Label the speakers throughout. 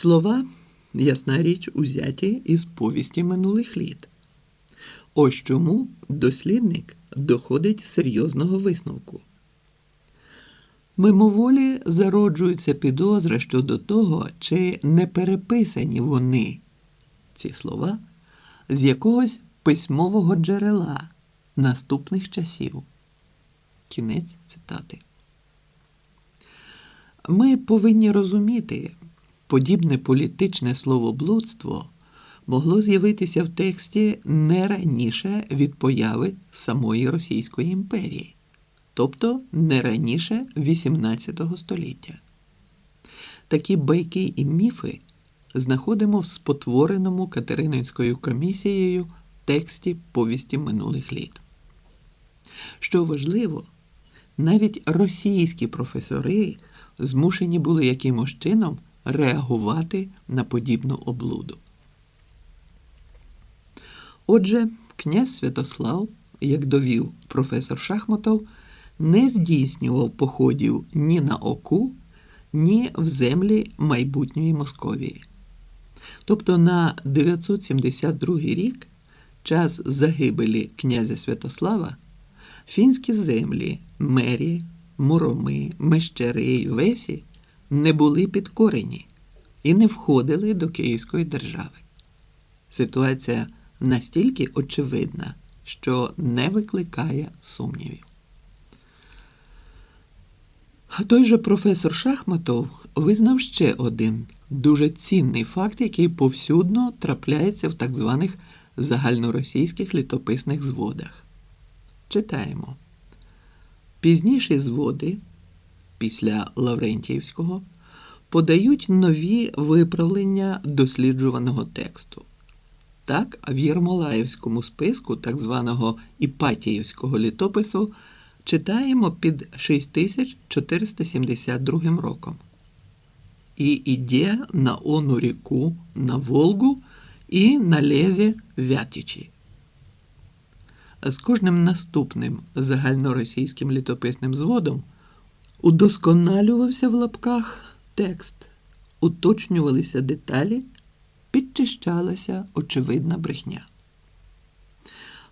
Speaker 1: Слова, ясна річ, узяті із повісті минулих літ. Ось чому дослідник доходить серйозного висновку. Мимоволі зароджується підозра щодо того, чи не переписані вони, ці слова, з якогось письмового джерела наступних часів. Кінець цитати. Ми повинні розуміти, подібне політичне словоблудство могло з'явитися в тексті не раніше від появи самої Російської імперії, тобто не раніше XVIII століття. Такі байки і міфи знаходимо в спотвореному Катерининською комісією тексті повісті минулих літ. Що важливо, навіть російські професори змушені були якимось чином реагувати на подібну облуду. Отже, князь Святослав, як довів професор Шахматов, не здійснював походів ні на Оку, ні в землі майбутньої Московії. Тобто на 972 рік, час загибелі князя Святослава, фінські землі Мері, Муроми, Мещери й Весі не були підкорені і не входили до Київської держави. Ситуація настільки очевидна, що не викликає сумнівів. А той же професор Шахматов визнав ще один дуже цінний факт, який повсюдно трапляється в так званих загальноросійських літописних зводах. Читаємо. Пізніші зводи, після Лаврентіївського, подають нові виправлення досліджуваного тексту. Так, в Єрмолаївському списку так званого Іпатіївського літопису читаємо під 6472 роком. І іде на ону ріку, на Волгу і на лезі Вятічі. З кожним наступним загальноросійським літописним зводом удосконалювався в лапках текст, уточнювалися деталі, підчищалася очевидна брехня.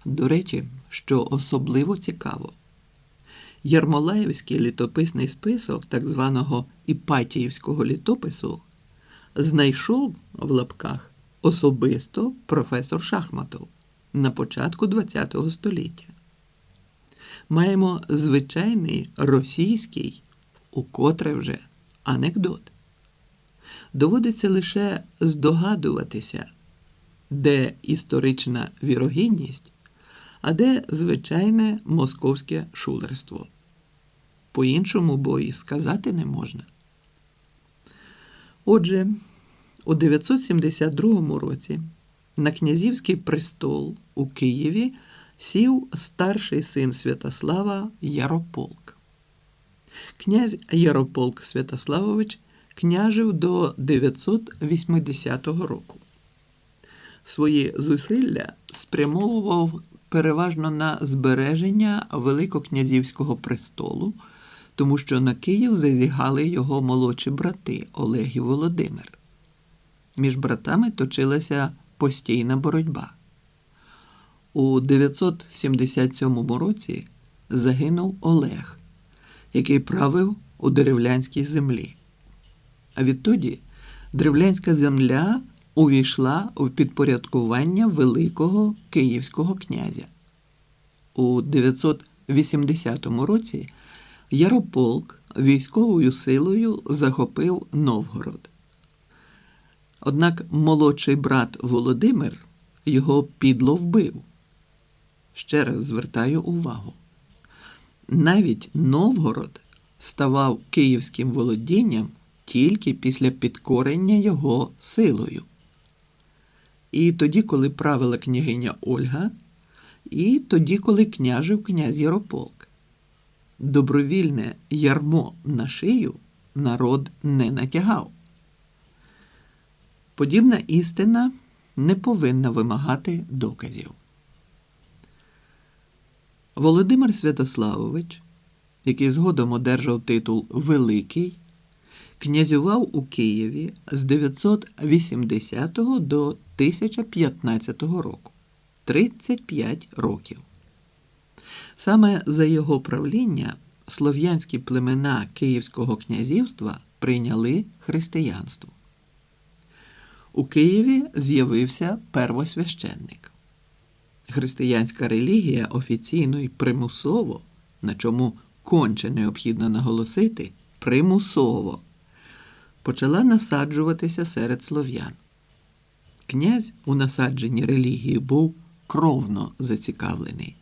Speaker 1: До речі, що особливо цікаво, Ярмолаївський літописний список так званого Іпатіївського літопису знайшов в лапках особисто професор Шахматов на початку ХХ століття. Маємо звичайний російський, укотре вже анекдот. Доводиться лише здогадуватися, де історична вірогідність, а де звичайне московське шулерство. По-іншому бо і сказати не можна. Отже, у 972 році на князівський престол у Києві сів старший син Святослава Ярополк. Князь Ярополк Святославович княжив до 980 року. Свої зусилля спрямовував переважно на збереження Великокнязівського престолу, тому що на Київ зазігали його молодші брати Олег і Володимир. Між братами точилася постійна боротьба. У 977 році загинув Олег, який правив у деревлянській землі. А відтоді древлянська земля увійшла в підпорядкування Великого Київського князя. У 980 році Ярополк військовою силою захопив Новгород. Однак молодший брат Володимир його підло вбив. Ще раз звертаю увагу. Навіть Новгород ставав київським володінням тільки після підкорення його силою. І тоді, коли правила княгиня Ольга, і тоді, коли княжив князь Ярополк. Добровільне ярмо на шию народ не натягав. Подібна істина не повинна вимагати доказів. Володимир Святославович, який згодом одержав титул Великий, князював у Києві з 980 до 1015 року 35 років. Саме за його правління слов'янські племена Київського князівства прийняли християнство. У Києві з'явився первосвященник. Християнська релігія офіційно і примусово, на чому конче необхідно наголосити, примусово почала насаджуватися серед слов'ян. Князь у насадженні релігії був кровно зацікавлений,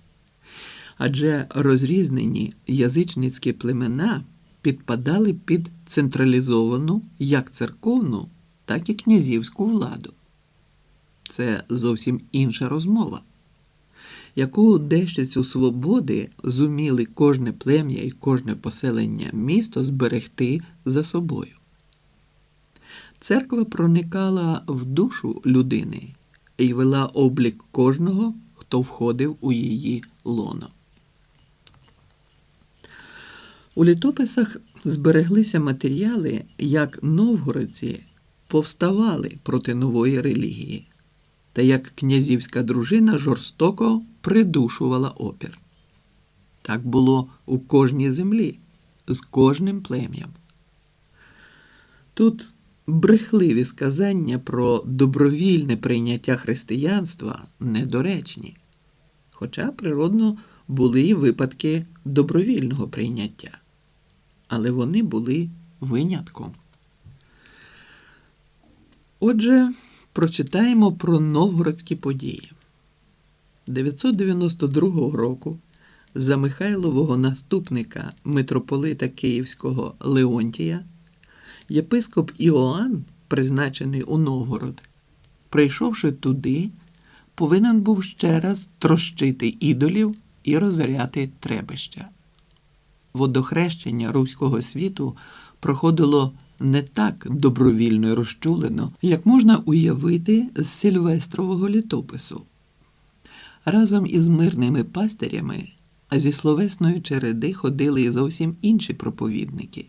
Speaker 1: адже розрізнені язичницькі племена підпадали під централізовану як церковну, так і князівську владу. Це зовсім інша розмова, яку дещицю свободи зуміли кожне плем'я і кожне поселення місто зберегти за собою. Церква проникала в душу людини і вела облік кожного, хто входив у її лоно. У літописах збереглися матеріали, як новгородці повставали проти нової релігії, та як князівська дружина жорстоко придушувала опір. Так було у кожній землі, з кожним плем'ям. Тут брехливі сказання про добровільне прийняття християнства недоречні, хоча природно були і випадки добровільного прийняття, але вони були винятком. Отже, прочитаємо про новгородські події. 992 року за Михайлового наступника митрополита Київського Леонтія єпископ Іоанн, призначений у Новгород, прийшовши туди, повинен був ще раз трощити ідолів і розоряти требища. Водохрещення руського світу проходило не так добровільно і розчулено, як можна уявити з Сильвестрового літопису. Разом із мирними пастирями зі словесної череди ходили і зовсім інші проповідники.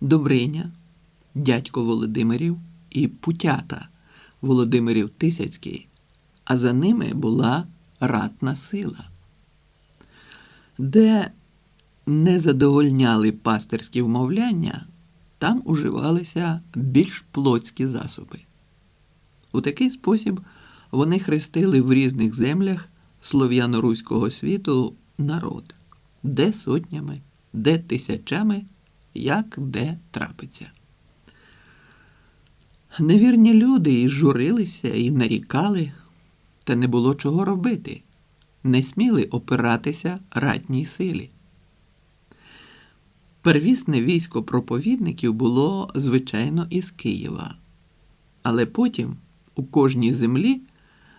Speaker 1: Добриня, дядько Володимирів і Путята Володимирів Тисяцький, а за ними була ратна сила, де не задовольняли пастирські вмовляння, там уживалися більш плотські засоби. У такий спосіб вони хрестили в різних землях слов'яно-руського світу народ, де сотнями, де тисячами, як де трапиться. Невірні люди і журилися, і нарікали, та не було чого робити, не сміли опиратися ратній силі. Первісне військо проповідників було, звичайно, із Києва, але потім у кожній землі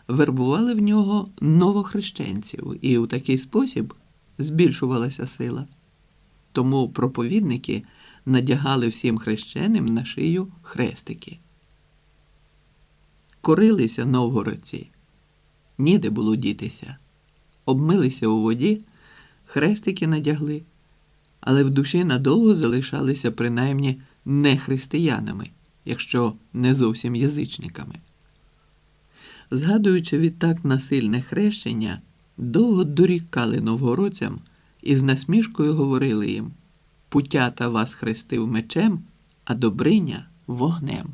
Speaker 1: вербували в нього новохрещенців, і у такий спосіб збільшувалася сила. Тому проповідники надягали всім хрещеним на шию хрестики. Корилися новгородці, ніде було дітися, обмилися у воді, хрестики надягли, але в душі надовго залишалися принаймні не християнами, якщо не зовсім язичниками. Згадуючи відтак насильне хрещення, довго дорікали новгородцям і з насмішкою говорили їм Путята вас хрестив мечем, а Добриня вогнем.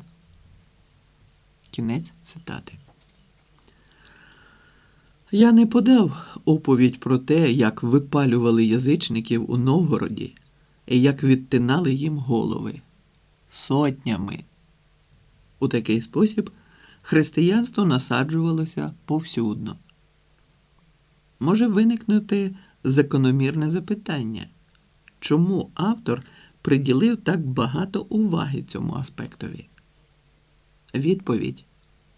Speaker 1: Кінець цитати. Я не подав оповідь про те, як випалювали язичників у Новгороді і як відтинали їм голови сотнями. У такий спосіб християнство насаджувалося повсюдно. Може виникнути закономірне запитання, чому автор приділив так багато уваги цьому аспектові? Відповідь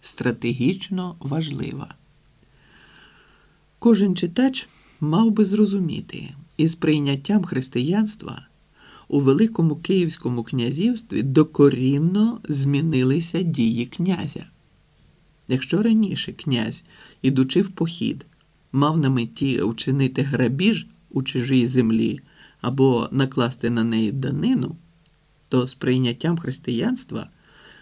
Speaker 1: стратегічно важлива. Кожен читач мав би зрозуміти, із прийняттям християнства у Великому Київському князівстві докорінно змінилися дії князя. Якщо раніше князь, ідучи в похід, мав на меті вчинити грабіж у чужій землі або накласти на неї данину, то з прийняттям християнства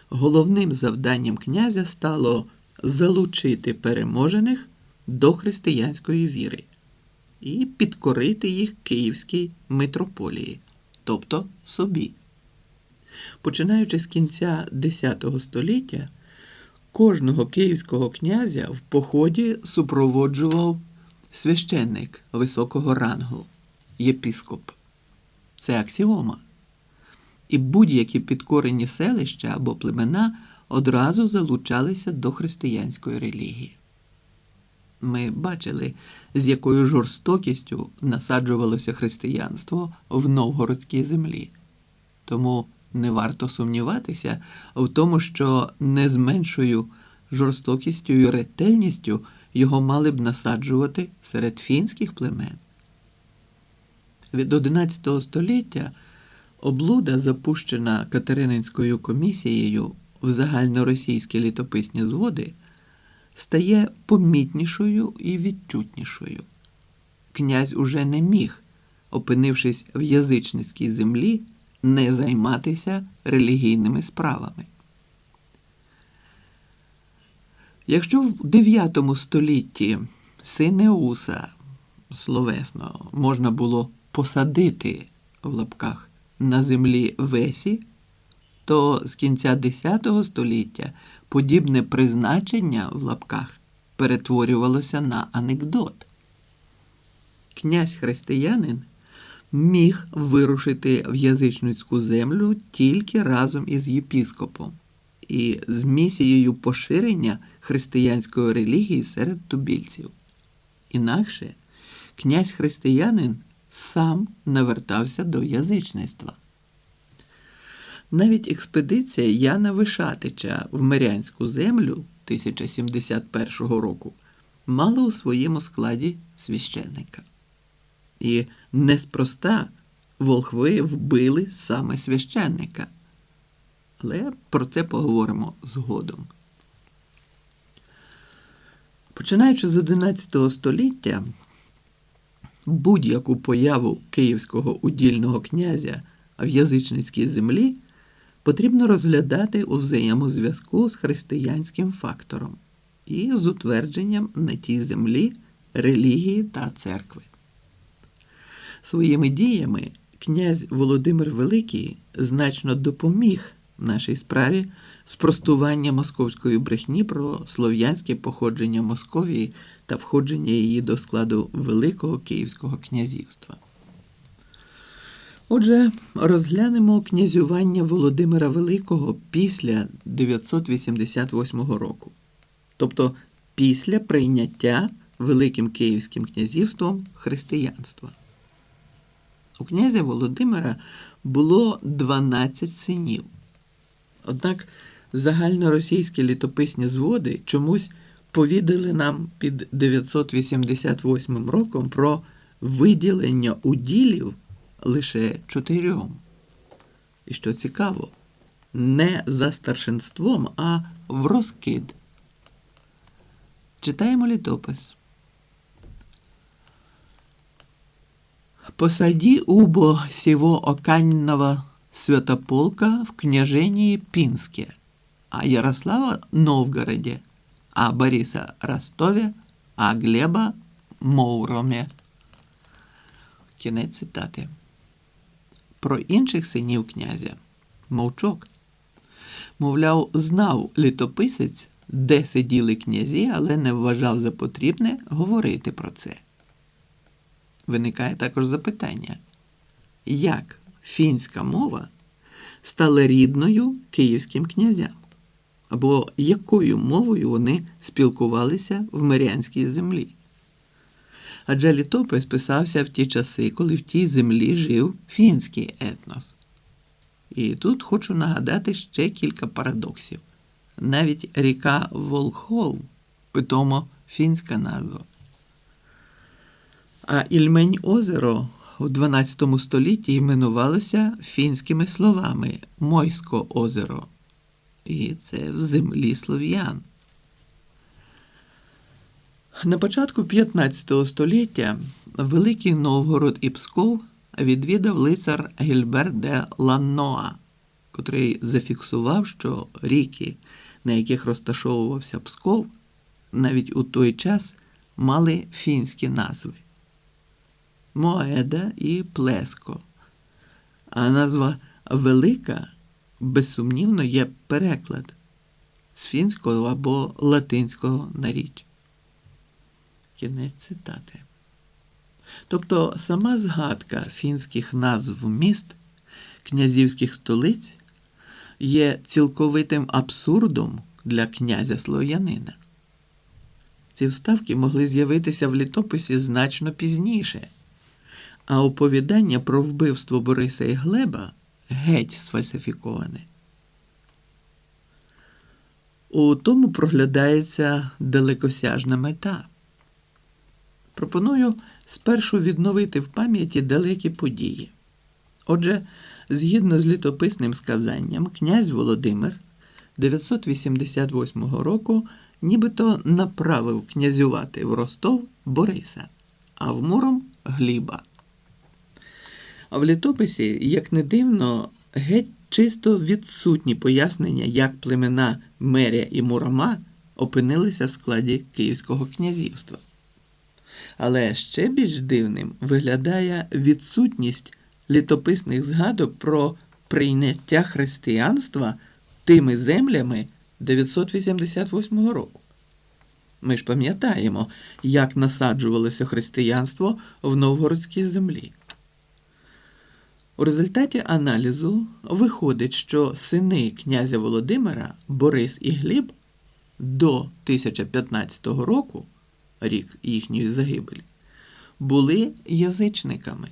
Speaker 1: головним завданням князя стало залучити переможених до християнської віри і підкорити їх київській митрополії, тобто собі. Починаючи з кінця X століття, кожного київського князя в поході супроводжував священник високого рангу, єпіскоп. Це аксіома. І будь-які підкорені селища або племена одразу залучалися до християнської релігії. Ми бачили, з якою жорстокістю насаджувалося християнство в новгородській землі. Тому не варто сумніватися в тому, що не з меншою жорстокістю і ретельністю його мали б насаджувати серед фінських племен. Від XI століття облуда, запущена Катерининською комісією в загальноросійські літописні зводи, стає помітнішою і відчутнішою. Князь уже не міг, опинившись в язичницькій землі, не займатися релігійними справами. Якщо в IX столітті Синеуса словесно можна було посадити в лапках на землі Весі, то з кінця X століття подібне призначення в лапках перетворювалося на анекдот. Князь християнин міг вирушити в язичницьку землю тільки разом із єпіскопом і з місією поширення християнської релігії серед тубільців. Інакше князь християнин сам навертався до язичництва. Навіть експедиція Яна Вишатича в Мирянську землю 1071 року мала у своєму складі священника. І неспроста волхви вбили саме священника. Але про це поговоримо згодом. Починаючи з XI століття, будь-яку появу київського удільного князя в язичницькій землі потрібно розглядати у взаємозв'язку з християнським фактором і з утвердженням на тій землі релігії та церкви. Своїми діями князь Володимир Великий значно допоміг нашій справі спростування московської брехні про слов'янське походження Московії та входження її до складу Великого Київського князівства. Отже, розглянемо князювання Володимира Великого після 988 року, тобто після прийняття Великим Київським князівством християнства. У князя Володимира було 12 синів. Однак загальноросійські літописні зводи чомусь повідали нам під 988 роком про виділення уділів лише чотирьом. І що цікаво, не за старшинством, а в розкид. Читаємо літопис. Посади убо сего оканного святополка в княжении Пинске, а Ярослава Новгороде, а Бориса Ростове, а Глеба Мовромі. Кінець цитати. Про інших синів князя мовчок. Мовляв, знав літописець, де сиділи князі, але не вважав за потрібне говорити про це. Виникає також запитання, як фінська мова стала рідною київським князям, або якою мовою вони спілкувалися в Мирянській землі? Адже літопис писався в ті часи, коли в тій землі жив фінський етнос. І тут хочу нагадати ще кілька парадоксів. Навіть ріка Волхов, питомо фінська назва. А Ільмень озеро у 12 столітті іменувалося фінськими словами Мойсько озеро. І це в землі слов'ян. На початку 15 століття Великий Новгород і Псков відвідав лицар Гільберт де Ланноа, котрий зафіксував, що ріки, на яких розташовувався Псков, навіть у той час мали фінські назви Моеда і Плеско. А назва Велика безсумнівно є переклад з фінського або латинського на річ. Кінець цитати. Тобто сама згадка фінських назв міст, князівських столиць є цілковитим абсурдом для князя слов'янина. Ці вставки могли з'явитися в літописі значно пізніше, а оповідання про вбивство Бориса і Глеба геть сфальсифіковане. У тому проглядається далекосяжна мета. Пропоную спершу відновити в пам'яті далекі події. Отже, згідно з літописним сказанням, князь Володимир 988 року нібито направив князювати в Ростов Бориса, а в Муром Гліба. А в літописі, як не дивно, геть чисто відсутні пояснення, як племена Меря і Мурама опинилися в складі Київського князівства. Але ще більш дивним виглядає відсутність літописних згадок про прийняття християнства тими землями 988 року. Ми ж пам'ятаємо, як насаджувалося християнство в новгородській землі. У результаті аналізу виходить, що сини князя Володимира Борис і Гліб до 1015 року, рік їхньої загибелі, були язичниками.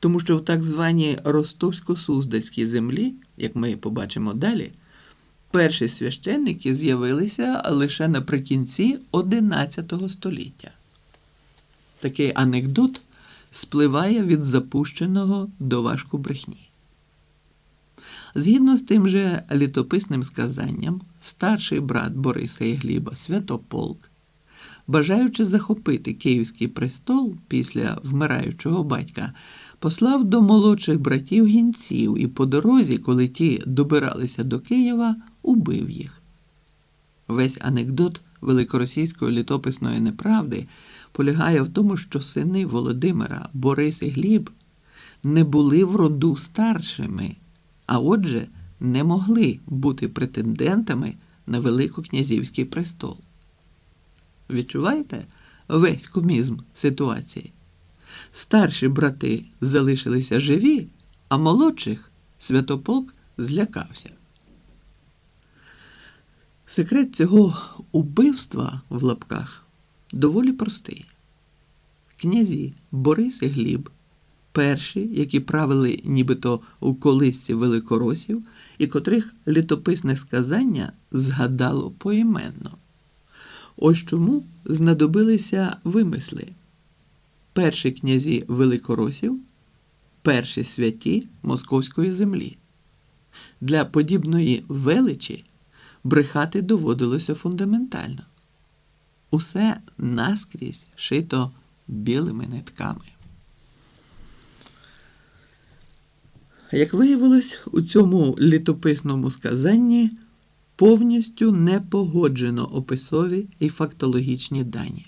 Speaker 1: Тому що в так званій Ростовсько-Суздальській землі, як ми побачимо далі, перші священники з'явилися лише наприкінці XI століття. Такий анекдот спливає від запущеного до важку брехні. Згідно з тим же літописним сказанням, старший брат Бориса і Гліба Святополк, бажаючи захопити Київський престол після вмираючого батька, послав до молодших братів гінців і по дорозі, коли ті добиралися до Києва, убив їх. Весь анекдот великоросійської літописної неправди полягає в тому, що сини Володимира, Борис і Гліб не були в роду старшими, а отже, не могли бути претендентами на Великокнязівський престол. Відчуваєте весь комізм ситуації? Старші брати залишилися живі, а молодших святополк злякався. Секрет цього убивства в лапках доволі простий. Князі Борис і Гліб, перші, які правили нібито у колисці великоросів, і котрих літописне сказання згадало поіменно. Ось чому знадобилися вимисли. Перші князі великоросів, перші святі Московської землі. Для подібної величі брехати доводилося фундаментально. Усе наскрізь шито білими нитками. Як виявилось, у цьому літописному сказанні повністю не погоджено описові і фактологічні дані.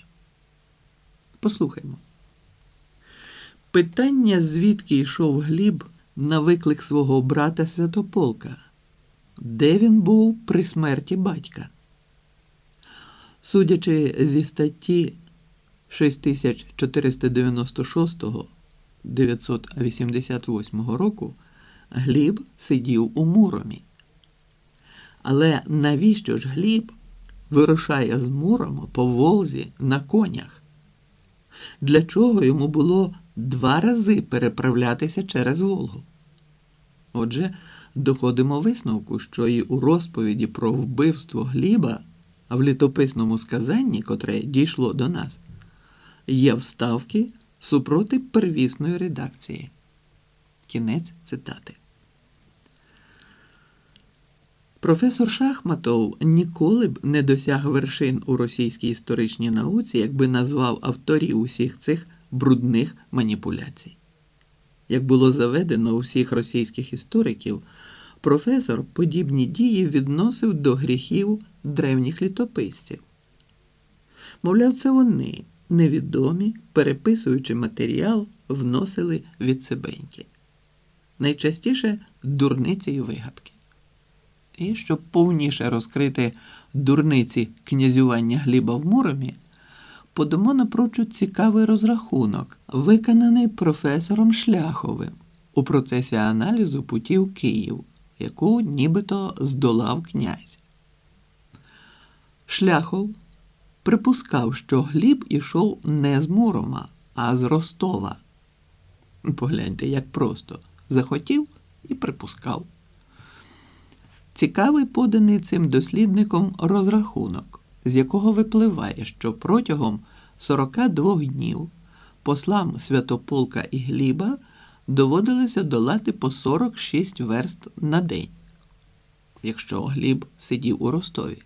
Speaker 1: Послухаймо. Питання, звідки йшов Гліб на виклик свого брата Святополка, де він був при смерті батька. Судячи зі статті 6496 988 року, Гліб сидів у Муромі. Але навіщо ж Гліб вирушає з Мурома по Волзі на конях? Для чого йому було два рази переправлятися через Волгу? Отже, доходимо висновку, що і у розповіді про вбивство Гліба в літописному сказанні, котре дійшло до нас, є вставки супроти первісної редакції. Кінець цитати. Професор Шахматов ніколи б не досяг вершин у російській історичній науці, якби назвав авторів усіх цих брудних маніпуляцій. Як було заведено у всіх російських істориків, професор подібні дії відносив до гріхів древніх літописців. Мовляв, це вони, невідомі, переписуючи матеріал, вносили від себеньки. Найчастіше дурниці і вигадки. І щоб повніше розкрити дурниці князювання Гліба в Муромі, подамо напрочуд цікавий розрахунок, виконаний професором Шляховим у процесі аналізу путів Київ, яку нібито здолав князь. Шляхов припускав, що Гліб ішов не з Мурома, а з Ростова. Погляньте, як просто захотів і припускав. Цікавий поданий цим дослідником розрахунок, з якого випливає, що протягом 42 днів послам Святополка і Гліба доводилося долати по 46 верст на день, якщо Гліб сидів у Ростові,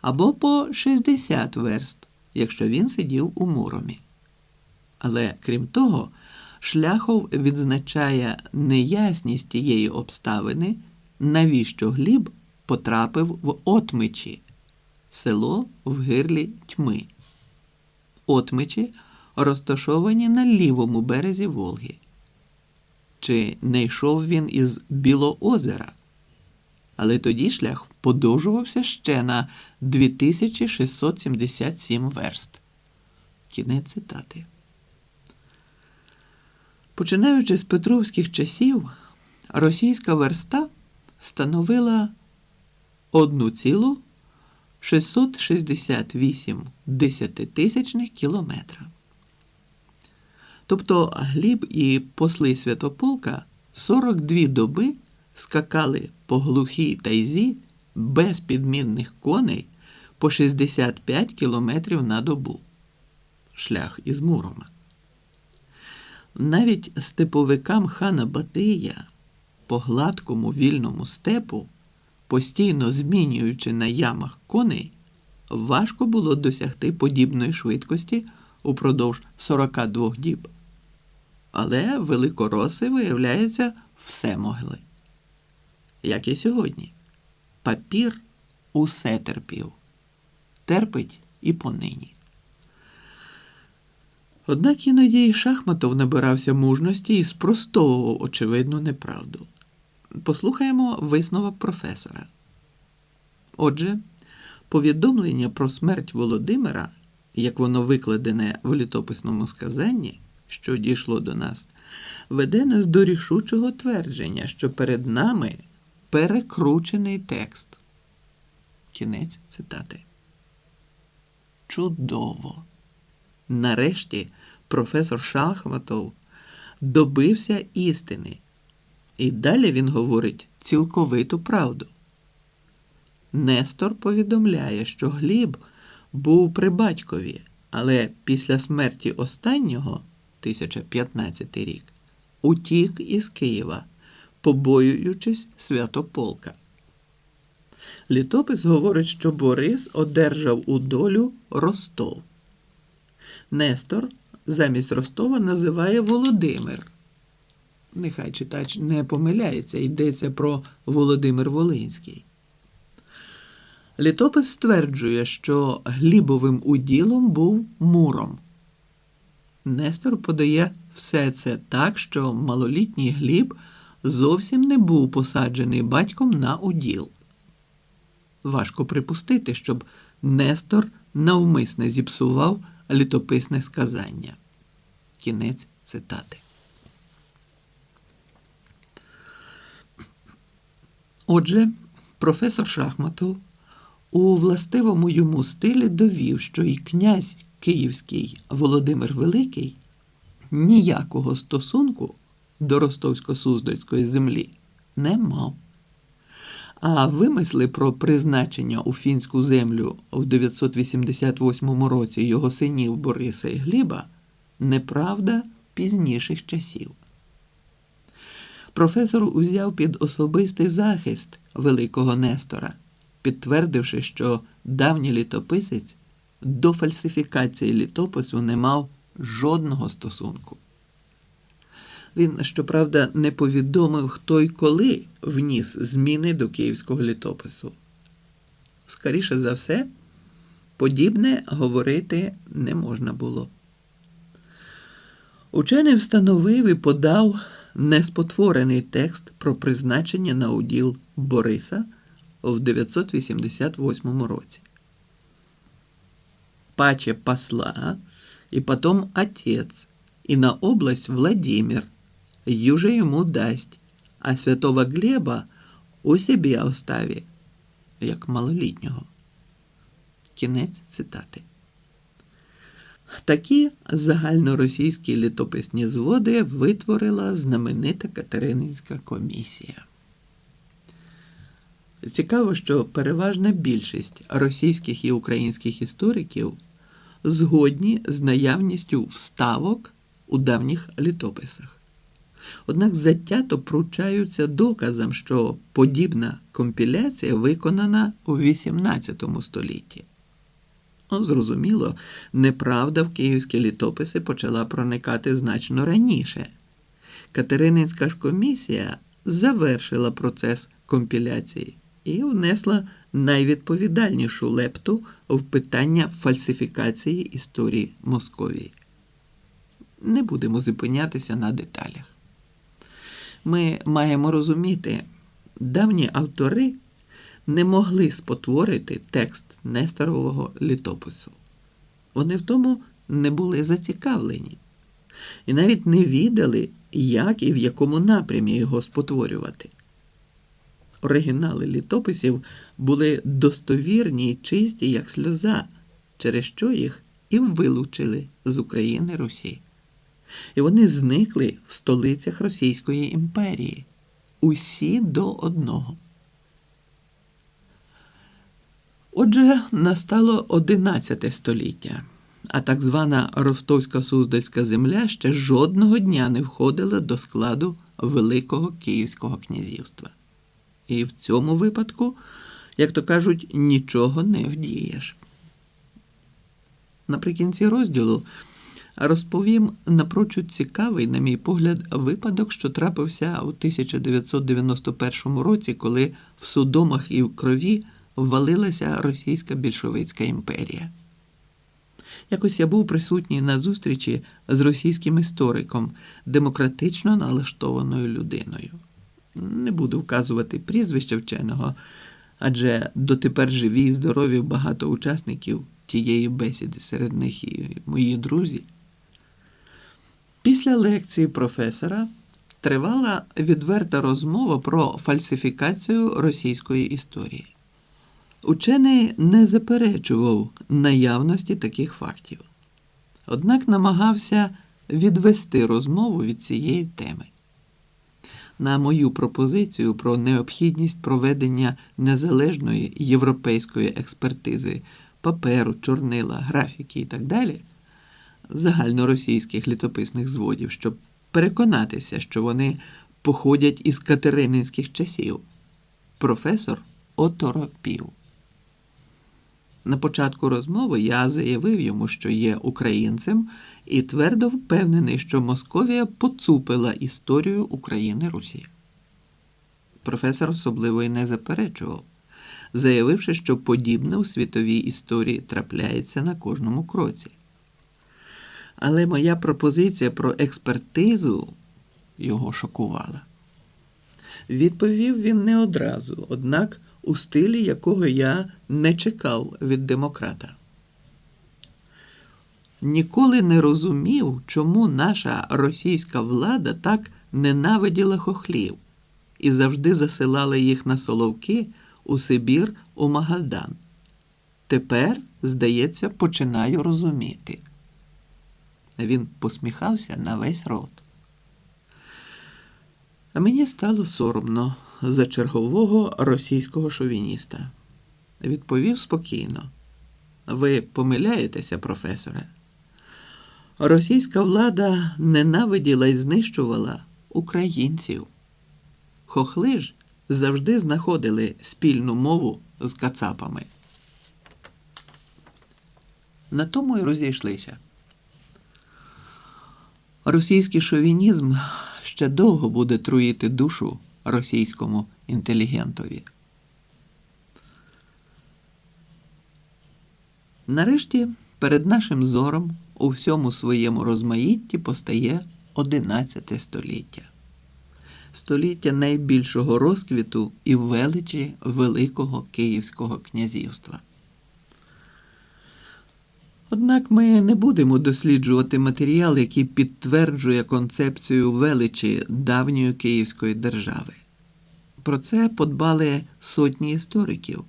Speaker 1: або по 60 верст, якщо він сидів у Муромі. Але крім того, Шляхов відзначає неясність тієї обставини, навіщо Гліб потрапив в Отмичі, село в гирлі тьми. Отмичі розташовані на лівому березі Волги. Чи не йшов він із Білоозера? Але тоді шлях подовжувався ще на 2677 верст. Кінець цитати. Починаючи з петровських часів, російська верста становила 1,668 десятитисячних кілометра. Тобто Гліб і посли Святополка 42 доби скакали по глухій тайзі без підмінних коней по 65 кілометрів на добу. Шлях із Мурома. Навіть степовикам хана Батия по гладкому вільному степу, постійно змінюючи на ямах коней, важко було досягти подібної швидкості упродовж 42 діб. Але великороси, виявляється, все могли. Як і сьогодні, папір усе терпів, терпить і понині. Однак іноді і Шахматов набирався мужності і спростовував очевидну неправду. Послухаємо висновок професора. Отже, повідомлення про смерть Володимира, як воно викладене в літописному сказанні, що дійшло до нас, веде нас до рішучого твердження, що перед нами перекручений текст. Кінець цитати. Чудово! Нарешті професор Шахматов добився істини, і далі він говорить цілковиту правду. Нестор повідомляє, що Гліб був при батькові, але після смерті останнього, 1015 рік, утік із Києва, побоюючись святополка. Літопис говорить, що Борис одержав у долю Ростов. Нестор замість Ростова називає Володимир. Нехай читач не помиляється, йдеться про Володимир Волинський. Літопис стверджує, що Глібовим уділом був Муром. Нестор подає все це так, що малолітній Гліб зовсім не був посаджений батьком на уділ. Важко припустити, щоб Нестор навмисне зіпсував літописне сказання. Кінець цитати. Отже, професор Шахматов у властивому йому стилі довів, що і князь Київський Володимир Великий ніякого стосунку до Ростовсько-Суздальської землі не мав. А вимисли про призначення у фінську землю в 988 році його синів Бориса і Гліба неправда пізніших часів. Професор узяв під особистий захист великого Нестора, підтвердивши, що давній літописець до фальсифікації літопису не мав жодного стосунку. Він, щоправда, не повідомив, хто й коли вніс зміни до київського літопису. Скоріше за все, подібне говорити не можна було. Учений встановив і подав неспотворений текст про призначення на уділ Бориса в 988 році. Паче посла, и потом отец, и на область Владимир, юже ему дасть, а святого Глеба у себе оставі, як малолітнього. Кінець цитати. Такі загальноросійські літописні зводи витворила знаменита Катерининська комісія. Цікаво, що переважна більшість російських і українських істориків згодні з наявністю вставок у давніх літописах. Однак затято пручаються доказам, що подібна компіляція виконана у XVIII столітті. Зрозуміло, неправда в київські літописи почала проникати значно раніше. Катерининська ж комісія завершила процес компіляції і внесла найвідповідальнішу лепту в питання фальсифікації історії Московії. Не будемо зупинятися на деталях. Ми маємо розуміти, давні автори не могли спотворити текст Несторового літопису. Вони в тому не були зацікавлені і навіть не відали, як і в якому напрямі його спотворювати. Оригінали літописів були достовірні й чисті, як сльоза, через що їх і вилучили з України Русі. І вони зникли в столицях Російської імперії. Усі до одного. Отже, настало одинадцяте століття, а так звана Ростовська Суздальська земля ще жодного дня не входила до складу Великого Київського князівства. І в цьому випадку, як то кажуть, нічого не вдієш. Наприкінці розділу розповім напрочуд цікавий, на мій погляд, випадок, що трапився у 1991 році, коли в судомах і в крові ввалилася російська більшовицька імперія. Якось я був присутній на зустрічі з російським істориком, демократично налаштованою людиною. Не буду вказувати прізвища вченого, адже дотепер живі і здорові багато учасників тієї бесіди, серед них і мої друзі. Після лекції професора тривала відверта розмова про фальсифікацію російської історії. Учений не заперечував наявності таких фактів, однак намагався відвести розмову від цієї теми. На мою пропозицію про необхідність проведення незалежної європейської експертизи паперу, чорнила, графіки і так далі, загальноросійських літописних зводів, щоб переконатися, що вони походять із катерининських часів, професор оторопів. На початку розмови я заявив йому, що є українцем, і твердо впевнений, що Московія поцупила історію України Русі. Професор особливо й не заперечував, заявивши, що подібне у світовій історії трапляється на кожному кроці. Але моя пропозиція про експертизу його шокувала. Відповів він не одразу, однак у стилі, якого я не чекав від демократа. Ніколи не розумів, чому наша російська влада так ненавиділа хохлів і завжди засилала їх на Соловки у Сибір у Магадан. Тепер, здається, починаю розуміти. Він посміхався на весь рот. А мені стало соромно за чергового російського шовініста. Відповів спокійно. Ви помиляєтеся, професоре. Російська влада ненавиділа і знищувала українців. Хохли ж завжди знаходили спільну мову з кацапами. На тому й розійшлися. Російський шовінізм ще довго буде труїти душу російському інтелігентові. Нарешті перед нашим зором у всьому своєму розмаїтті постає одинадцяте століття. Століття найбільшого розквіту і величі Великого Київського князівства. Однак ми не будемо досліджувати матеріал, який підтверджує концепцію величі давньої Київської держави. Про це подбали сотні істориків,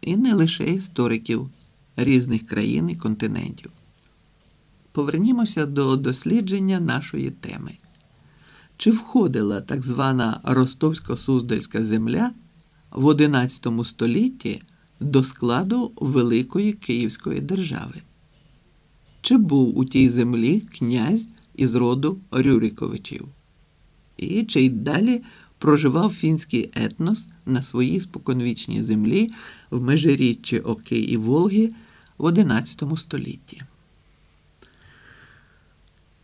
Speaker 1: і не лише істориків різних країн і континентів. Повернімося до дослідження нашої теми. Чи входила так звана Ростовсько-Суздальська земля в XI столітті до складу Великої Київської держави? Чи був у тій землі князь із роду Рюриковичів? І чи й далі проживав фінський етнос на своїй споконвічній землі в межиріччі Оки і Волги в XI столітті?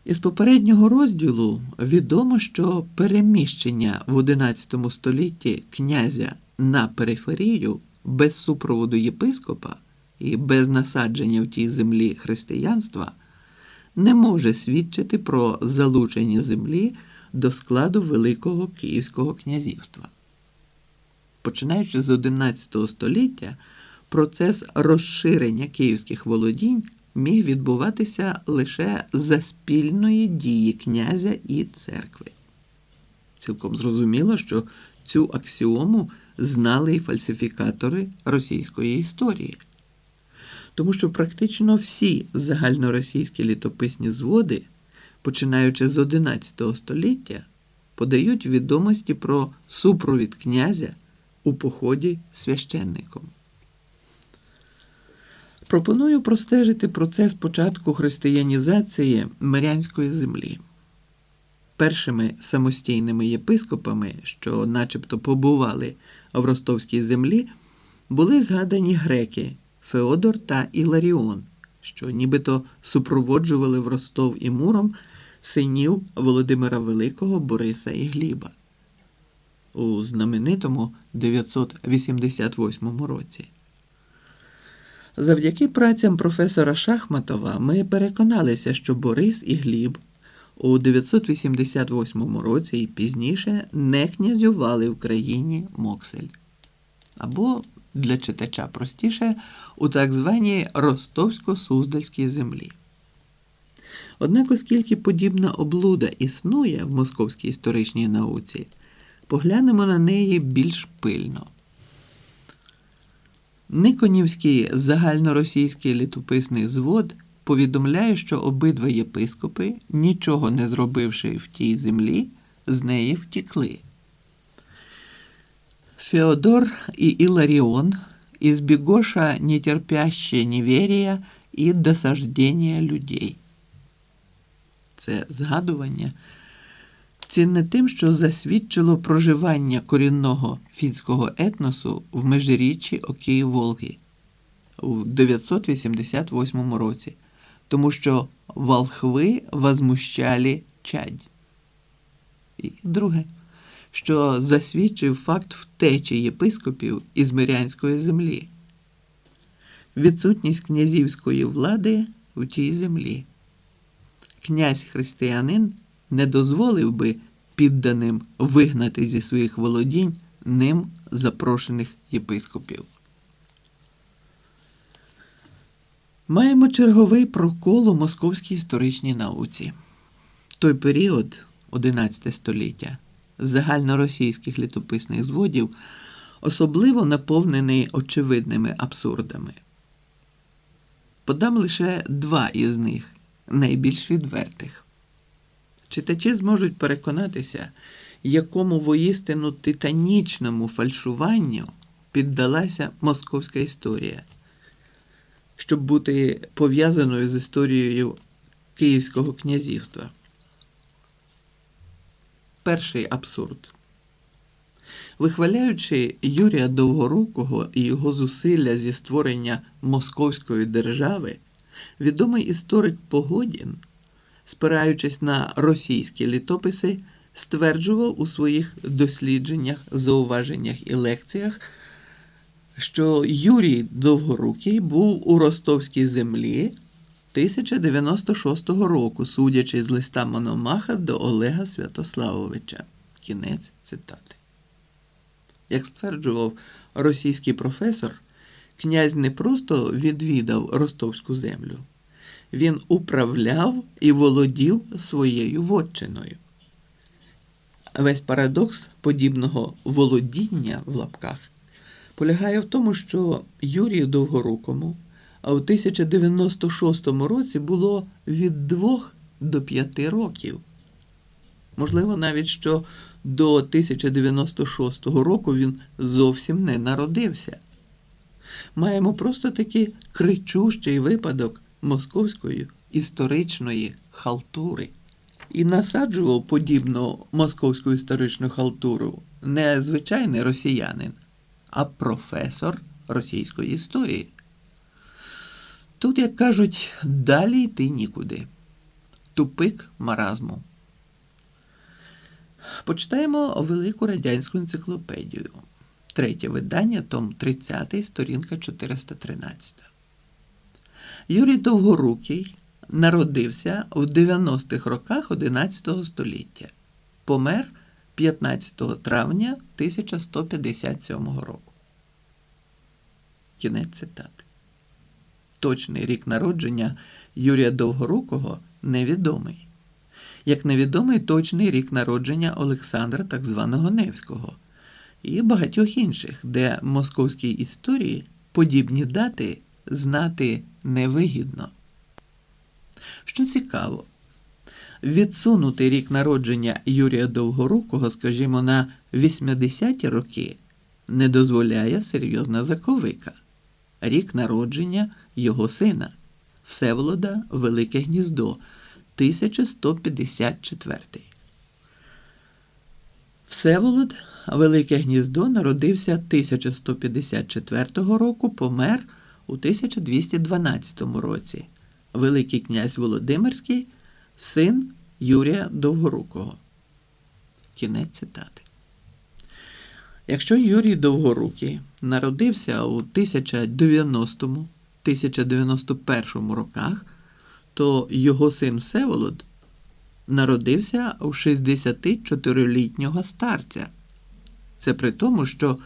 Speaker 1: Із попереднього розділу відомо, що переміщення в XI столітті князя на периферію без супроводу єпископа і без насадження в тій землі християнства не може свідчити про залучення землі до складу Великого Київського князівства. Починаючи з XI століття, процес розширення київських володінь міг відбуватися лише за спільної дії князя і церкви. Цілком зрозуміло, що цю аксіому знали і фальсифікатори російської історії, тому що практично всі загальноросійські літописні зводи, починаючи з XI століття, подають відомості про супровід князя у поході священником. Пропоную простежити процес початку християнізації Мирянської землі. Першими самостійними єпископами, що начебто побували в ростовській землі, були згадані греки Феодор та Іларіон, що нібито супроводжували в Ростов і Муром синів Володимира Великого, Бориса і Гліба у знаменитому 988 році. Завдяки працям професора Шахматова ми переконалися, що Борис і Гліб у 988 році і пізніше не князювали в країні Моксель. Або, для читача простіше, у так званій Ростовсько-Суздальській землі. Однак, оскільки подібна облуда існує в московській історичній науці, поглянемо на неї більш пильно. Никонівський загальноросійський літописний звод повідомляє, що обидва єпископи, нічого не зробивши в тій землі, з неї втікли. Феодор і Іларіон избегоша нетерпяще неверія і досаждення людей. Це згадування цінне тим, що засвідчило проживання корінного фінського етносу в межиріччі Окії Волги у 988 році, тому що волхви возмущали чадь. І друге, що засвідчив факт втечі єпископів із Мирянської землі, відсутність князівської влади у тій землі. Князь християнин не дозволив би підданим вигнати зі своїх володінь ним запрошених єпископів. Маємо черговий прокол у московській історичній науці. Той період, 11 століття, загальноросійських літописних зводів, особливо наповнений очевидними абсурдами. Подам лише два із них, найбільш відвертих. Читачі зможуть переконатися, якому воїстину титанічному фальшуванню піддалася московська історія, щоб бути пов'язаною з історією Київського князівства. Перший абсурд. Вихваляючи Юрія Довгорукого і його зусилля зі створення Московської держави, відомий історик Погодін спираючись на російські літописи, стверджував у своїх дослідженнях, зауваженнях і лекціях, що Юрій Довгорукий був у ростовській землі 1096 року, судячи з листа Мономаха до Олега Святославовича. Кінець цитати. Як стверджував російський професор, князь не просто відвідав ростовську землю, він управляв і володів своєю вотчиною. Весь парадокс подібного володіння в лапках полягає в тому, що Юрію Довгорукому в 1096 році було від 2 до 5 років. Можливо, навіть що до 1096 року він зовсім не народився. Маємо просто таки кричущий випадок московської історичної халтури. І насаджував подібну московську історичну халтуру не звичайний росіянин, а професор російської історії. Тут, як кажуть, далі йти нікуди. Тупик маразму. Почитаємо велику радянську енциклопедію. Третє видання, том 30, сторінка 413. Юрій Довгорукий народився в 90-х роках 11 століття. Помер 15 травня 1157 року. Кінець цитати. Точний рік народження Юрія Довгорукого невідомий. Як невідомий точний рік народження Олександра так званого Невського і багатьох інших, де московській історії подібні дати знати невигідно. Що цікаво, відсунути рік народження Юрія Довгорукого, скажімо, на 80-ті роки не дозволяє серйозна заковика. Рік народження його сина Всеволода Велике Гніздо 1154. Всеволод Велике Гніздо народився 1154 року, помер у 1212 році. Великий князь Володимирський, син Юрія Довгорукого. Кінець цитати. Якщо Юрій Довгорукий народився у 1090-1091 роках, то його син Всеволод народився у 64-літнього старця. Це при тому, що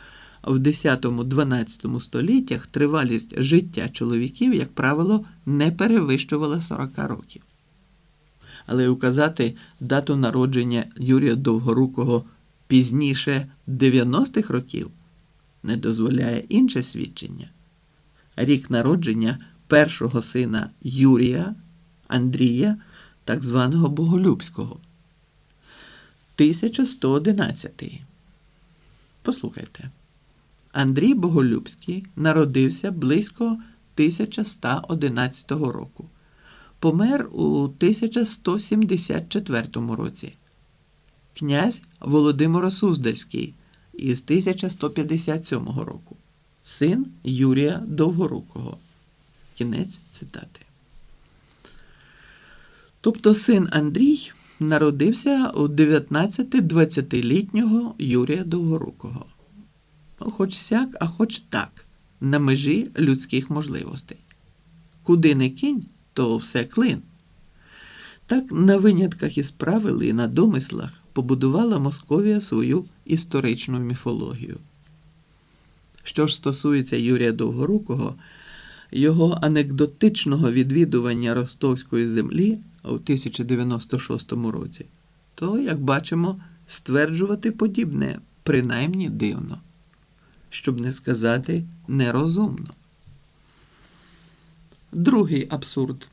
Speaker 1: в 10-12 століттях тривалість життя чоловіків, як правило, не перевищувала 40 років. Але указати дату народження Юрія Довгорукого пізніше 90-х років не дозволяє інше свідчення. Рік народження першого сина Юрія Андрія, так званого Боголюбського. 1111. Послухайте. Андрій Боголюбський народився близько 1111 року. Помер у 1174 році. Князь Володимира Суздальський із 1157 року. Син Юрія Довгорукого. Кінець цитати. Тобто син Андрій народився у 19-20-літнього Юрія Довгорукого. Ну, хоч сяк, а хоч так, на межі людських можливостей. Куди не кінь, то все клин. Так на винятках із правил і на домислах побудувала Московія свою історичну міфологію. Що ж стосується Юрія Довгорукого, його анекдотичного відвідування ростовської землі у 1096 році, то, як бачимо, стверджувати подібне принаймні дивно щоб не сказати нерозумно. Другий абсурд.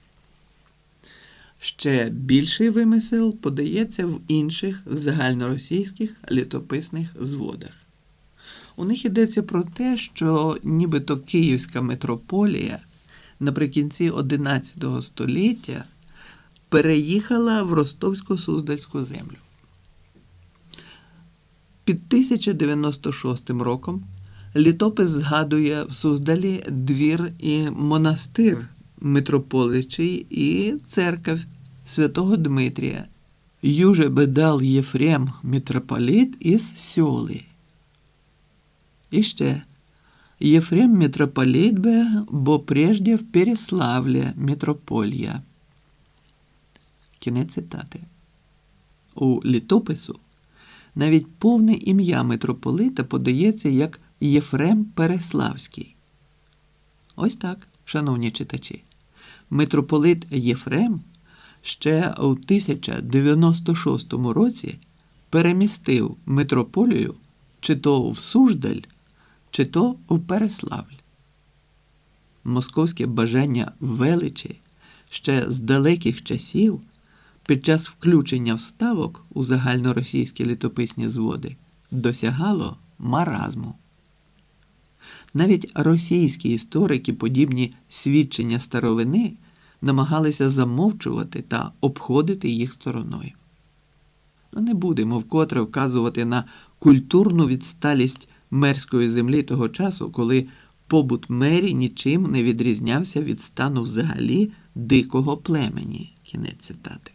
Speaker 1: Ще більший вимисел подається в інших загальноросійських літописних зводах. У них йдеться про те, що нібито Київська митрополія наприкінці XI століття переїхала в Ростовсько-Суздальську землю. Під 1096 роком Літопис згадує в Суздалі двір і монастир митрополичий і церков святого Дмитрія. Юже бедал Єфрем митрополит із Сьоли. І ще Єфрем митрополит бе, бо прежде в Переславлі митрополья. Кінець цитати. У літопису навіть повне ім'я митрополита подається як Єфрем Переславський. Ось так, шановні читачі. Митрополит Єфрем ще у 1096 році перемістив митрополію чи то в Суждаль, чи то в Переславль. Московське бажання величі ще з далеких часів під час включення вставок у загальноросійські літописні зводи досягало маразму. Навіть російські історики подібні свідчення старовини намагалися замовчувати та обходити їх стороною. Ну, не будемо вкотре вказувати на культурну відсталість мерської землі того часу, коли побут мері нічим не відрізнявся від стану взагалі дикого племені. Кінець цитати.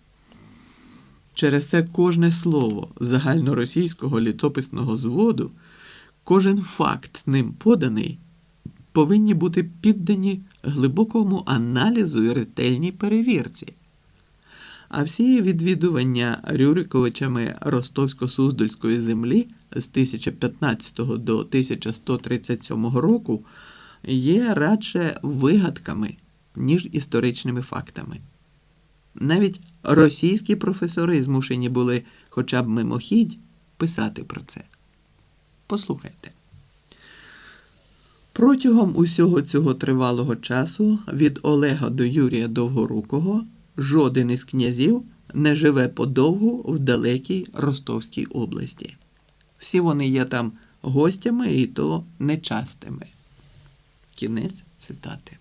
Speaker 1: Через це кожне слово загальноросійського літописного зводу, кожен факт ним поданий, повинні бути піддані глибокому аналізу і ретельній перевірці. А всі відвідування Рюриковичами Ростовсько-Суздальської землі з 1015 до 1137 року є радше вигадками, ніж історичними фактами. Навіть російські професори змушені були хоча б мимохідь писати про це. Послухайте. Протягом усього цього тривалого часу від Олега до Юрія Довгорукого жоден із князів не живе подовгу в далекій Ростовській області. Всі вони є там гостями і то нечастими. Кінець цитати.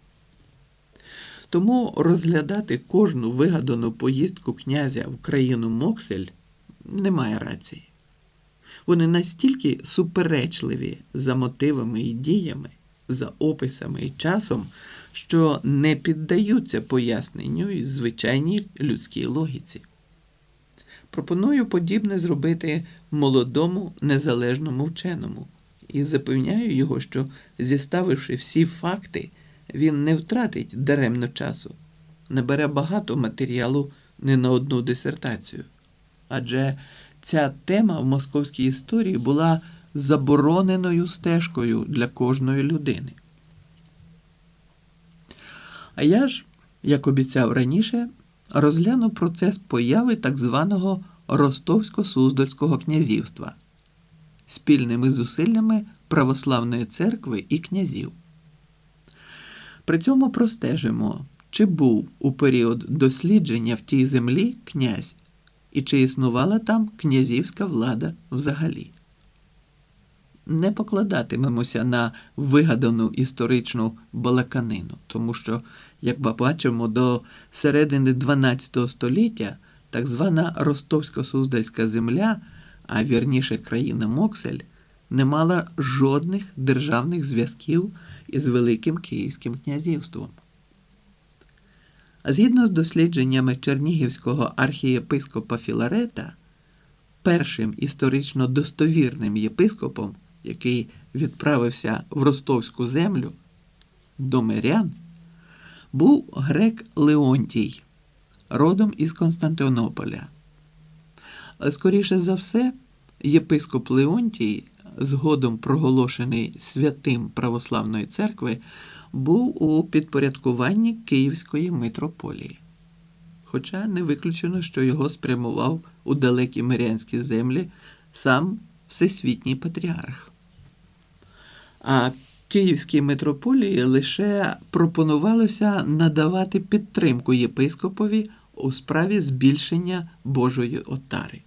Speaker 1: Тому розглядати кожну вигадану поїздку князя в країну Моксель немає рації. Вони настільки суперечливі за мотивами і діями, за описами і часом, що не піддаються поясненню і звичайній людській логіці. Пропоную подібне зробити молодому незалежному вченому і запевняю його, що, зіставивши всі факти, він не втратить даремно часу, набере багато матеріалу не на одну дисертацію. Адже ця тема в московській історії була забороненою стежкою для кожної людини. А я ж, як обіцяв раніше, розгляну процес появи так званого Ростовсько-Суздальського князівства спільними зусиллями православної церкви і князів. При цьому простежимо, чи був у період дослідження в тій землі князь і чи існувала там князівська влада взагалі. Не покладатимемося на вигадану історичну балаканину, тому що, як ми бачимо, до середини XII століття так звана Ростовсько-Суздальська земля, а вірніше країна Моксель, не мала жодних державних зв'язків із Великим Київським князівством. Згідно з дослідженнями Чернігівського архієпископа Філарета, першим історично достовірним єпископом, який відправився в ростовську землю до мирян, був грек Леонтій, родом із Константинополя. Скоріше за все, єпископ Леонтій, згодом проголошений святим Православної церкви, був у підпорядкуванні Київської митрополії. Хоча не виключено, що його спрямував у далекі мирянські землі сам Всесвітній патріарх. А Київській митрополії лише пропонувалося надавати підтримку єпископові у справі збільшення Божої отари.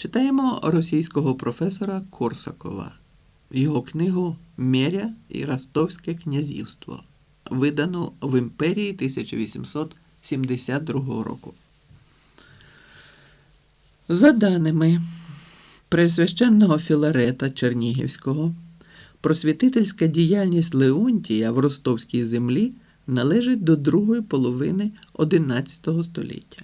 Speaker 1: Читаємо російського професора Корсакова його книгу Меря і Ростовське князівство, видану в імперії 1872 року. За даними Пресвященного Філарета Чернігівського, просвітительська діяльність Леонтія в Ростовській землі належить до другої половини XI століття.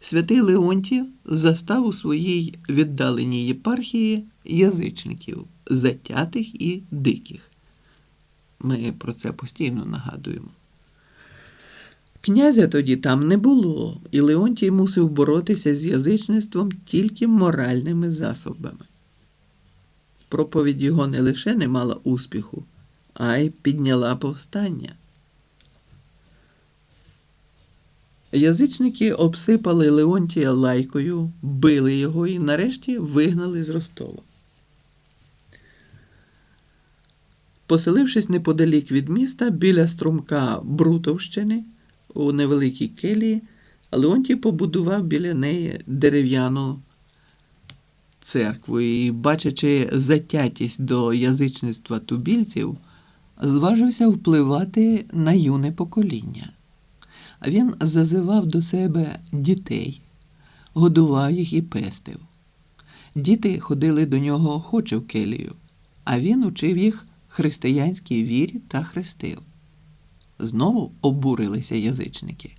Speaker 1: Святий Леонтій застав у своїй віддаленій єпархії язичників, затятих і диких. Ми про це постійно нагадуємо. Князя тоді там не було, і Леонтій мусив боротися з язичництвом тільки моральними засобами. Проповідь його не лише не мала успіху, а й підняла повстання. Язичники обсипали Леонтія лайкою, били його і нарешті вигнали з Ростова. Поселившись неподалік від міста біля струмка Брутовщини у невеликій келії, Леонтій побудував біля неї дерев'яну церкву і, бачачи затятість до язичництва тубільців, зважився впливати на юне покоління. Він зазивав до себе дітей, годував їх і пестив. Діти ходили до нього охоче в келію, а він учив їх християнській вірі та хрестив. Знову обурилися язичники.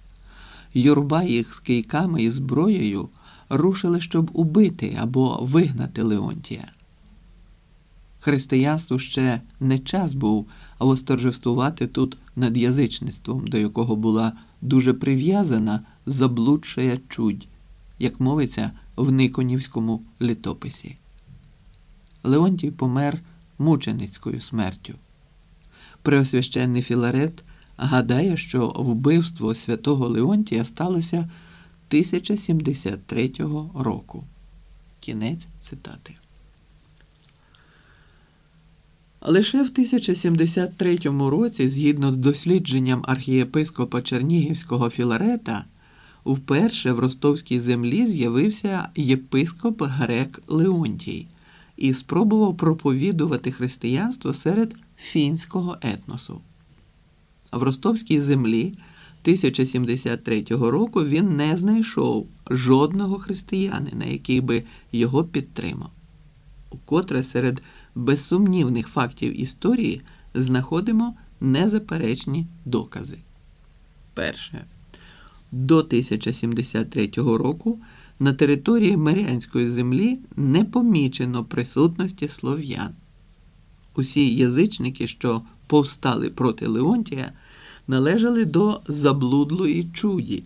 Speaker 1: Юрба їх з кийками і зброєю рушили, щоб убити або вигнати Леонтія. Християнству ще не час був восторжествувати тут над язичництвом, до якого була дуже прив'язана заблудшая чудь, як мовиться в Никонівському літописі. Леонтій помер мученицькою смертю. Преосвященний Філарет гадає, що вбивство святого Леонтія сталося 1073 року. Кінець цитати. Лише в 1073 році, згідно з дослідженням архієпископа Чернігівського Філарета, вперше в ростовській землі з'явився єпископ грек Леонтій і спробував проповідувати християнство серед фінського етносу. В ростовській землі 1073 року він не знайшов жодного християнина, який би його підтримав. Укотре серед безсумнівних фактів історії знаходимо незаперечні докази. Перше. До 1073 року на території Маріанської землі не помічено присутності слов'ян. Усі язичники, що повстали проти Леонтія, належали до заблудлої чуді.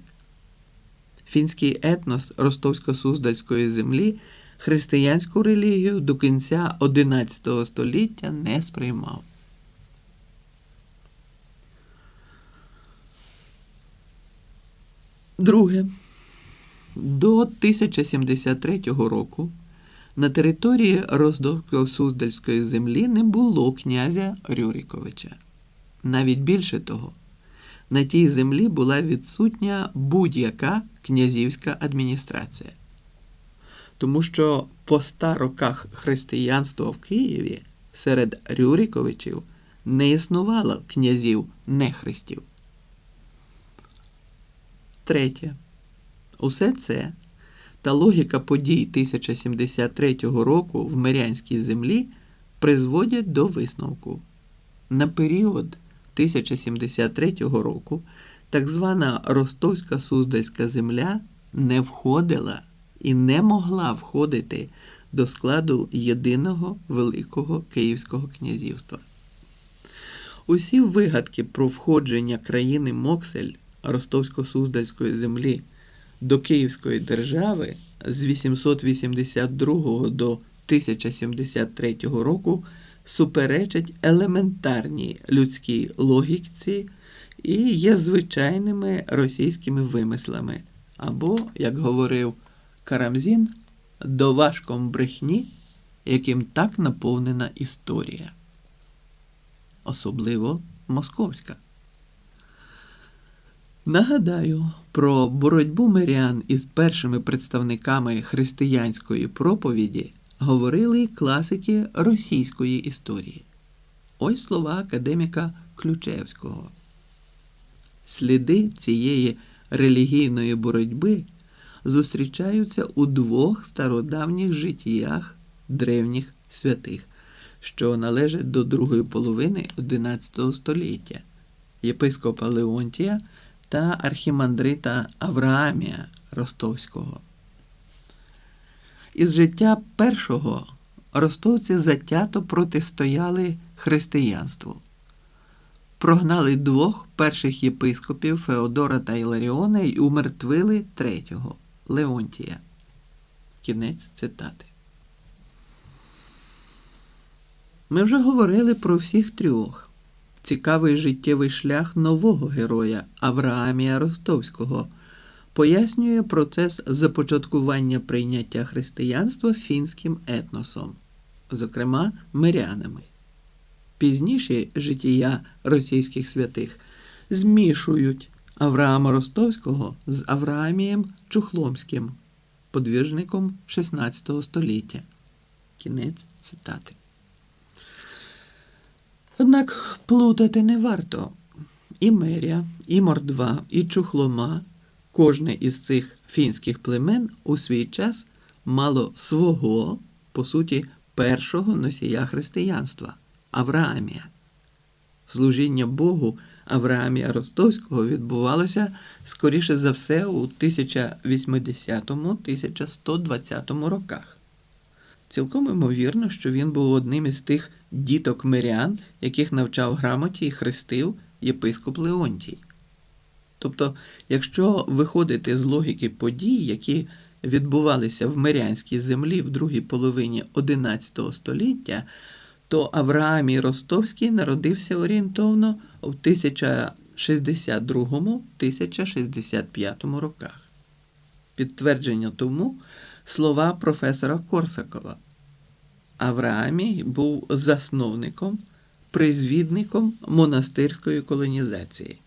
Speaker 1: Фінський етнос Ростовсько-Суздальської землі християнську релігію до кінця XI століття не сприймав. Друге. До 1073 року на території Роздовсько-Суздальської землі не було князя Рюріковича. Навіть більше того, на тій землі була відсутня будь-яка князівська адміністрація. Тому що по ста роках християнства в Києві серед Рюріковичів не існувало князів нехристів. Третє. Усе це та логіка подій 1073 року в Мирянській землі призводять до висновку. На період 1073 року так звана Ростовська Суздальська земля не входила і не могла входити до складу єдиного Великого Київського князівства. Усі вигадки про входження країни Моксель Ростовсько-Суздальської землі до Київської держави з 882 до 1073 року суперечать елементарній людській логіці і є звичайними російськими вимислами, або, як говорив Карамзін, доважком брехні, яким так наповнена історія, особливо московська. Нагадаю про боротьбу мирян із першими представниками християнської проповіді говорили класики російської історії. Ось слова академіка Ключевського. Сліди цієї релігійної боротьби зустрічаються у двох стародавніх життях древніх святих, що належать до другої половини XI століття єпископа Леонтія та архімандрита Авраамія Ростовського. Із життя першого ростовці затято протистояли християнству. Прогнали двох перших єпископів Феодора та Іларіона і умертвили третього Леонтія. Кінець цитати. Ми вже говорили про всіх трьох. Цікавий життєвий шлях нового героя Авраамія Ростовського пояснює процес започаткування прийняття християнства фінським етносом, зокрема мирянами. Пізніші життя російських святих змішують Авраама Ростовського з Авраамієм Чухломським, подвижником XVI століття. Кінець цитати. Однак плутати не варто. І Меря, і Мордва, і Чухлома, кожне із цих фінських племен у свій час мало свого, по суті, першого носія християнства Авраамія. Служіння Богу Авраамія Ростовського відбувалося скоріше за все у 1080-1120 роках. Цілком імовірно, що він був одним із тих діток мирян, яких навчав грамоті і хрестив єпископ Леонтій. Тобто, якщо виходити з логіки подій, які відбувалися в мирянській землі в другій половині XI століття, то Авраамій Ростовський народився орієнтовно в 1062-1065 роках. Підтвердження тому слова професора Корсакова. Авраамій був засновником, призвідником монастирської колонізації.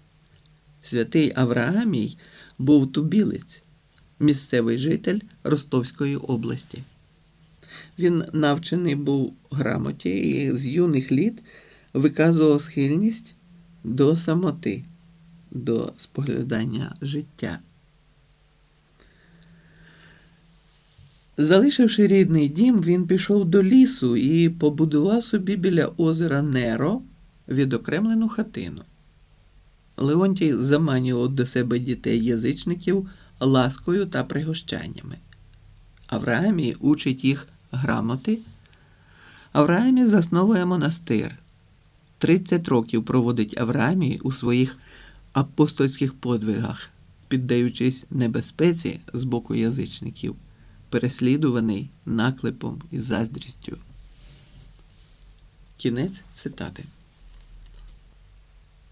Speaker 1: Святий Авраамій був тубілець, місцевий житель Ростовської області. Він навчений був грамоті і з юних літ виказував схильність до самоти, до споглядання життя. Залишивши рідний дім, він пішов до лісу і побудував собі біля озера Неро відокремлену хатину. Леонтій заманював до себе дітей язичників ласкою та пригощаннями. Авраамій учить їх грамоти. Авраамій засновує монастир. 30 років проводить Авраамій у своїх апостольських подвигах, піддаючись небезпеці з боку язичників переслідуваний наклепом і заздрістю. Кінець цитати.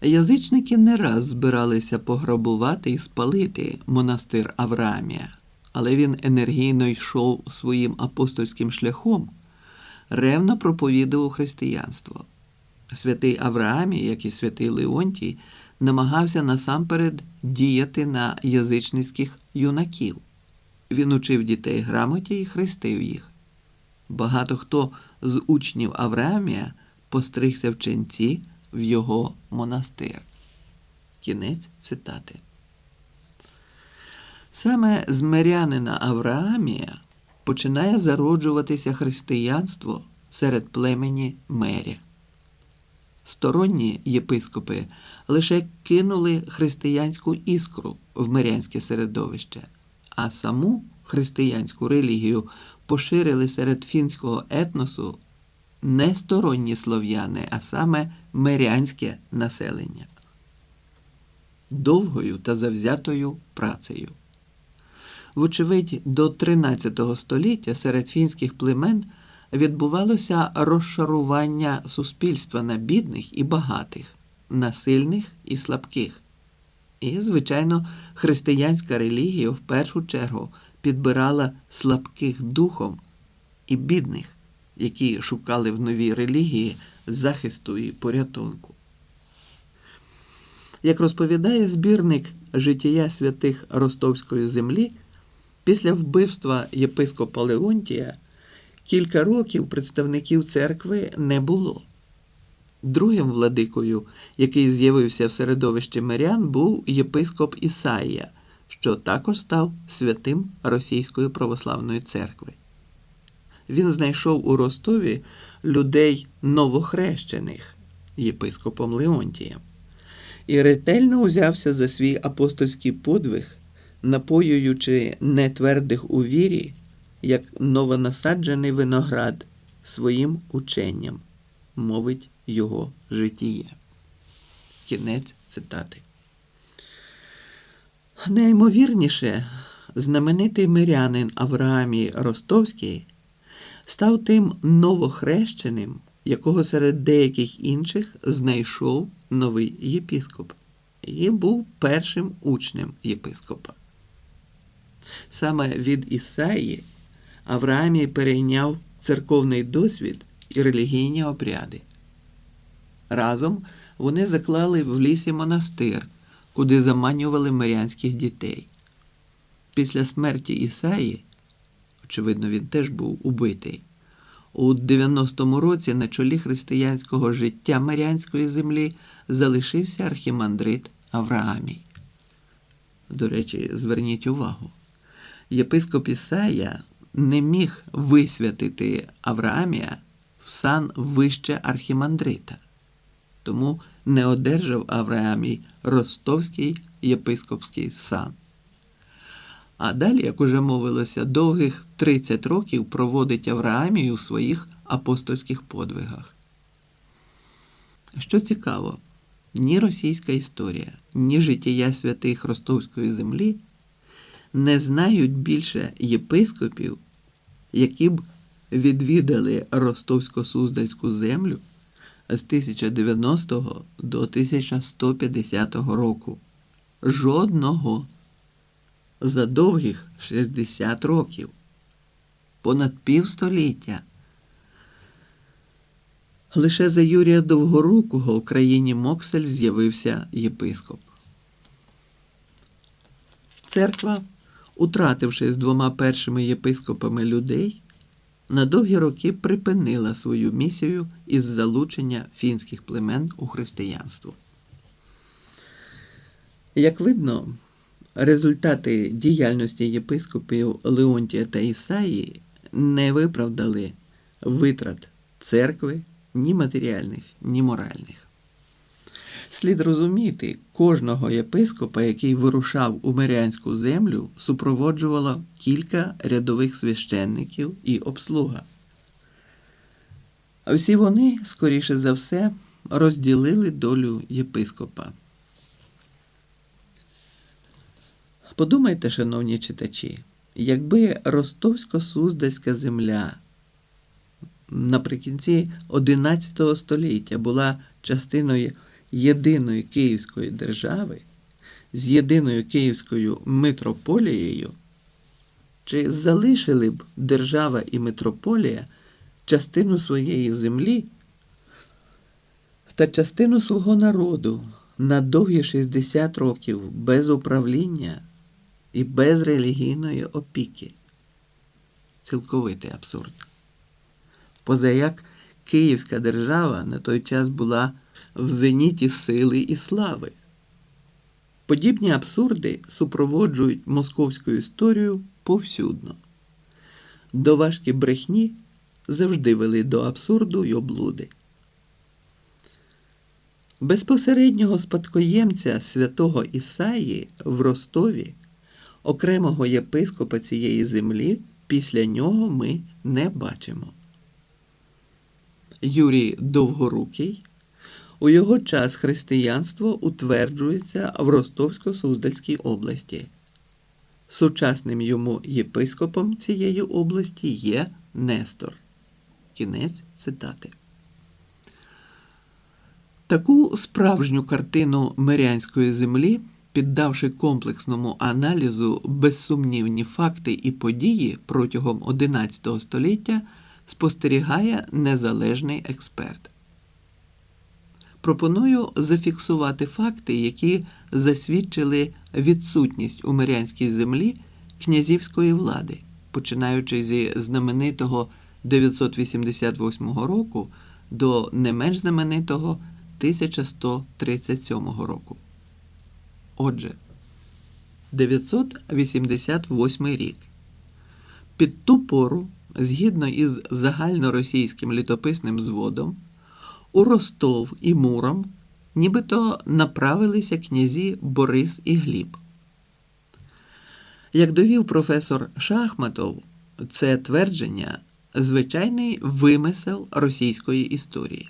Speaker 1: Язичники не раз збиралися пограбувати і спалити монастир Авраамія, але він енергійно йшов своїм апостольським шляхом, ревно проповідував християнство. Святий Авраамій, як і святий Леонтій, намагався насамперед діяти на язичницьких юнаків. Він учив дітей грамоті і хрестив їх. Багато хто з учнів Авраамія постригся в ченці в його монастир. Кінець цитати. Саме з мирянина Авраамія починає зароджуватися християнство серед племені Мері. Сторонні єпископи лише кинули християнську іскру в мирянське середовище а саму християнську релігію поширили серед фінського етносу не сторонні слов'яни, а саме мирянське населення. Довгою та завзятою працею. Вочевидь, до 13 століття серед фінських племен відбувалося розшарування суспільства на бідних і багатих, на сильних і слабких. І, звичайно, християнська релігія в першу чергу підбирала слабких духом і бідних, які шукали в новій релігії захисту і порятунку. Як розповідає збірник життя святих Ростовської землі, після вбивства єпископа Леонтія кілька років представників церкви не було. Другим владикою, який з'явився в середовищі мирян, був єпископ Ісаїя, що також став святим Російської православної церкви. Він знайшов у Ростові людей новохрещених єпископом Леонтієм і ретельно узявся за свій апостольський подвиг, напоюючи нетвердих у вірі, як новонасаджений виноград своїм ученням, мовить його житіє. Кінець цитати. Найімовірніше, знаменитий мирянин Авраамій Ростовський став тим новохрещеним, якого серед деяких інших знайшов новий єпіскоп, і був першим учнем єпископа. Саме від Ісаї Авраамій перейняв церковний досвід і релігійні обряди. Разом вони заклали в лісі монастир, куди заманювали мирянських дітей. Після смерті Ісаї, очевидно, він теж був убитий, у 90-му році на чолі християнського життя Марянської землі залишився архімандрит Авраамій. До речі, зверніть увагу, єпископ Ісая не міг висвятити Авраамія в сан вище архімандрита, тому не одержав Авраамій ростовський єпископський сан. А далі, як уже мовилося, довгих 30 років проводить Авраамій у своїх апостольських подвигах. Що цікаво, ні російська історія, ні життя святих Ростовської землі не знають більше єпископів, які б відвідали Ростовсько-Суздальську землю з 1090 до 1150 року. Жодного за довгих 60 років, понад півстоліття. Лише за Юрія Довгорукого в країні Моксель з'явився єпископ. Церква, утративши з двома першими єпископами людей, на довгі роки припинила свою місію із залучення фінських племен у християнство. Як видно, результати діяльності єпископів Леонтія та Ісаї не виправдали витрат церкви ні матеріальних, ні моральних. Слід розуміти, кожного єпископа, який вирушав у Мирянську землю, супроводжувало кілька рядових священників і обслуга. Всі вони, скоріше за все, розділили долю єпископа. Подумайте, шановні читачі, якби Ростовсько-Суздальська земля наприкінці XI століття була частиною єдиної Київської держави з єдиною Київською митрополією, чи залишили б держава і митрополія частину своєї землі та частину свого народу на довгі 60 років без управління і без релігійної опіки? Цілковитий абсурд. Позаяк Київська держава на той час була в зеніті сили і слави. Подібні абсурди супроводжують московську історію повсюдно. Доважкі брехні завжди вели до абсурду й облуди. Безпосереднього спадкоємця святого Ісаї в Ростові, окремого єпископа цієї землі, після нього ми не бачимо. Юрій Довгорукий. У його час християнство утверджується в Ростовсько-Суздальській області. Сучасним йому єпископом цієї області є Нестор. Кінець цитати. Таку справжню картину Мирянської землі, піддавши комплексному аналізу безсумнівні факти і події протягом XI століття, спостерігає незалежний експерт. Пропоную зафіксувати факти, які засвідчили відсутність у Мирянській землі князівської влади, починаючи зі знаменитого 988 року до не менш знаменитого 1137 року. Отже, 988 рік. Під ту пору, згідно із загальноросійським літописним зводом, у Ростов і Муром нібито направилися князі Борис і Гліб. Як довів професор Шахматов, це твердження звичайний вимисел російської історії,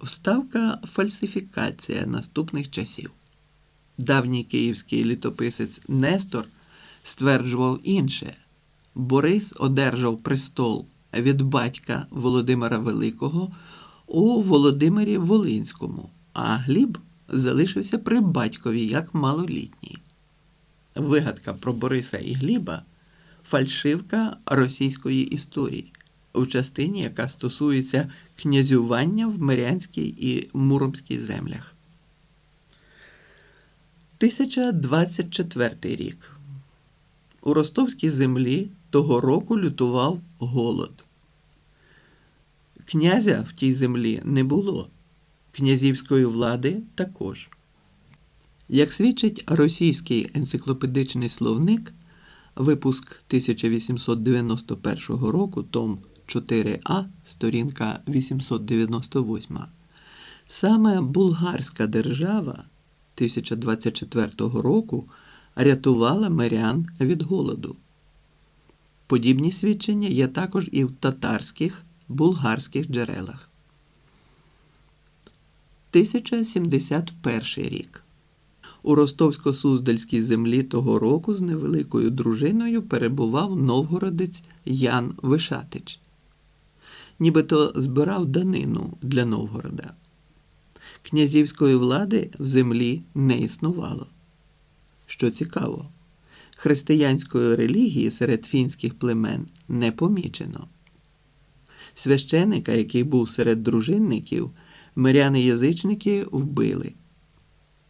Speaker 1: вставка фальсифікація наступних часів. Давній київський літописець Нестор стверджував інше: Борис одержав престол від батька Володимира Великого у Володимирі Волинському, а Гліб залишився при батькові як малолітній. Вигадка про Бориса і Гліба фальшивка російської історії у частині, яка стосується князювання в Мирянській і Муромській землях. 1024 рік. У ростовській землі того року лютував голод. Князя в тій землі не було, князівської влади також. Як свідчить російський енциклопедичний словник, випуск 1891 року, том 4А, сторінка 898, саме булгарська держава 1024 року рятувала мирян від голоду. Подібні свідчення є також і в татарських булгарських джерелах. 1071 рік. У Ростовсько-Суздальській землі того року з невеликою дружиною перебував новгородець Ян Вишатич. Нібито збирав данину для Новгорода. Князівської влади в землі не існувало. Що цікаво, християнської релігії серед фінських племен не помічено. Священика, який був серед дружинників, миряни-язичники вбили.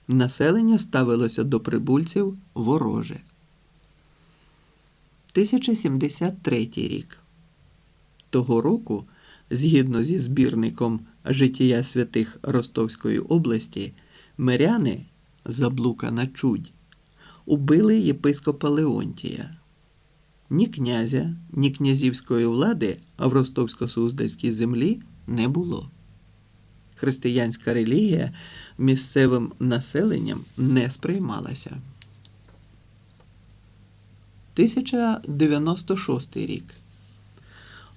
Speaker 1: Населення ставилося до прибульців вороже. 1073 рік. Того року, згідно зі збірником життя святих Ростовської області, миряни заблука на чудь убили єпископа Леонтія. Ні князя, ні князівської влади в Ростовсько-Суздальській землі не було. Християнська релігія місцевим населенням не сприймалася. 1096 рік.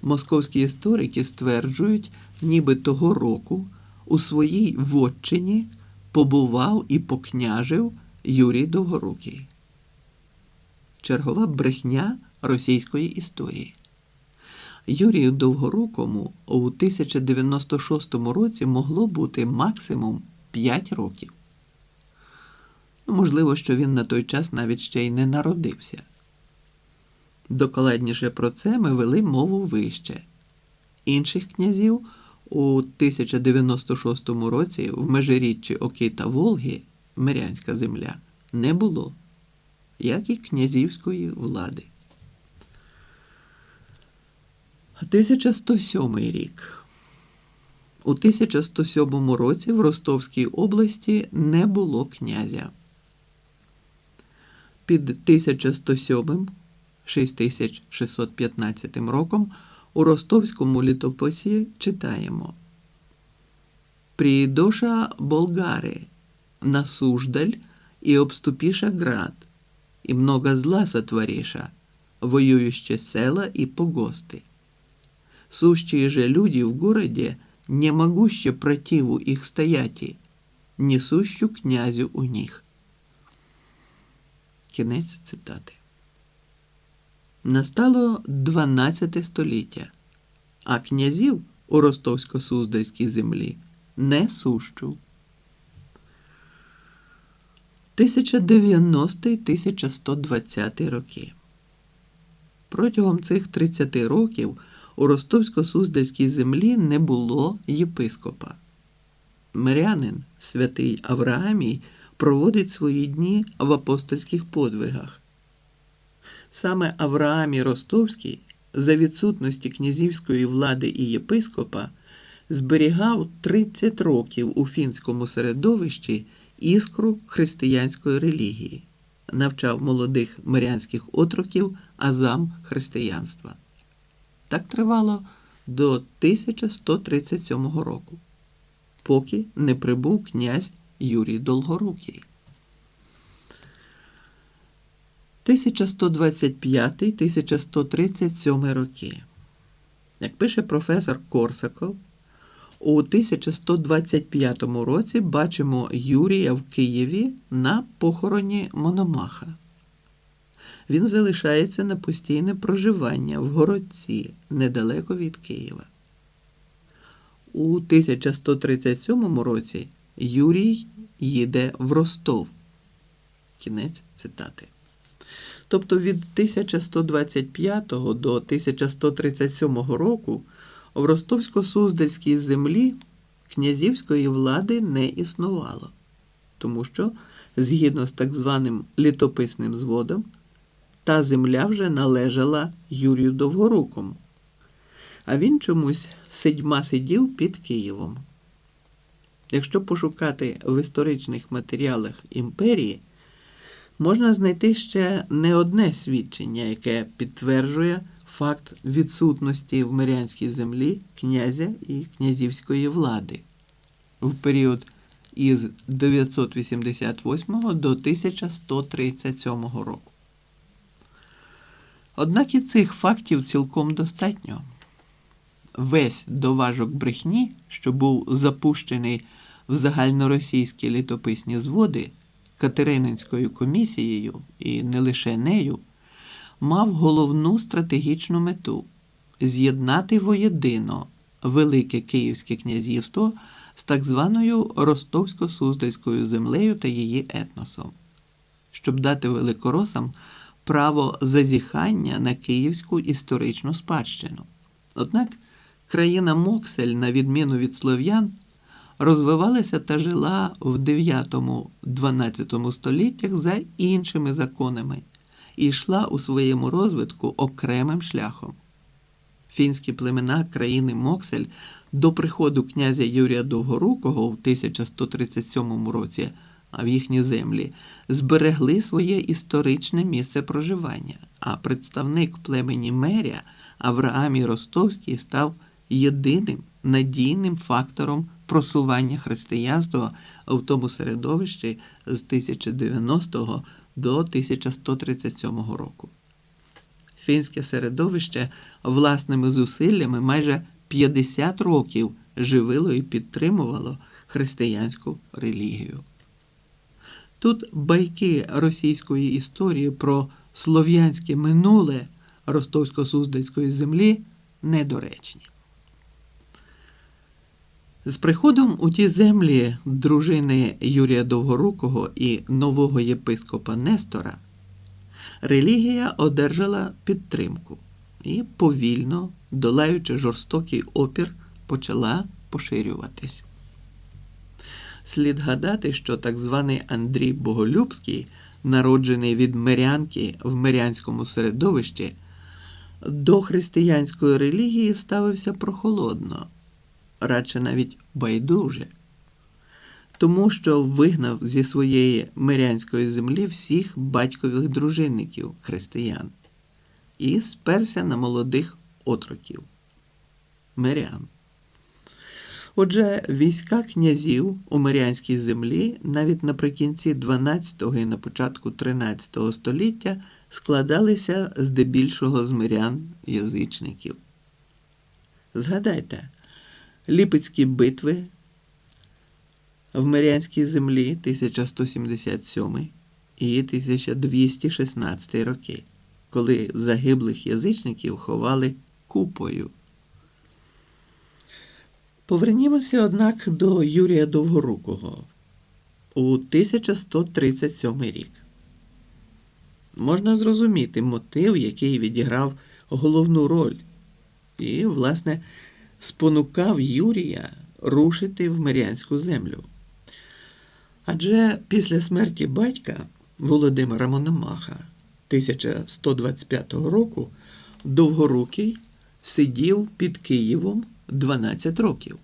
Speaker 1: Московські історики стверджують, ніби того року у своїй вотчині побував і покняжив Юрій Довгорукий. Чергова брехня російської історії. Юрію Довгорукому у 1096 році могло бути максимум 5 років. Ну, можливо, що він на той час навіть ще й не народився. Докладніше про це ми вели мову вище. Інших князів у 1096 році в межиріччі Оки та Волги Мирянська земля не було, як і князівської влади. 1107 рік. У 1107 році в Ростовській області не було князя. Під 1107 6615 роком у ростовському літописі читаємо Приїдоша болгари на Суждаль і обступіша град, і много зла сотворіша, воююще села і погости. Сущие же люди в городе, не могуще противу их стояти, несущу князю у них. Кінець цитати. Настало 12 століття, а князів у Ростовсько-Суздальській землі не сущу. 1090-1120 роки. Протягом цих 30 років у Ростовсько-Суздальській землі не було єпископа. Мирянин, святий Авраамій, проводить свої дні в апостольських подвигах. Саме Авраамій Ростовський за відсутності князівської влади і єпископа зберігав 30 років у фінському середовищі іскру християнської релігії, навчав молодих мирянських отроків азам християнства. Так тривало до 1137 року. поки не прибув князь Юрій Долгорукий. 1125-1137 роки. Як пише професор Корсаков, у 1125 році бачимо Юрія в Києві на похороні Мономаха. Він залишається на постійне проживання в городці недалеко від Києва. У 1137 році Юрій їде в Ростов. Кінець цитати. Тобто від 1125 до 1137 року в Ростовсько-Суздальській землі князівської влади не існувало, тому що, згідно з так званим літописним зводом, та земля вже належала Юрію Довгорукому, а він чомусь седьма сидів під Києвом. Якщо пошукати в історичних матеріалах імперії, можна знайти ще не одне свідчення, яке підтверджує факт відсутності в Мирянській землі князя і князівської влади в період із 988 до 1137 року. Однак і цих фактів цілком достатньо. Весь доважок брехні, що був запущений в загальноросійські літописні зводи Катерининською комісією і не лише нею, мав головну стратегічну мету з'єднати воєдино Велике Київське князівство з так званою Ростовсько-Суздальською землею та її етносом, щоб дати великоросам право зазіхання на київську історичну спадщину. Однак країна Моксель, на відміну від слов'ян, розвивалася та жила в 9-12 століттях за іншими законами і йшла у своєму розвитку окремим шляхом. Фінські племена країни Моксель до приходу князя Юрія Довгорукого в 1137 році, в їхні землі, зберегли своє історичне місце проживання, а представник племені Меря Авраамій Ростовський став єдиним надійним фактором просування християнства в тому середовищі з 1090 до 1137 року. Фінське середовище власними зусиллями майже 50 років живило і підтримувало християнську релігію. Тут байки російської історії про слов'янське минуле Ростовсько-Суздальської землі недоречні. З приходом у ті землі дружини Юрія Довгорукого і нового єпископа Нестора релігія одержала підтримку і повільно, долаючи жорстокий опір, почала поширюватись. Слід гадати, що так званий Андрій Боголюбський, народжений від мирянки в мирянському середовищі, до християнської релігії ставився прохолодно, радше навіть байдуже, тому що вигнав зі своєї мирянської землі всіх батькових дружинників християн і сперся на молодих отроків мирян. Отже, війська князів у Мирянській землі навіть наприкінці 12 і на початку 13 століття складалися здебільшого з мирян язичників. Згадайте, Ліпецькі битви в Мирянській землі 1177 і 1216 роки, коли загиблих язичників ховали купою. Повернімося, однак, до Юрія Довгорукого у 1137 рік. Можна зрозуміти мотив, який відіграв головну роль, і, власне, спонукав Юрія рушити в Мирянську землю. Адже після смерті батька Володимира Мономаха 1125 року Довгорукий сидів під Києвом 12 років.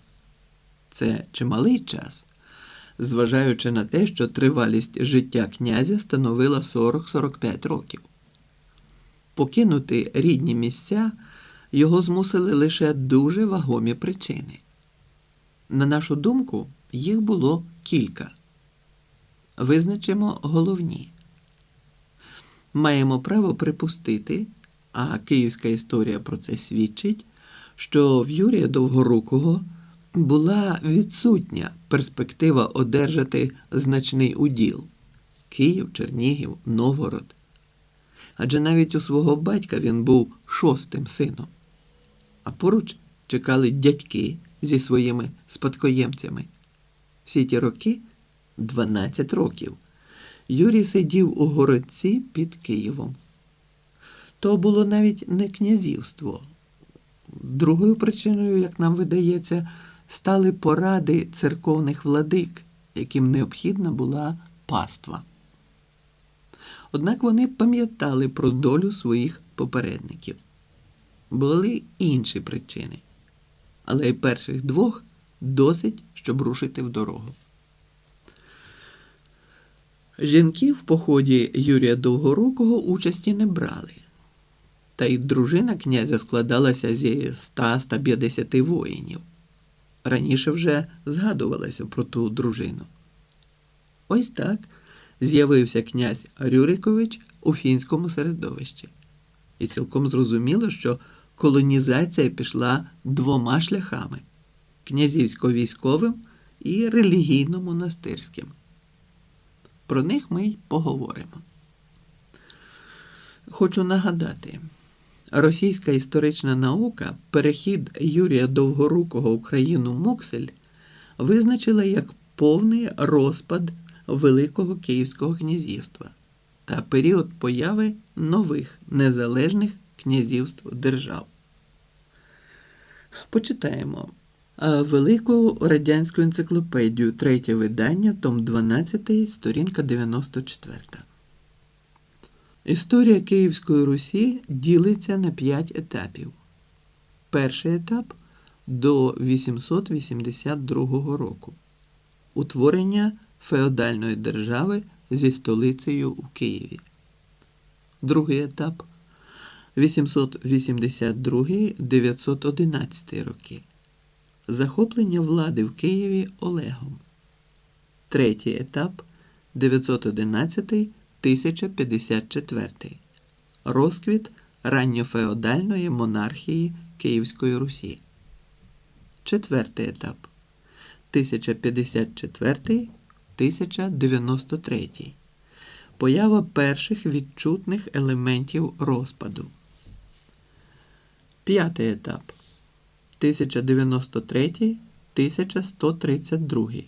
Speaker 1: Це чималий час, зважаючи на те, що тривалість життя князя становила 40-45 років. Покинути рідні місця його змусили лише дуже вагомі причини. На нашу думку, їх було кілька. Визначимо головні. Маємо право припустити, а київська історія про це свідчить, що в Юрія Довгорукого була відсутня перспектива одержати значний уділ Київ, Чернігів, Новгород. Адже навіть у свого батька він був шостим сином, а поруч чекали дядьки зі своїми спадкоємцями. Всі ті роки 12 років. Юрій сидів у городці під Києвом. То було навіть не князівство. Другою причиною, як нам видається, стали поради церковних владик, яким необхідна була паства. Однак вони пам'ятали про долю своїх попередників. Були інші причини, але й перших двох досить, щоб рушити в дорогу. Жінки в поході Юрія Довгорукого участі не брали, та й дружина князя складалася зі 100-150 воїнів. Раніше вже згадувалося про ту дружину. Ось так з'явився князь Рюрикович у фінському середовищі. І цілком зрозуміло, що колонізація пішла двома шляхами князівсько-військовим і релігійно-монастирським. Про них ми й поговоримо. Хочу нагадати, російська історична наука перехід Юрія Довгорукого в країну Моксель визначила як повний розпад Великого Київського князівства та період появи нових незалежних князівств держав. Почитаємо Велику радянську енциклопедію, третє видання, том 12, сторінка 94. Історія Київської Русі ділиться на п'ять етапів. Перший етап до 882 року. Утворення феодальної держави зі столицею у Києві. Другий етап 882-911 роки. Захоплення влади в Києві Олегом. Третій етап 911-1054. Розквіт ранньофеодальної монархії Київської Русі. Четвертий етап 1054-1093. Поява перших відчутних елементів розпаду. П'ятий етап 1093-1132.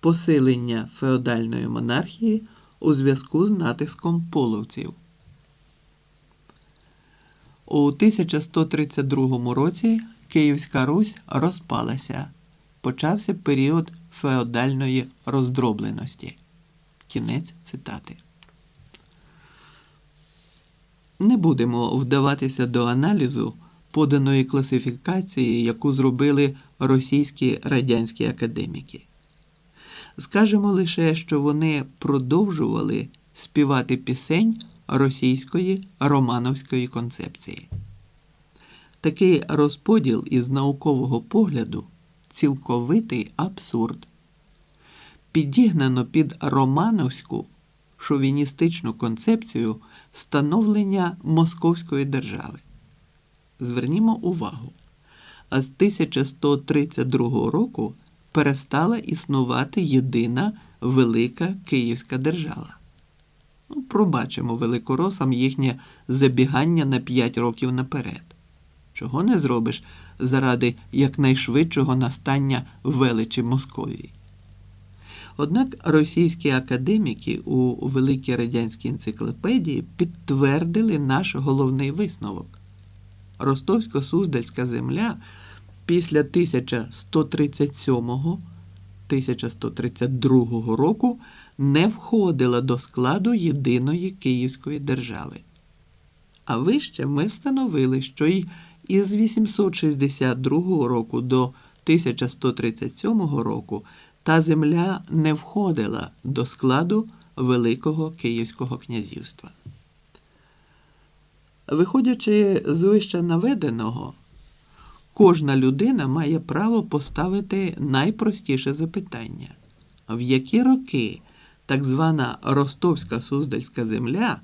Speaker 1: Посилення феодальної монархії у зв'язку з натиском половців. У 1132 році Київська Русь розпалася. Почався період феодальної роздробленості. Кінець цитати. Не будемо вдаватися до аналізу поданої класифікації, яку зробили російські радянські академіки. Скажемо лише, що вони продовжували співати пісень російської романовської концепції. Такий розподіл із наукового погляду цілковитий абсурд. Підігнано під романовську шовіністичну концепцію становлення Московської держави. Звернімо увагу, а з 1132 року перестала існувати єдина велика Київська держава. Ну, Пробачимо великоросам їхнє забігання на 5 років наперед. Чого не зробиш заради якнайшвидшого настання величі Московії. Однак російські академіки у Великій радянській енциклопедії підтвердили наш головний висновок. Ростовсько-Суздальська земля після 1137-1132 року не входила до складу єдиної Київської держави. А вище ми встановили, що й із 862 року до 1137 року та земля не входила до складу Великого Київського князівства. Виходячи з вище наведеного, кожна людина має право поставити найпростіше запитання: в які роки так звана Ростовська Суздальська земля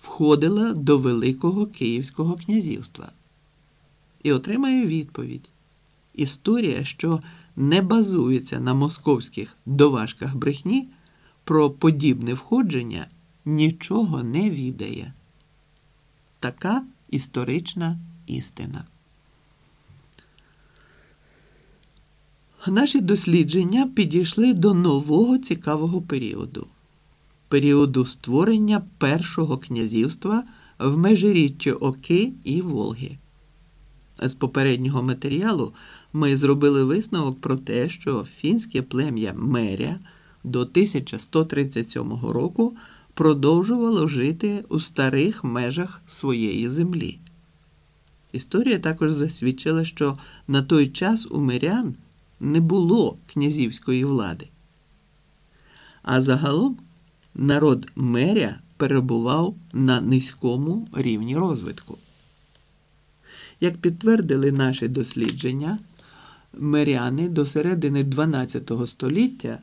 Speaker 1: входила до Великого Київського князівства? І отримає відповідь. Історія, що не базується на московських доважках брехні, про подібне входження нічого не відає. Така історична істина. Наші дослідження підійшли до нового цікавого періоду періоду створення першого князівства в межиріччі Оки і Волги. З попереднього матеріалу ми зробили висновок про те, що фінське плем'я Меря до 1137 року продовжувало жити у старих межах своєї землі. Історія також засвідчила, що на той час у мирян не було князівської влади. А загалом народ меря перебував на низькому рівні розвитку. Як підтвердили наші дослідження, миряни до середини XII століття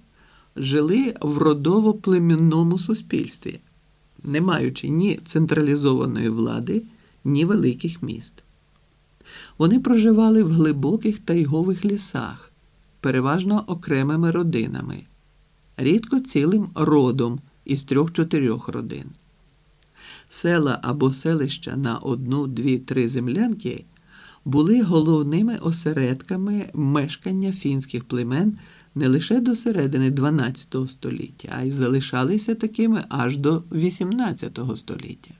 Speaker 1: жили в родово-племінному суспільстві, не маючи ні централізованої влади, ні великих міст. Вони проживали в глибоких тайгових лісах, переважно окремими родинами, рідко цілим родом із трьох-чотирьох родин. Села або селища на одну, дві, три землянки були головними осередками мешкання фінських племен не лише до середини XII століття, а й залишалися такими аж до XVIII століття.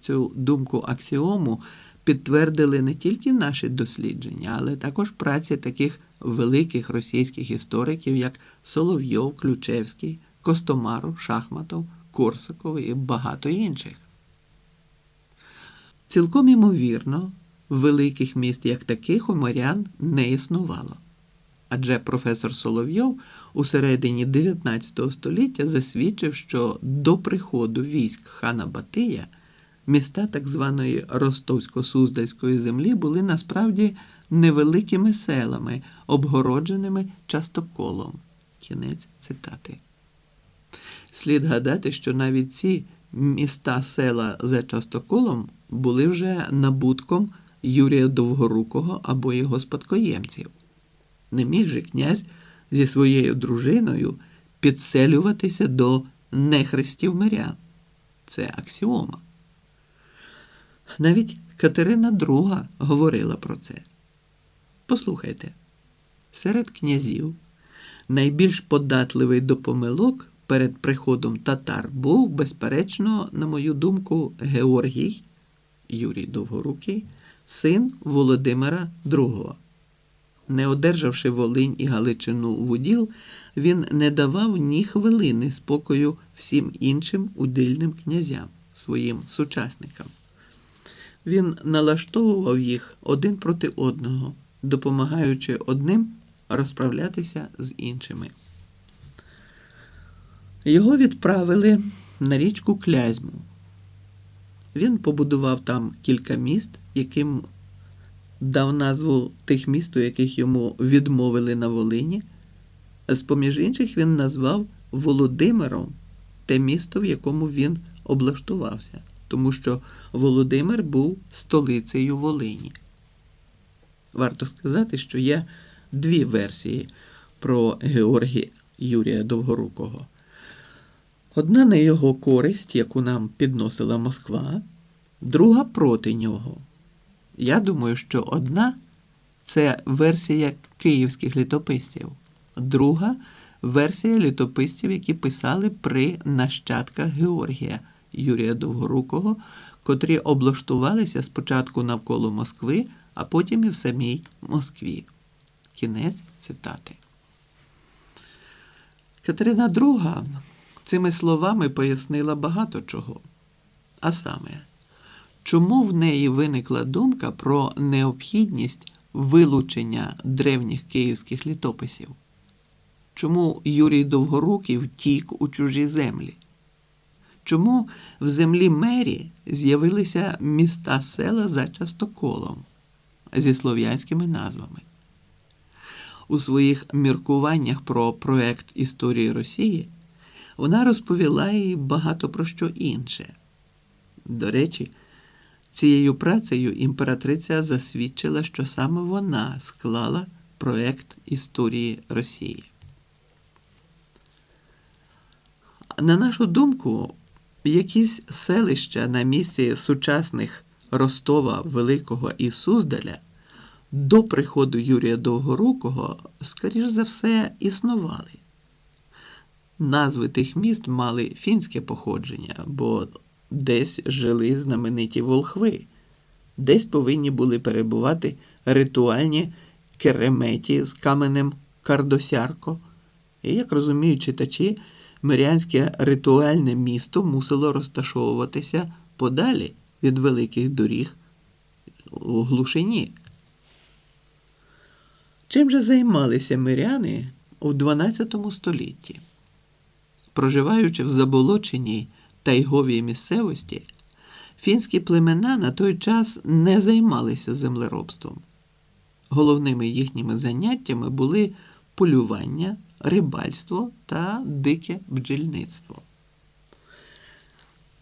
Speaker 1: Цю думку аксіому підтвердили не тільки наші дослідження, але також праці таких великих російських істориків, як Соловйов, Ключевський, Костомаров, Шахматов, Корсаков і багато інших. Цілком імовірно, великих міст як таких у морян не існувало. Адже професор Соловйов у середині 19 століття засвідчив, що до приходу військ хана Батия міста так званої Ростовсько-Суздальської землі були насправді невеликими селами, обгородженими частоколом. Кінець цитати. Слід гадати, що навіть ці міста села за частоколом були вже набутком Юрія Довгорукого або його спадкоємців. Не міг же князь зі своєю дружиною підселюватися до нехрестів мирян. Це аксіома. Навіть Катерина II говорила про це. Послухайте, серед князів найбільш податливий до помилок перед приходом татар був, безперечно, на мою думку, Георгій Юрій Довгорукий, син Володимира II. Не одержавши Волинь і Галичину в уділ, він не давав ні хвилини спокою всім іншим удільним князям, своїм сучасникам. Він налаштовував їх один проти одного, допомагаючи одним розправлятися з іншими. Його відправили на річку Клязьму. Він побудував там кілька міст, яким дав назву тих міст, у яких йому відмовили на Волині. З поміж інших він назвав Володимиром те місто, в якому він облаштувався, тому що Володимир був столицею Волині. Варто сказати, що є дві версії про Георгія Юрія Довгорукого. Одна на його користь, яку нам підносила Москва, друга проти нього. Я думаю, що одна це версія київських літописців, друга версія літописців, які писали при нащадках Георгія Юрія Довгорукого, котрі облаштувалися спочатку навколо Москви, а потім і в самій Москві. Кінець цитати. Катерина II цими словами пояснила багато чого. А саме, чому в неї виникла думка про необхідність вилучення древніх київських літописів? Чому Юрій Довгорукий втік у чужі землі? Чому в землі мері з'явилися міста села за частоколом? зі слов'янськими назвами. У своїх міркуваннях про проект історії Росії вона розповіла і багато про що інше. До речі, цією працею імператриця засвідчила, що саме вона склала проект історії Росії. На нашу думку, якісь селища на місці сучасних Ростова Великого і Суздаля до приходу Юрія Довгорукого, скоріш за все, існували. Назви тих міст мали фінське походження, бо десь жили знамениті волхви, десь повинні були перебувати ритуальні кереметі з каменем Кардосярко. І, як розуміють читачі, мирянське ритуальне місто мусило розташовуватися подалі від великих доріг у глушині. Чим же займалися миряни у XII столітті? Проживаючи в заболоченій тайговій місцевості, фінські племена на той час не займалися землеробством. Головними їхніми заняттями були полювання, рибальство та дике бджільництво.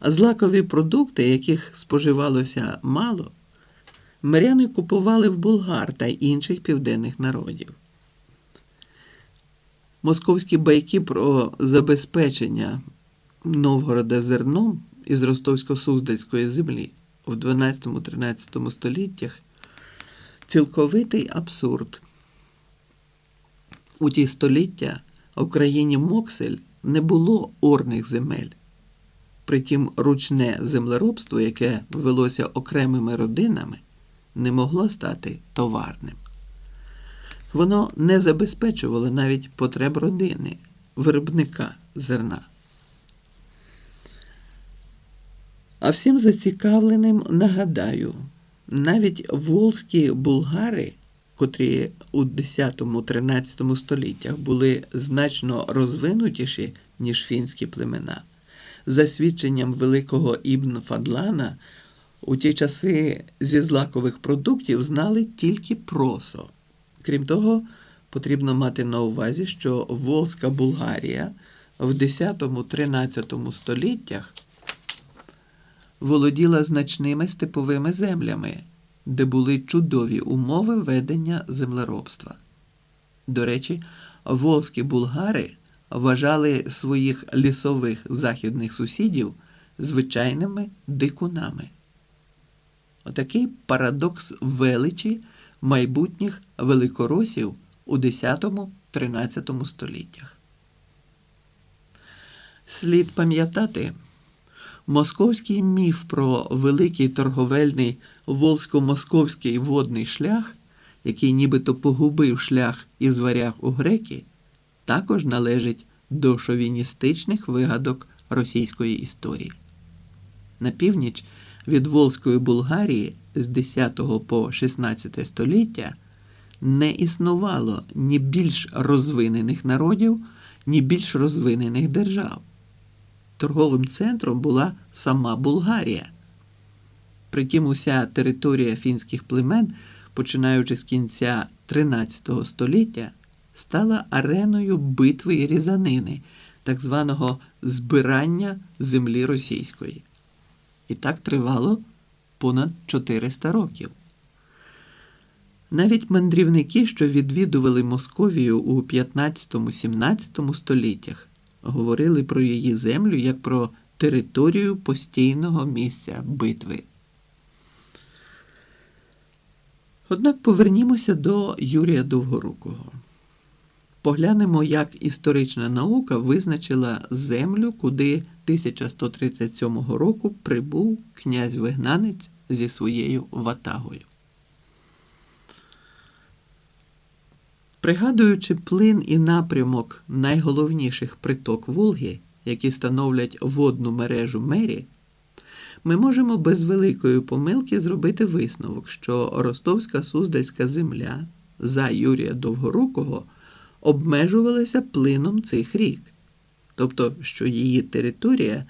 Speaker 1: Злакові продукти, яких споживалося мало, миряни купували в булгар та інших південних народів. Московські байки про забезпечення Новгорода зерном із ростовсько-суздальської землі в 12-13 століттях цілковитий абсурд. У ті століття в країні Моксель не було орних земель. Притім, ручне землеробство, яке велося окремими родинами, не могло стати товарним. Воно не забезпечувало навіть потреб родини, виробника зерна. А всім зацікавленим нагадаю, навіть волзькі булгари, котрі у 10-13 століттях були значно розвинутіші, ніж фінські племена, за свідченням великого Ібн Фадлана, у ті часи зі злакових продуктів знали тільки просо. Крім того, потрібно мати на увазі, що Волзька Булгарія в 10-13 століттях володіла значними степовими землями, де були чудові умови ведення землеробства. До речі, волзькі булгари вважали своїх лісових західних сусідів звичайними дикунами. Отакий парадокс величі майбутніх великоросів у 10-13 століттях. Слід пам'ятати, московський міф про великий торговельний волзько-московський водний шлях, який нібито погубив шлях із варяг у греки, також належить до шовіністичних вигадок російської історії. На північ від Волзької Булгарії з 10 по 16 століття не існувало ні більш розвинених народів, ні більш розвинених держав. Торговим центром була сама Булгарія. Притім, уся територія фінських племен, починаючи з кінця 13 століття, стала ареною битви і різанини, так званого збирання землі російської. І так тривало понад 400 років. Навіть мандрівники, що відвідували Московію у 15-17 століттях, говорили про її землю як про територію постійного місця битви. Однак повернімося до Юрія Довгорукого. Поглянемо, як історична наука визначила землю, куди 1137 року прибув князь-вигнанець зі своєю ватагою. Пригадуючи плин і напрямок найголовніших приток Волги, які становлять водну мережу мері, ми можемо без великої помилки зробити висновок, що Ростовська Суздальська земля за Юрія Довгорукого обмежувалася плином цих рік, тобто, що її територія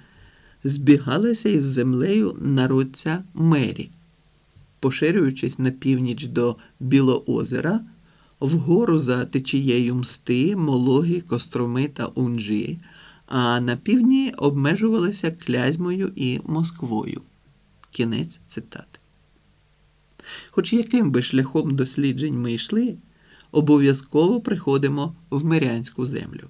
Speaker 1: збігалася із землею народця мері. поширюючись на північ до Білоозера, вгору за течією Мсти, Мологи, Костроми та Унжі, а на півдні обмежувалися Клязьмою і Москвою. Кінець цитати. Хоч яким би шляхом досліджень ми йшли, обов'язково приходимо в Мирянську землю.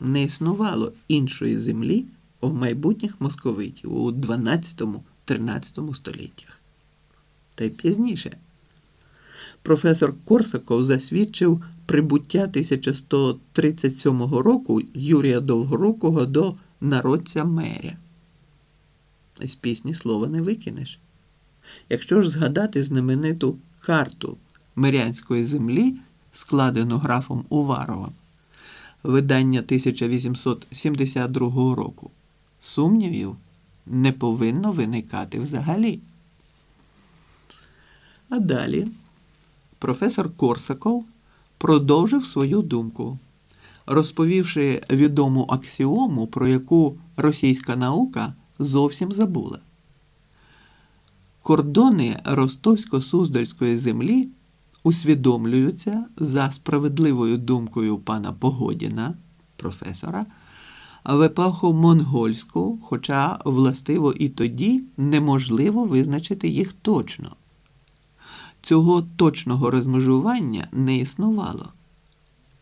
Speaker 1: Не існувало іншої землі в майбутніх московитів у 12-13 століттях. Та й пізніше. Професор Корсаков засвідчив прибуття 1137 року Юрія Довгорукого до народця меря. З пісні слова не викинеш. Якщо ж згадати знамениту карту Мирянської землі, складену графом Уваровим, видання 1872 року, сумнівів не повинно виникати взагалі. А далі професор Корсаков продовжив свою думку, розповівши відому аксіому, про яку російська наука зовсім забула. Кордони Ростовсько-Суздальської землі усвідомлюються за справедливою думкою пана Погодіна, професора, в епоху монгольську, хоча властиво і тоді неможливо визначити їх точно. Цього точного розмежування не існувало.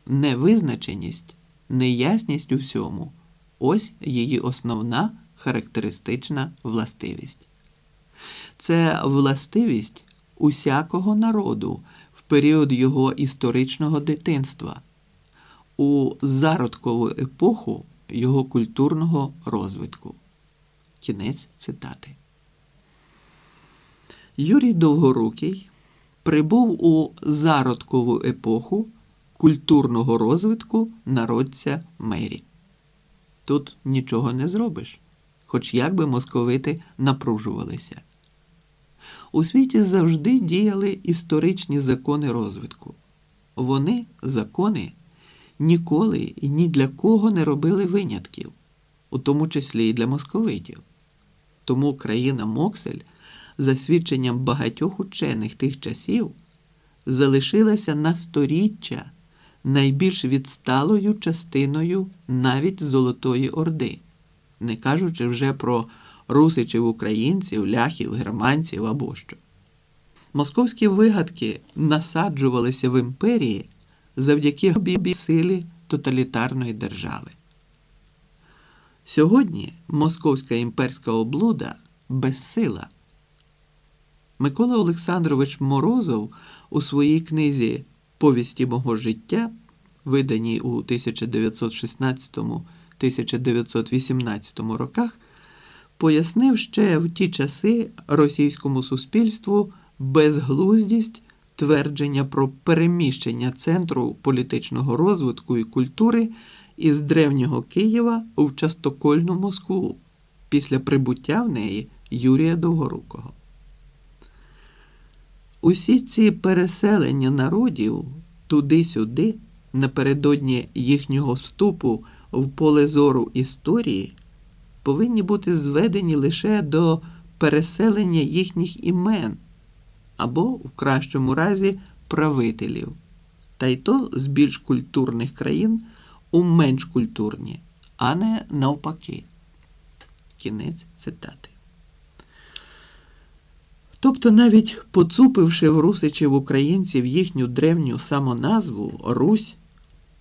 Speaker 1: Невизначеність, неясність у всьому ось її основна характеристична властивість. Це властивість усякого народу в період його історичного дитинства, у зародкову епоху його культурного розвитку. Кінець цитати. Юрій Довгорукий прибув у зародкову епоху культурного розвитку народця Мері. Тут нічого не зробиш, хоч як би московити напружувалися. У світі завжди діяли історичні закони розвитку. Вони, закони, ніколи і ні для кого не робили винятків, у тому числі і для московитів. Тому країна Моксель, за свідченням багатьох учених тих часів, залишилася на сторіччя найбільш відсталою частиною навіть Золотої Орди, не кажучи вже про русичів українців, ляхів, германців або що. Московські вигадки насаджувалися в імперії завдяки бібі силі тоталітарної держави. Сьогодні московська імперська облуда безсила. Микола Олександрович Морозов у своїй книзі Повісті мого життя, виданій у 1916-1918 роках, пояснив ще в ті часи російському суспільству безглуздість твердження про переміщення центру політичного розвитку і культури із древнього Києва в частокольну Москву після прибуття в неї Юрія Довгорукого. Усі ці переселення народів туди-сюди напередодні їхнього вступу в поле зору історії повинні бути зведені лише до переселення їхніх імен або, в кращому разі, правителів, та й то з більш культурних країн у менш культурні, а не навпаки. Кінець цитати. Тобто, навіть поцупивши в русичів українців їхню древню самоназву Русь,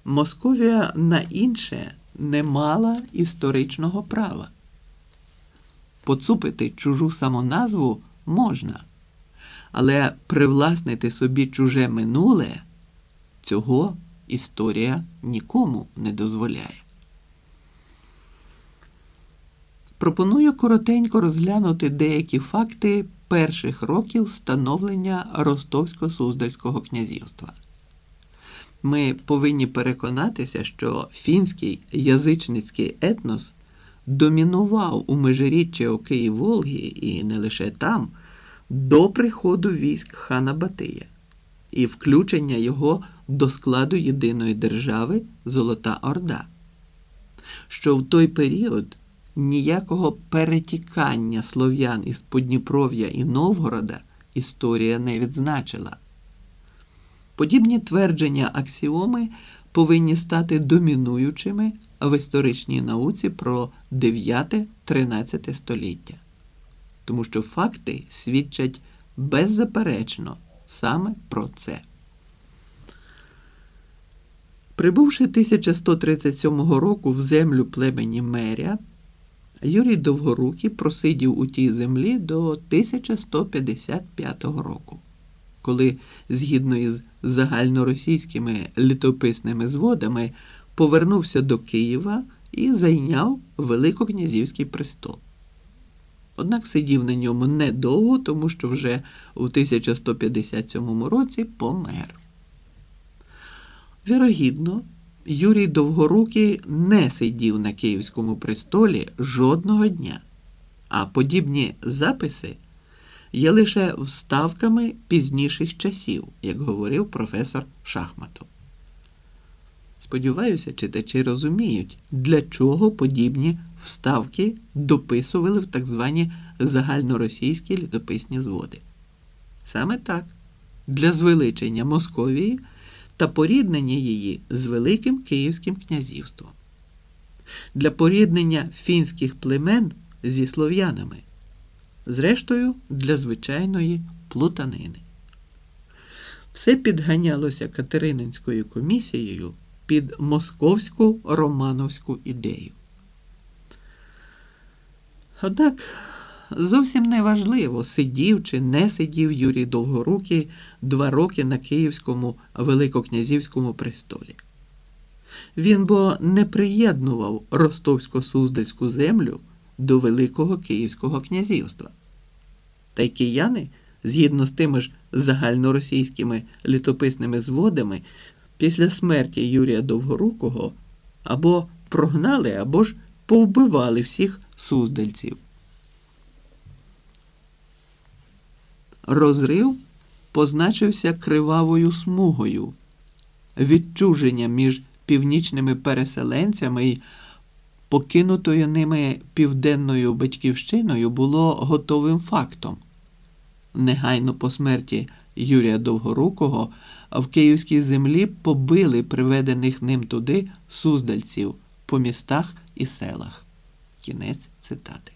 Speaker 1: Московія на інше не мала історичного права. Поцупити чужу самоназву можна, але привласнити собі чуже минуле цього історія нікому не дозволяє. Пропоную коротенько розглянути деякі факти перших років становлення Ростовсько-Суздальського князівства. Ми повинні переконатися, що фінський язичницький етнос домінував у межиріччі Оки і Волги, і не лише там, до приходу військ хана Батия і включення його до складу єдиної держави Золота Орда, що в той період ніякого перетікання слов'ян із Подніпров'я і Новгорода історія не відзначила. Подібні твердження аксіоми повинні стати домінуючими в історичній науці про 9-13 століття, тому що факти свідчать беззаперечно саме про це. Прибувши 1137 року в землю племені Меря, Юрій Довгорукий просидів у тій землі до 1155 року, коли, згідно із загальноросійськими літописними зводами, повернувся до Києва і зайняв Великокнязівський престол. Однак сидів на ньому недовго, тому що вже у 1157 році помер. Вірогідно, Юрій Довгорукий не сидів на Київському престолі жодного дня, а подібні записи є лише вставками пізніших часів, як говорив професор Шахматов. Сподіваюся, читачі розуміють, для чого подібні вставки дописували в так звані загальноросійські літописні зводи. Саме так, для звеличення Московії та поріднення її з Великим Київським князівством, для поріднення фінських племен зі слов'янами, зрештою, для звичайної плутанини. Все підганялося Катерининською комісією під московську романовську ідею. Однак зовсім не важливо, сидів чи не сидів Юрій Довгорукий два роки на Київському Великокнязівському престолі. Він бо не приєднував Ростовсько-Суздальську землю до Великого Київського князівства. Та й кияни, згідно з тими ж загальноросійськими літописними зводами, після смерті Юрія Довгорукого або прогнали, або ж повбивали всіх суздальців. Розрив позначився кривавою смугою, відчуження між північними переселенцями і покинутою ними південною батьківщиною було готовим фактом. Негайно по смерті Юрія Довгорукого в київській землі побили приведених ним туди суздальців по містах і селах. Кінець цитати.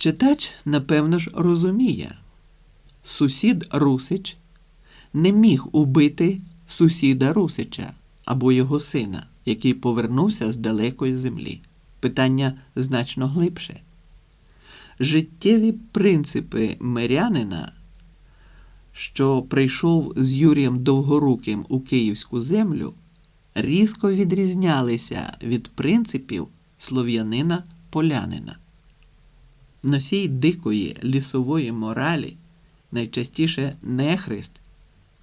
Speaker 1: Читач, напевно ж, розуміє, сусід Русич не міг убити сусіда Русича або його сина, який повернувся з далекої землі. Питання значно глибше. Життєві принципи мирянина, що прийшов з Юрієм Довгоруким у Київську землю, різко відрізнялися від принципів слов'янина полянина. Носій дикої лісової моралі, найчастіше нехрист,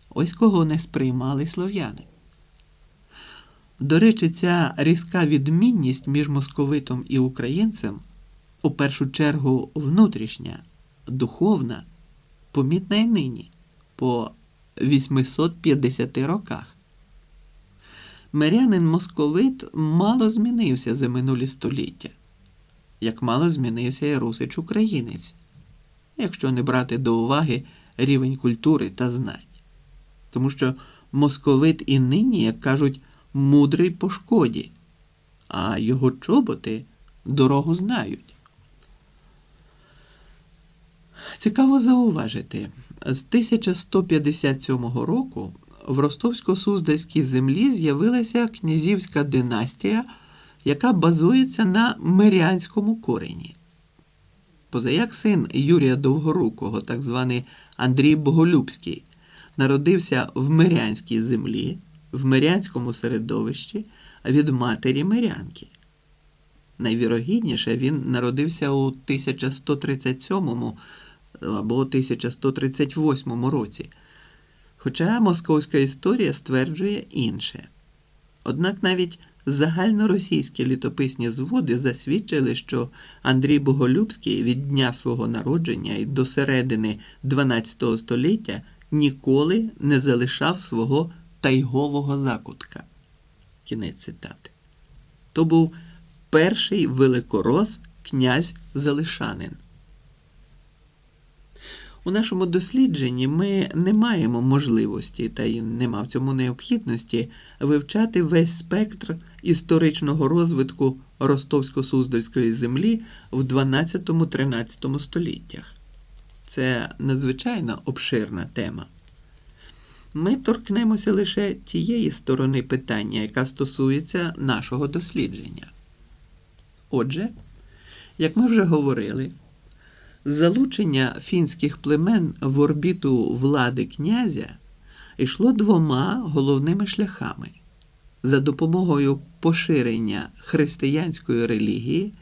Speaker 1: ось кого не сприймали слов'яни. До речі, ця різка відмінність між московитом і українцем у першу чергу внутрішня, духовна, помітна й нині по 850 роках. Мирянин московит мало змінився за минулі століття, як мало змінився і русич українець, якщо не брати до уваги рівень культури та знань. Тому що московит і нині, як кажуть, мудрий по шкоді, а його чоботи дорогу знають. Цікаво зауважити, з 1157 року в Ростовсько-Суздальській землі з'явилася князівська династія, яка базується на мирянському корені. Позаяк син Юрія Довгорукого, так званий Андрій Боголюбський, народився в мирянській землі, в мирянському середовищі від матері мирянки. Найвірогідніше він народився у 1137 або 1138 році. Хоча московська історія стверджує інше. Однак навіть загальноросійські літописні зводи засвідчили, що Андрій Боголюбський від дня свого народження і до середини XII століття ніколи не залишав свого тайгового закутка. Кінець цитати. То був перший великорос князь Залишанин. У нашому дослідженні ми не маємо можливості, та й нема в цьому необхідності вивчати весь спектр історичного розвитку Ростовсько-Суздальської землі в 12-13 століттях. Це надзвичайно обширна тема. Ми торкнемося лише тієї сторони питання, яка стосується нашого дослідження. Отже, як ми вже говорили, залучення фінських племен в орбіту влади князя йшло двома головними шляхами за допомогою поширення християнської релігії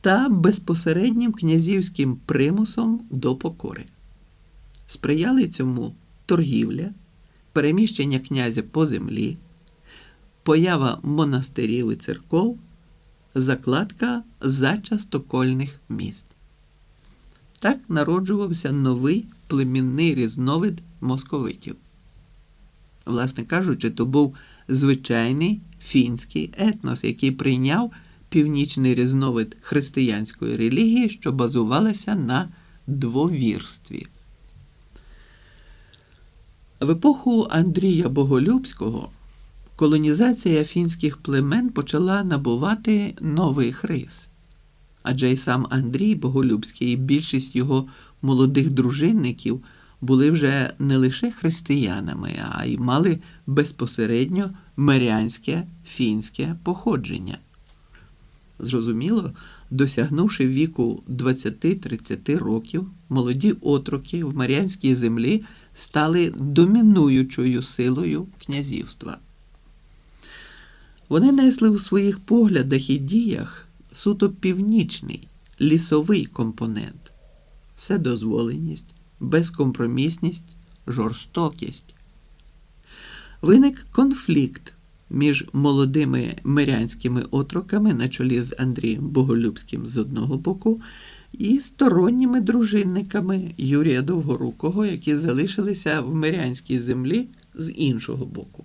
Speaker 1: та безпосереднім князівським примусом до покори. Сприяли цьому торгівля, переміщення князя по землі, поява монастирів і церков, закладка зачастокольних міст. Так народжувався новий племінний різновид московитів. Власне кажучи, то був звичайний фінський етнос, який прийняв північний різновид християнської релігії, що базувалася на двовірстві. В епоху Андрія Боголюбського колонізація фінських племен почала набувати нових рис. Адже й сам Андрій Боголюбський і більшість його молодих дружинників були вже не лише християнами, а й мали безпосередньо мирянське фінське походження. Зрозуміло, досягнувши віку 20-30 років, молоді отроки в Мар'янській землі стали домінуючою силою князівства. Вони несли у своїх поглядах і діях суто північний, лісовий компонент, вседозволеність, безкомпромісність, жорстокість. Виник конфлікт між молодими мирянськими отроками на чолі з Андрієм Боголюбським з одного боку і сторонніми дружинниками Юрія Довгорукого, які залишилися в мирянській землі з іншого боку.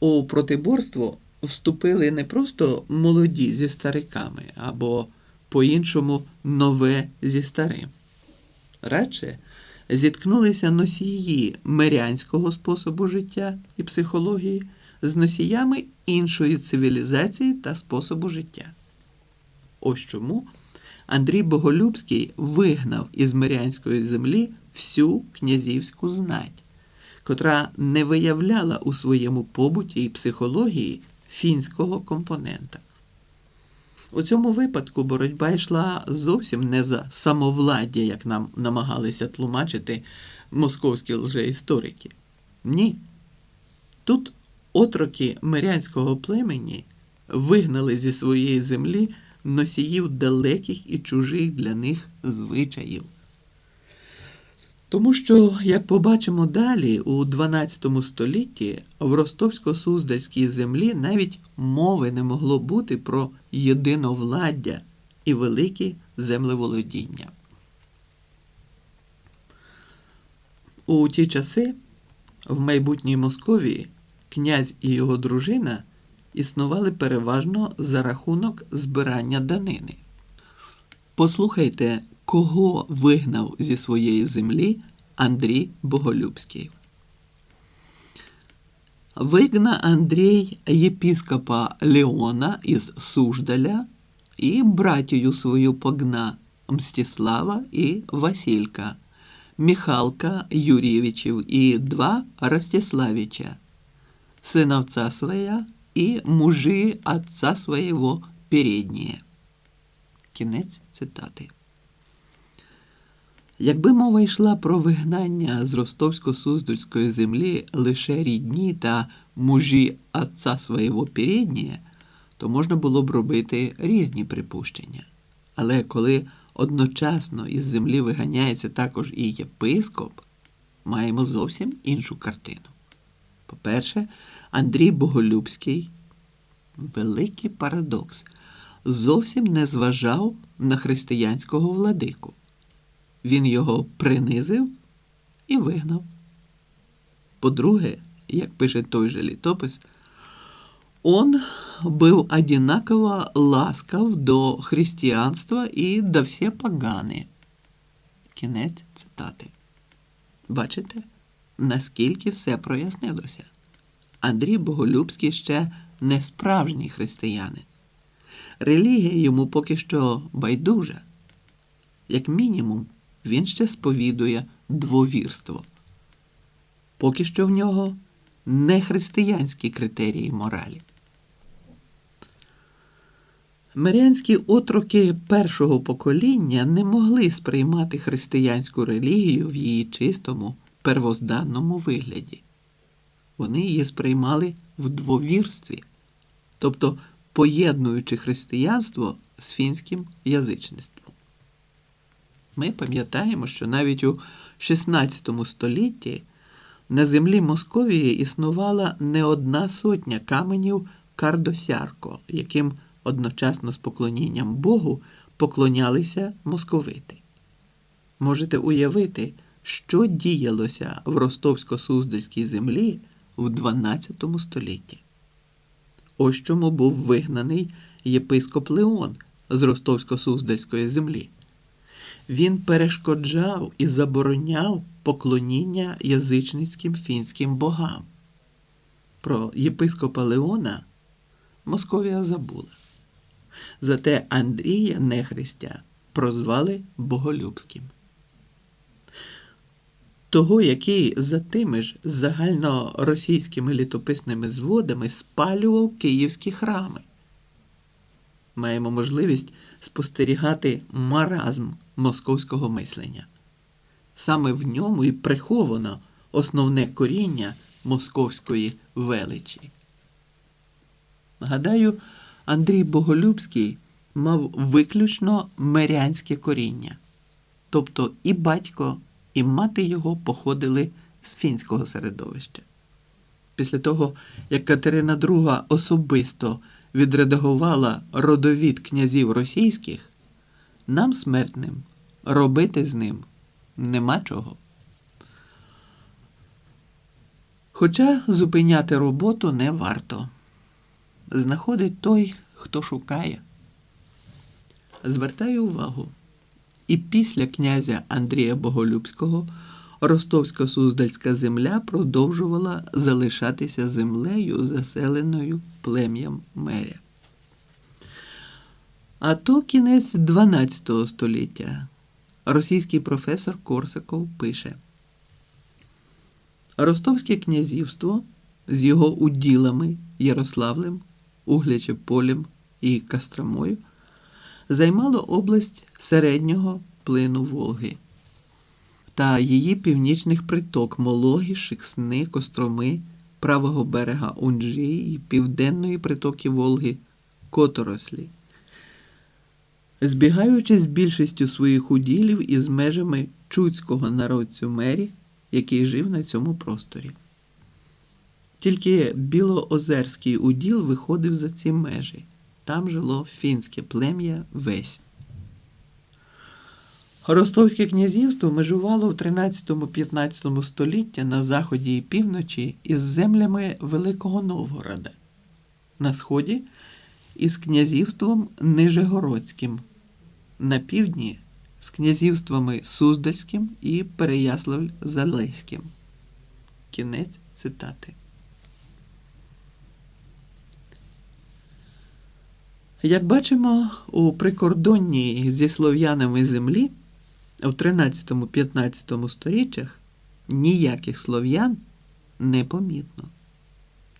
Speaker 1: У протиборство вступили не просто молоді зі стариками або по-іншому нове зі старим. Радше зіткнулися носії мирянського способу життя і психології з носіями іншої цивілізації та способу життя. Ось чому Андрій Боголюбський вигнав із мирянської землі всю князівську знать, котра не виявляла у своєму побуті і психології фінського компонента. У цьому випадку боротьба йшла зовсім не за самовладдя, як нам намагалися тлумачити московські лжеісторики. Ні. Тут отроки мирянського племені вигнали зі своєї землі носіїв далеких і чужих для них звичаїв. Тому що, як побачимо далі, у XII столітті в Ростовсько-Суздальській землі навіть мови не могло бути про єдиновладдя і великі землеволодіння. У ті часи в майбутній Московії князь і його дружина існували переважно за рахунок збирання данини. Послухайте, кого вигнав зі своєї землі Андрій Боголюбський. Вигна Андрій єпіскопа Леона із Суждаля і братію свою погна Мстислава і Василька, Михалка Юрійовичів і два Ростиславича, сына отца своя і мужі отца своєго переднє. Кінець цитати. Якби мова йшла про вигнання з ростовсько-суздальської землі лише рідні та мужі отца свого переднє, то можна було б робити різні припущення. Але коли одночасно із землі виганяється також і єпископ, маємо зовсім іншу картину. По-перше, Андрій Боголюбський, великий парадокс, зовсім не зважав на християнського владику. Він його принизив і вигнав. По-друге, як пише той же літопис, он был одинаково ласкав до христианства і до все погани. Кінець цитати. Бачите, наскільки все прояснилося? Андрій Боголюбський ще не справжній християнин. Релігія йому поки що байдужа. Як мінімум, він ще сповідує двовірство. Поки що в нього не християнські критерії моралі. Мирянські отроки першого покоління не могли сприймати християнську релігію в її чистому, первозданному вигляді. Вони її сприймали в двовірстві, тобто поєднуючи християнство з фінським язичництвом. Ми пам'ятаємо, що навіть у XVI столітті на землі Московії існувала не одна сотня каменів Кардосярко, яким одночасно з поклонінням Богу поклонялися московити. Можете уявити, що діялося в Ростовсько-Суздальській землі в XII столітті. Ось чому був вигнаний єпископ Леон з Ростовсько-Суздальської землі. Він перешкоджав і забороняв поклоніння язичницьким фінським богам. Про єпископа Леона Московія забула. Зате Андрія Нехристя прозвали Боголюбським. Того, який за тими ж загальноросійськими літописними зводами спалював київські храми. Маємо можливість спостерігати маразм московського мислення. Саме в ньому і приховано основне коріння московської величі. Гадаю, Андрій Боголюбський мав виключно мирянське коріння, тобто і батько, і мати його походили з фінського середовища. Після того, як Катерина II особисто відредагувала родовід князів російських, нам смертним робити з ним нема чого. Хоча зупиняти роботу не варто. Знаходить той, хто шукає. Звертаю увагу. І після князя Андрія Боголюбського Ростовсько-Суздальська земля продовжувала залишатися землею, заселеною плем'ям меря. А то кінець 12 століття. Російський професор Корсаков пише: Ростовське князівство з його уділами Ярославлем, Углячеполем і Костромою займало область середнього плину Волги та її північних приток Мологі, Шиксни, Костроми, правого берега Унджі і південної притоки Волги Которослі збігаючи з більшістю своїх уділів із межами чуцького народцю мері, який жив на цьому просторі. Тільки Білоозерський уділ виходив за ці межі. Там жило фінське плем'я весь. Ростовське князівство межувало в 13-15 столітті на заході і півночі із землями Великого Новгорода, на сході із князівством Нижегородським на півдні з князівствами Суздальським і Переяславль-Залеським. Кінець цитати. Як бачимо, у прикордонній зі слов'янами землі у 13-15 сторіччях ніяких слов'ян не помітно.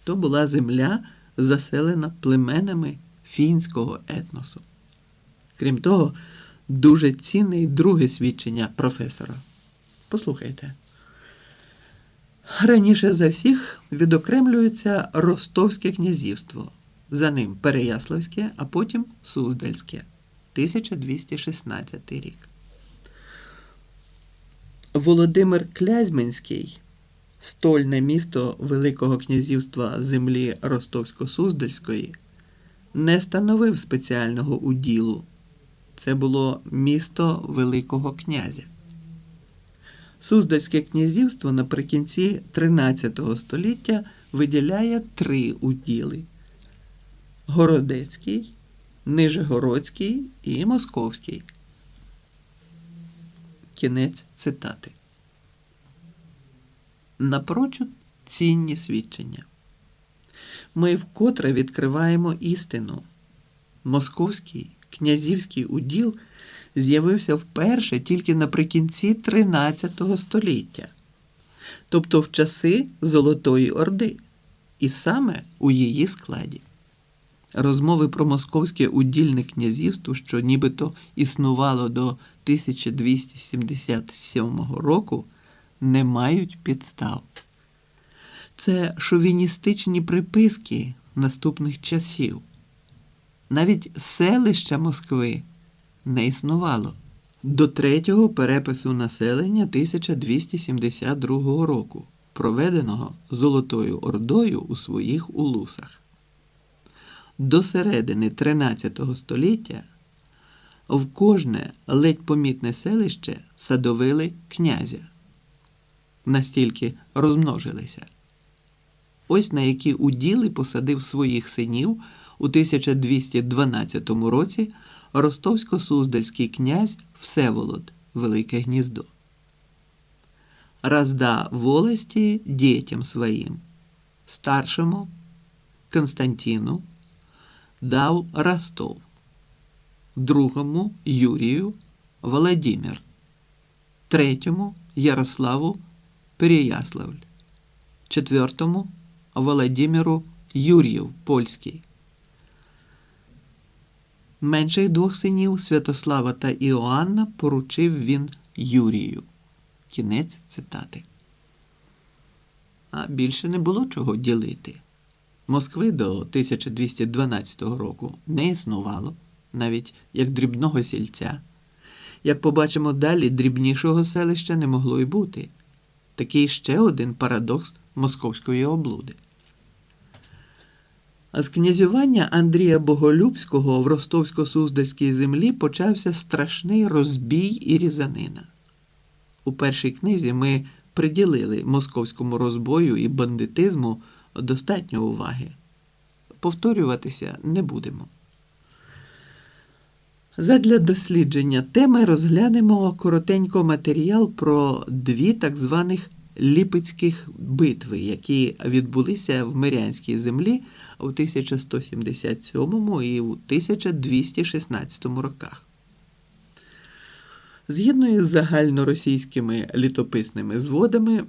Speaker 1: То була земля, заселена племенами фінського етносу. Крім того, дуже цінне і друге свідчення професора. Послухайте. Раніше за всіх відокремлюється Ростовське князівство, за ним Переяславське, а потім Суздальське, 1216 рік. Володимир Клязьменський, стольне місто Великого князівства землі Ростовсько-Суздальської, не становив спеціального уділу це було місто Великого князя. Суздальське князівство наприкінці 13 століття виділяє три уділи: Городецький, Нижегородський і Московський. Кінець цитати. Напрочуд цінні свідчення. Ми вкотре відкриваємо істину. Московський князівський уділ з'явився вперше тільки наприкінці XIII століття, тобто в часи Золотої Орди, і саме у її складі. Розмови про московське удільне князівство, що нібито існувало до 1277 року, не мають підстав. Це шовіністичні приписки наступних часів. Навіть селища Москви не існувало до третього перепису населення 1272 року, проведеного Золотою Ордою у своїх улусах. До середини 13 століття в кожне ледь помітне селище садовили князя, настільки розмножилися. Ось на які уділи посадив своїх синів у 1212 році ростовсько-суздальський князь Всеволод Велике Гніздо. Разда волості дітям своїм, старшому Константину дав Ростов, другому Юрію Володимир, третьому Ярославу Переяславль, четвертому Володимиру Юр'їв Польський. Менших двох синів Святослава та Іоанна поручив він Юрію. Кінець цитати. А більше не було чого ділити. Москви до 1212 року не існувало, навіть як дрібного сільця. Як побачимо далі, дрібнішого селища не могло й бути. Такий ще один парадокс московської облуди. З князювання Андрія Боголюбського в Ростовсько-Суздальській землі почався страшний розбій і різанина. У першій книзі ми приділили московському розбою і бандитизму достатньо уваги. Повторюватися не будемо. Задля дослідження теми розглянемо коротенько матеріал про дві так званих Ліпецьких битви, які відбулися в Мирянській землі у 1177 і у 1216 роках. Згідно із загальноросійськими літописними зводами,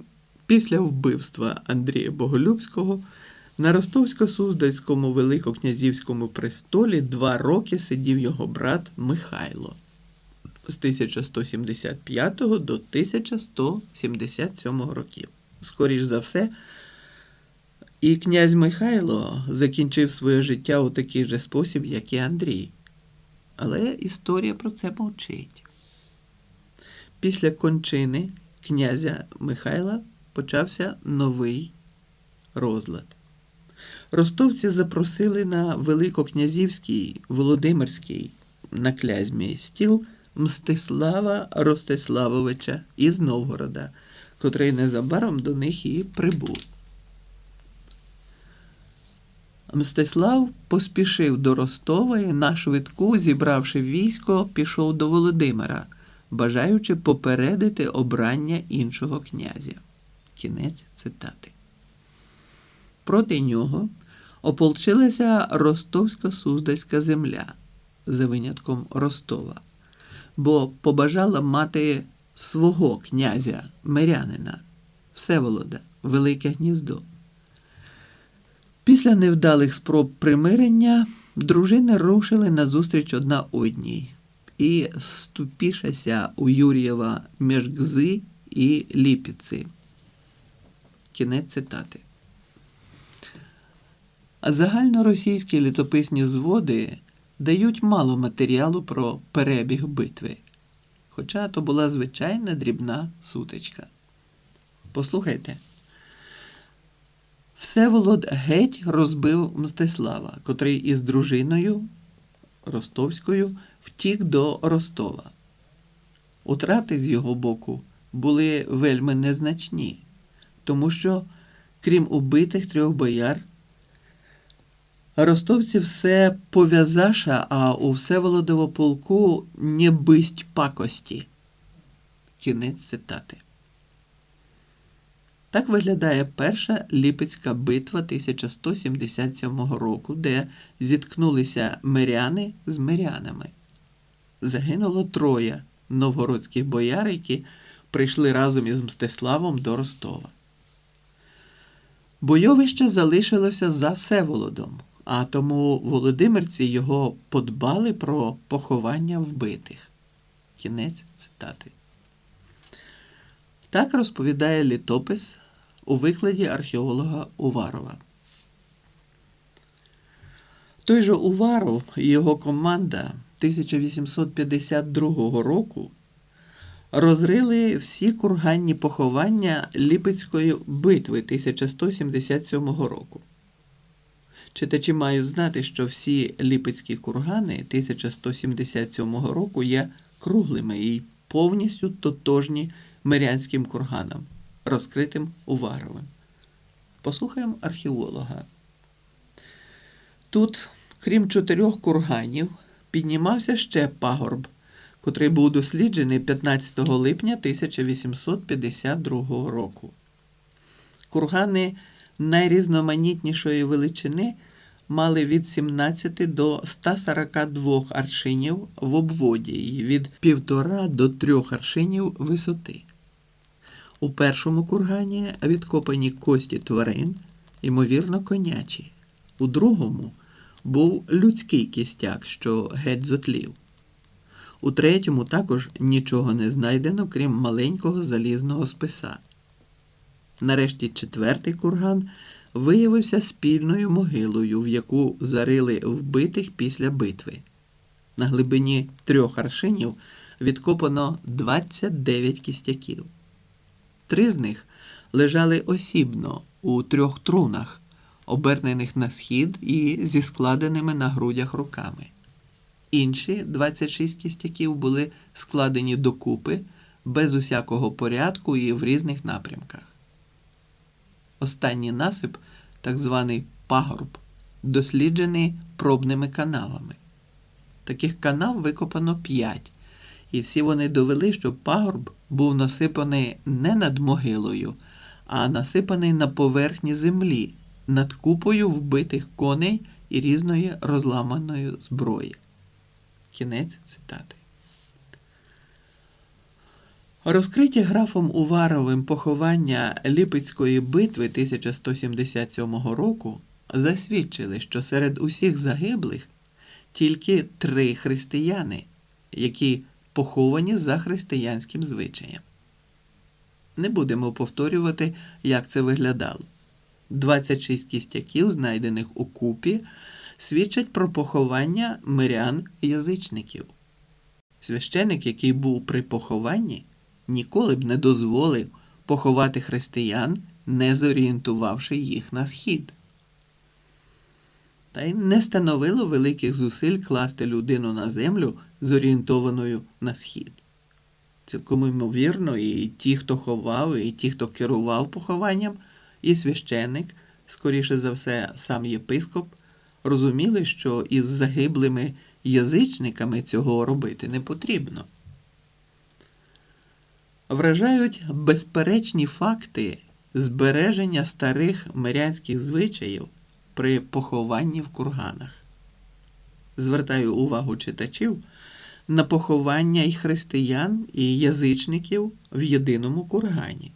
Speaker 1: після вбивства Андрія Боголюбського на Ростовсько-Суздальському Великокнязівському престолі два роки сидів його брат Михайло з 1175 до 1177 років. Скоріш за все, і князь Михайло закінчив своє життя у такий же спосіб, як і Андрій. Але історія про це мовчить. Після кончини князя Михайла почався новий розлад. Ростовці запросили на Великокнязівський Володимирський на клязьмі стіл Мстислава Ростиславовича із Новгорода, котрий незабаром до них і прибув. Мстислав поспішив до Ростова і на швидку, зібравши військо, пішов до Володимира, бажаючи попередити обрання іншого князя. Кінець цитати. Проти нього ополчилася Ростовсько-Суздальська земля за винятком Ростова, бо побажала мати свого князя мирянина Всеволода, Велике Гніздо. Після невдалих спроб примирення дружини рушили назустріч одна одній і ступішася у Юрієва між Гзи і Ліпіці. Кінець цитати. Загальноросійські літописні зводи дають мало матеріалу про перебіг битви, хоча то була звичайна дрібна сутичка. Послухайте. Всеволод геть розбив Мстислава, котрий із дружиною Ростовською втік до Ростова. Утрати з його боку були вельми незначні, тому що, крім убитих трьох бояр, ростовці все пов'язаша, а у Всеволодово полку не бисть пакості. Кінець цитати. Так виглядає перша Ліпецька битва 1177 року, де зіткнулися миряни з мирянами. Загинуло троє новгородських бояр, які прийшли разом із Мстиславом до Ростова. Бойовище залишилося за Всеволодом, а тому володимирці його подбали про поховання вбитих. Кінець цитати. Так розповідає літопис у викладі археолога Уварова. Той же Уваров і його команда 1852 року розрили всі курганні поховання Ліпецької битви 1177 року. Читачі мають знати, що всі ліпецькі кургани 1177 року є круглими і повністю тотожні мирянським курганам, розкритим Уваровим. Послухаємо археолога. Тут, крім чотирьох курганів, піднімався ще пагорб, котрий був досліджений 15 липня 1852 року. Кургани найрізноманітнішої величини мали від 17 до 142 аршинів в обводі і від 1,5 до 3 аршинів висоти. У першому кургані відкопані кості тварин, ймовірно, конячі. У другому був людський кістяк, що геть зотлів. У третьому також нічого не знайдено, крім маленького залізного списа. Нарешті четвертий курган виявився спільною могилою, в яку зарили вбитих після битви. На глибині трьох аршинів відкопано 29 кістяків. Три з них лежали осібно у трьох трунах, обернених на схід і зі складеними на грудях руками. Інші 26 кістяків були складені докупи без усякого порядку і в різних напрямках. Останній насип, так званий пагорб, досліджений пробними канавами. Таких канав викопано 5, і всі вони довели, що пагорб був насипаний не над могилою, а насипаний на поверхні землі, над купою вбитих коней і різної розламаної зброї. Кінець цитати. Розкриті графом Уваровим поховання Ліпецької битви 1177 року засвідчили, що серед усіх загиблих тільки три християни, які поховані за християнським звичаєм. Не будемо повторювати, як це виглядало. 26 кістяків, знайдених у купі, свідчать про поховання мирян-язичників. Священик, який був при похованні, ніколи б не дозволив поховати християн, не зорієнтувавши їх на схід. Та й не становило великих зусиль класти людину на землю, зорієнтованою на схід. Цілком ймовірно, і ті, хто ховав, і ті, хто керував похованням, і священник, скоріше за все, сам єпископ, розуміли, що із загиблими язичниками цього робити не потрібно. Вражають безперечні факти збереження старих мирянських звичаїв при похованні в курганах. Звертаю увагу читачів на поховання і християн, і язичників в єдиному кургані,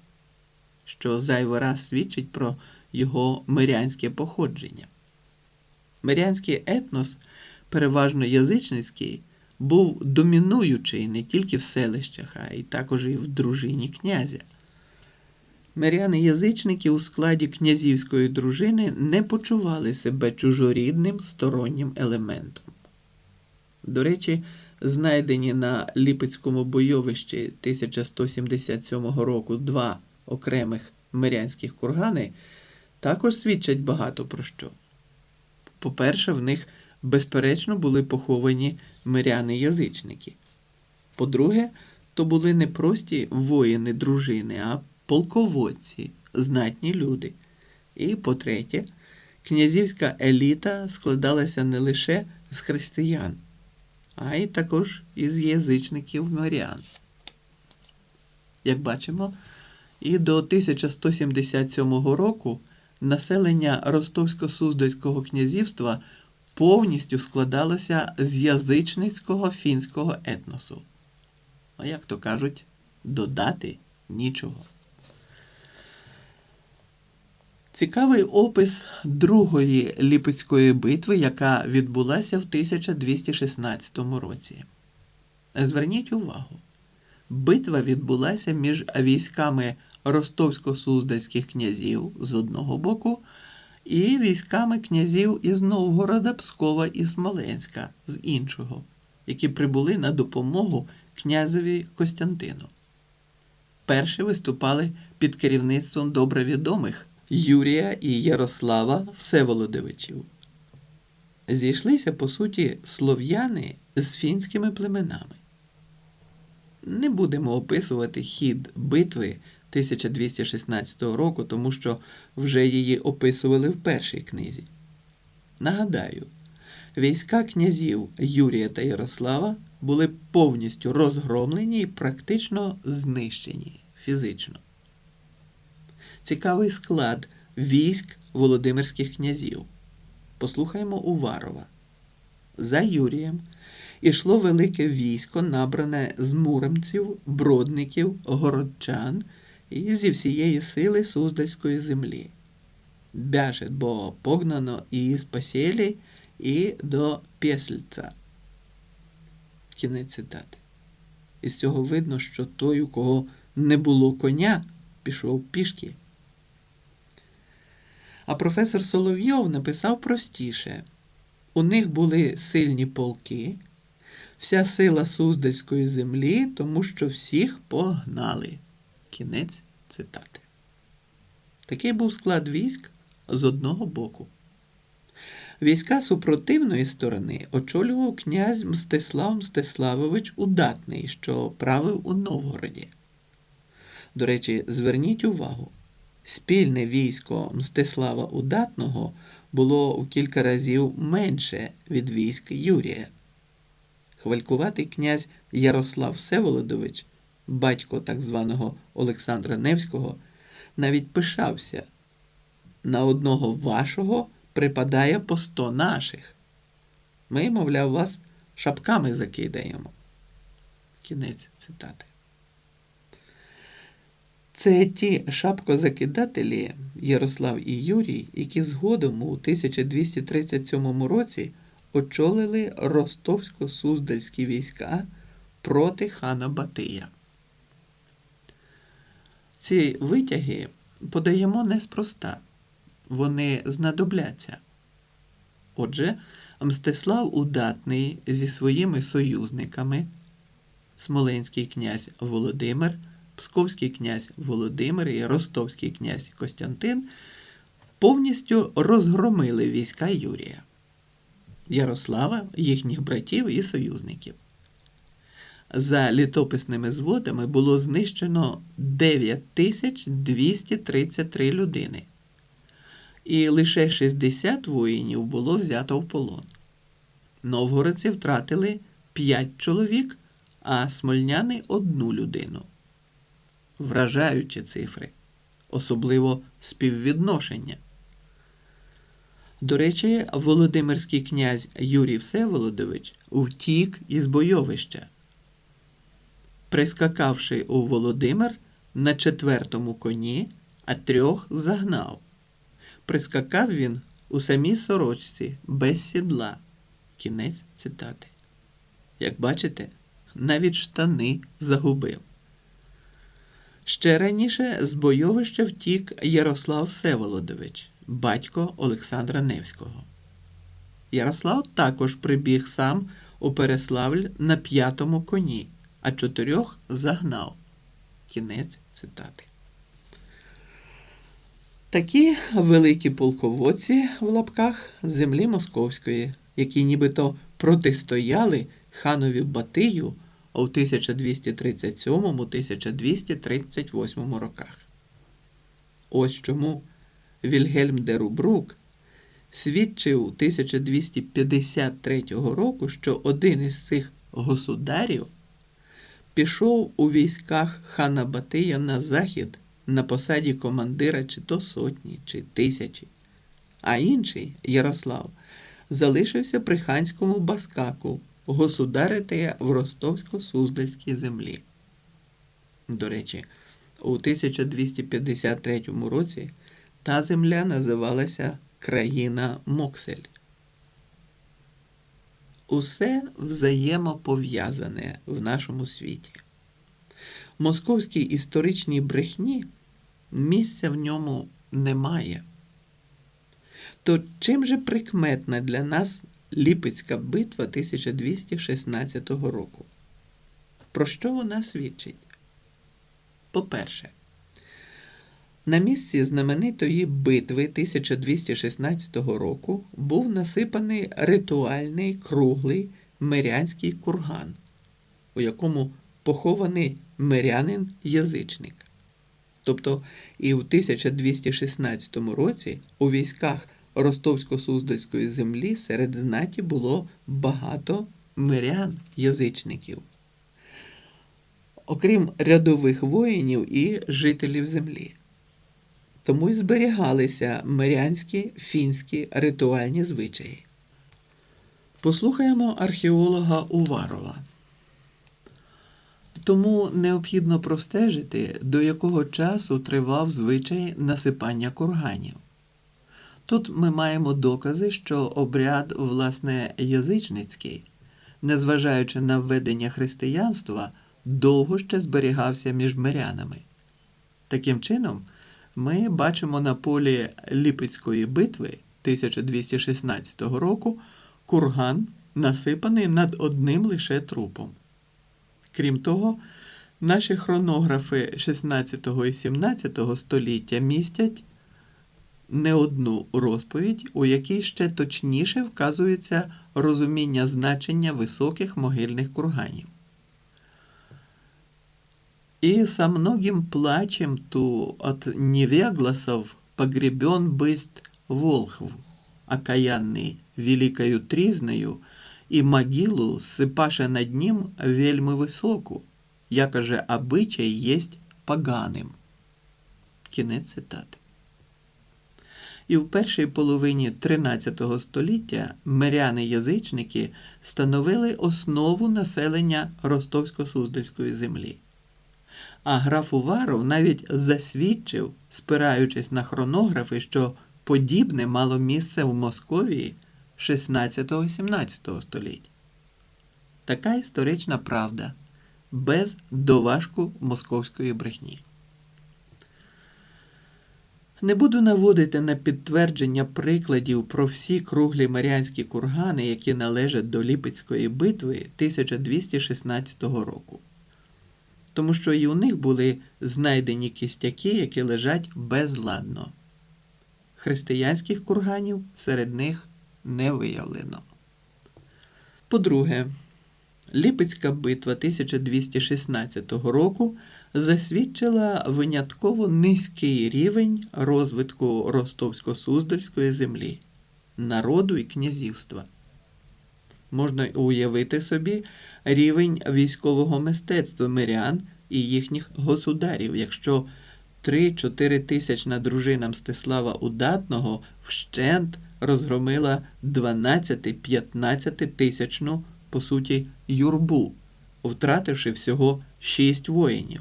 Speaker 1: що зайвий раз свідчить про його мирянське походження. Мирянський етнос, переважно язичницький, був домінуючий не тільки в селищах, а й також і в дружині князя. Миряни-язичники у складі князівської дружини не почували себе чужорідним стороннім елементом. До речі, знайдені на Ліпецькому бойовищі 1177 року два окремих мирянських кургани також свідчать багато про що. По-перше, в них, безперечно, були поховані миряни-язичники. По-друге, то були не прості воїни дружини, а полководці, знатні люди. І по-третє, князівська еліта складалася не лише з християн, а й також із язичників морян. як бачимо, і до 1177 року населення Ростовсько-Суздальського князівства повністю складалося з язичницького фінського етносу. А як то кажуть, додати нічого. Цікавий опис Другої Ліпецької битви, яка відбулася в 1216 році. Зверніть увагу, битва відбулася між військами ростовсько-суздальських князів з одного боку і військами князів із Новгорода, Пскова і Смоленська з іншого, які прибули на допомогу князеві Костянтину. Перші виступали під керівництвом добре відомих Юрія і Ярослава Всеволодовичів. Зійшлися, по суті, слов'яни з фінськими племенами. Не будемо описувати хід битви 1216 року, тому що вже її описували в першій книзі. Нагадаю, війська князів Юрія та Ярослава були повністю розгромлені і практично знищені фізично. Цікавий склад військ Володимирських князів. Послухаймо Уварова. За Юрієм ішло велике військо, набране з муромців, бродників, городчан і зі всієї сили Суздальської землі. Бяжет, бо погнано і з посілі, і до Пєсльця. Кінець цитати. Із цього видно, що той, у кого не було коня, пішов пішки. А професор Соловйов написав простіше: у них були сильні полки, вся сила Суздальської землі, тому що всіх погнали. Кінець цитати. Такий був склад військ з одного боку. Війська супротивної сторони очолював князь Мстислав Мстиславович Удатний, що правив у Новгороді. До речі, зверніть увагу, спільне військо Мстислава Удатного було у кілька разів менше від військ Юрія. Хвалькуватий князь Ярослав Всеволодович, батько так званого Олександра Невського, навіть пишався. На одного вашого припадає по сто наших. Ми, мовляв, вас шапками закидаємо. Кінець цитати. Це ті шапкозакидателі Ярослав і Юрій, які згодом у 1237 році очолили ростовсько-суздальські війська проти хана Батия. Ці витяги подаємо неспроста, вони знадобляться. Отже, Мстислав Удатний зі своїми союзниками, Смоленський князь Володимир, Псковський князь Володимир і Ростовський князь Костянтин повністю розгромили війська Юрія, Ярослава, їхніх братів і союзників. За літописними зводами було знищено 9233 людини, і лише 60 воїнів було взято в полон. Новгородці втратили 5 чоловік, а смольняни одну людину. Вражаючі цифри, особливо співвідношення. До речі, Володимирський князь Юрій Всеволодович втік із бойовища прискакавши у Володимир на четвертому коні, а трьох загнав. Прискакав він у самій сорочці без сідла. Кінець цитати. Як бачите, навіть штани загубив. Ще раніше з бойовища втік Ярослав Всеволодович, батько Олександра Невського. Ярослав також прибіг сам у Переславль на п'ятому коні а чотирьох загнав. Кінець цитати. Такі великі полководці в лапках землі московської, які нібито протистояли ханові Батию у 1237-1238 роках. Ось чому Вільгельм де Рубрук свідчив 1253 року, що один із цих государів пішов у військах хана Батия на захід на посаді командира чи то сотні, чи тисячі, а інший Ярослав залишився при ханському баскаку государити в Ростовсько-Суздальській землі. До речі, у 1253 році та земля називалася Країна Моксель. Усе взаємопов'язане в нашому світі. Московській історичній брехні місця в ньому немає. То чим же прикметна для нас Ліпецька битва 1216 року? Про що вона свідчить? По-перше, на місці знаменитої битви 1216 року був насипаний ритуальний круглий мирянський курган, у якому похований мирянин-язичник. Тобто і в 1216 році у військах Ростовсько-Суздальської землі серед знаті було багато мирян-язичників, окрім рядових воїнів і жителів землі. Тому й зберігалися мирянські фінські ритуальні звичаї. Послухаємо археолога Уварова. Тому необхідно простежити, до якого часу тривав звичай насипання курганів. Тут ми маємо докази, що обряд, власне, язичницький, незважаючи на введення християнства, довго ще зберігався між мирянами. Таким чином, ми бачимо на полі Ліпецької битви 1216 року курган, насипаний над одним лише трупом. Крім того, наші хронографи 16 і 17 століття містять не одну розповідь, у якій ще точніше вказується розуміння значення високих могильних курганів. И со многим плачем ту от невегласов погребен быст Волхв, окаянный великою трізною, і могилу сипаше над ним вельми високу, якоже обичай єсть поганим. Кінець цитати. І в першій половині XIII століття миряни-язичники становили основу населення Ростовсько-Суздальської землі. А граф Уваров навіть засвідчив, спираючись на хронографи, що подібне мало місце в Московії 16-17 століть. Така історична правда без доважку московської брехні. Не буду наводити на підтвердження прикладів про всі круглі маріанські кургани, які належать до Ліпецької битви 1216 року, тому що і у них були знайдені кістяки, які лежать безладно. Християнських курганів серед них не виявлено. По-друге, Ліпецька битва 1216 року засвідчила винятково низький рівень розвитку Ростовсько-Суздальської землі, народу і князівства. Можна уявити собі рівень військового мистецтва мирян і їхніх государів, якщо 3-4 тисячна дружина Мстислава Удатного вщент розгромила 12-15 тисячну, по суті, юрбу, втративши всього 6 воїнів,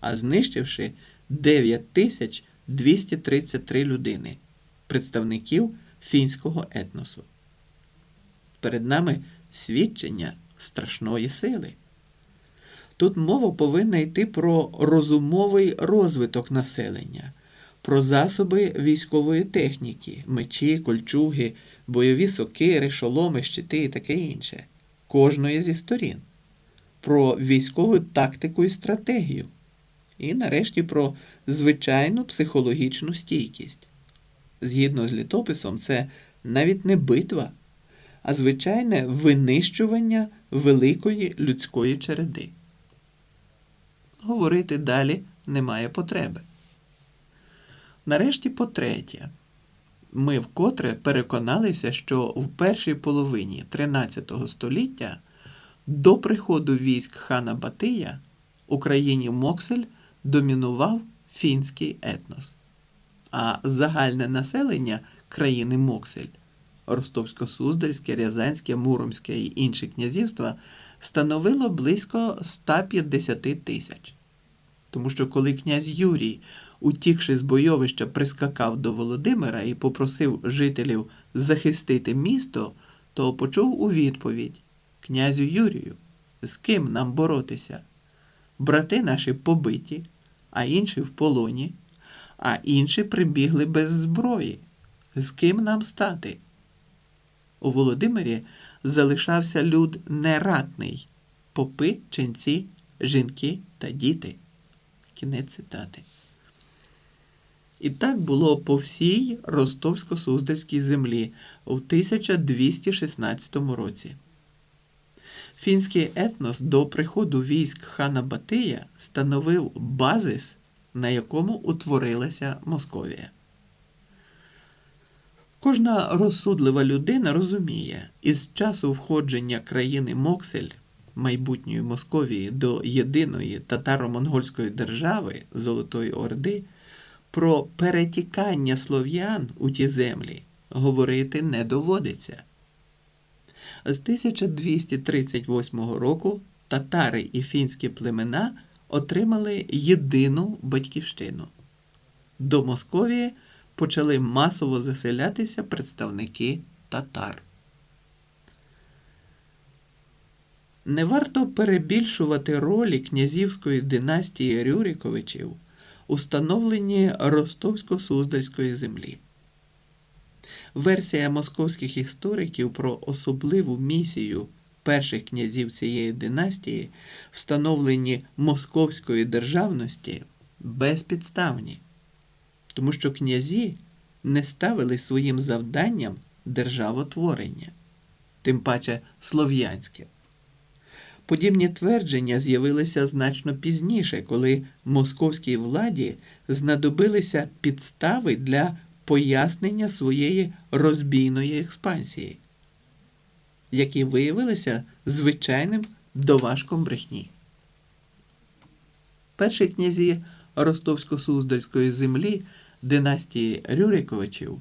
Speaker 1: а знищивши 9233 людини, представників фінського етносу. Перед нами свідчення страшної сили. Тут мова повинна йти про розумовий розвиток населення, про засоби військової техніки, мечі, кольчуги, бойові сокири, шоломи, щити і таке інше, кожної зі сторін, про військову тактику і стратегію, і нарешті про звичайну психологічну стійкість. Згідно з літописом, це навіть не битва, а звичайне винищування великої людської череди. Говорити далі немає потреби. Нарешті, по-третє, ми вкотре переконалися, що в першій половині 13 століття до приходу військ хана Батия у країні Моксель домінував фінський етнос, а загальне населення країни Моксель Ростовсько-Суздальське, Рязанське, Муромське і інші князівства становило близько 150 тисяч. Тому що коли князь Юрій, утікши з бойовища, прискакав до Володимира і попросив жителів захистити місто, то почув у відповідь князю Юрію, з ким нам боротися? Брати наші побиті, а інші в полоні, а інші прибігли без зброї. З ким нам стати? У Володимирі залишався люд нератний попи, ченці, жінки та діти. Кінець цитати. І так було по всій Ростовсько-Суздальській землі у 1216 році. Фінський етнос до приходу військ хана Батия становив базис, на якому утворилася Московія. Кожна розсудлива людина розуміє, із часу входження країни Моксель, майбутньої Московії, до єдиної татаро-монгольської держави Золотої Орди, про перетікання слов'ян у ті землі говорити не доводиться. З 1238 року татари і фінські племена отримали єдину батьківщину. До Московії почали масово заселятися представники татар. Не варто перебільшувати ролі князівської династії Рюриковичів у становленні Ростовсько-Суздальської землі. Версія московських істориків про особливу місію перших князів цієї династії в становленні московської державності безпідставні, тому що князі не ставили своїм завданням державотворення, тим паче слов'янське. Подібні твердження з'явилися значно пізніше, коли московській владі знадобилися підстави для пояснення своєї розбійної експансії, які виявилися звичайним доважком брехні. Перші князі Ростовсько-Суздальської землі династії Рюриковичів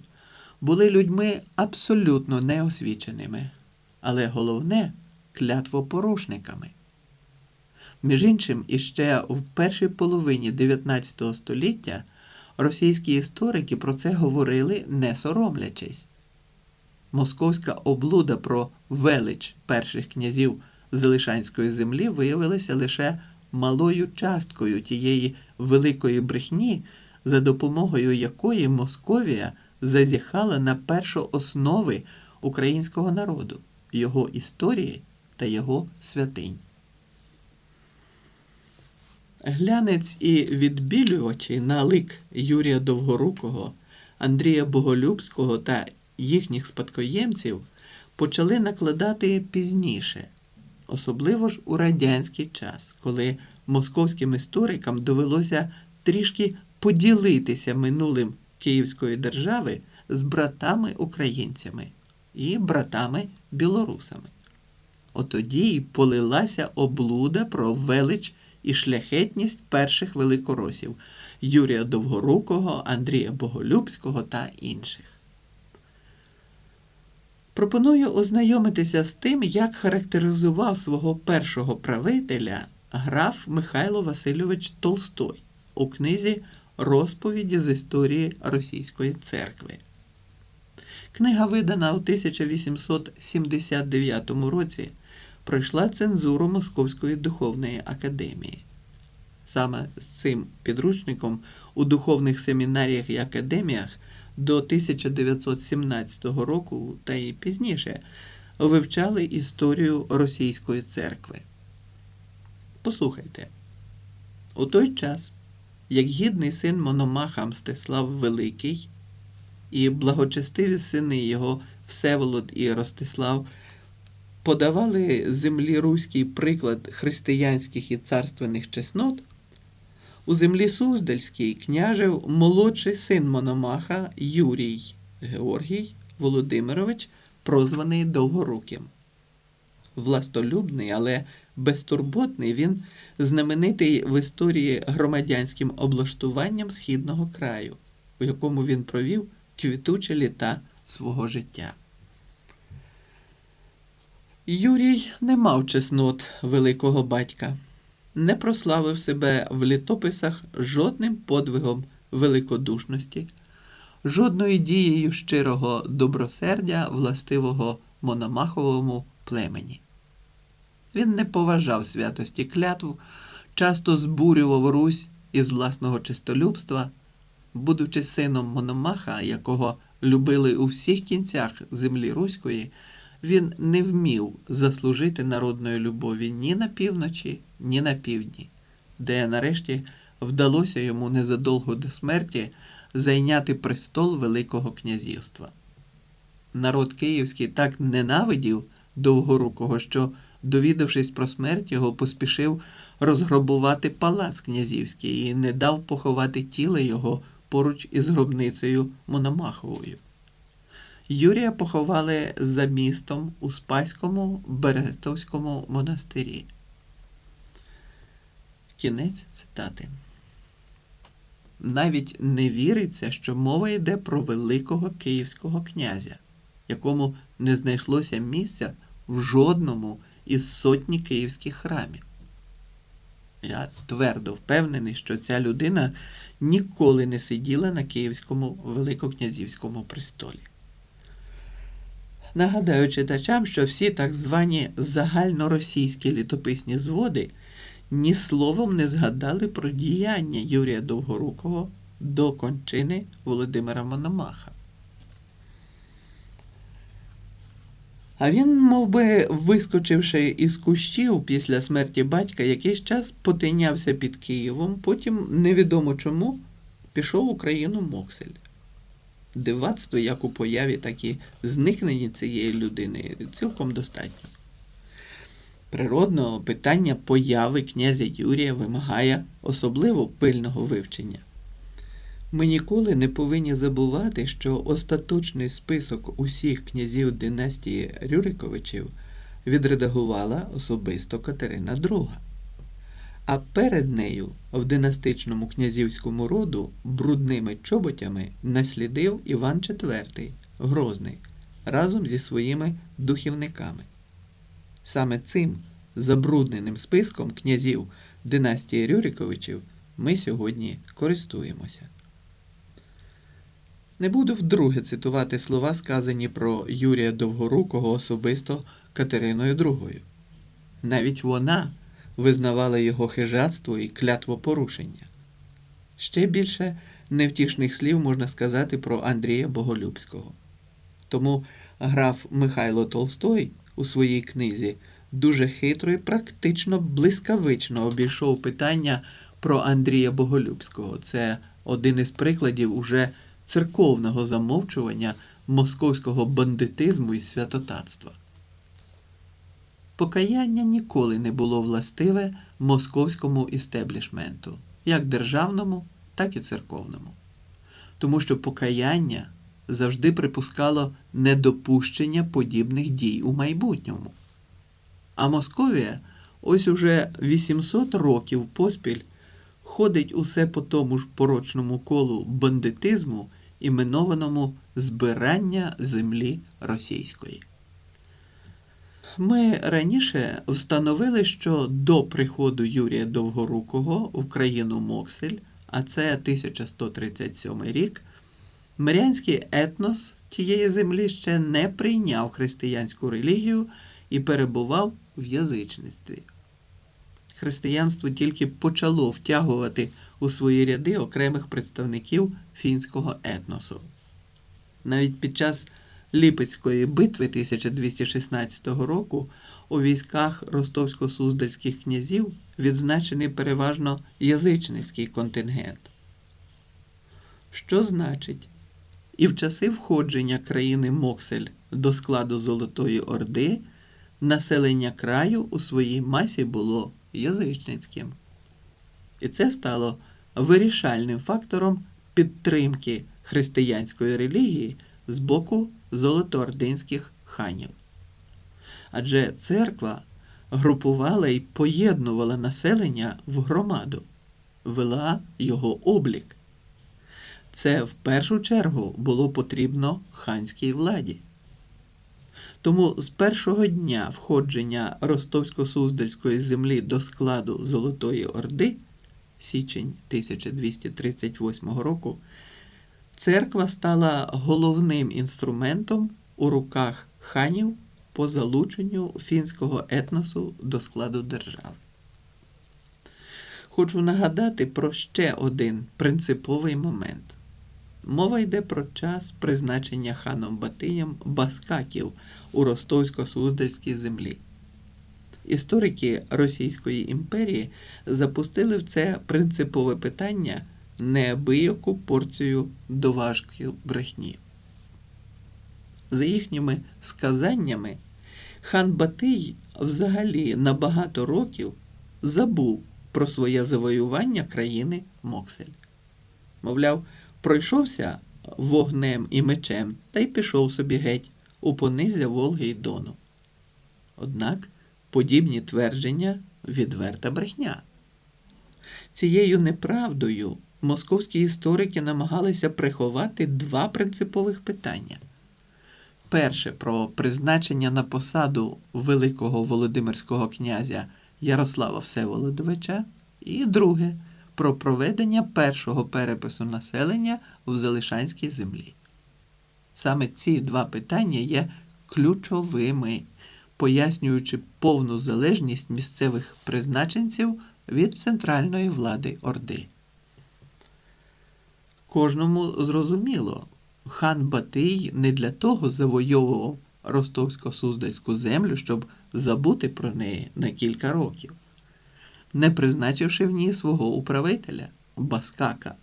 Speaker 1: були людьми абсолютно неосвіченими, але головне клятвопорушниками. Між іншим, іще в першій половині 19 століття російські історики про це говорили, не соромлячись. Московська облуда про велич перших князів Залишанської землі виявилася лише малою часткою тієї великої брехні, за допомогою якої Московія зазіхала на першооснови українського народу, його історії та його святинь. Глянець і відбілювачі на лик Юрія Довгорукого, Андрія Боголюбського та їхніх спадкоємців почали накладати пізніше, особливо ж у радянський час, коли московським історикам довелося трішки поділитися минулим Київської держави з братами-українцями і братами-білорусами. Отоді й полилася облуда про велич і шляхетність перших великоросів Юрія Довгорукого, Андрія Боголюбського та інших. Пропоную ознайомитися з тим, як характеризував свого першого правителя граф Михайло Васильович Толстой у книзі Розповіді з історії Російської церкви. Книга, видана у 1879 році, пройшла цензуру Московської духовної академії. Саме з цим підручником у духовних семінаріях і академіях до 1917 року та й пізніше вивчали історію російської церкви. Послухайте, у той час, як гідний син Мономаха Мстислав Великий і благочестиві сини його Всеволод і Ростислав подавали землі руський приклад християнських і царственних чеснот, у землі Суздальській княжив молодший син Мономаха Юрій Георгій Володимирович, прозваний Довгоруким. Властолюбний, але безтурботний, він знаменитий в історії громадянським облаштуванням східного краю, у якому він провів квітучі літа свого життя. Юрій не мав чеснот великого батька, не прославив себе в літописах жодним подвигом великодушності, жодною дією щирого добросердя властивого мономаховому племені. Він не поважав святості клятв, часто збурював Русь із власного чистолюбства, будучи сином Мономаха, якого любили у всіх кінцях землі Руської, він не вмів заслужити народної любові ні на півночі, ні на півдні, де нарешті вдалося йому незадовго до смерті зайняти престол Великого князівства. Народ київський так ненавидів довгорукого, що, довідавшись про смерть, його поспішив розграбувати палац князівський і не дав поховати тіло його поруч із гробницею Мономаховою. Юрія поховали за містом у Спаському Берестовському монастирі. Кінець цитати. Навіть не віриться, що мова йде про великого київського князя, якому не знайшлося місця в жодному із сотні київських храмів. Я твердо впевнений, що ця людина ніколи не сиділа на Київському великокнязівському престолі. Нагадаю читачам, що всі так звані загальноросійські літописні зводи ні словом не згадали про діяння Юрія Довгорукого до кончини Володимира Мономаха. А він, мов би, вискочивши із кущів після смерті батька, якийсь час потинявся під Києвом, потім, невідомо чому, пішов у країну Моксель. Дивацтво як у появі, так і зникненні цієї людини цілком достатньо. Природно, питання появи князя Юрія вимагає особливо пильного вивчення. Ми ніколи не повинні забувати, що остаточний список усіх князів династії Рюриковичів відредагувала особисто Катерина II. А перед нею в династичному князівському роду брудними чоботями наслідив Іван IV Грозний разом зі своїми духівниками. Саме цим забрудненим списком князів династії Рюриковичів ми сьогодні користуємося. Не буду вдруге цитувати слова, сказані про Юрія Довгорукого особисто Катериною II. Навіть вона визнавала його хижацтво і клятвопорушення. Ще більше невтішних слів можна сказати про Андрія Боголюбського. Тому граф Михайло Толстой у своїй книзі дуже хитро і практично блискавично обійшов питання про Андрія Боголюбського. Це один із прикладів уже церковного замовчування московського бандитизму і святотатства. Покаяння ніколи не було властиве московському істеблішменту, як державному, так і церковному. Тому що покаяння завжди припускало недопущення подібних дій у майбутньому. А Московія ось уже 800 років поспіль ходить усе по тому ж порочному колу бандитизму, іменованому збирання землі російської. Ми раніше встановили, що до приходу Юрія Довгорукого в країну Моксель, а це 1137 рік, мирянський етнос тієї землі ще не прийняв християнську релігію і перебував в язичництві. Християнство тільки почало втягувати у свої ряди окремих представників фінського етносу. Навіть під час Ліпецької битви 1216 року у військах ростовсько-суздальських князів відзначений переважно язичницький контингент. Що значить, і в часи входження країни Моксель до складу Золотої Орди населення краю у своїй масі було язичницьким. І це стало вирішальним фактором підтримки християнської релігії з боку золотоординських ханів. Адже церква групувала і поєднувала населення в громаду, вела його облік. Це в першу чергу було потрібно ханській владі. Тому з першого дня входження Ростовсько-Суздальської землі до складу Золотої Орди, січень 1238 року, церква стала головним інструментом у руках ханів по залученню фінського етносу до складу держави. Хочу нагадати про ще один принциповий момент. Мова йде про час призначення ханом Батиєм баскаків у Ростовсько-Суздальській землі. Історики Російської імперії запустили в це принципове питання неабияку порцію доважки брехні. За їхніми сказаннями, хан Батий взагалі на багато років забув про своє завоювання країни Моксель. Мовляв, пройшовся вогнем і мечем та й пішов собі геть у понизя Волги й Дону. Однак подібні твердження відверта брехня. Цією неправдою московські історики намагалися приховати два принципових питання. Перше про призначення на посаду великого Володимирського князя Ярослава Всеволодовича, і друге про проведення першого перепису населення в Залишанській землі. Саме ці два питання є ключовими, пояснюючи повну залежність місцевих призначенців від центральної влади Орди. Кожному зрозуміло, хан Батий не для того завойовував Ростовсько-Суздальську землю, щоб забути про неї на кілька років, не призначивши в ній свого управителя Баскака.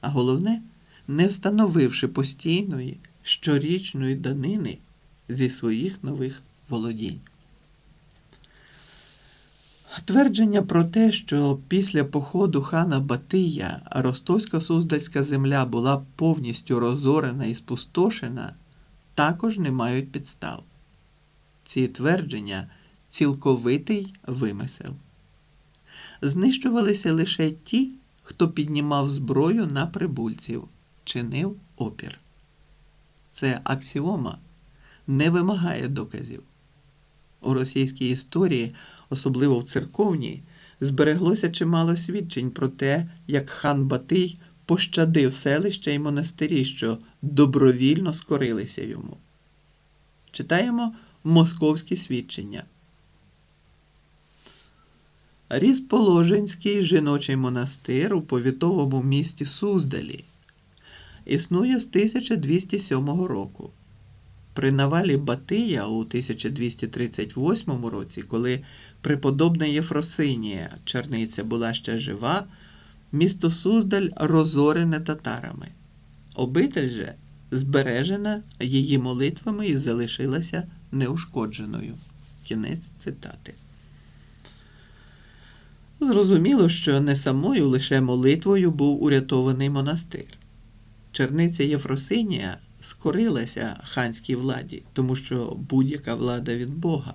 Speaker 1: А головне, не встановивши постійної щорічної данини зі своїх нових володінь. Твердження про те, що після походу хана Батия Ростовсько-Суздальська земля була повністю розорена і спустошена, також не мають підстав. Ці твердження цілковитий вимисел. Знищувалися лише ті, хто піднімав зброю на прибульців, чинив опір. Це аксіома не вимагає доказів. У російській історії, особливо в церковній, збереглося чимало свідчень про те, як хан Батий пощадив селища і монастирі, що добровільно скорилися йому. Читаємо московські свідчення. Різположенський жіночий монастир у повітовому місті Суздалі існує з 1207 року. При навалі Батия у 1238 році, коли преподобна Єфросинія черниця була ще жива, місто Суздаль розорене татарами. Обитель же збережена її молитвами і залишилася неушкодженою. Кінець цитати. Зрозуміло, що не самою лише молитвою був урятований монастир. Черниця Єфросинія скорилася ханській владі, тому що будь-яка влада від Бога.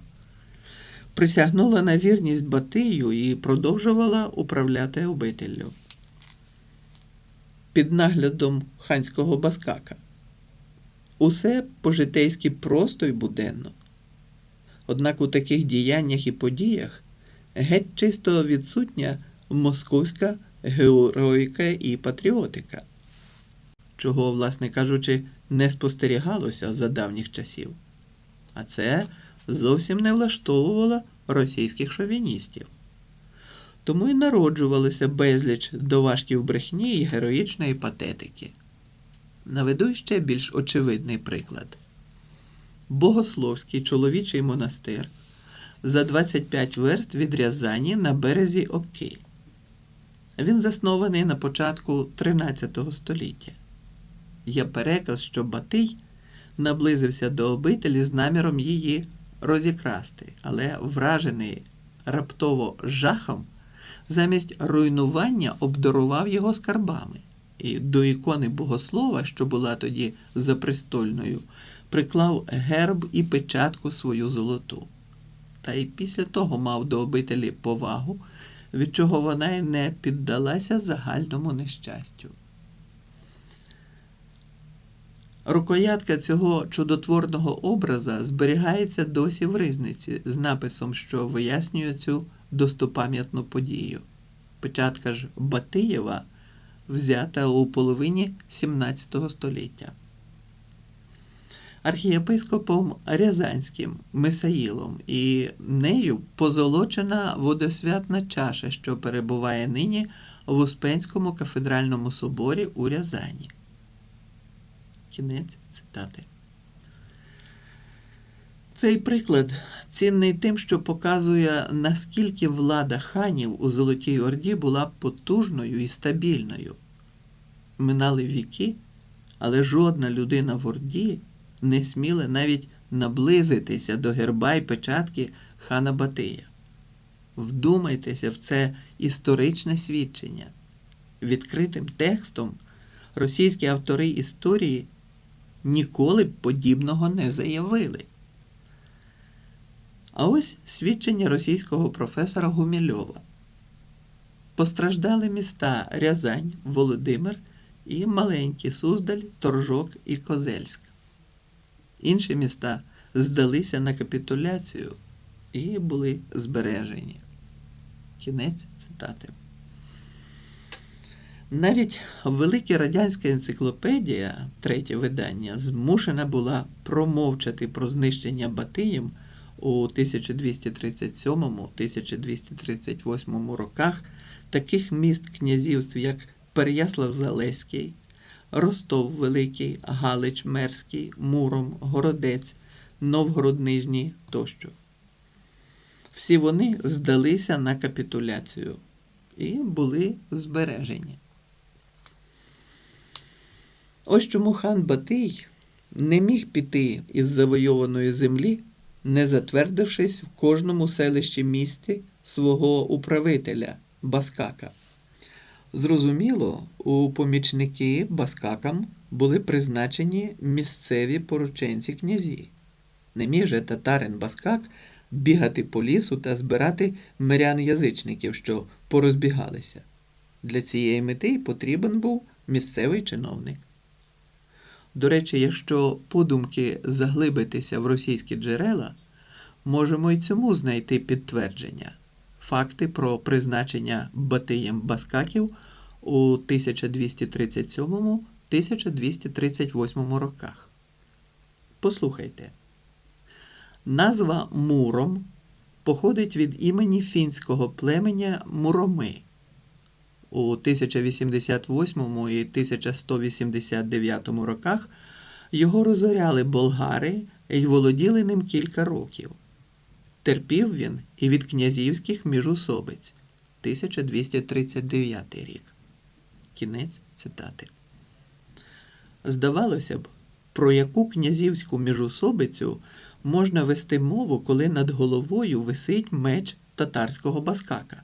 Speaker 1: Присягнула на вірність Батию і продовжувала управляти обителлю. Під наглядом ханського баскака. Усе по-житейськи просто й буденно. Однак у таких діяннях і подіях геть чисто відсутня московська героїка і патріотика, чого, власне кажучи, не спостерігалося за давніх часів. А це зовсім не влаштовувало російських шовіністів. Тому й народжувалося безліч доважків брехні і героїчної патетики. Наведу ще більш очевидний приклад. Богословський чоловічий монастир за 25 верст від Рязані на березі Оки. Він заснований на початку 13 століття. Є переказ, що Батий наблизився до обителі з наміром її розікрасти, але вражений раптово жахом, замість руйнування обдарував його скарбами, і до ікони богослова, що була тоді запрестольною, приклав герб і печатку свою золоту. та й після того мав до обителі повагу, від чого вона й не піддалася загальному нещастю. Рукоятка цього чудотворного образа зберігається досі в ризниці з написом, що вияснює цю достопам'ятну подію. Печатка ж Батиєва взята у половині XVII століття. Архієпископом Рязанським Мисаїлом і нею позолочена водосвятна чаша, що перебуває нині в Успенському кафедральному соборі у Рязані. Кінець цитати. Цей приклад цінний тим, що показує, наскільки влада ханів у Золотій Орді була потужною і стабільною. Минали віки, але жодна людина в Орді не сміла навіть наблизитися до герба й печатки хана Батия. Вдумайтеся в це історичне свідчення. Відкритим текстом російські автори історії ніколи б подібного не заявили. А ось свідчення російського професора Гумільова. Постраждали міста Рязань, Володимир і маленькі Суздаль, Торжок і Козельськ. Інші міста здалися на капітуляцію і були збережені. Кінець цитати. Навіть велика радянська енциклопедія, третє видання, змушена була промовчати про знищення Батиєм у 1237-1238 роках таких міст князівств, як Переяслав Залеський, Ростов Великий, Галич Мерський, Муром, Городець, Новгород Нижній тощо. Всі вони здалися на капітуляцію і були збережені. Ось чому хан Батий не міг піти із завойованої землі, не затвердившись в кожному селищі місті свого управителя Баскака. Зрозуміло, у помічники Баскакам були призначені місцеві порученці князі. Не міг же татарин Баскак бігати по лісу та збирати мирян язичників, що порозбігалися. Для цієї мети потрібен був місцевий чиновник. До речі, якщо подумки заглибитися в російські джерела, можемо й цьому знайти підтвердження. Факти про призначення Батиєм Баскаків у 1237-1238 роках. Послухайте. Назва Муром походить від імені фінського племеня Муроми. У 1088 і 1189 роках його розоряли болгари і володіли ним кілька років. Терпів він і від князівських міжусобиць 1239 рік. Кінець цитати. Здавалося б, про яку князівську міжусобицю можна вести мову, коли над головою висить меч татарського баскака.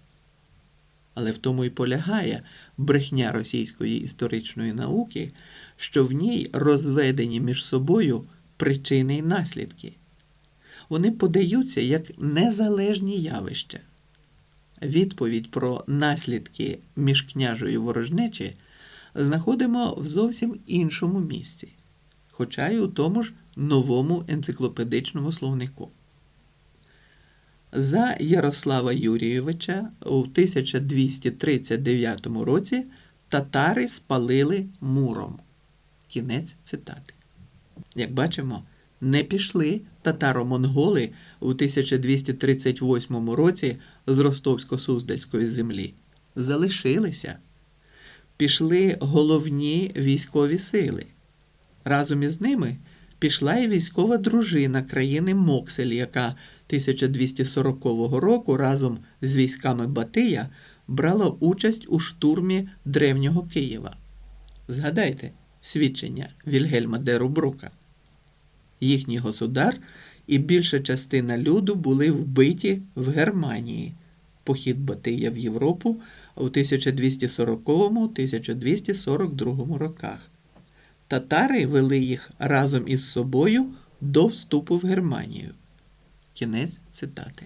Speaker 1: Але в тому й полягає брехня російської історичної науки, що в ній розведені між собою причини й наслідки. Вони подаються як незалежні явища. Відповідь про наслідки міжкняжої ворожнечі знаходимо в зовсім іншому місці, хоча й у тому ж новому енциклопедичному словнику. За Ярослава Юрійовича у 1239 році татари спалили муром. Кінець цитати. Як бачимо, не пішли татаро-монголи у 1238 році з Ростовсько-Суздальської землі. Залишилися. Пішли головні військові сили. Разом із ними пішла і військова дружина країни Моксель, яка 1240 року разом з військами Батия брала участь у штурмі древнього Києва. Згадайте свідчення Вільгельма де Рубрука. Їхній государ і більша частина люду були вбиті в Германії. Похід Батия в Європу у 1240-1242 роках. Татари вели їх разом із собою до вступу в Германію. Кінець цитати.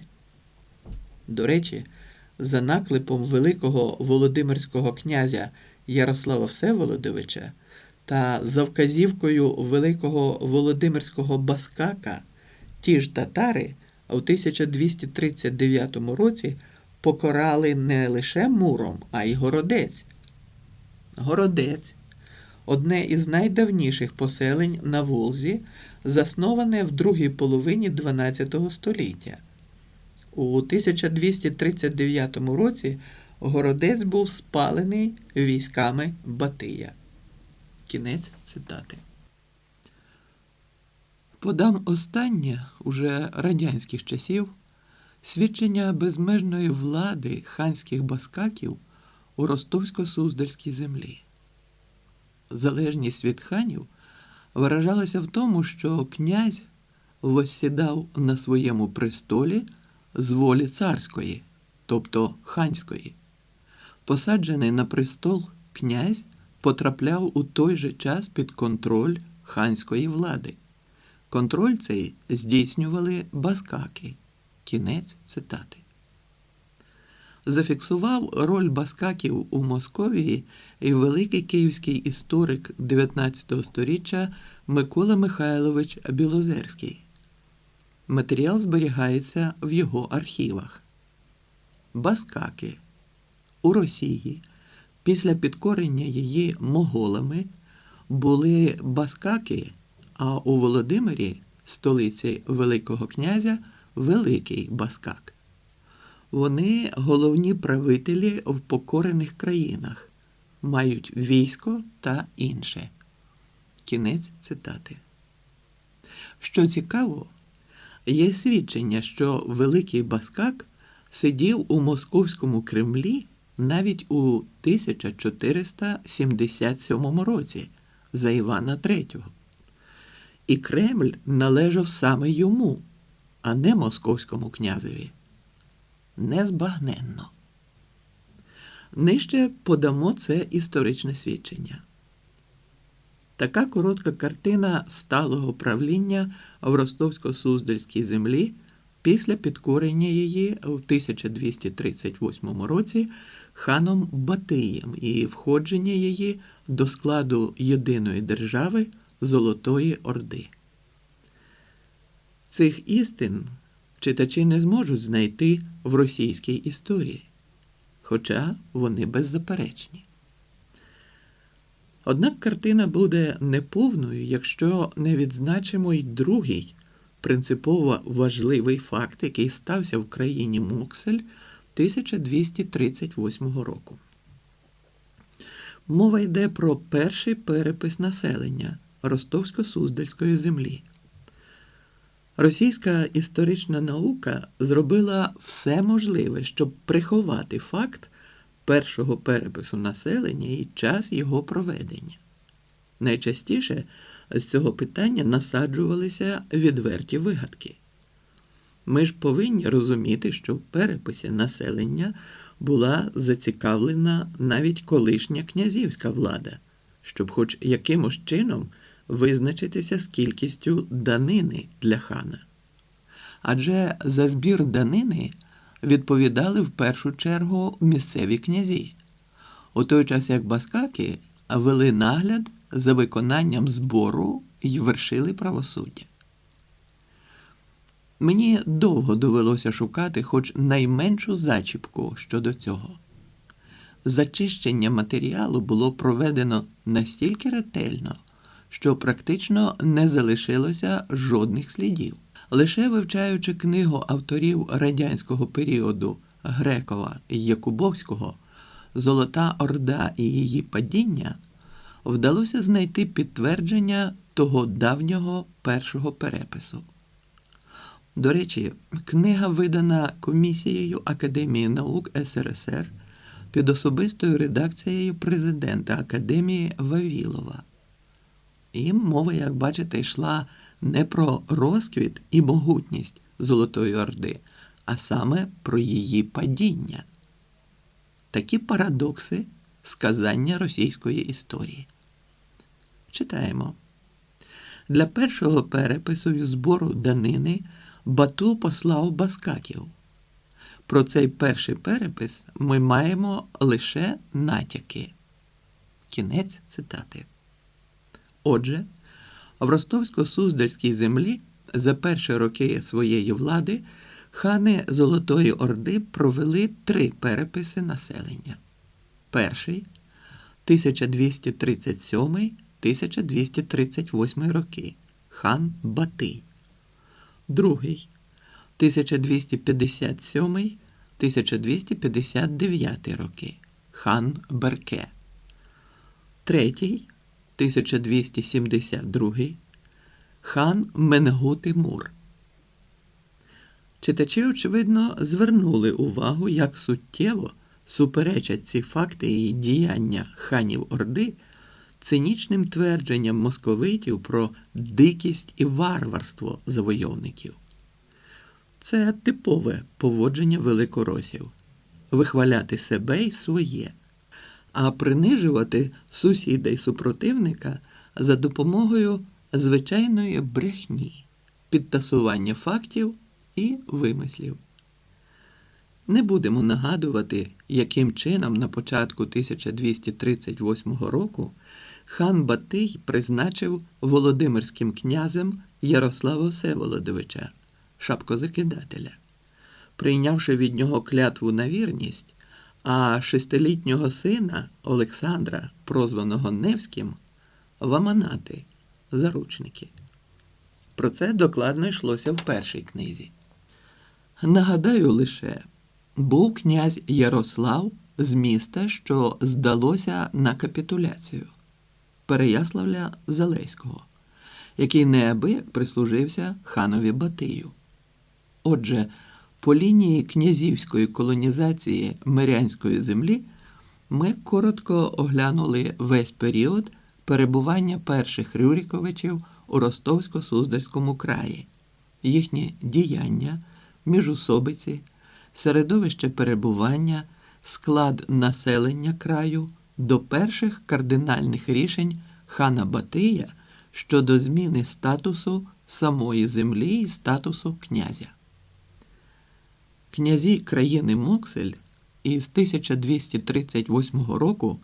Speaker 1: До речі, за наклепом великого Володимирського князя Ярослава Всеволодовича та за вказівкою великого Володимирського баскака ті ж татари у 1239 році покорали не лише Муром, а й Городець. Городець одне із найдавніших поселень на Волзі, засноване в другій половині XII століття. У 1239 році городець був спалений військами Батия. Кінець цитати. Подам останнє уже радянських часів свідчення безмежної влади ханських баскаків у ростовсько-суздальській землі. Залежність від ханів виражалася в тому, що князь восідав на своєму престолі з волі царської, тобто ханської. Посаджений на престол князь потрапляв у той же час під контроль ханської влади. Контроль цей здійснювали баскаки. Кінець цитати. Зафіксував роль баскаків у Московії і великий київський історик 19 століття Микола Михайлович Білозерський. Матеріал зберігається в його архівах. Баскаки у Росії після підкорення її моголами були баскаки, а у Володимирі, столиці Великого князя, Великий Баскак. Вони головні правителі в покорених країнах, мають військо та інше. Кінець цитати. Що цікаво, є свідчення, що Великий Баскак сидів у Московському Кремлі навіть у 1477 році за Івана III. І Кремль належав саме йому, а не московському князеві. Незбагненно. Нижче подамо це історичне свідчення. Така коротка картина сталого правління в Ростовсько-Суздальській землі після підкорення її в 1238 році ханом Батиєм і входження її до складу єдиної держави Золотої Орди. Цих істин читачі не зможуть знайти в російській історії, хоча вони беззаперечні. Однак картина буде неповною, якщо не відзначимо й другий принципово важливий факт, який стався в країні Моксель 1238 року. Мова йде про перший перепис населення Ростовсько-Суздальської землі. Російська історична наука зробила все можливе, щоб приховати факт першого перепису населення і час його проведення. Найчастіше з цього питання насаджувалися відверті вигадки. Ми ж повинні розуміти, що в переписі населення була зацікавлена навіть колишня князівська влада, щоб хоч якимось чином визначитися з кількістю данини для хана. Адже за збір данини відповідали в першу чергу місцеві князі, у той час як баскаки вели нагляд за виконанням збору і вершили правосуддя. Мені довго довелося шукати хоч найменшу зачіпку щодо цього. Зачищення матеріалу було проведено настільки ретельно, що практично не залишилося жодних слідів. Лише вивчаючи книгу авторів радянського періоду Грекова і Якубовського Золота Орда і її падіння вдалося знайти підтвердження того давнього першого перепису. До речі, книга видана комісією Академії наук СРСР під особистою редакцією президента Академії Вавілова. І мова, як бачите, йшла не про розквіт і могутність Золотої Орди, а саме про її падіння. Такі парадокси сказання російської історії. Читаємо. Для першого перепису і збору данини Бату послав баскаків. Про цей перший перепис ми маємо лише натяки. Кінець цитати. Отже, в Ростовсько-Суздальській землі за перші роки своєї влади хани Золотої Орди провели три переписи населення. Перший 1237-1238 роки хан Батий. Другий 1257-1259 роки хан Берке. Третій 1272 хан Менгу Тимур. Читачі, очевидно, звернули увагу, як суттєво суперечать ці факти і діяння ханів Орди цинічним твердженням московитів про дикість і варварство завойовників. Це типове поводження великоросів вихваляти себе і своє, а принижувати сусіда й супротивника за допомогою звичайної брехні, підтасування фактів і вимислів. Не будемо нагадувати, яким чином на початку 1238 року хан Батий призначив Володимирським князем Ярослава Всеволодовича, шапкозакидателя, прийнявши від нього клятву на вірність, а шестилітнього сина Олександра, прозваного Невським, в Аманати, заручники. Про це докладно йшлося в першій книзі. Нагадаю лише, був князь Ярослав з міста, що здалося на капітуляцію Переяславля Залеського, який неабияк прислужився ханові Батию. Отже, по лінії князівської колонізації Мирянської землі ми коротко оглянули весь період перебування перших Рюріковичів у Ростовсько-Суздальському краї, їхні діяння, міжусобиці, середовище перебування, склад населення краю до перших кардинальних рішень хана Батия щодо зміни статусу самої землі і статусу князя. Князі країни Моксель із 1238 року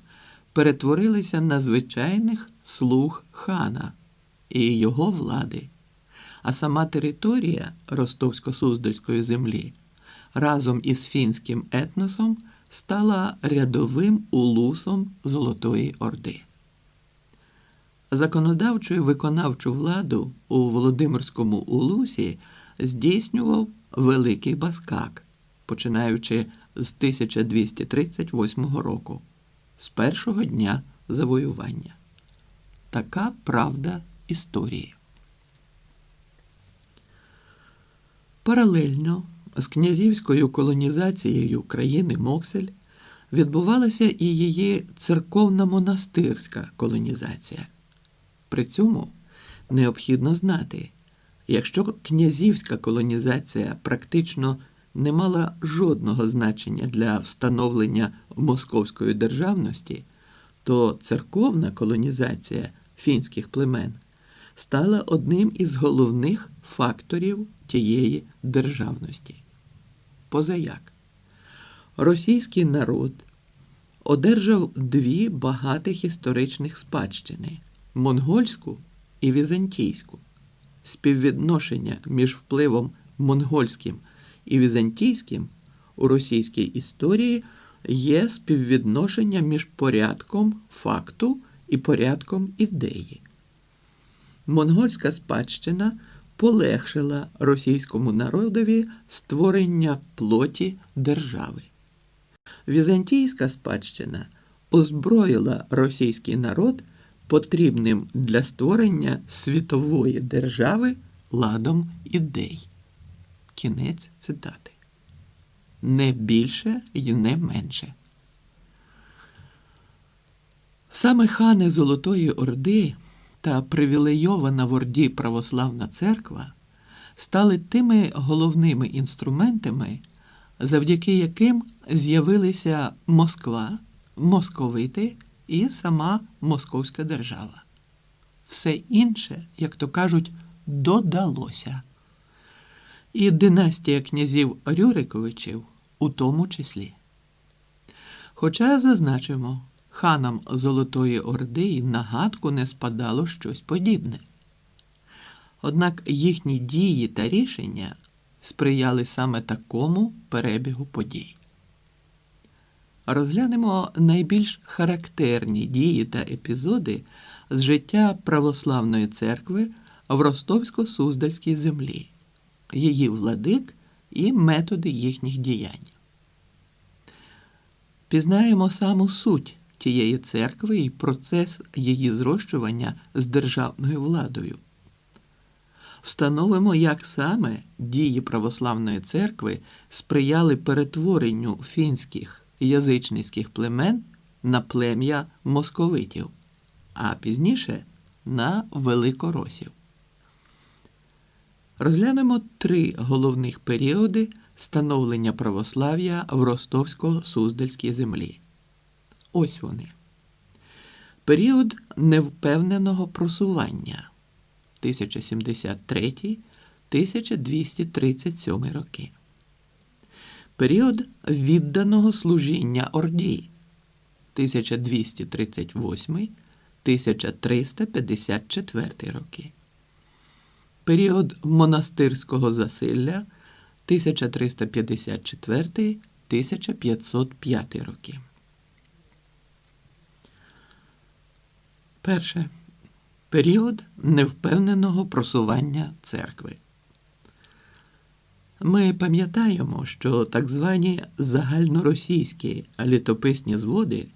Speaker 1: перетворилися на звичайних слуг хана і його влади, а сама територія Ростовсько-Суздальської землі разом із фінським етносом стала рядовим улусом Золотої Орди. Законодавчу і виконавчу владу у Володимирському улусі здійснював Великий Баскак, починаючи з 1238 року, з першого дня завоювання. Така правда історії. Паралельно з князівською колонізацією країни Моксель відбувалася і її церковно-монастирська колонізація. При цьому необхідно знати, якщо князівська колонізація практично не мала жодного значення для встановлення московської державності, то церковна колонізація фінських племен стала одним із головних факторів тієї державності. Позаяк, російський народ одержав дві багатих історичних спадщини монгольську і візантійську. Співвідношення між впливом монгольським і візантійським у російській історії є співвідношення між порядком факту і порядком ідеї. Монгольська спадщина полегшила російському народові створення плоті держави. Візантійська спадщина озброїла російський народ потрібним для створення світової держави ладом ідей. Кінець цитати. Не більше і не менше. Саме хани Золотої Орди та привілейована в Орді православна церква стали тими головними інструментами, завдяки яким з'явилися Москва, московити і сама Московська держава. Все інше, як то кажуть, додалося. І династія князів Рюриковичів у тому числі. Хоча зазначимо, ханам Золотої Орди й на гадку не спадало щось подібне. Однак їхні дії та рішення сприяли саме такому перебігу подій. Розглянемо найбільш характерні дії та епізоди з життя православної церкви в Ростовсько-Суздальській землі, її владик і методи їхніх діянь. Пізнаємо саму суть тієї церкви і процес її зрощування з державною владою. Встановимо, як саме дії православної церкви сприяли перетворенню фінських язичницьких племен на плем'я московитів, а пізніше на великоросів. Розглянемо три головних періоди становлення православ'я в Ростовсько-Суздальській землі. Ось вони. Період невпевненого просування 1073-1237 роки. Період відданого служіння Орді 1238-1354 роки. Період монастирського засилля 1354-1505 роки. Перше. Період невпевненого просування церкви. Ми пам'ятаємо, що так звані загальноросійські літописні зводи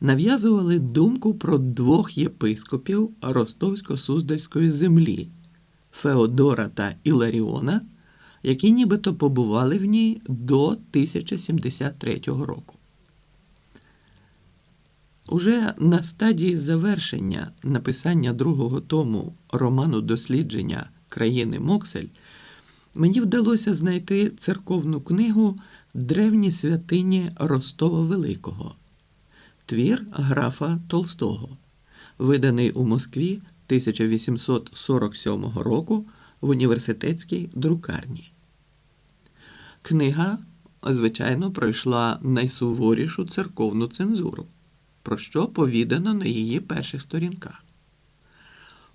Speaker 1: нав'язували думку про двох єпископів Ростовсько-Суздальської землі Феодора та Іларіона, які нібито побували в ній до 1073 року. Уже на стадії завершення написання другого тому роману дослідження країни Моксель мені вдалося знайти церковну книгу Древні святині Ростова Великого, твір графа Толстого, виданий у Москві 1847 року в університетській друкарні. Книга, звичайно, пройшла найсуворішу церковну цензуру, про що повідано на її перших сторінках.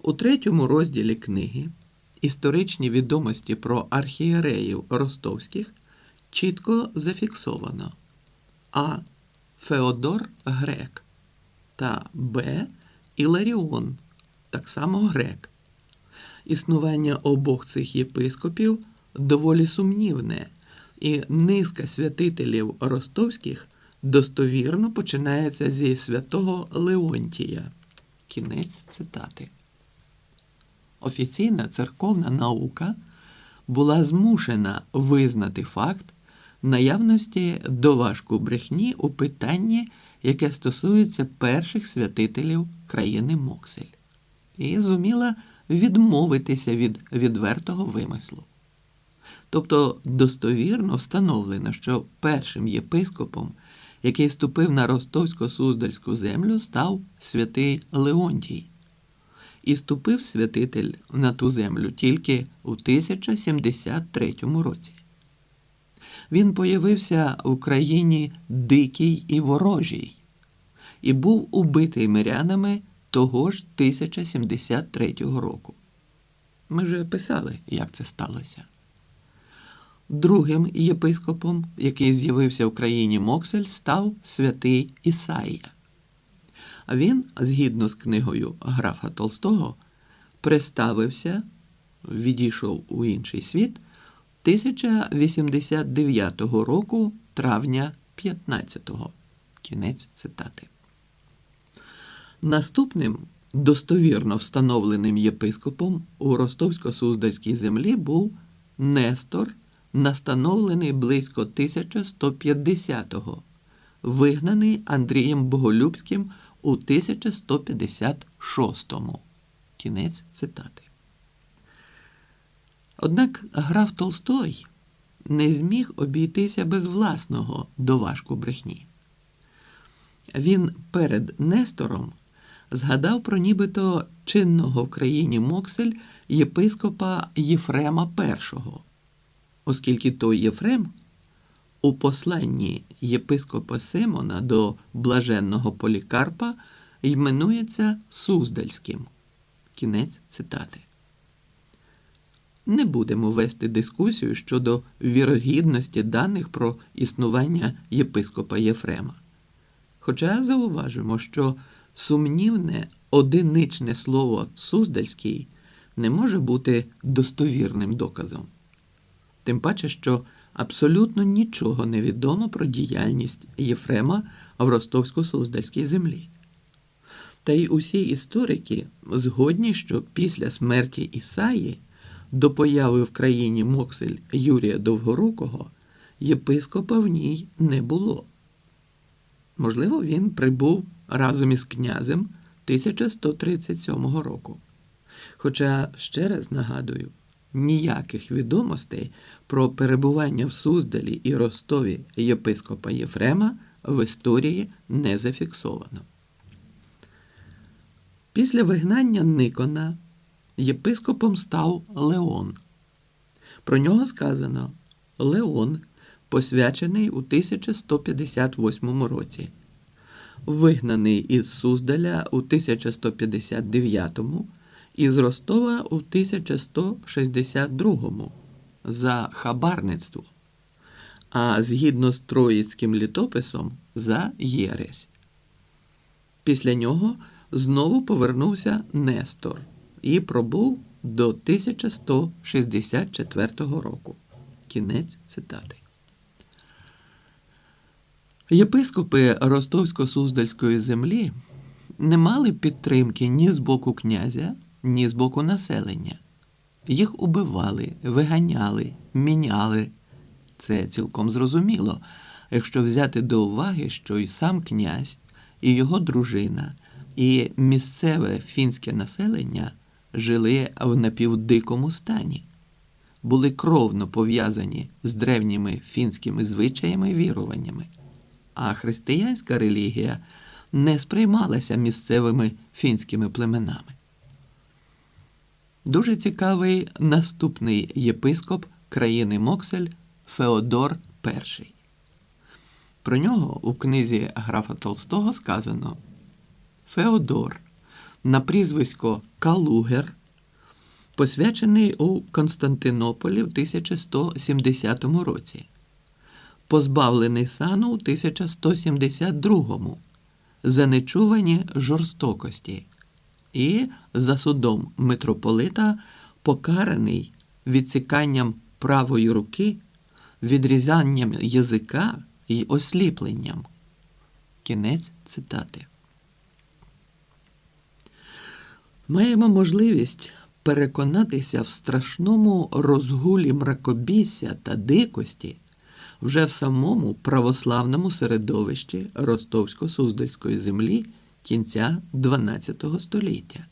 Speaker 1: У третьому розділі книги історичні відомості про архієреїв ростовських чітко зафіксовано А. Феодор Грек та Б. Іларіон, так само грек. Існування обох цих єпископів доволі сумнівне, і низка святителів ростовських достовірно починається зі святого Леонтія. Кінець цитати. Офіційна церковна наука була змушена визнати факт наявності доважку брехні у питанні, яке стосується перших святителів країни Моксель, і зуміла відмовитися від відвертого вимислу. Тобто достовірно встановлено, що першим єпископом, який ступив на ростовсько-суздальську землю, став святий Леонтій. І ступив святитель на ту землю тільки у 1073 році. Він появився в країні дикій і ворожій і був убитий мирянами того ж 1073 року. Ми вже писали, як це сталося. Другим єпископом, який з'явився в країні Моксель, став святий Ісаїя. Він, згідно з книгою графа Толстого, приставився, відійшов у інший світ 1089 року травня 15-го. Кінець цитати. Наступним достовірно встановленим єпископом у Ростовсько-Суздальській землі був Нестор, настановлений близько 1150-го, вигнаний Андрієм Боголюбським у 1156-му. Кінець цитати. Однак граф Толстой не зміг обійтися без власного доважку брехні. Він перед Нестором згадав про нібито чинного в країні Моксель єпископа Єфрема І, оскільки той Єфрем у посланні єпископа Симона до блаженного Полікарпа іменується Суздальським. Кінець цитати. Не будемо вести дискусію щодо вірогідності даних про існування єпископа Єфрема. Хоча зауважимо, що сумнівне одиничне слово Суздальський не може бути достовірним доказом. Тим паче, що абсолютно нічого не відомо про діяльність Єфрема в Ростовсько-Суздальській землі. Та й усі історики згодні, що після смерті Ісаї до появи в країні Моксель Юрія Довгорукого єпископа в ній не було. Можливо, він прибув разом із князем 1137 року. Хоча, ще раз нагадую, ніяких відомостей про перебування в Суздалі і Ростові єпископа Єфрема в історії не зафіксовано. Після вигнання Никона єпископом став Леон. Про нього сказано Леон, посвячений у 1158 році, вигнаний із Суздаля у 1159 і з Ростова у 1162 за хабарництво, а згідно з Троїцьким літописом за єресь. Після нього знову повернувся Нестор і пробув до 1164 року. Кінець цитати. Єпископи Ростовсько-Суздальської землі не мали підтримки ні з боку князя, ні з боку населення. Їх убивали, виганяли, міняли. Це цілком зрозуміло, якщо взяти до уваги, що і сам князь, і його дружина, і місцеве фінське населення жили в напівдикому стані, були кровно пов'язані з древніми фінськими звичаями і віруваннями, а християнська релігія не сприймалася місцевими фінськими племенами. Дуже цікавий наступний єпископ країни Моксель Феодор І. Про нього у книзі графа Толстого сказано Феодор на прізвисько Калугер, посвячений у Константинополі в 1170 році, позбавлений сану у 1172 за нечувані жорстокості і за судом митрополита покараний відсіканням правої руки, відрізанням язика і осліпленням. Кінець цитати. Маємо можливість переконатися в страшному розгулі мракобісся та дикості вже в самому православному середовищі Ростовсько-Суздальської землі кінця XII століття.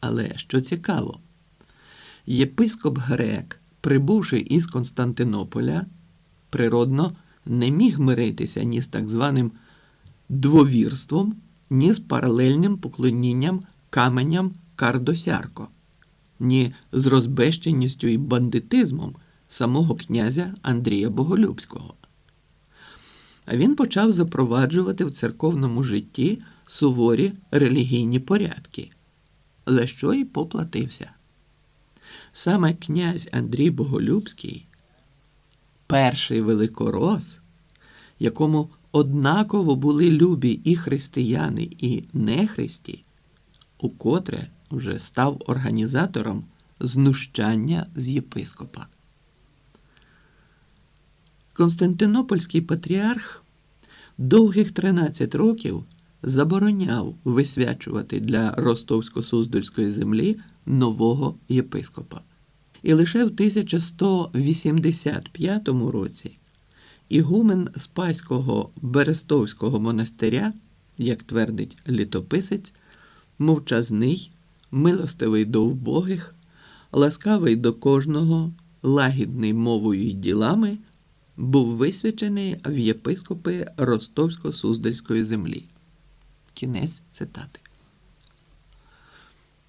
Speaker 1: Але що цікаво, єпископ Грек, прибувши із Константинополя, природно не міг миритися ні з так званим двовірством, ні з паралельним поклонінням каменям Кардосярко, ні з розбещеністю і бандитизмом самого князя Андрія Боголюбського. А він почав запроваджувати в церковному житті суворі релігійні порядки, за що й поплатився. Саме князь Андрій Боголюбський, перший великорос, якому однаково були любі і християни, і нехристі, укотре вже став організатором знущання з єпископа. Константинопольський патріарх довгих 13 років забороняв висвячувати для Ростовсько-Суздальської землі нового єпископа. І лише в 1185 році ігумен Спаського Берестовського монастиря, як твердить літописець, мовчазний, милостивий до вбогих, ласкавий до кожного, лагідний мовою й ділами, був висвячений в єпископи Ростовсько-Суздальської землі. Кінець цитати.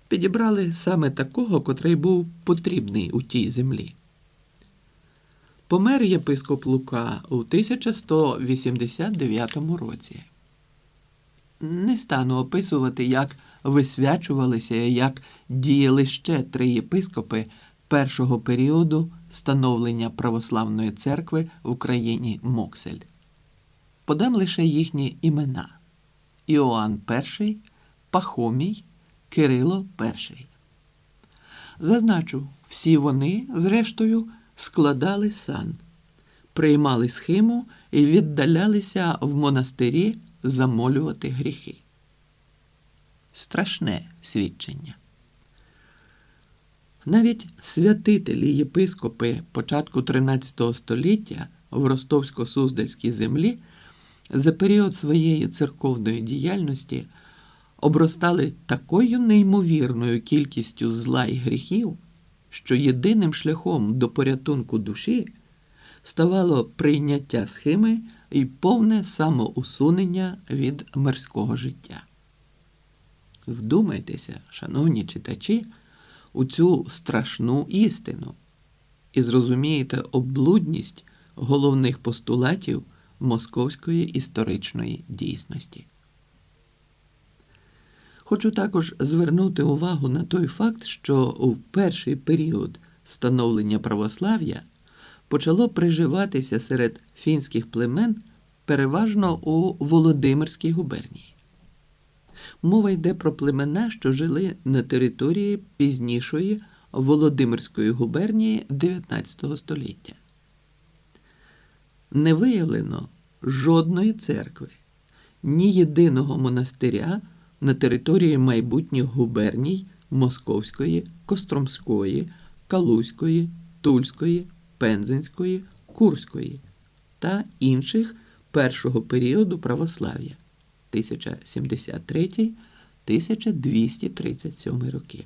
Speaker 1: Підібрали саме такого, котрий був потрібний у тій землі. Помер єпископ Лука у 1189 році. Не стану описувати, як висвячувалися як діяли ще три єпископи першого періоду становлення православної церкви в Україні Моксель. Подам лише їхні імена: Іоанн І, Пахомій, Кирило І. Зазначу, всі вони, зрештою, складали сан, приймали схиму і віддалялися в монастирі замолювати гріхи. Страшне свідчення. Навіть святителі єпископи початку XIII століття в Ростовсько-Суздальській землі за період своєї церковної діяльності обростали такою неймовірною кількістю зла і гріхів, що єдиним шляхом до порятунку душі ставало прийняття схеми і повне самоусунення від мирського життя. Вдумайтеся, шановні читачі, у цю страшну істину і зрозумієте облудність головних постулатів московської історичної дійсності. Хочу також звернути увагу на той факт, що у перший період становлення православ'я почало приживатися серед фінських племен переважно у Володимирській губернії. Мова йде про племена, що жили на території пізнішої Володимирської губернії 19 століття. Не виявлено жодної церкви, ні єдиного монастиря на території майбутніх губерній Московської, Костромської, Калузької, Тульської, Пензенської, Курської та інших першого періоду православ'я 1073-1237 роки.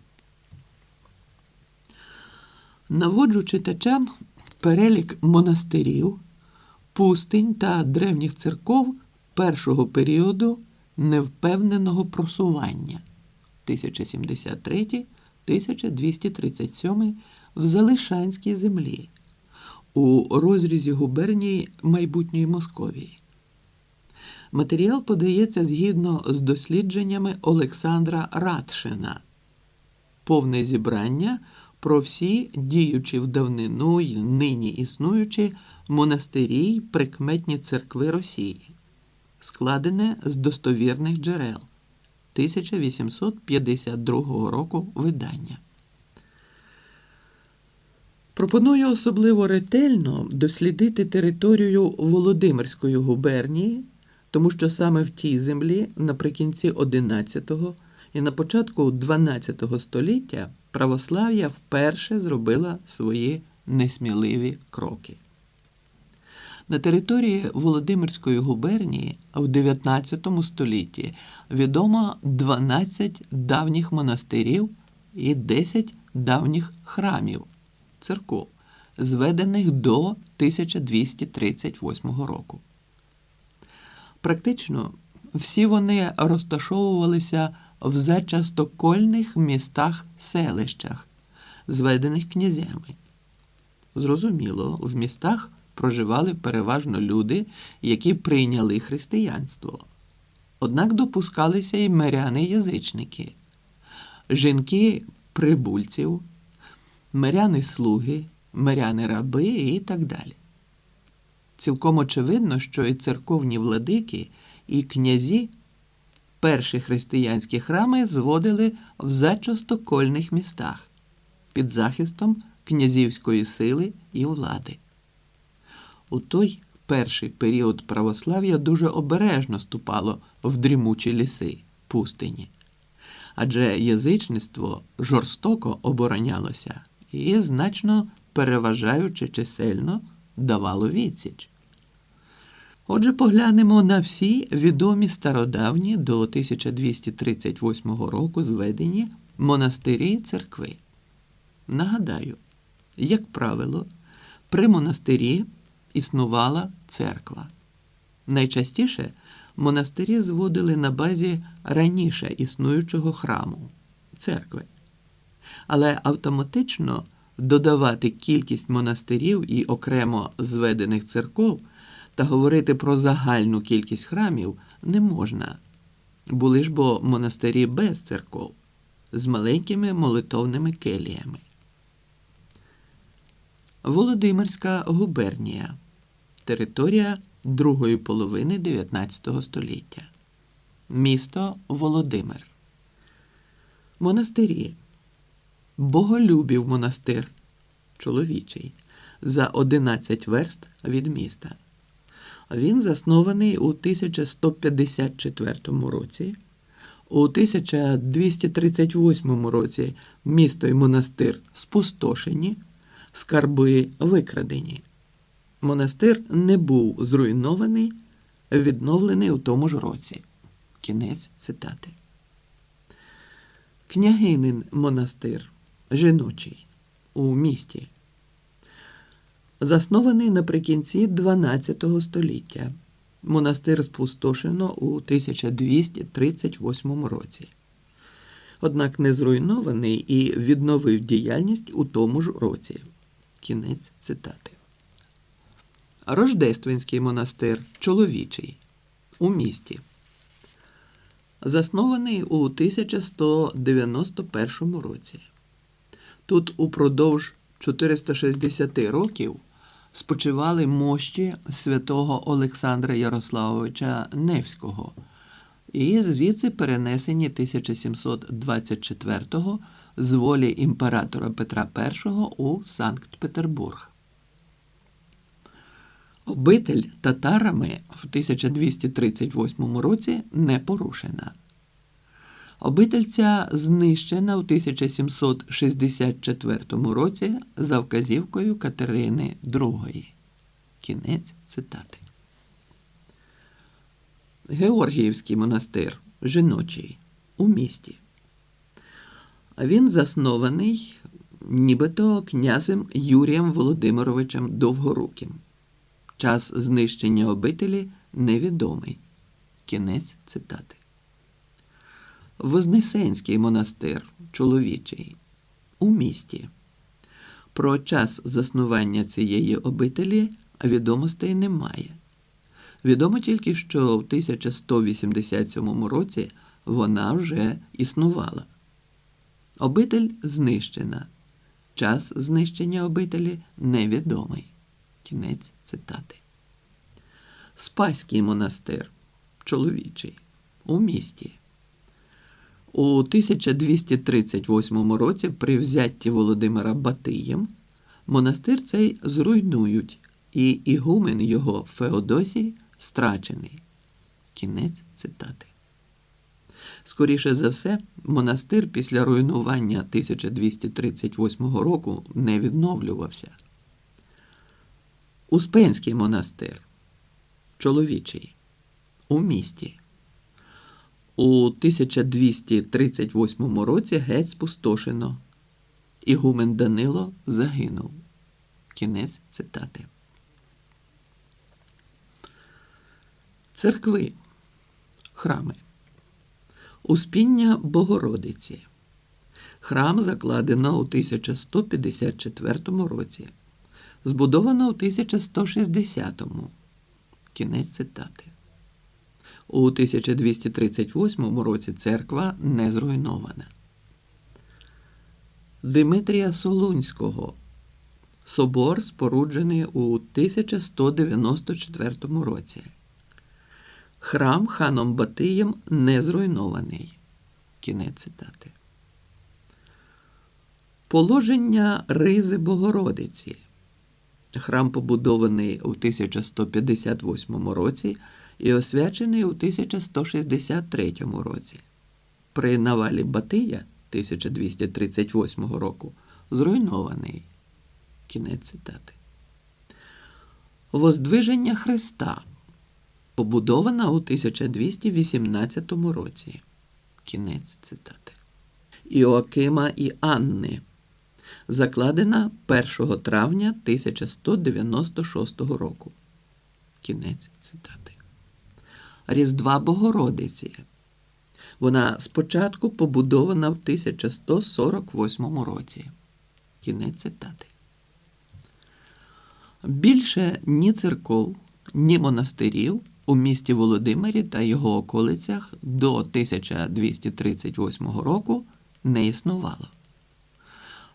Speaker 1: Наводжу читачам перелік монастирів, пустинь та древніх церков першого періоду невпевненого просування 1073-1237 в Залишанській землі у розрізі губернії майбутньої Московії. Матеріал подається згідно з дослідженнями Олександра Радшина, повне зібрання про всі діючі в давнину й нині існуючі монастирі й прикметні церкви Росії, складене з достовірних джерел. 1852 року видання. Пропоную особливо ретельно дослідити територію Володимирської губернії, тому що саме в тій землі наприкінці XI і на початку XII століття православ'я вперше зробила свої несміливі кроки. На території Володимирської губернії в 19 столітті відомо 12 давніх монастирів і 10 давніх храмів церков, зведених до 1238 року. Практично всі вони розташовувалися в зачастокольних містах селищах, зведених князями. Зрозуміло, в містах проживали переважно люди, які прийняли християнство. Однак допускалися і миряни-язичники, жінки прибульців, миряни-слуги, миряни-раби і так далі. Цілком очевидно, що і церковні владики, і князі перші християнські храми зводили в зачастокольних містах під захистом князівської сили і влади. У той перший період православ'я дуже обережно ступало в дрімучі ліси, пустині, адже язичництво жорстоко оборонялося і, значно переважаючи чисельно, давало відсіч. Отже, поглянемо на всі відомі стародавні до 1238 року зведені монастирі і церкви. Нагадаю, як правило, при монастирі існувала церква. Найчастіше монастирі зводили на базі раніше існуючого храму церкви, але автоматично додавати кількість монастирів і окремо зведених церков та говорити про загальну кількість храмів не можна. Були ж бо монастирі без церков з маленькими молитовними келіями. Володимирська губернія. Територія другої половини 19 століття. Місто Володимир. Монастирі. Боголюбів монастир. Чоловічий. За 11 верст від міста. Він заснований у 1154 році. У 1238 році місто і монастир спустошені, скарби викрадені. Монастир не був зруйнований, відновлений у тому ж році. Кінець цитати. Княгинин монастир жіночий у місті. Заснований наприкінці 12 століття. Монастир спустошено у 1238 році. Однак не зруйнований і відновив діяльність у тому ж році. Кінець цитати. Рождественський монастир чоловічий у місті. Заснований у 1191 році. Тут упродовж 460 років спочивали мощі святого Олександра Ярославовича Невського і звідси перенесені 1724-го з волі імператора Петра І у Санкт-Петербург. Обитель татарами в 1238 році не порушена. Обитель ця знищена у 1764 році за вказівкою Катерини II. Кінець цитати. Георгіївський монастир жіночий у місті. Він заснований нібито князем Юрієм Володимировичем Довгоруким. Час знищення обителі невідомий. Кінець цитати. Вознесенський монастир чоловічий у місті. Про час заснування цієї обителі відомостей немає. Відомо тільки, що в 1187 році вона вже існувала. Обитель знищена. Час знищення обителі невідомий. Кінець цитати. Спаський монастир чоловічий у місті. У 1238 році при взятті Володимира Батиєм монастир цей зруйнують, і ігумен його Феодосій страчений. Кінець цитати. Скоріше за все, монастир після руйнування 1238 року не відновлювався. Успенський монастир чоловічий у місті. У 1238 році геть спустошено. Ігумен Данило загинув. Кінець цитати. Церкви. Храми. Успіння Богородиці. Храм закладено у 1154 році. Збудовано у 1160. Кінець цитати. У 1238 році церква не зруйнована. Димитрія Солунського. Собор споруджений у 1194 році. Храм ханом Батиєм не зруйнований. Кінець цитати. Положення Ризи Богородиці. Храм побудований у 1158 році і освячений у 1163 році. При навалі Батия 1238 року зруйнований. Кінець цитати. Воздвиження Христа побудована у 1218 році. Кінець цитати. Іоакима і Анни. Закладена 1 травня 1196 року. Кінець цитати. Різдва Богородиці. Вона спочатку побудована в 1148 році. Кінець цитати. Більше ні церков, ні монастирів у місті Володимирі та його околицях до 1238 року не існувало.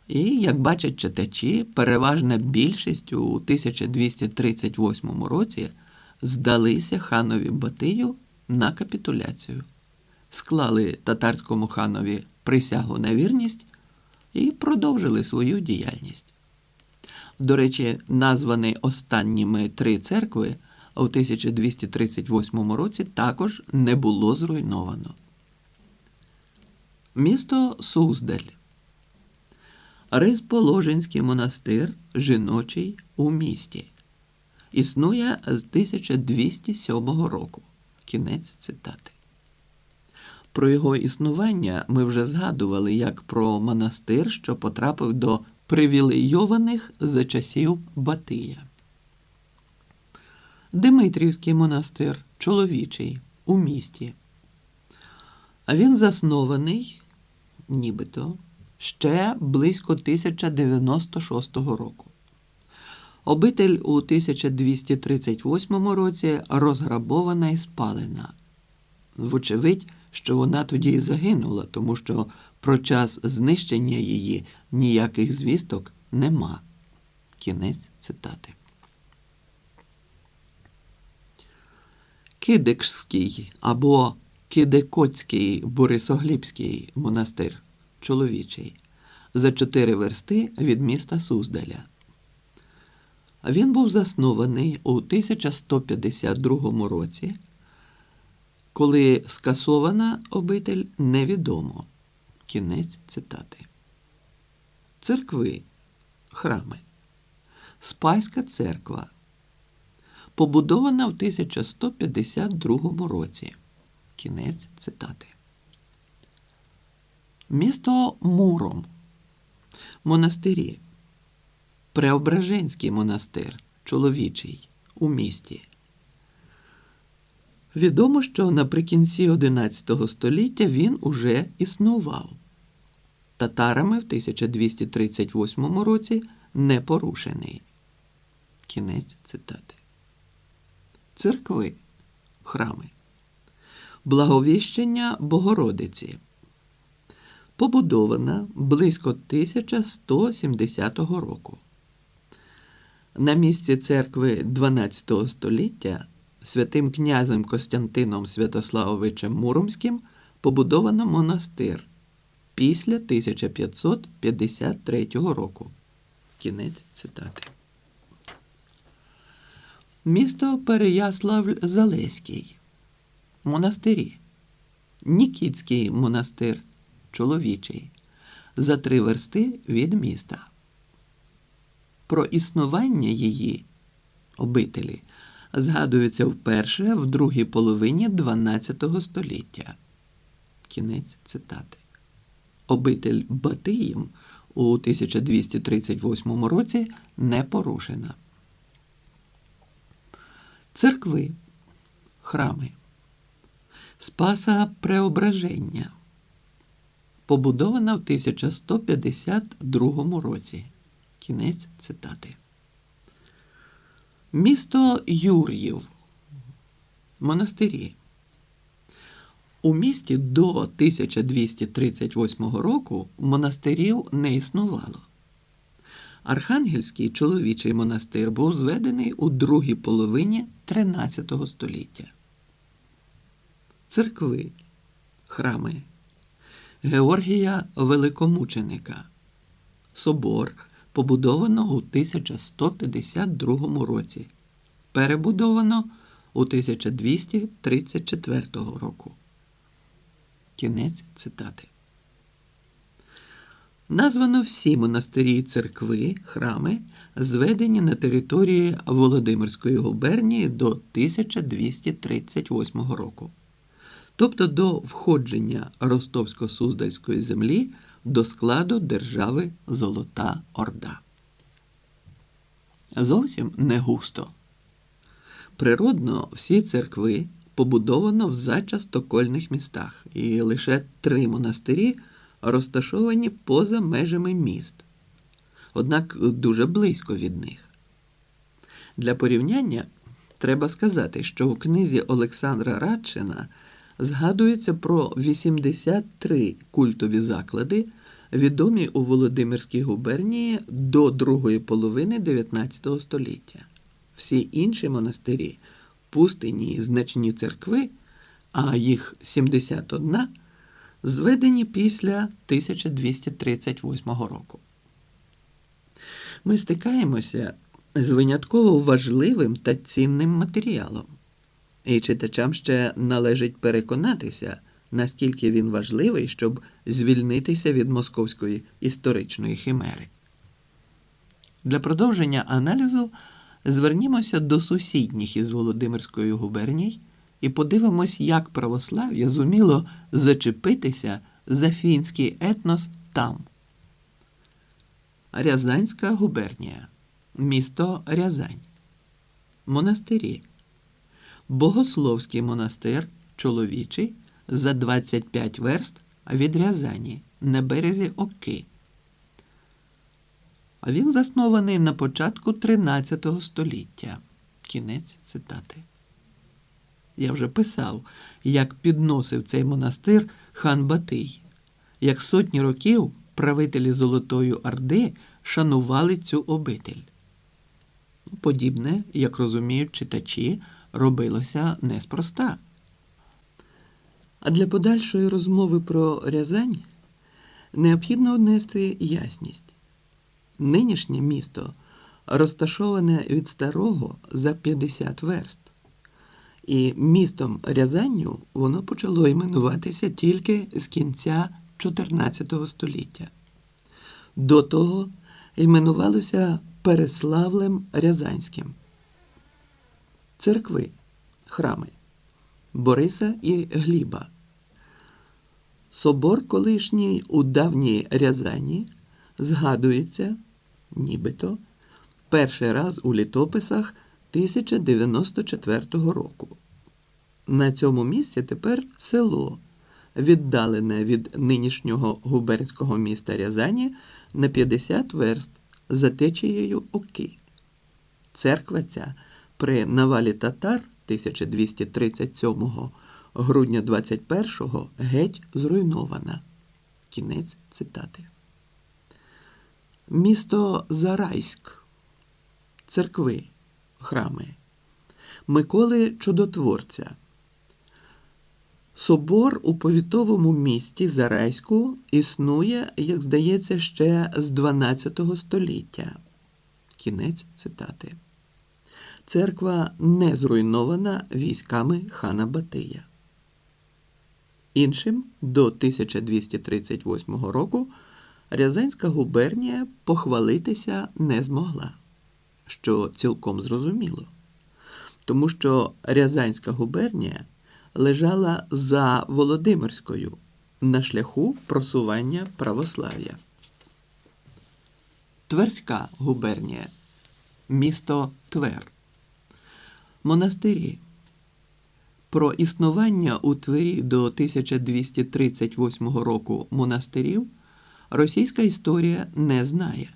Speaker 1: І, як бачать читачі, переважна більшість у 1238 році здалися ханові Батию на капітуляцію, склали татарському ханові присягу на вірність і продовжили свою діяльність. До речі, названі останніми три церкви у 1238 році також не було зруйновано. Місто Суздаль. Ризположенський монастир жіночий у місті. Існує з 1207 року. Кінець цитати. Про його існування ми вже згадували як про монастир, що потрапив до привілейованих за часів Батия. Димитрівський монастир чоловічий у місті. А він заснований, нібито, ще близько 1096 року. Обитель у 1238 році розграбована і спалена. Вочевидь, що вона тоді й загинула, тому що про час знищення її ніяких звісток нема. Кінець цитати. Кидикський або Кидекоцький Борисоглібський монастир чоловічий за чотири версти від міста Суздаля. Він був заснований у 1152 році, коли скасована обитель невідомо. Кінець цитати. Церкви, храми. Спаська церква. Побудована в 1152 році. Кінець цитати. Місто Муром. Монастирі. Преображенський монастир, чоловічий, у місті. Відомо, що наприкінці XI століття він уже існував. Татарами в 1238 році не порушений. Кінець цитати. Церкви, храми. Благовіщення Богородиці. Побудована близько 1170 року. На місці церкви 12 століття святим князем Костянтином Святославовичем Муромським побудовано монастир після 1553 року. Кінець цитати. Місто Переяслав Залеський. Монастирі. Нікітський монастир чоловічий. За три версти від міста. Про існування її обителі згадується вперше в другій половині XII століття. Кінець цитати. Обитель Батиїм у 1238 році не порушена. Церкви, храми, Спаса Преображення. Побудована в 1152 році. Кінець цитати. Місто Юр'їв. Монастирі. У місті до 1238 року монастирів не існувало. Архангельський чоловічий монастир був зведений у другій половині XIII століття. Церкви, храми, Георгія Великомученика, собор побудовано у 1152 році, перебудовано у 1234 року. Кінець цитати. Названо всі монастирі церкви, храми, зведені на території Володимирської губернії до 1238 року, тобто до входження Ростовсько-Суздальської землі до складу держави Золота Орда. Зовсім не густо. Природно, всі церкви побудовано в зачастокольних містах, і лише три монастирі розташовані поза межами міст. однак дуже близько від них. Для порівняння треба сказати, що в книзі Олександра Радчина згадується про 83 культові заклади, відомі у Володимирській губернії до другої половини 19 століття. Всі інші монастирі, пустині і значні церкви, а їх 71, зведені після 1238 року. Ми стикаємося з винятково важливим та цінним матеріалом. І читачам ще належить переконатися, наскільки він важливий, щоб звільнитися від московської історичної химери. Для продовження аналізу звернімося до сусідніх із Володимирської губерній і подивимось, як православ'я зуміло зачепитися за фінський етнос там. Рязанська губернія, місто Рязань, монастирі. Богословський монастир чоловічий за 25 верст від Рязані на березі Оки. Він заснований на початку 13 століття. Кінець цитати. Я вже писав, як підносив цей монастир хан Батий, як сотні років правителі Золотої Орди шанували цю обитель. Подібне, як розуміють читачі, робилося неспроста. А для подальшої розмови про Рязань необхідно внести ясність. Нинішнє місто розташоване від старого за 50 верст, і містом Рязанню воно почало іменуватися тільки з кінця 14 століття. До того іменувалося Переславлем Рязанським. Церкви, храми Бориса і Гліба. Собор колишній у давній Рязані згадується, нібито, перший раз у літописах 1094 року. На цьому місці тепер село, віддалене від нинішнього губернського міста Рязані на 50 верст за течією Оки. Церква ця при навалі татар 1237 грудня 21-го геть зруйнована. Кінець цитати. Місто Зарайськ, церкви, храми, Миколи Чудотворця. Собор у повітовому місті Зарайську існує, як здається, ще з 12 століття. Кінець цитати. Церква не зруйнована військами хана Батия. Іншим до 1238 року Рязанська губернія похвалитися не змогла, що цілком зрозуміло, тому що Рязанська губернія лежала за Володимирською на шляху просування православ'я. Тверська губернія, місто Твер. Монастирі. Про існування у Твері до 1238 року монастирів російська історія не знає.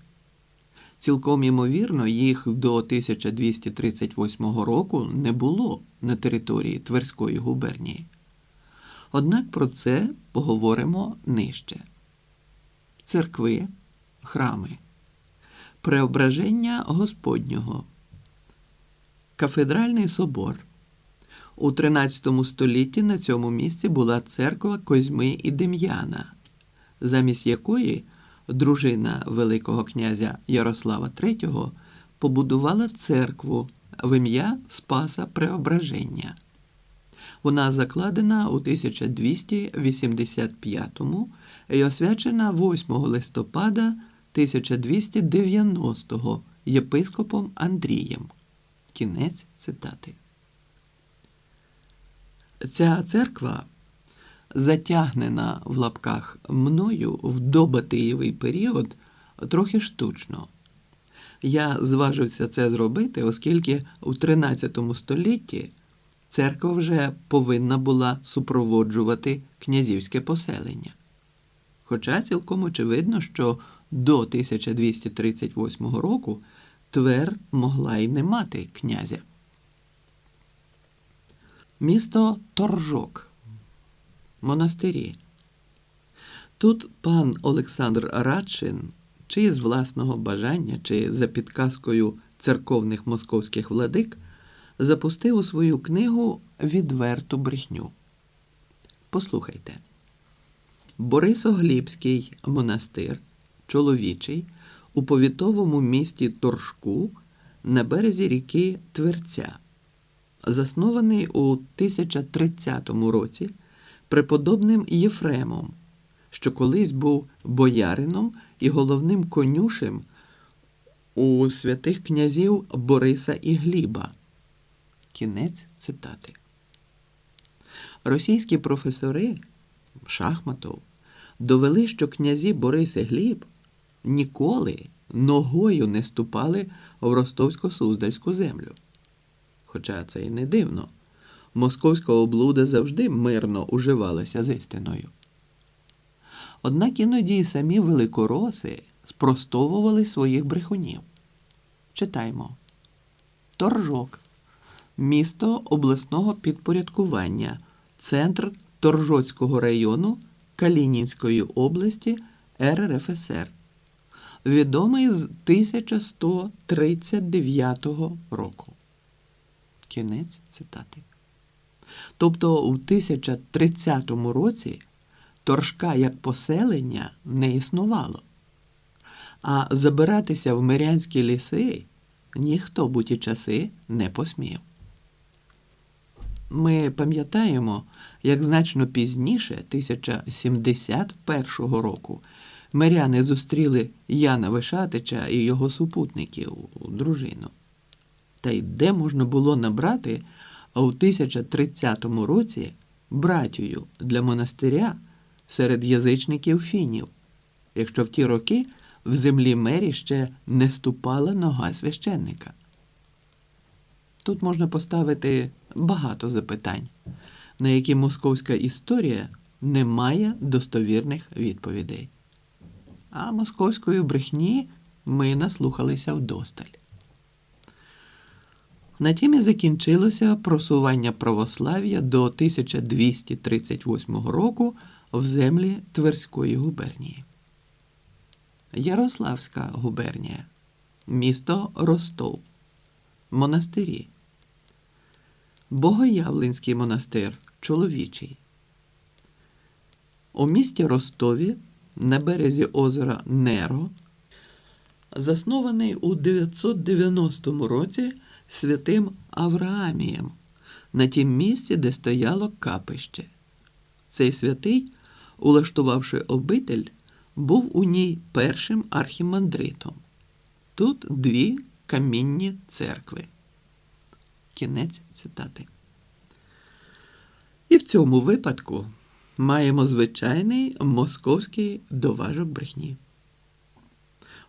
Speaker 1: Цілком ймовірно, їх до 1238 року не було на території Тверської губернії. Однак про це поговоримо нижче. Церкви, храми, преображення Господнього, Кафедральний собор. У 13 столітті на цьому місці була церква Козьми і Дем'яна, замість якої дружина Великого князя Ярослава III побудувала церкву в ім'я Спаса Преображення. Вона закладена у 1285 і освячена 8 листопада 1290 єпископом Андрієм. Кінець цитати. Ця церква затягнена в лапках мною в добатиєвий період трохи штучно. Я зважився це зробити, оскільки у 13 столітті церква вже повинна була супроводжувати князівське поселення. Хоча цілком очевидно, що до 1238 року Твер могла й не мати князя. Місто Торжок. Монастирі. Тут пан Олександр Радшин, чи з власного бажання, чи за підказкою церковних московських владик, запустив у свою книгу відверту брехню. Послухайте. Борисоглібський монастир, чоловічий, у повітовому місті Торжку на березі ріки Тверця, заснований у 1030 році преподобним Єфремом, що колись був боярином і головним конюшем у святих князів Бориса і Гліба. Кінець цитати. Російські професори Шахматов довели, що князі Борис і Гліб ніколи ногою не ступали в ростовсько-суздальську землю. Хоча це і не дивно. Московська облуда завжди мирно уживалася з істиною. Однак іноді самі великороси спростовували своїх брехунів. Читаймо. Торжок. Місто обласного підпорядкування, центр Торжоцького району Калінінської області РРФСР, відомий з 1139 року. Кінець цитати. Тобто у 1030 році торжка як поселення не існувало, а забиратися в мирянські ліси ніхто будь і часи не посмів. Ми пам'ятаємо, як значно пізніше, 1071 року, миряни зустріли Яна Вишатича і його супутників, дружину. Та й де можна було набрати у 1030 році братію для монастиря серед язичників фінів, якщо в ті роки в землі мері ще не ступала нога священника. Тут можна поставити багато запитань, на які московська історія не має достовірних відповідей. А московської брехні ми наслухалися вдосталь. На тім і закінчилося просування православ'я до 1238 року в землі Тверської губернії. Ярославська губернія, місто Ростов, монастирі. Богоявленський монастир чоловічий. У місті Ростові на березі озера Неро, заснований у 990 році святим Авраамієм на тім місці, де стояло капище. Цей святий, улаштувавши обитель, був у ній першим архімандритом. Тут дві камінні церкви. Кінець цитати. І в цьому випадку маємо звичайний московський доважок брехні.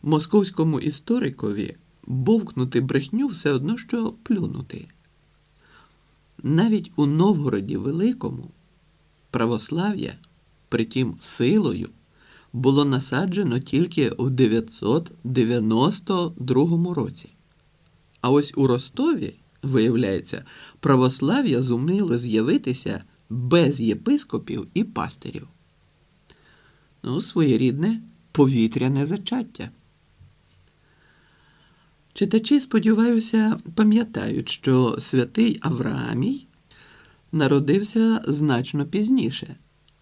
Speaker 1: Московському історикові бовкнути брехню все одно, що плюнути. Навіть у Новгороді Великому православ'я, притім силою, було насаджено тільки в 992 році. А ось у Ростові, виявляється, православ'я зуміло з'явитися без єпископів і пастирів. Ну, своєрідне повітряне зачаття. Читачі, сподіваюся, пам'ятають, що святий Авраамій народився значно пізніше,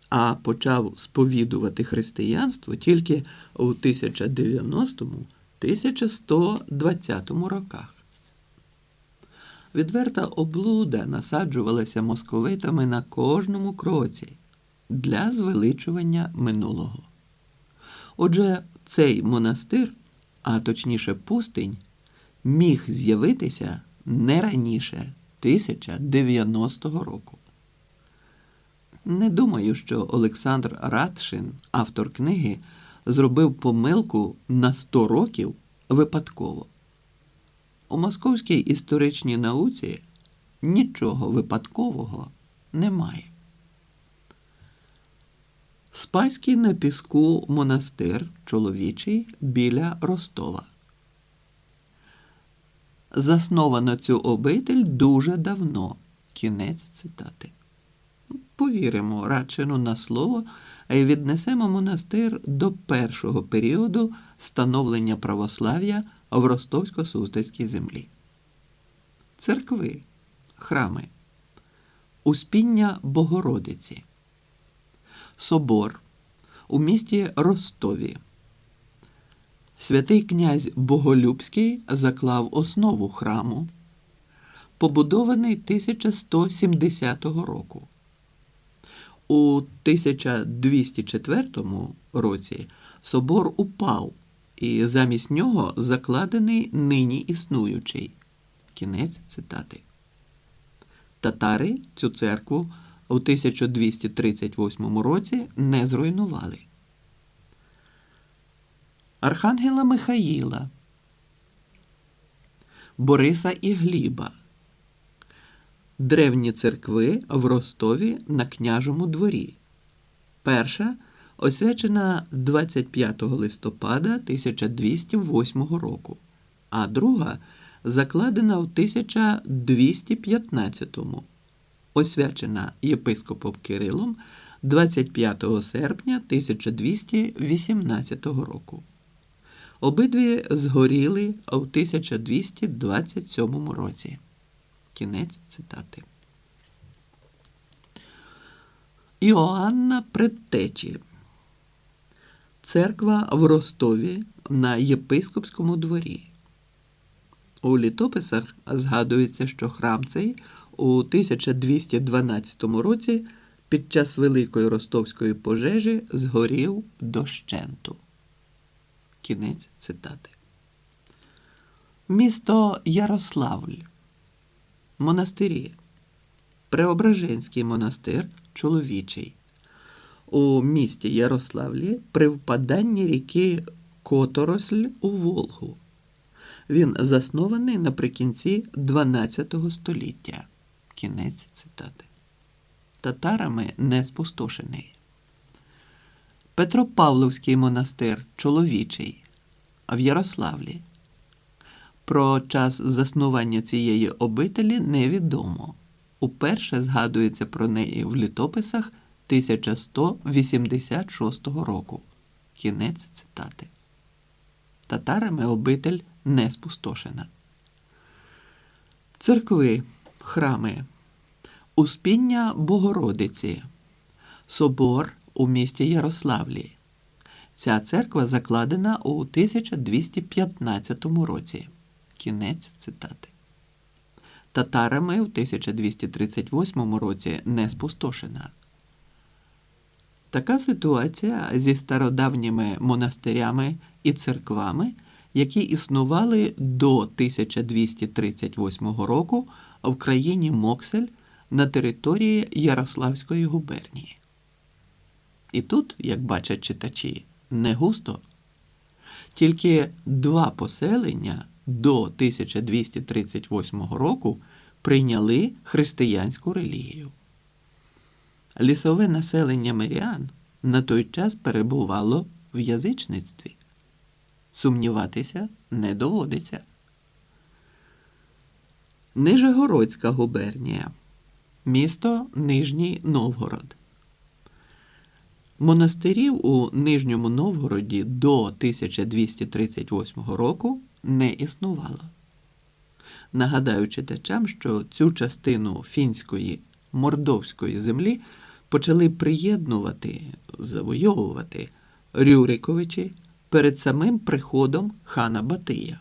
Speaker 1: а почав сповідувати християнство тільки у 1090-1120 роках. Відверта облуда насаджувалася московитами на кожному кроці для звеличування минулого. Отже, цей монастир, а точніше пустинь, міг з'явитися не раніше 1090 року. Не думаю, що Олександр Радшин, автор книги, зробив помилку на 100 років випадково. У московській історичній науці нічого випадкового немає. Спаський на піску монастир чоловічий біля Ростова. Засновано цю обитель дуже давно. Кінець цитати. Повіримо Радчину на слово, й віднесемо монастир до першого періоду становлення православ'я в Ростовсько-Суздальській землі. Церкви, храми, Успіння Богородиці, Собор у місті Ростові. Святий князь Боголюбський заклав основу храму, побудований 1170 року. У 1204 році собор упав, і замість нього закладений нині існуючий. Кінець цитати. Татари цю церкву у 1238 році не зруйнували. Архангела Михаїла, Бориса і Гліба. Древні церкви в Ростові на княжому дворі. Перша освячена 25 листопада 1208 року, а друга закладена в 1215, освячена єпископом Кирилом 25 серпня 1218 року. Обидві згоріли у 1227 році. Кінець цитати. Іоанна Предтечі. Церква в Ростові на єпископському дворі. У літописах згадується, що храм цей у 1212 році під час Великої Ростовської пожежі згорів дощенту. Кінець цитати. Місто Ярославль. Монастирі. Преображенський монастир чоловічий. У місті Ярославлі при впаданні ріки Которосль у Волгу. Він заснований наприкінці XII століття. Кінець цитати. Татарами не спустошений. Петропавловський монастир чоловічий, в Ярославлі. Про час заснування цієї обителі невідомо. Уперше згадується про неї в літописах 1186 року. Кінець цитати. Татарами обитель не спустошена. Церкви, храми, Успіння Богородиці, Собор у місті Ярославлі. Ця церква закладена у 1215 році. Кінець цитати. Татарами в 1238 році не спустошена. Така ситуація зі стародавніми монастирями і церквами, які існували до 1238 року в країні Моксель на території Ярославської губернії. І тут, як бачать читачі, не густо. Тільки два поселення до 1238 року прийняли християнську релігію. Лісове населення мирян на той час перебувало в язичництві. Сумніватися не доводиться. Нижегородська губернія. Місто Нижній Новгород. Монастирів у Нижньому Новгороді до 1238 року не існувало. Нагадаю читачам, що цю частину фінської мордовської землі почали приєднувати, завойовувати Рюриковичі перед самим приходом хана Батия.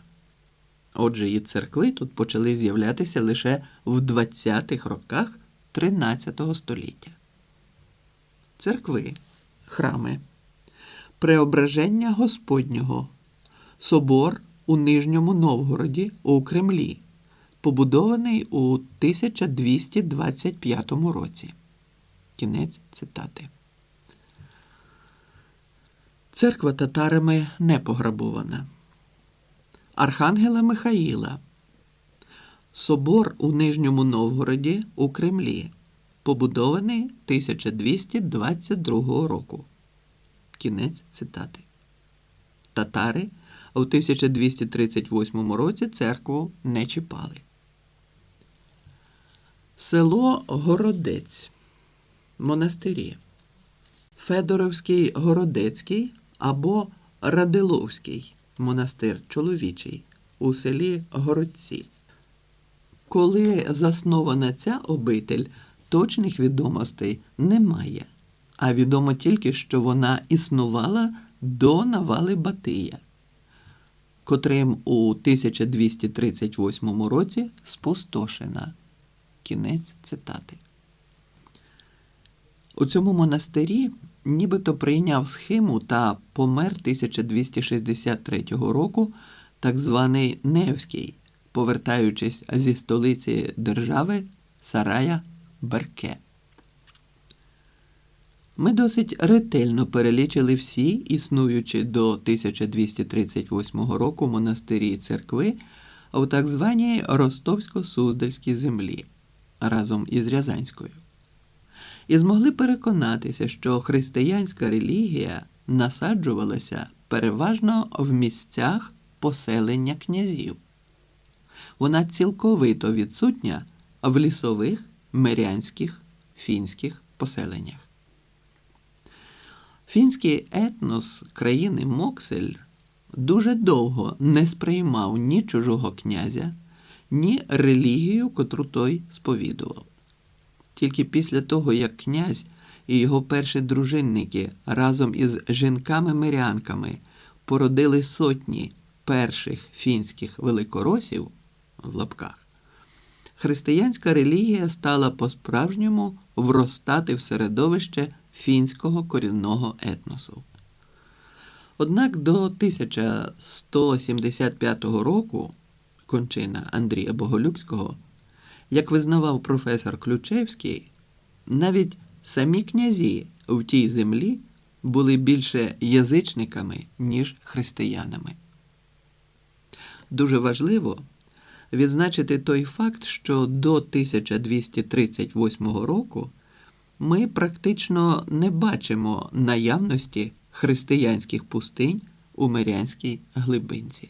Speaker 1: Отже, і церкви тут почали з'являтися лише в 20-х роках 13 століття. Церкви, храми, Преображення Господнього, собор у Нижньому Новгороді у Кремлі, побудований у 1225 році. Кінець цитати. Церква татарами не пограбована. Архангела Михаїла. Собор у Нижньому Новгороді у Кремлі, побудований 1222 року. Кінець цитати. Татари у 1238 році церкву не чіпали. Село Городець. Монастирі. Федоровський Городецький або Радиловський монастир чоловічий у селі Городці. Коли заснована ця обитель, точних відомостей немає, а відомо тільки, що вона існувала до навали Батия, котрим у 1238 році спустошена. Кінець цитати. У цьому монастирі нібито прийняв схиму та помер 1263 року так званий Невський, повертаючись зі столиці держави Сарая Берке. Ми досить ретельно перелічили всі існуючі до 1238 року монастирі і церкви у так званій Ростовсько-Суздальській землі разом із Рязанською. І змогли переконатися, що християнська релігія насаджувалася переважно в місцях поселення князів. Вона цілковито відсутня в лісових мирянських фінських поселеннях. Фінський етнос країни Моксель дуже довго не сприймав ні чужого князя, ні релігію, котру той сповідував. Тільки після того, як князь і його перші дружинники разом із жінками-мирянками породили сотні перших фінських великоросів в лапках, християнська релігія стала по-справжньому вростати в середовище фінського корінного етносу. Однак до 1175 року кончина Андрія Боголюбського, як визнавав професор Ключевський, навіть самі князі в тій землі були більше язичниками, ніж християнами. Дуже важливо відзначити той факт, що до 1238 року ми практично не бачимо наявності християнських пустинь у Мирянській глибинці.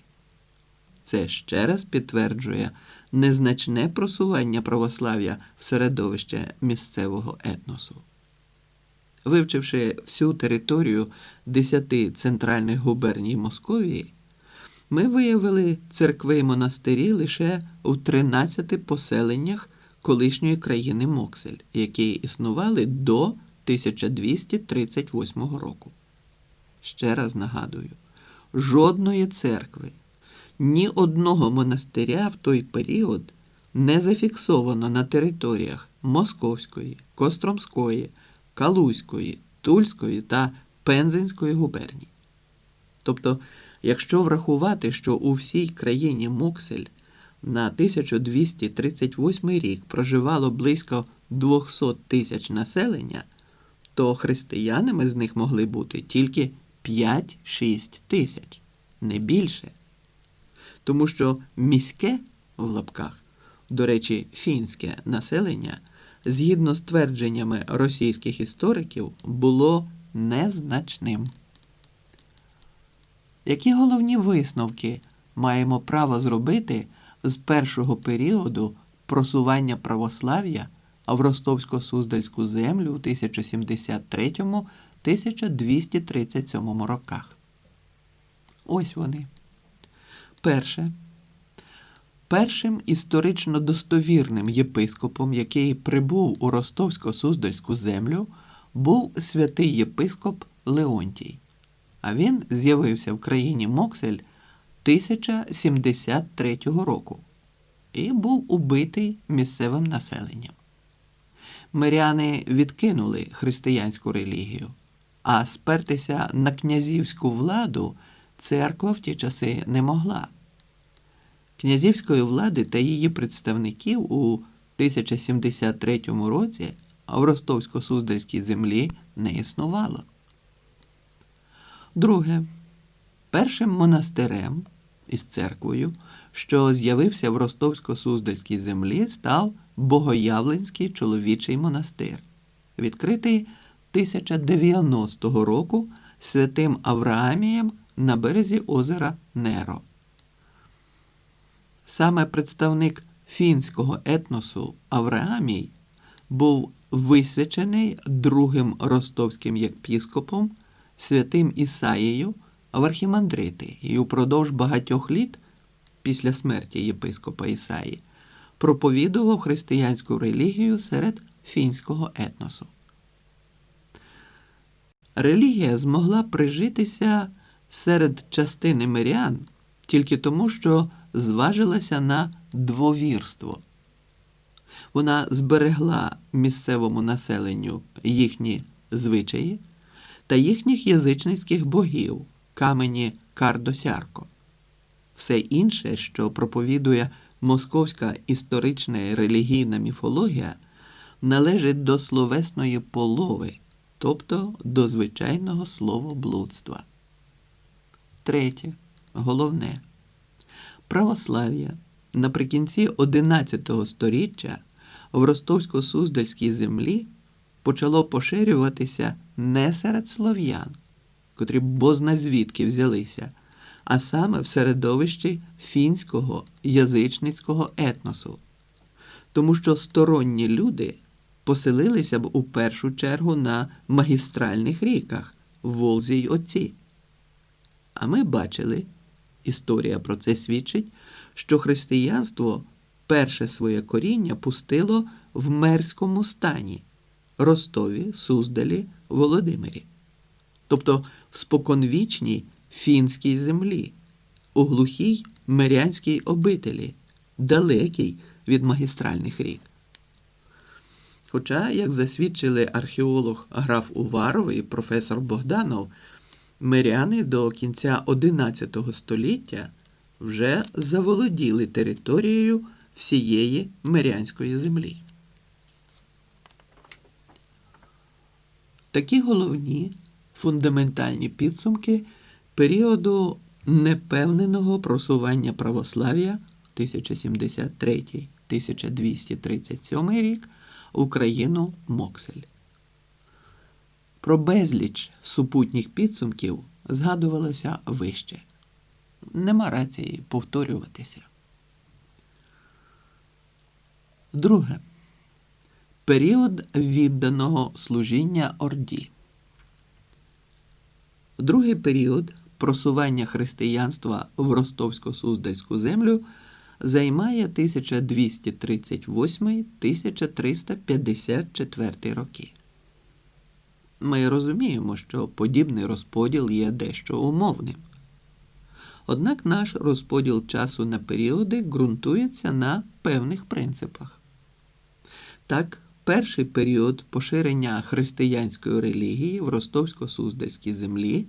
Speaker 1: Це ще раз підтверджує незначне просування православ'я в середовище місцевого етносу. Вивчивши всю територію десяти центральних губерній Московії, ми виявили церкви і монастирі лише у 13 поселеннях колишньої країни Моксель, які існували до 1238 року. Ще раз нагадую, жодної церкви, ні одного монастиря в той період не зафіксовано на територіях Московської, Костромської, Калузької, Тульської та Пензенської губерній. Тобто, якщо врахувати, що у всій країні Моксель на 1238 рік проживало близько 200 тисяч населення, то християнами з них могли бути тільки 5-6 тисяч, не більше. Тому що міське в лапках, до речі, фінське населення, згідно з твердженнями російських істориків, було незначним. Які головні висновки маємо право зробити з першого періоду просування православ'я в Ростовсько-Суздальську землю у 1073-1237 роках? Ось вони. Перше. Першим історично достовірним єпископом, який прибув у Ростовсько-Суздальську землю, був святий єпископ Леонтій. А він з'явився в країні Моксель 1073 року і був убитий місцевим населенням. Миряни відкинули християнську релігію, а спертися на князівську владу церква в ті часи не могла. Князівської влади та її представників у 1073 році в Ростовсько-Суздальській землі не існувало. Друге, першим монастирем із церквою, що з'явився в Ростовсько-Суздальській землі, став Богоявленський чоловічий монастир, відкритий 1090 року святим Авраамієм на березі озера Неро. Саме представник фінського етносу Авраамій був висвячений другим ростовським єпіскопом святим Ісаєю в архімандрити і упродовж багатьох літ після смерті єпископа Ісаї проповідував християнську релігію серед фінського етносу. Релігія змогла прижитися серед частини мирян тільки тому, що зважилася на двовірство. Вона зберегла місцевому населенню їхні звичаї та їхніх язичницьких богів камені Кардосярко. Все інше, що проповідує московська історична і релігійна міфологія, належить до словесної полови, тобто до звичайного словоблудства. Третє, головне, православ'я наприкінці XI століття в Ростовсько-Суздальській землі почало поширюватися не серед слов'ян, котрі бозна звідки взялися, а саме в середовищі фінського язичницького етносу, тому що сторонні люди поселилися б у першу чергу на магістральних ріках Волзі й Оці. А ми бачили, історія про це свідчить, що християнство перше своє коріння пустило в мерському стані Ростові, Суздалі, Володимирі, тобто в споконвічній фінській землі, у глухій мирянській обителі, далекій від магістральних рік. Хоча, як засвідчили археолог граф Уваров і професор Богданов, миряни до кінця XI століття вже заволоділи територією всієї мирянської землі. Такі головні фундаментальні підсумки періоду непевненого просування православ'я 1073-1237 рік Україну Моксель. Про безліч супутніх підсумків згадувалося вище. Нема рації повторюватися. Друге. Період відданого служіння Орді. Другий період просування християнства в Ростовсько-Суздальську землю займає 1238-1354 роки. Ми розуміємо, що подібний розподіл є дещо умовним. Однак наш розподіл часу на періоди ґрунтується на певних принципах. Так, перший період поширення християнської релігії в Ростовсько-Суздальській землі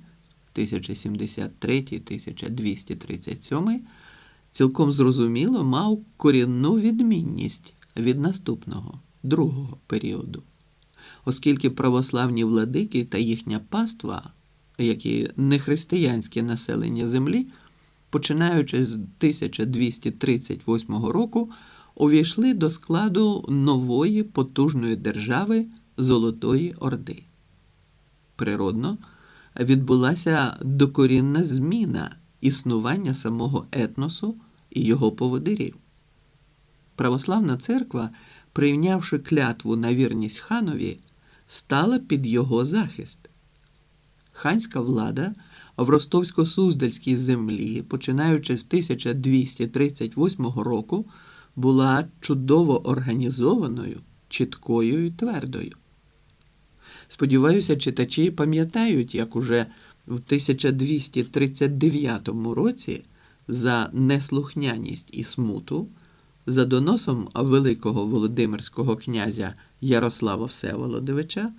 Speaker 1: 1073-1237 цілком зрозуміло мав корінну відмінність від наступного другого періоду, оскільки православні владики та їхня паства, як і нехристиянське населення землі, починаючи з 1238 року, увійшли до складу нової потужної держави Золотої Орди. Природно, відбулася докорінна зміна існування самого етносу і його поводирів. Православна церква, прийнявши клятву на вірність ханові, стала під його захист. Ханська влада в Ростовсько-Суздальській землі, починаючи з 1238 року, була чудово організованою, чіткою і твердою. Сподіваюся, читачі пам'ятають, як уже в 1239 році за неслухняність і смуту, за доносом великого Володимирського князя Ярослава Всеволодовича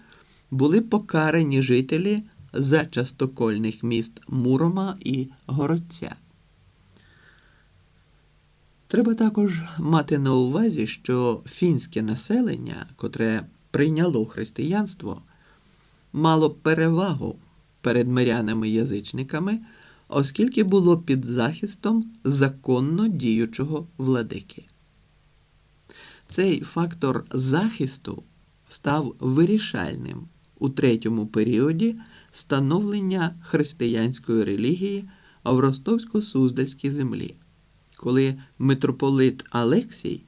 Speaker 1: були покарані жителі зачастокольних міст Мурома і Городця. Треба також мати на увазі, що фінське населення, котре прийняло християнство, мало перевагу перед мирянами-язичниками, оскільки було під захистом законно діючого владики. Цей фактор захисту став вирішальним у третьому періоді становлення християнської релігії в Ростовсько-Суздальській землі, коли митрополит Алексій,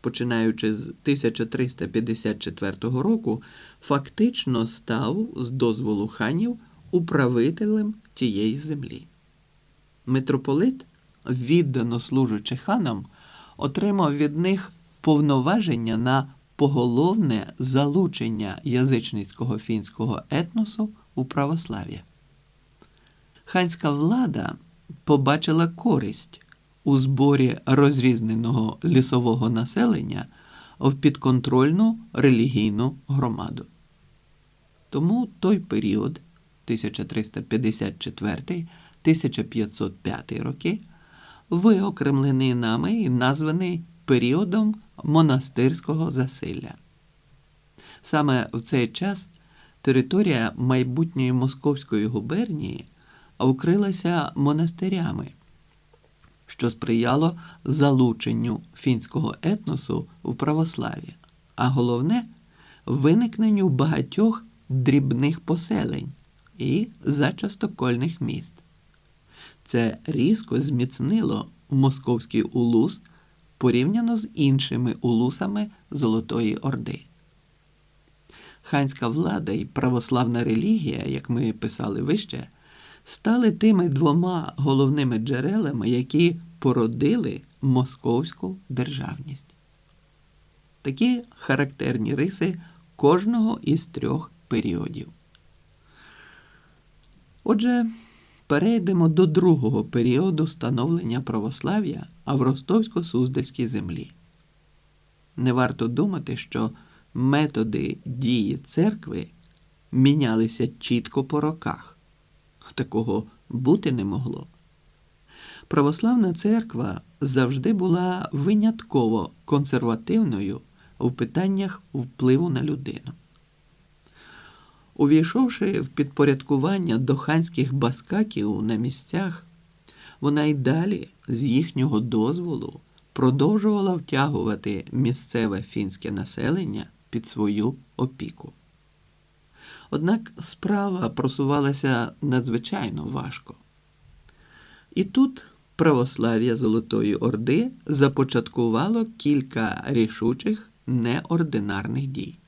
Speaker 1: починаючи з 1354 року, фактично став з дозволу ханів управителем тієї землі. Митрополит, віддано служачи ханам, отримав від них повноваження на поголовне залучення язичницького фінського етносу у православ'я. Ханська влада побачила користь у зборі розрізненого лісового населення в підконтрольну релігійну громаду. Тому той період 1354-1505 роки виокремлений нами і названий періодом монастирського засилля. Саме в цей час територія майбутньої Московської губернії вкрилася монастирями, що сприяло залученню фінського етносу в православ'я, а головне виникненню багатьох дрібних поселень і зачастокольних міст. Це різко зміцнило московський улус порівняно з іншими улусами Золотої Орди. Ханська влада і православна релігія, як ми писали вище, стали тими двома головними джерелами, які породили московську державність. Такі характерні риси кожного із трьох періодів. Отже, перейдемо до другого періоду становлення православ'я а в Ростовсько-Суздальській землі. Не варто думати, що методи дії церкви мінялися чітко по роках. Такого бути не могло. Православна церква завжди була винятково консервативною в питаннях впливу на людину. Увійшовши в підпорядкування до ханських баскаків на місцях, вона й далі з їхнього дозволу продовжувала втягувати місцеве фінське населення під свою опіку. Однак справа просувалася надзвичайно важко. І тут православ'я Золотої Орди започаткувало кілька рішучих неординарних дій.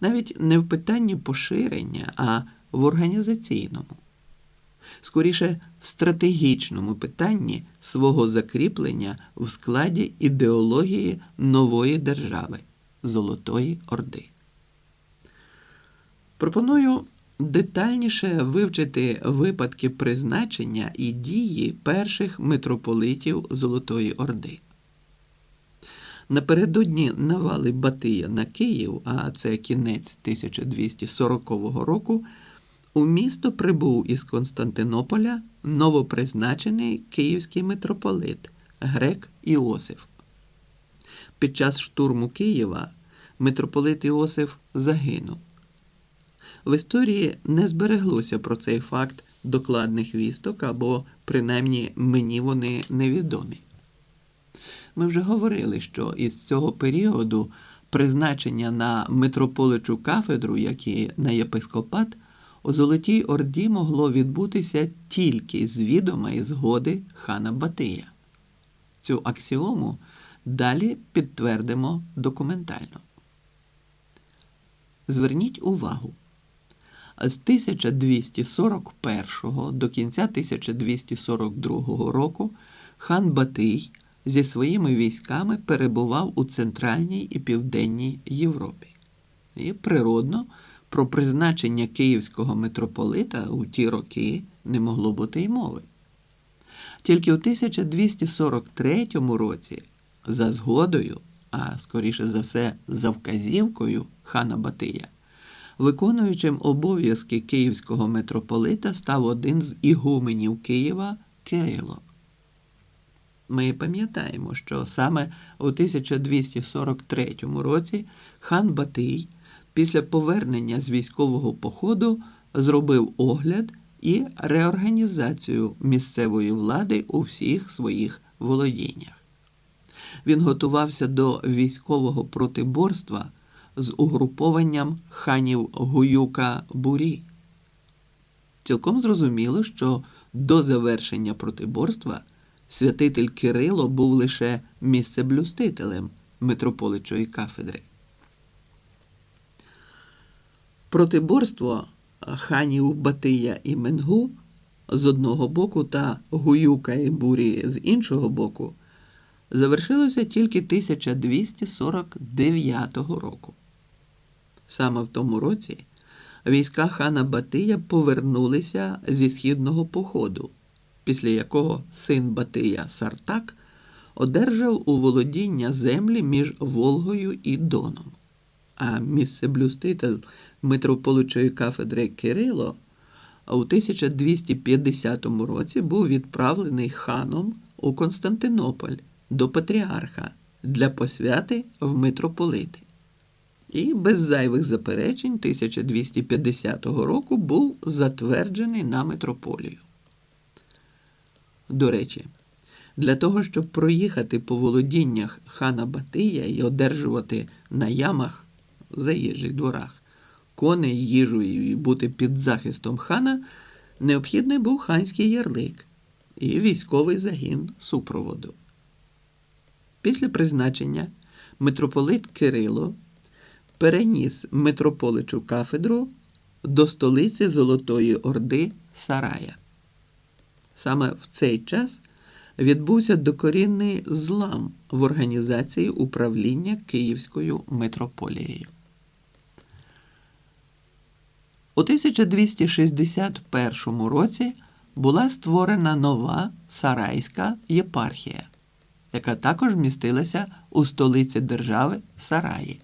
Speaker 1: Навіть не в питанні поширення, а в організаційному скоріше в стратегічному питанні свого закріплення в складі ідеології нової держави Золотої Орди. Пропоную детальніше вивчити випадки призначення і дії перших митрополитів Золотої Орди. Напередодні навали Батия на Київ, а це кінець 1240 року у місто прибув із Константинополя новопризначений київський митрополит Грек Іосиф. Під час штурму Києва митрополит Іосиф загинув. В історії не збереглося про цей факт докладних вісток або, принаймні, мені вони невідомі. Ми вже говорили, що із цього періоду призначення на митрополичу кафедру, як і на єпископат, у Золотій Орді могло відбутися тільки з відома і згоди хана Батия. Цю аксіому далі підтвердимо документально. Зверніть увагу. З 1241 до кінця 1242 року хан Батий зі своїми військами перебував у Центральній і Південній Європі і природно про призначення київського митрополита у ті роки не могло бути й мови. Тільки у 1243 році, за згодою, а скоріше за все, за вказівкою хана Батия, виконуючим обов'язки київського митрополита став один з ігуменів Києва Кирило. Ми пам'ятаємо, що саме у 1243 році хан Батий після повернення з військового походу зробив огляд і реорганізацію місцевої влади у всіх своїх володіннях. Він готувався до військового протиборства з угрупованням ханів Гуюка Бурі, цілком зрозуміло, що до завершення протиборства святитель Кирило був лише місцеблюстителем митрополичої кафедри. Протиборство ханів Батия і Менгу з одного боку та Гуюка і Бурі з іншого боку завершилося тільки 1249 року. Саме в тому році війська хана Батия повернулися зі східного походу, після якого син Батия Сартак одержав у володіння землі між Волгою і Доном. А місцеблюститель митрополичої кафедри Кирило у 1250 році був відправлений ханом у Константинополь до патріарха для посвяти в митрополити. І без зайвих заперечень 1250 року був затверджений на митрополію. До речі, для того, щоб проїхати по володіннях хана Батия і одержувати на ямах заїжджих дворах коней, їжу і бути під захистом хана, необхідний був ханський ярлик і військовий загін супроводу. Після призначення митрополит Кирило переніс митрополичу кафедру до столиці Золотої Орди Сарая. Саме в цей час відбувся докорінний злам в організації управління Київською митрополією. У 1261 році була створена нова Сарайська єпархія, яка також містилася у столиці держави Сараї.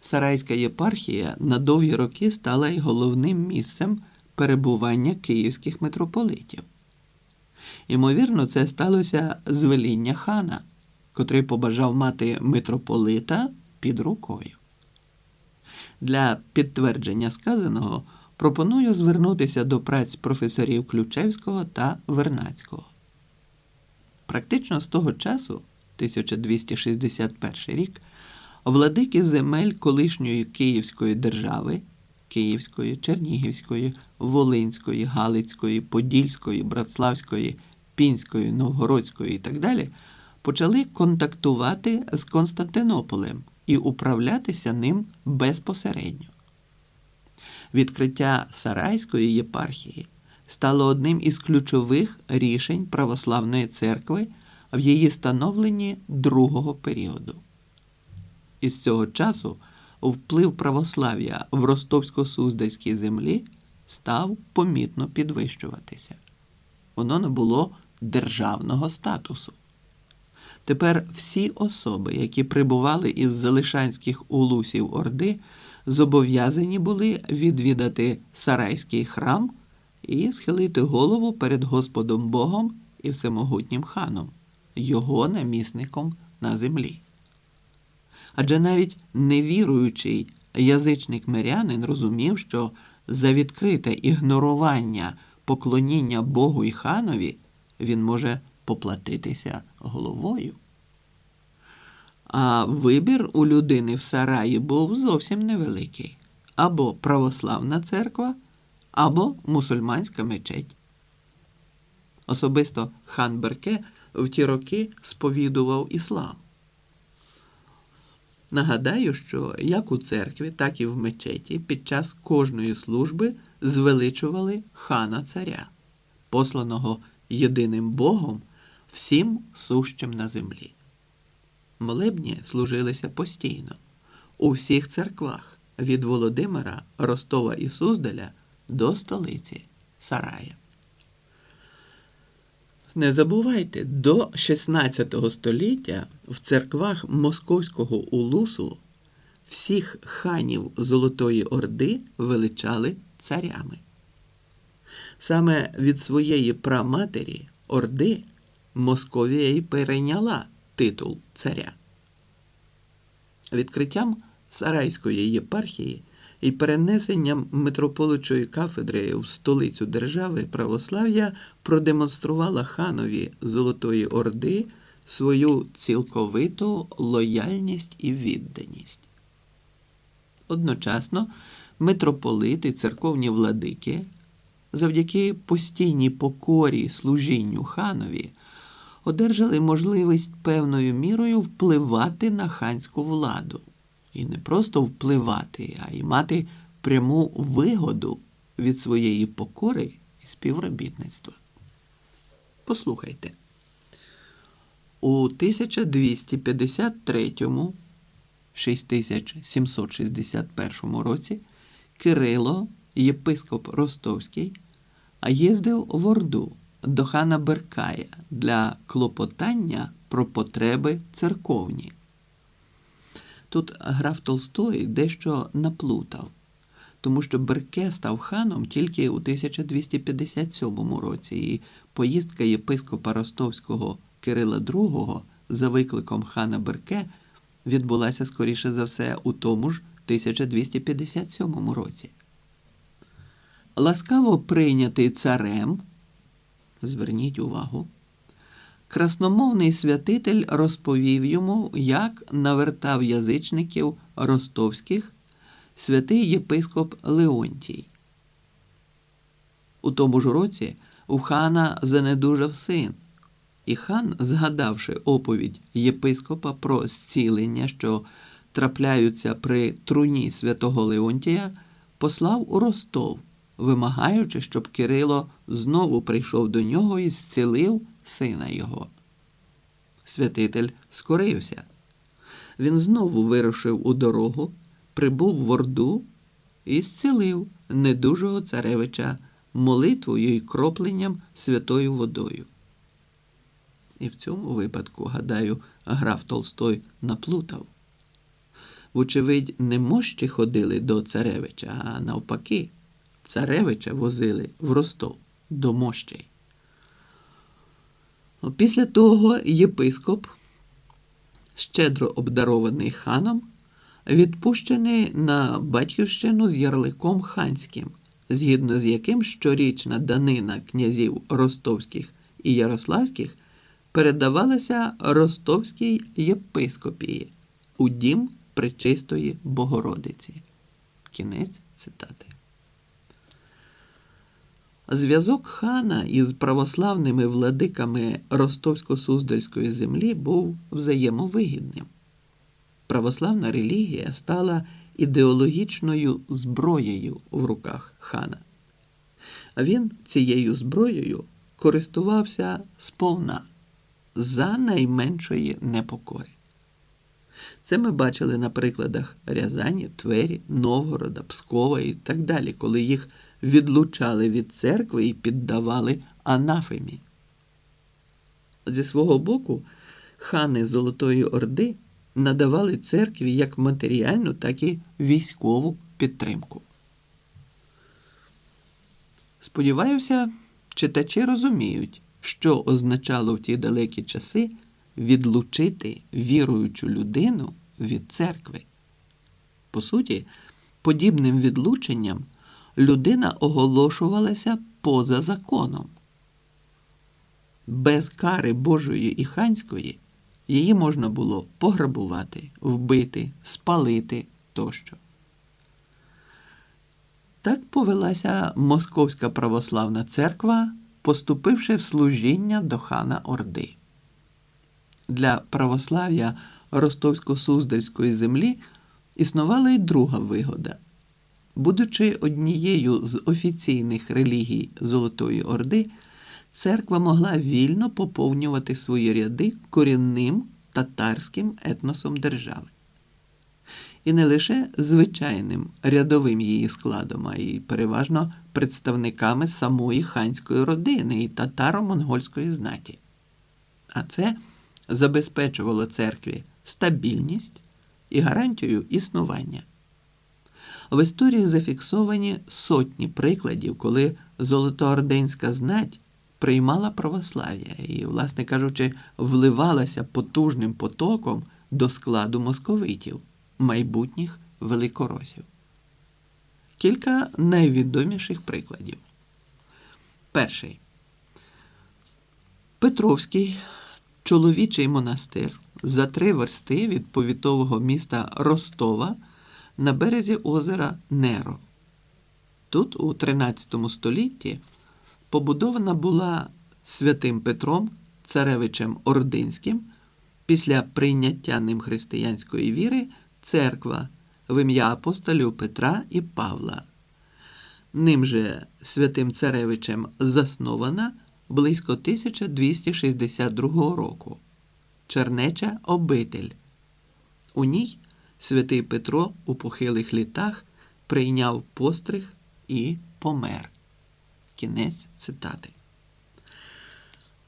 Speaker 1: Сарайська єпархія на довгі роки стала й головним місцем перебування київських митрополитів. Ймовірно, це сталося з веління хана, котрий побажав мати митрополита під рукою. Для підтвердження сказаного пропоную звернутися до праць професорів Ключевського та Вернацького. Практично з того часу, 1261 рік, владики земель колишньої Київської держави, Київської, Чернігівської, Волинської, Галицької, Подільської, Братславської, Пінської, Новгородської і так далі, почали контактувати з Константинополем і управлятися ним безпосередньо. Відкриття Сарайської єпархії стало одним із ключових рішень православної церкви в її становленні другого періоду. Із цього часу вплив православ'я в ростовсько-суздальській землі став помітно підвищуватися. Воно не було державного статусу. Тепер всі особи, які прибували із залишанських улусів Орди, зобов'язані були відвідати Сарайський храм і схилити голову перед Господом Богом і всемогутнім ханом, його намісником на землі. Адже навіть невіруючий язичник мирянин розумів, що за відкрите ігнорування поклоніння Богу і ханові він може поплатитися головою. А вибір у людини в Сараї був зовсім невеликий або православна церква, або мусульманська мечеть. Особисто хан Берке в ті роки сповідував іслам. Нагадаю, що як у церкві, так і в мечеті під час кожної служби звеличували хана царя, посланого єдиним Богом всім сущим на землі. Молебні служилися постійно у всіх церквах від Володимира, Ростова і Суздаля до столиці Сарая. Не забувайте, до 16 століття в церквах Московського улусу всіх ханів Золотої Орди величали царями. Саме від своєї праматері Орди Московія й перейняла титул царя. Відкриттям Сарайської єпархії і перенесенням митрополичої кафедри в столицю держави православ'я продемонструвала ханові Золотої Орди свою цілковиту лояльність і відданість. Одночасно митрополити, церковні владики, завдяки постійній покорі служінню ханові, одержали можливість певною мірою впливати на ханську владу. І не просто впливати, а й мати пряму вигоду від своєї покори і співробітництва. Послухайте. У 1253 6761 році Кирило, єпископ Ростовський, їздив в Орду до хана Беркая для клопотання про потреби церковні. Тут граф Толстой дещо наплутав, тому що Берке став ханом тільки у 1257 році, і поїздка єпископа Ростовського Кирила II за викликом хана Берке відбулася скоріше за все у тому ж 1257 році. Ласкаво прийнятий царем, зверніть увагу, красномовний святитель розповів йому, як навертав язичників ростовських святий єпископ Леонтій. У тому ж році у хана занедужав син, і хан, згадавши оповідь єпископа про зцілення, що трапляються при труні святого Леонтія, послав у Ростов, вимагаючи, щоб Кирило знову прийшов до нього і зцілив сина його. Святитель скорився. Він знову вирушив у дорогу, прибув в Орду і зцілив недужого царевича молитвою і кропленням святою водою. І в цьому випадку, гадаю, граф Толстой наплутав. Вочевидь, не мощі ходили до царевича, а навпаки, царевича возили в Ростов до мощей. Після того єпископ, щедро обдарований ханом, відпущений на батьківщину з ярликом ханським, згідно з яким щорічна данина князів ростовських і ярославських передавалася ростовській єпископії у дім Пречистої Богородиці. Кінець цитати. Зв'язок хана із православними владиками Ростовсько-Суздальської землі був взаємовигідним. Православна релігія стала ідеологічною зброєю в руках хана. А він цією зброєю користувався сповна за найменшої непокори. Це ми бачили на прикладах Рязані, Твері, Новгорода, Пскова і так далі, коли їх відлучали від церкви і піддавали анафемі. Зі свого боку, хани Золотої Орди надавали церкві як матеріальну, так і військову підтримку. Сподіваюся, читачі розуміють, що означало в ті далекі часи відлучити віруючу людину від церкви. По суті, подібним відлученням людина оголошувалася поза законом. Без кари Божої і ханської її можна було пограбувати, вбити, спалити тощо. Так повелася Московська православна церква, поступивши в служіння до хана Орди. Для православ'я Ростовсько-Суздальської землі існувала й друга вигода. Будучи однією з офіційних релігій Золотої Орди, церква могла вільно поповнювати свої ряди корінним татарським етносом держави. І не лише звичайним рядовим її складом, а й переважно представниками самої ханської родини і татаро-монгольської знаті. А це забезпечувало церкві стабільність і гарантію існування. В історії зафіксовані сотні прикладів, коли Золотоорденська знать приймала православ'я і, власне кажучи, вливалася потужним потоком до складу московитів, майбутніх великоросів. Кілька найвідоміших прикладів. Перший Петровський чоловічий монастир за три версти від повітового міста Ростова на березі озера Неро Тут, у 13 столітті, побудована була святим Петром, царевичем Ординським, після прийняття ним християнської віри церква в ім'я апостолів Петра і Павла. Ним же святим царевичем заснована близько 1262 року. Чернеча обитель. У ній святий Петро у похилих літах прийняв постриг і помер. Кінець цитати.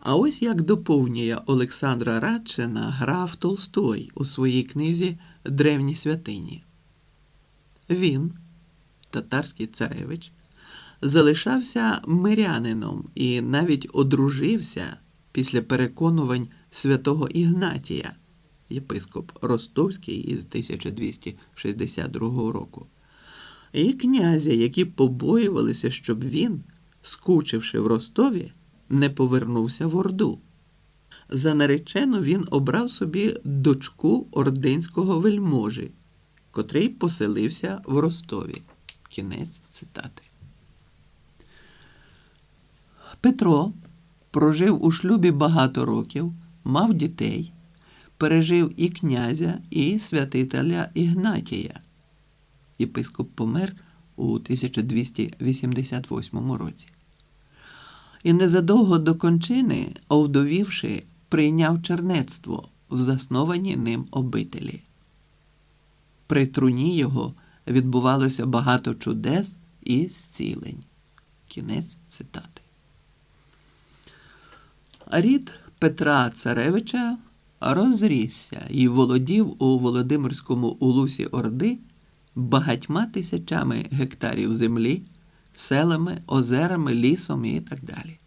Speaker 1: А ось як доповнює Олександра Радчина граф Толстой у своїй книзі Древні святині. Він, татарський царевич, залишався мирянином і навіть одружився після переконувань святого Ігнатія, єпископ Ростовський із 1262 року, і князя, які побоювалися, щоб він, скучивши в Ростові, не повернувся в Орду. За наречену він обрав собі дочку ординського вельможі, котрий поселився в Ростові. Кінець цитати. Петро прожив у шлюбі багато років, мав дітей, пережив і князя, і святителя Ігнатія. Єпископ помер у 1288 році. І незадовго до кончини, овдовівши, прийняв чернецтво в засновані ним обителі. При труні його відбувалося багато чудес і зцілень. Кінець цитати. Рід Петра Царевича розрісся і володів у Володимирському улусі Орди багатьма тисячами гектарів землі, селами, озерами, лісом і так далі.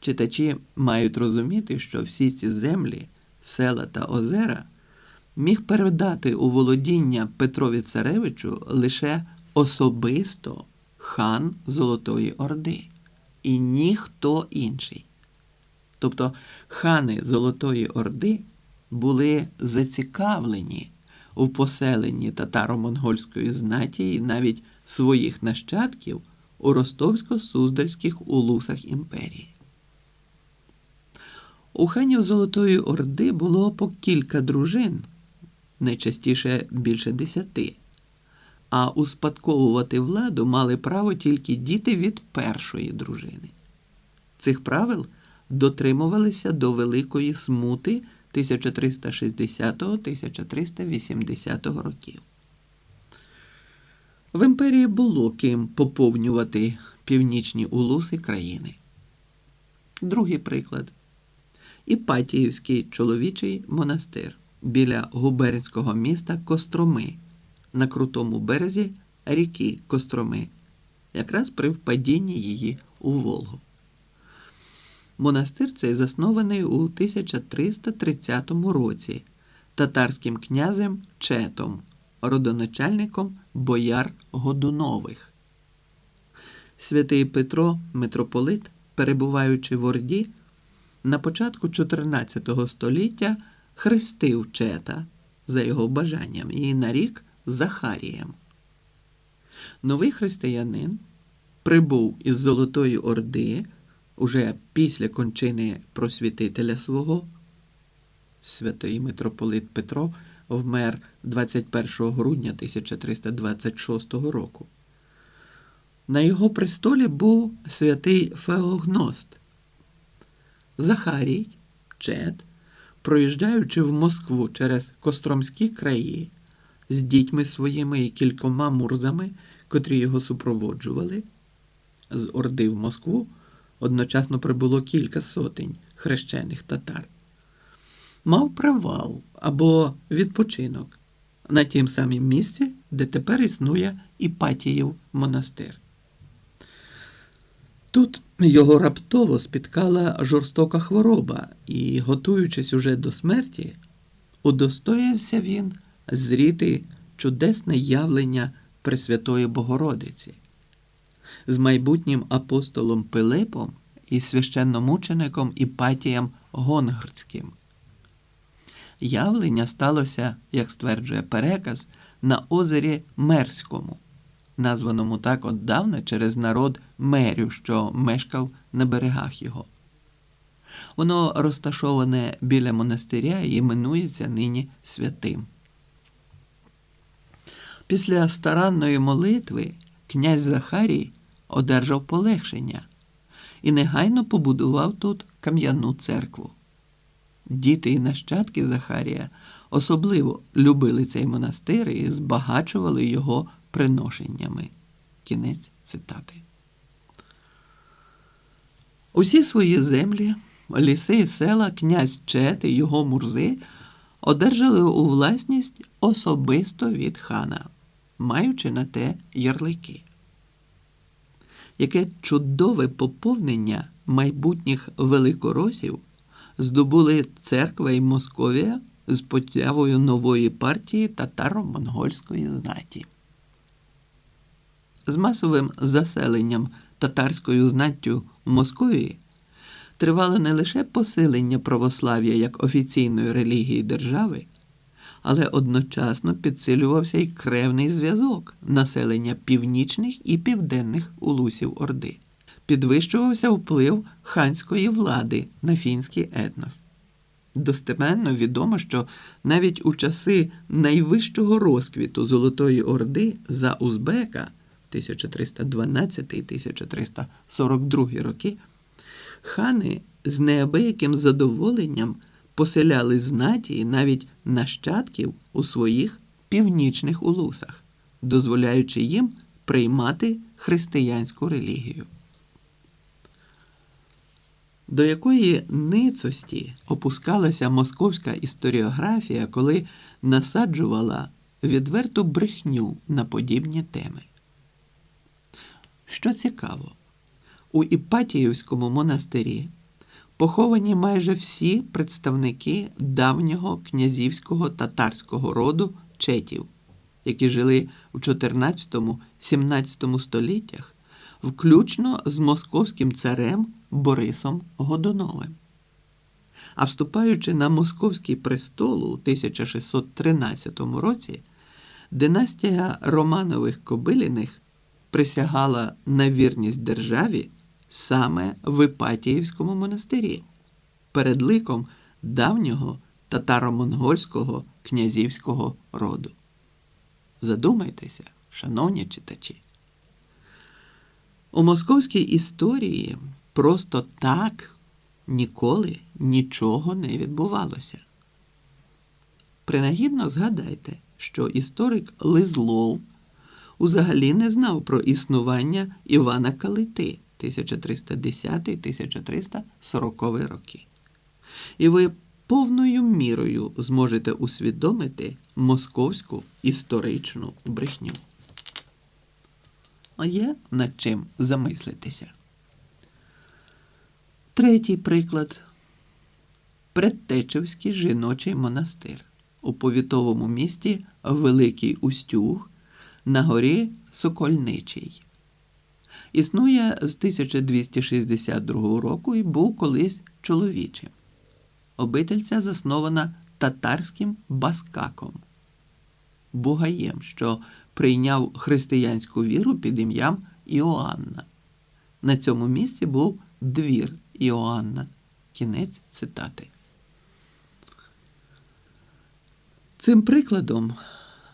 Speaker 1: Читачі мають розуміти, що всі ці землі, села та озера міг передати у володіння Петрові Царевичу лише особисто хан Золотої Орди і ніхто інший. Тобто хани Золотої Орди були зацікавлені у поселенні татаро-монгольської знаті і навіть своїх нащадків у ростовсько-суздальських улусах імперії. У ханів Золотої Орди було по кілька дружин, найчастіше більше десяти, а успадковувати владу мали право тільки діти від першої дружини. Цих правил дотримувалися до Великої Смути 1360-1380 років. В імперії було ким поповнювати північні улуси країни. Другий приклад. Іпатіївський чоловічий монастир біля губернського міста Костроми на крутому березі ріки Костроми, якраз при впадінні її у Волгу. Монастир цей заснований у 1330 році татарським князем Четом, родоначальником бояр Годунових. Святий Петро, митрополит, перебуваючи в Орді, на початку 14 століття хрестив Чета за його бажанням і нарік Захарієм. Новий християнин прибув із Золотої Орди уже після кончини просвітителя свого. Святий митрополит Петро вмер 21 грудня 1326 року. На його престолі був святий Феогност. Захарій, Чет, проїжджаючи в Москву через Костромські краї з дітьми своїми і кількома мурзами, котрі його супроводжували, з Орди в Москву одночасно прибуло кілька сотень хрещених татар. Мав привал або відпочинок на тім самім місці, де тепер існує Іпатіїв монастир. Тут його раптово спіткала жорстока хвороба, і, готуючись уже до смерті, удостоївся він зріти чудесне явлення Пресвятої Богородиці з майбутнім апостолом Пилипом і священномучеником Іпатієм Гонгрдським. Явлення сталося, як стверджує переказ, на озері Мерському, названому так отдавна через народ мерю, що мешкав на берегах його. Воно розташоване біля монастиря і іменується нині святим. Після старанної молитви князь Захарій одержав полегшення і негайно побудував тут кам'яну церкву. Діти і нащадки Захарія особливо любили цей монастир і збагачували його приношеннями. Кінець цитати. Усі свої землі, ліси і села князь Чет і його мурзи одержали у власність особисто від хана, маючи на те ярлики. Яке чудове поповнення майбутніх великоросів здобули церква і Московія з появою нової партії татаро-монгольської знаті. З масовим заселенням татарською знаттю Московії тривало не лише посилення православ'я як офіційної релігії держави, але одночасно підсилювався й кревний зв'язок населення північних і південних улусів Орди. Підвищувався вплив ханської влади на фінський етнос. Достеменно відомо, що навіть у часи найвищого розквіту Золотої Орди за Узбека 1312-1342 роки хани з неабияким задоволенням поселяли знаті і навіть нащадків у своїх північних улусах, дозволяючи їм приймати християнську релігію. До якої ницості опускалася московська історіографія, коли насаджувала відверту брехню на подібні теми. Що цікаво, у Іпатіївському монастирі поховані майже всі представники давнього князівського татарського роду четів, які жили у 14-17 століттях, включно з московським царем Борисом Годуновим. А вступаючи на московський престол у 1613 році, династія Романових Кобиліних присягала на вірність державі саме в Іпатіївському монастирі перед ликом давнього татаро-монгольського князівського роду. Задумайтеся, шановні читачі. У московській історії просто так ніколи нічого не відбувалося. Принагідно згадайте, що історик Лизлов узагалі не знав про існування Івана Калити 1310-1340 роки. І ви повною мірою зможете усвідомити московську історичну брехню. Є над чим замислитися. Третій приклад Предтечевський жіночий монастир у повітовому місті Великий Устюг на горі Сокольничий. Існує з 1262 року і був колись чоловічим. Обительця заснована татарським баскаком, бугаєм, що прийняв християнську віру під ім'ям Іоанна. На цьому місці був двір Іоанна. Кінець цитати. Цим прикладом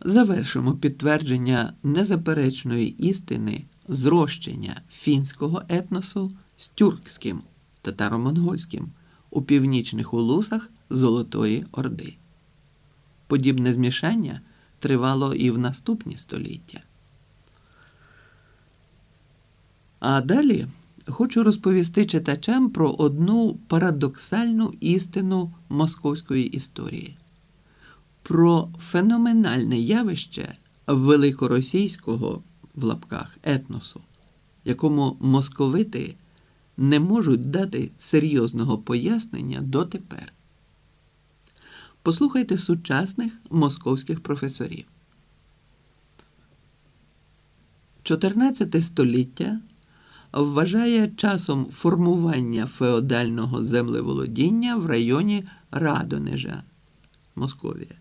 Speaker 1: завершимо підтвердження незаперечної істини зрощення фінського етносу з тюркським татаро-монгольським у північних улусах Золотої Орди. Подібне змішання тривало і в наступні століття. А далі хочу розповісти читачам про одну парадоксальну істину московської історії, про феноменальне явище великоросійського в лапках етносу, якому московити не можуть дати серйозного пояснення дотепер. Послухайте сучасних московських професорів. 14 століття вважає часом формування феодального землеволодіння в районі Радонежа Московія.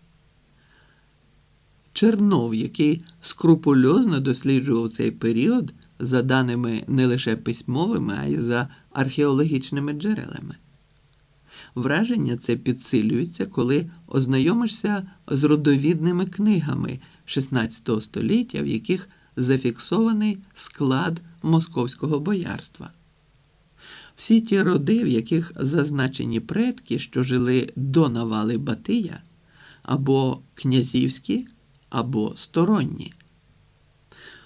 Speaker 1: Чернов, який скрупульозно досліджував цей період за даними не лише письмовими, а й за археологічними джерелами. Враження це підсилюється, коли ознайомишся з родовідними книгами XVI століття, в яких зафіксований склад московського боярства. Всі ті роди, в яких зазначені предки, що жили до навали Батия, або князівські, або сторонні.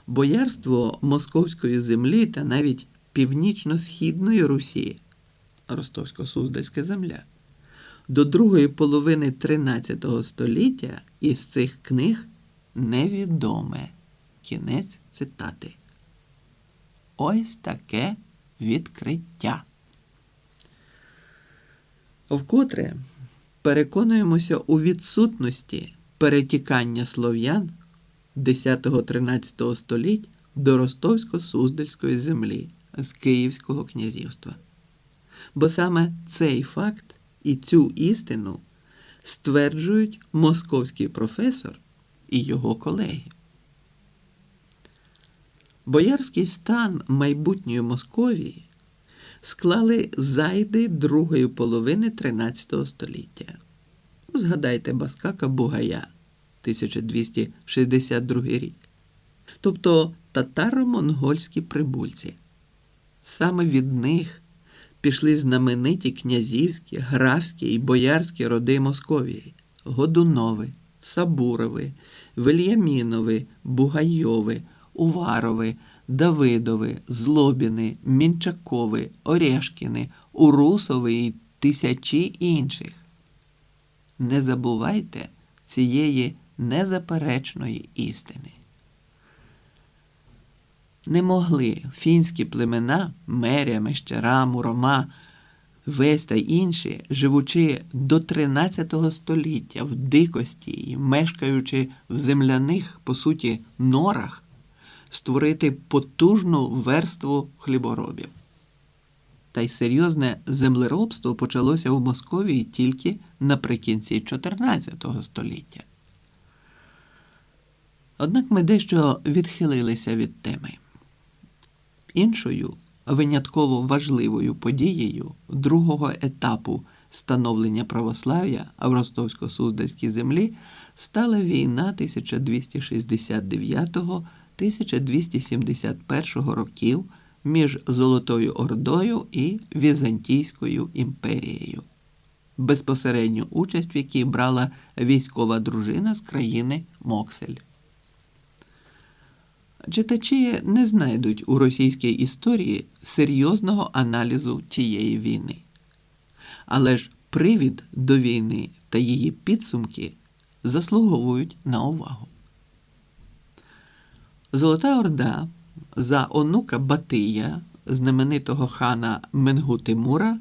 Speaker 1: Боярство московської землі та навіть північно-східної Русі, Ростовсько-Суздальська земля, до другої половини XIII століття із цих книг невідоме. Кінець цитати. Ось таке відкриття. Вкотре переконуємося у відсутності перетікання слов'ян 10-13 століть до Ростовсько-Суздальської землі з Київського князівства. Бо саме цей факт і цю істину стверджують московський професор і його колеги. Боярський стан майбутньої Московії склали зайди другої половини XIII століття. Згадайте Баскака Бугая 1262 рік. Тобто татаро-монгольські прибульці. Саме від них пішли знамениті князівські, графські і боярські роди Московії Годунови, Сабурови, Вельямінови, Бугайови. Уварови, Давидови, Злобіни, Мінчакови, Орешкіни, Урусови і тисячі інших. Не забувайте цієї незаперечної істини. Не могли фінські племена Меря, Мещера, Мурома, Весь та інші, живучи до 13 століття в дикості і мешкаючи в земляних, по суті, норах, створити потужну верству хліборобів. Та й серйозне землеробство почалося у Московії тільки наприкінці 14 століття. Однак ми дещо відхилилися від теми. Іншою винятково важливою подією другого етапу становлення православ'я в Ростовсько-Суздальській землі стала війна 1269 1271 років між Золотою Ордою і Візантійською імперією, безпосередню участь в якій брала військова дружина з країни Моксель. Читачі не знайдуть у російській історії серйозного аналізу тієї війни. Але ж привід до війни та її підсумки заслуговують на увагу. Золота Орда за онука Батия, знаменитого хана Менгу Тимура,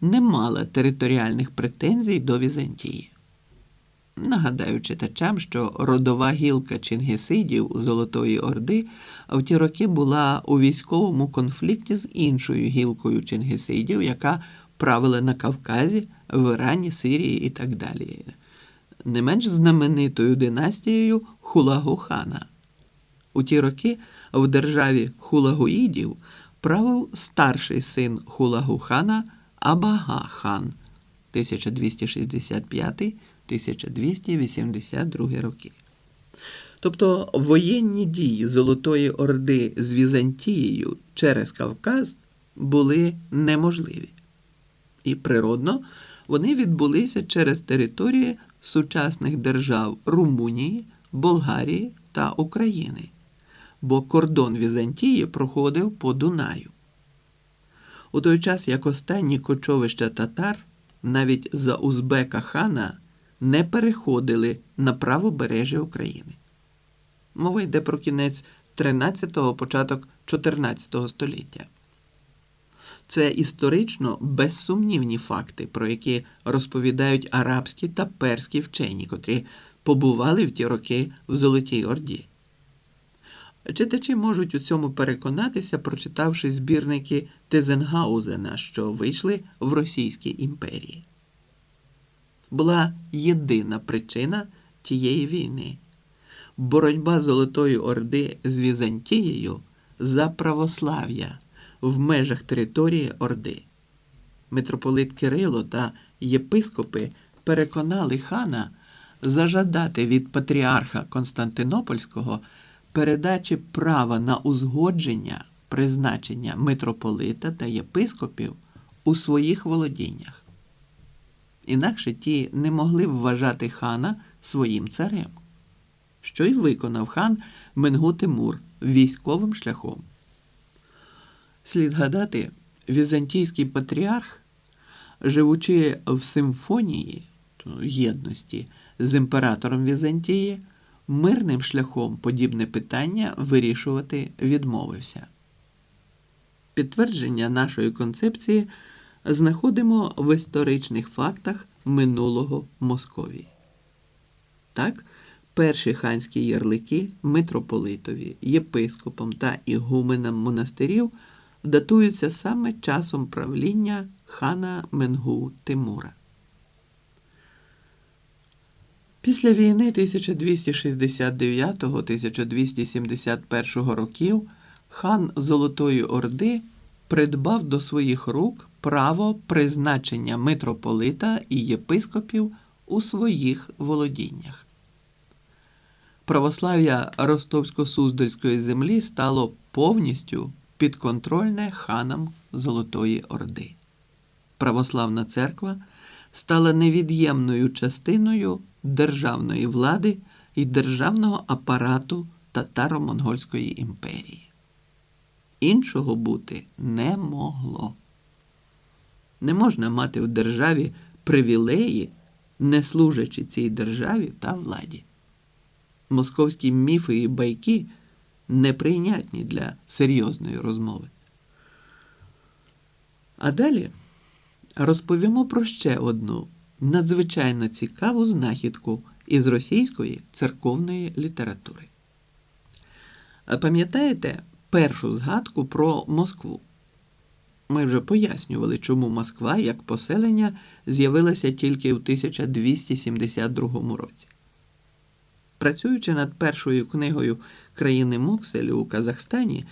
Speaker 1: не мала територіальних претензій до Візантії. Нагадаю читачам, що родова гілка Чингісидів Золотої Орди в ті роки була у військовому конфлікті з іншою гілкою Чингісидів, яка правила на Кавказі, в Ірані, Сирії і так далі, не менш знаменитою династією Хулагу-хана. У ті роки в державі хулагуїдів правив старший син хулагу-хана Абага-хан 1265-1282 роки. Тобто воєнні дії Золотої Орди з Візантією через Кавказ були неможливі. І природно вони відбулися через території сучасних держав Румунії, Болгарії та України бо кордон Візантії проходив по Дунаю. У той час як останні кочовища татар навіть за Узбека хана не переходили на правобережжя України. Мова йде про кінець 13-го, початок 14 століття. Це історично безсумнівні факти, про які розповідають арабські та перські вчені, котрі побували в ті роки в Золотій Орді. Читачі можуть у цьому переконатися, прочитавши збірники Тезенгаузена, що вийшли в Російській імперії. Була єдина причина тієї війни боротьба Золотої Орди з Візантією за православ'я в межах території Орди. Митрополит Кирило та єпископи переконали хана зажадати від патріарха Константинопольського передачі права на узгодження призначення митрополита та єпископів у своїх володіннях. Інакше ті не могли вважати хана своїм царем, що й виконав хан Менгу Тимур військовим шляхом. Слід гадати, візантійський патріарх, живучи в симфонії єдності з імператором Візантії, мирним шляхом подібне питання вирішувати відмовився. Підтвердження нашої концепції знаходимо в історичних фактах минулого Московії. Так, перші ханські ярлики митрополитові, єпископом та ігуменам монастирів датуються саме часом правління хана Менгу Тимура. Після війни 1269-1271 років хан Золотої Орди придбав до своїх рук право призначення митрополита і єпископів у своїх володіннях. Православ'я Ростовсько-Суздальської землі стало повністю підконтрольне ханам Золотої Орди. Православна церква стала невід'ємною частиною державної влади і державного апарату татаро-монгольської імперії. Іншого бути не могло. Не можна мати в державі привілеї, не служачи цій державі та владі. Московські міфи і байки неприйнятні для серйозної розмови. А далі розповімо про ще одну надзвичайно цікаву знахідку із російської церковної літератури. Пам'ятаєте першу згадку про Москву? Ми вже пояснювали, чому Москва як поселення з'явилася тільки в 1272 році. Працюючи над першою книгою країни Мокселю у Казахстані,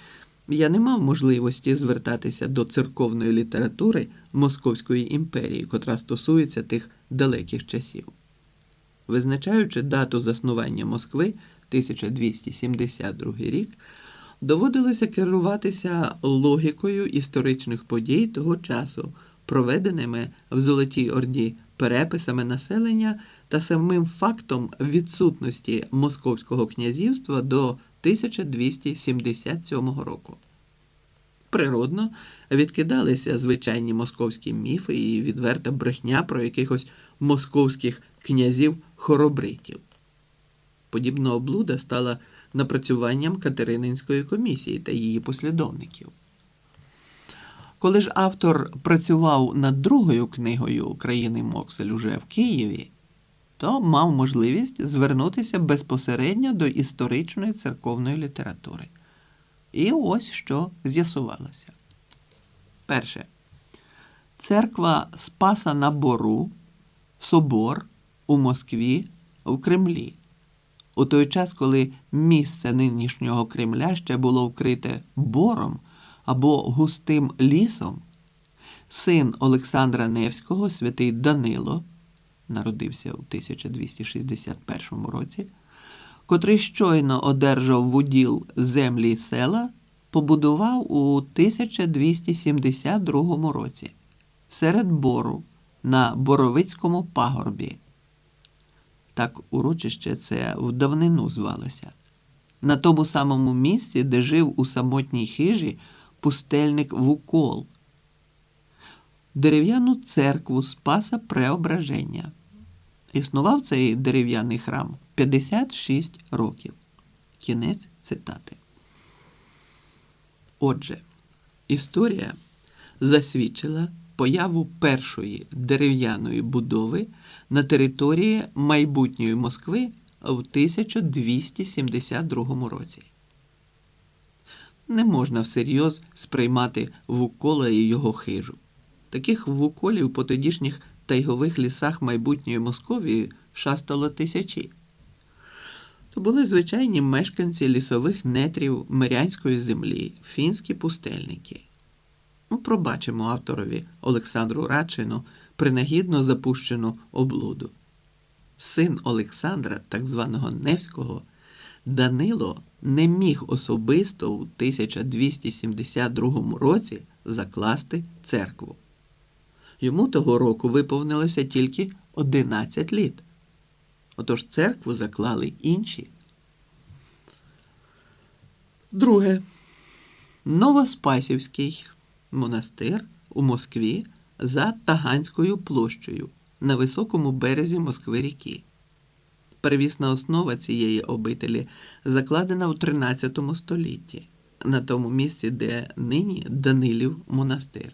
Speaker 1: я не мав можливості звертатися до церковної літератури Московської імперії, котра стосується тих далеких часів. Визначаючи дату заснування Москви 1272 рік, доводилося керуватися логікою історичних подій того часу, проведеними в Золотій Орді переписами населення та самим фактом відсутності Московського князівства до 1277 року. Природно відкидалися звичайні московські міфи і відверта брехня про якихось московських князів-хоробритів. Подібна облуда стала напрацюванням Катерининської комісії та її послідовників. Коли ж автор працював над другою книгою України Моксель уже в Києві, то мав можливість звернутися безпосередньо до історичної церковної літератури. І ось що з'ясувалося. Перше. Церква Спаса на Бору, Собор у Москві в Кремлі. У той час, коли місце нинішнього Кремля ще було вкрите бором або густим лісом, син Олександра Невського, святий Данило, народився у 1261 році, котрий щойно одержав в уділ землі й села, побудував у 1272 році серед бору на Боровицькому пагорбі. Так урочище це в давнину звалося. На тому самому місці, де жив у самотній хижі пустельник Вукол, дерев'яну церкву Спаса Преображення. Існував цей дерев'яний храм 56 років. Кінець цитати. Отже, історія засвідчила появу першої дерев'яної будови на території майбутньої Москви в 1272 році. Не можна всерйоз сприймати Вукола і його хижу. Таких вуколів по тодішніх тайгових лісах майбутньої Московії шастало тисячі. Були звичайні мешканці лісових нетрів Мирянської землі, фінські пустельники. Ну, пробачимо авторові Олександру Радчину принагідно запущену облуду. Син Олександра, так званого Невського, Данило не міг особисто у 1272 році закласти церкву. Йому того року виповнилося тільки 11 літ. Отож церкву заклали інші. Друге. Новоспасівський монастир у Москві за Таганською площею на високому березі Москви ріки. Первісна основа цієї обителі закладена в 13 столітті, на тому місці, де нині Данилів монастир.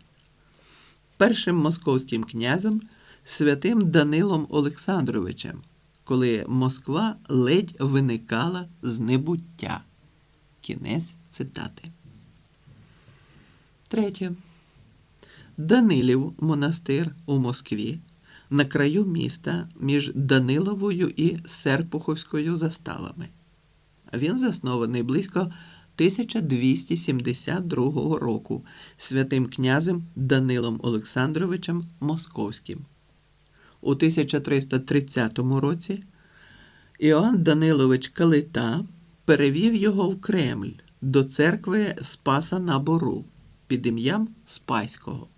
Speaker 1: Першим московським князем святим Данилом Олександровичем, коли Москва ледь виникала з небуття. Кінець цитати. Третє. Данилів монастир у Москві на краю міста між Даниловою і Серпуховською заставами. Він заснований близько 1272 року святим князем Данилом Олександровичем Московським. У 1330 році Іоанн Данилович Калита перевів його в Кремль до церкви Спаса на Бору під ім'ям Спаського.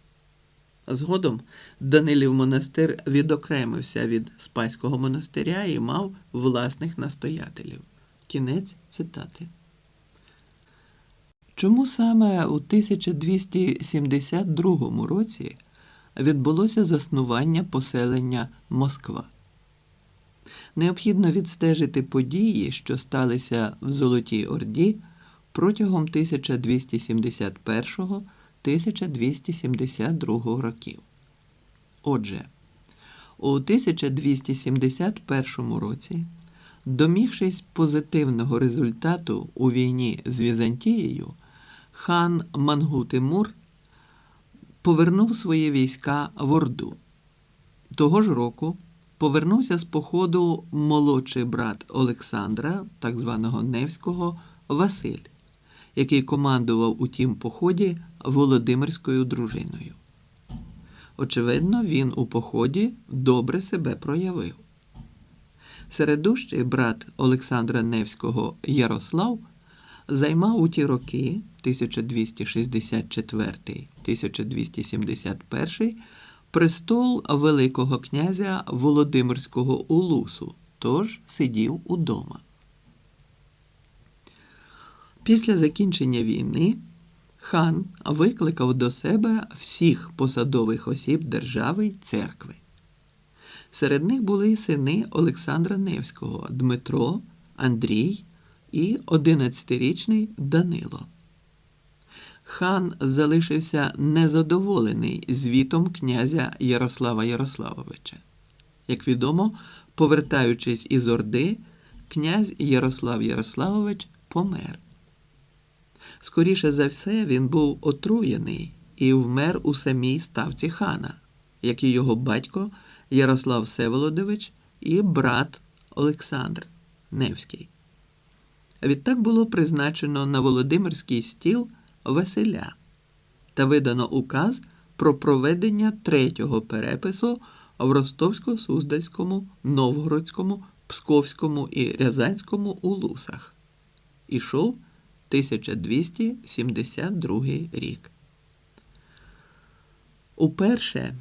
Speaker 1: Згодом Данилів монастир відокремився від Спаського монастиря і мав власних настоятелів. Кінець цитати. Чому саме у 1272 році відбулося заснування поселення Москва? Необхідно відстежити події, що сталися в Золотій Орді протягом 1271 1272 років. Отже, у 1271 році, домігшись позитивного результату у війні з Візантією, хан Мангу-Тимур повернув свої війська в Орду. Того ж року повернувся з походу молодший брат Олександра, так званого Невського, Василь, який командував у тім поході Володимирською дружиною. Очевидно, він у поході добре себе проявив. Середущий брат Олександра Невського Ярослав займав у ті роки 1264-1271 престол Великого князя Володимирського Улусу, тож сидів удома. Після закінчення війни хан викликав до себе всіх посадових осіб держави й церкви. Серед них були й сини Олександра Невського Дмитро, Андрій і 11-річний Данило. Хан залишився незадоволений звітом князя Ярослава Ярославовича. Як відомо, повертаючись із Орди, князь Ярослав Ярославович помер. Скоріше за все, він був отруєний і вмер у самій ставці хана, як і його батько Ярослав Всеволодович і брат Олександр Невський. Відтак було призначено на Володимирський стіл Василя та видано указ про проведення третього перепису в Ростовсько-Суздальському, Новгородському, Псковському і Рязанському улусах. Ішов 1272 рік. Уперше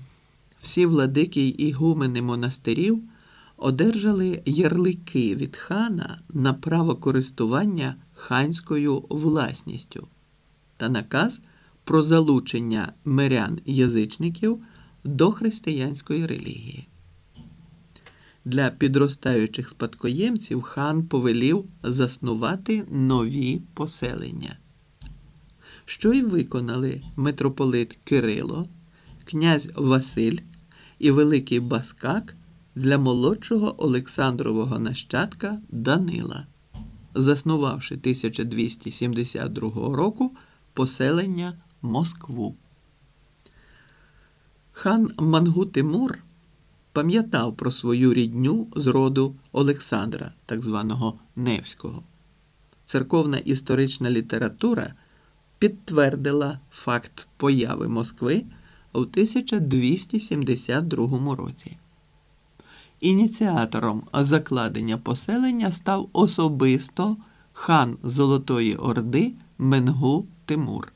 Speaker 1: всі владики й ігумени монастирів одержали ярлики від хана на право користування ханською власністю та наказ про залучення мирян язичників до християнської релігії. Для підростаючих спадкоємців хан повелів заснувати нові поселення, що й виконали митрополит Кирило, князь Василь і Великий Баскак для молодшого Олександрового нащадка Данила, заснувавши 1272 року поселення Москву. Хан Мангу Тимур пам'ятав про свою рідню з роду Олександра, так званого Невського. Церковна історична література підтвердила факт появи Москви у 1272 році. Ініціатором закладення поселення став особисто хан Золотої Орди Менгу Тимур.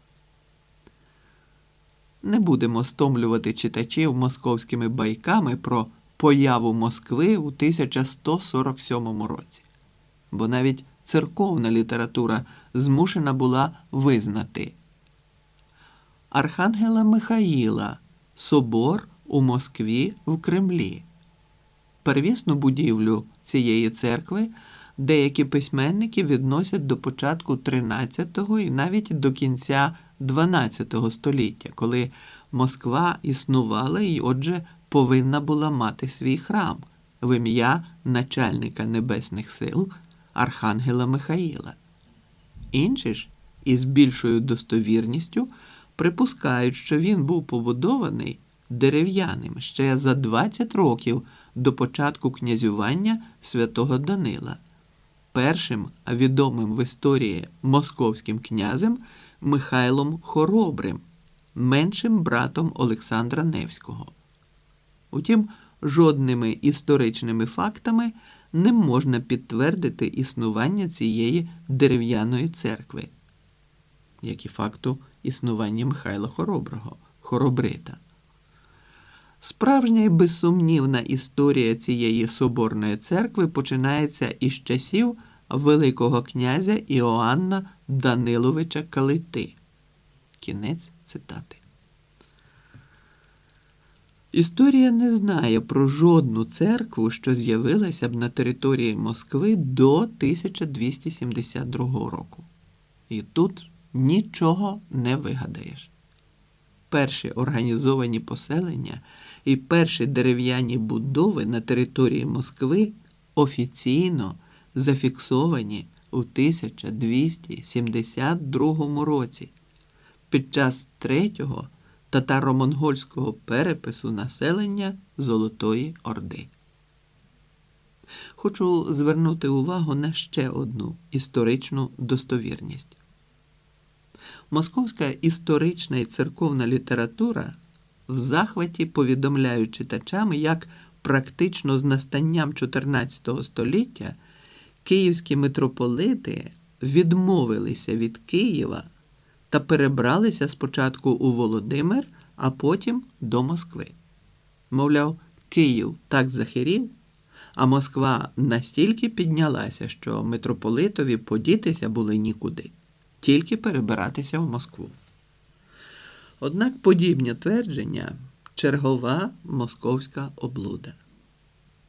Speaker 1: Не будемо стомлювати читачів московськими байками про появу Москви у 1147 році, бо навіть церковна література змушена була визнати Архангела Михаїла Собор у Москві в Кремлі. Первісну будівлю цієї церкви деякі письменники відносять до початку 13-го і навіть до кінця 12 століття, коли Москва існувала і, отже, повинна була мати свій храм в ім'я начальника небесних сил Архангела Михаїла. Інші ж із більшою достовірністю припускають, що він був побудований дерев'яним ще за 20 років до початку князювання святого Данила, першим відомим в історії московським князем Михайлом Хоробрим, меншим братом Олександра Невського. Утім, жодними історичними фактами не можна підтвердити існування цієї дерев'яної церкви, як і факту існування Михайла Хороброго, Хоробрита. Справжня і безсумнівна історія цієї соборної церкви починається із часів Великого князя Іоанна Даниловича Калити. Кінець цитати. Історія не знає про жодну церкву, що з'явилася б на території Москви до 1272 року. І тут нічого не вигадаєш. Перші організовані поселення і перші дерев'яні будови на території Москви офіційно зафіксовані у 1272 році під час третього татаро-монгольського перепису населення Золотої Орди. Хочу звернути увагу на ще одну історичну достовірність. Московська історична і церковна література в захваті повідомляють читачам, як практично з настанням 14 століття київські митрополити відмовилися від Києва та перебралися спочатку у Володимир, а потім до Москви. Мовляв, Київ так захирів, а Москва настільки піднялася, що митрополитові подітися були нікуди, тільки перебиратися в Москву. Однак подібні твердження чергова московська облуда.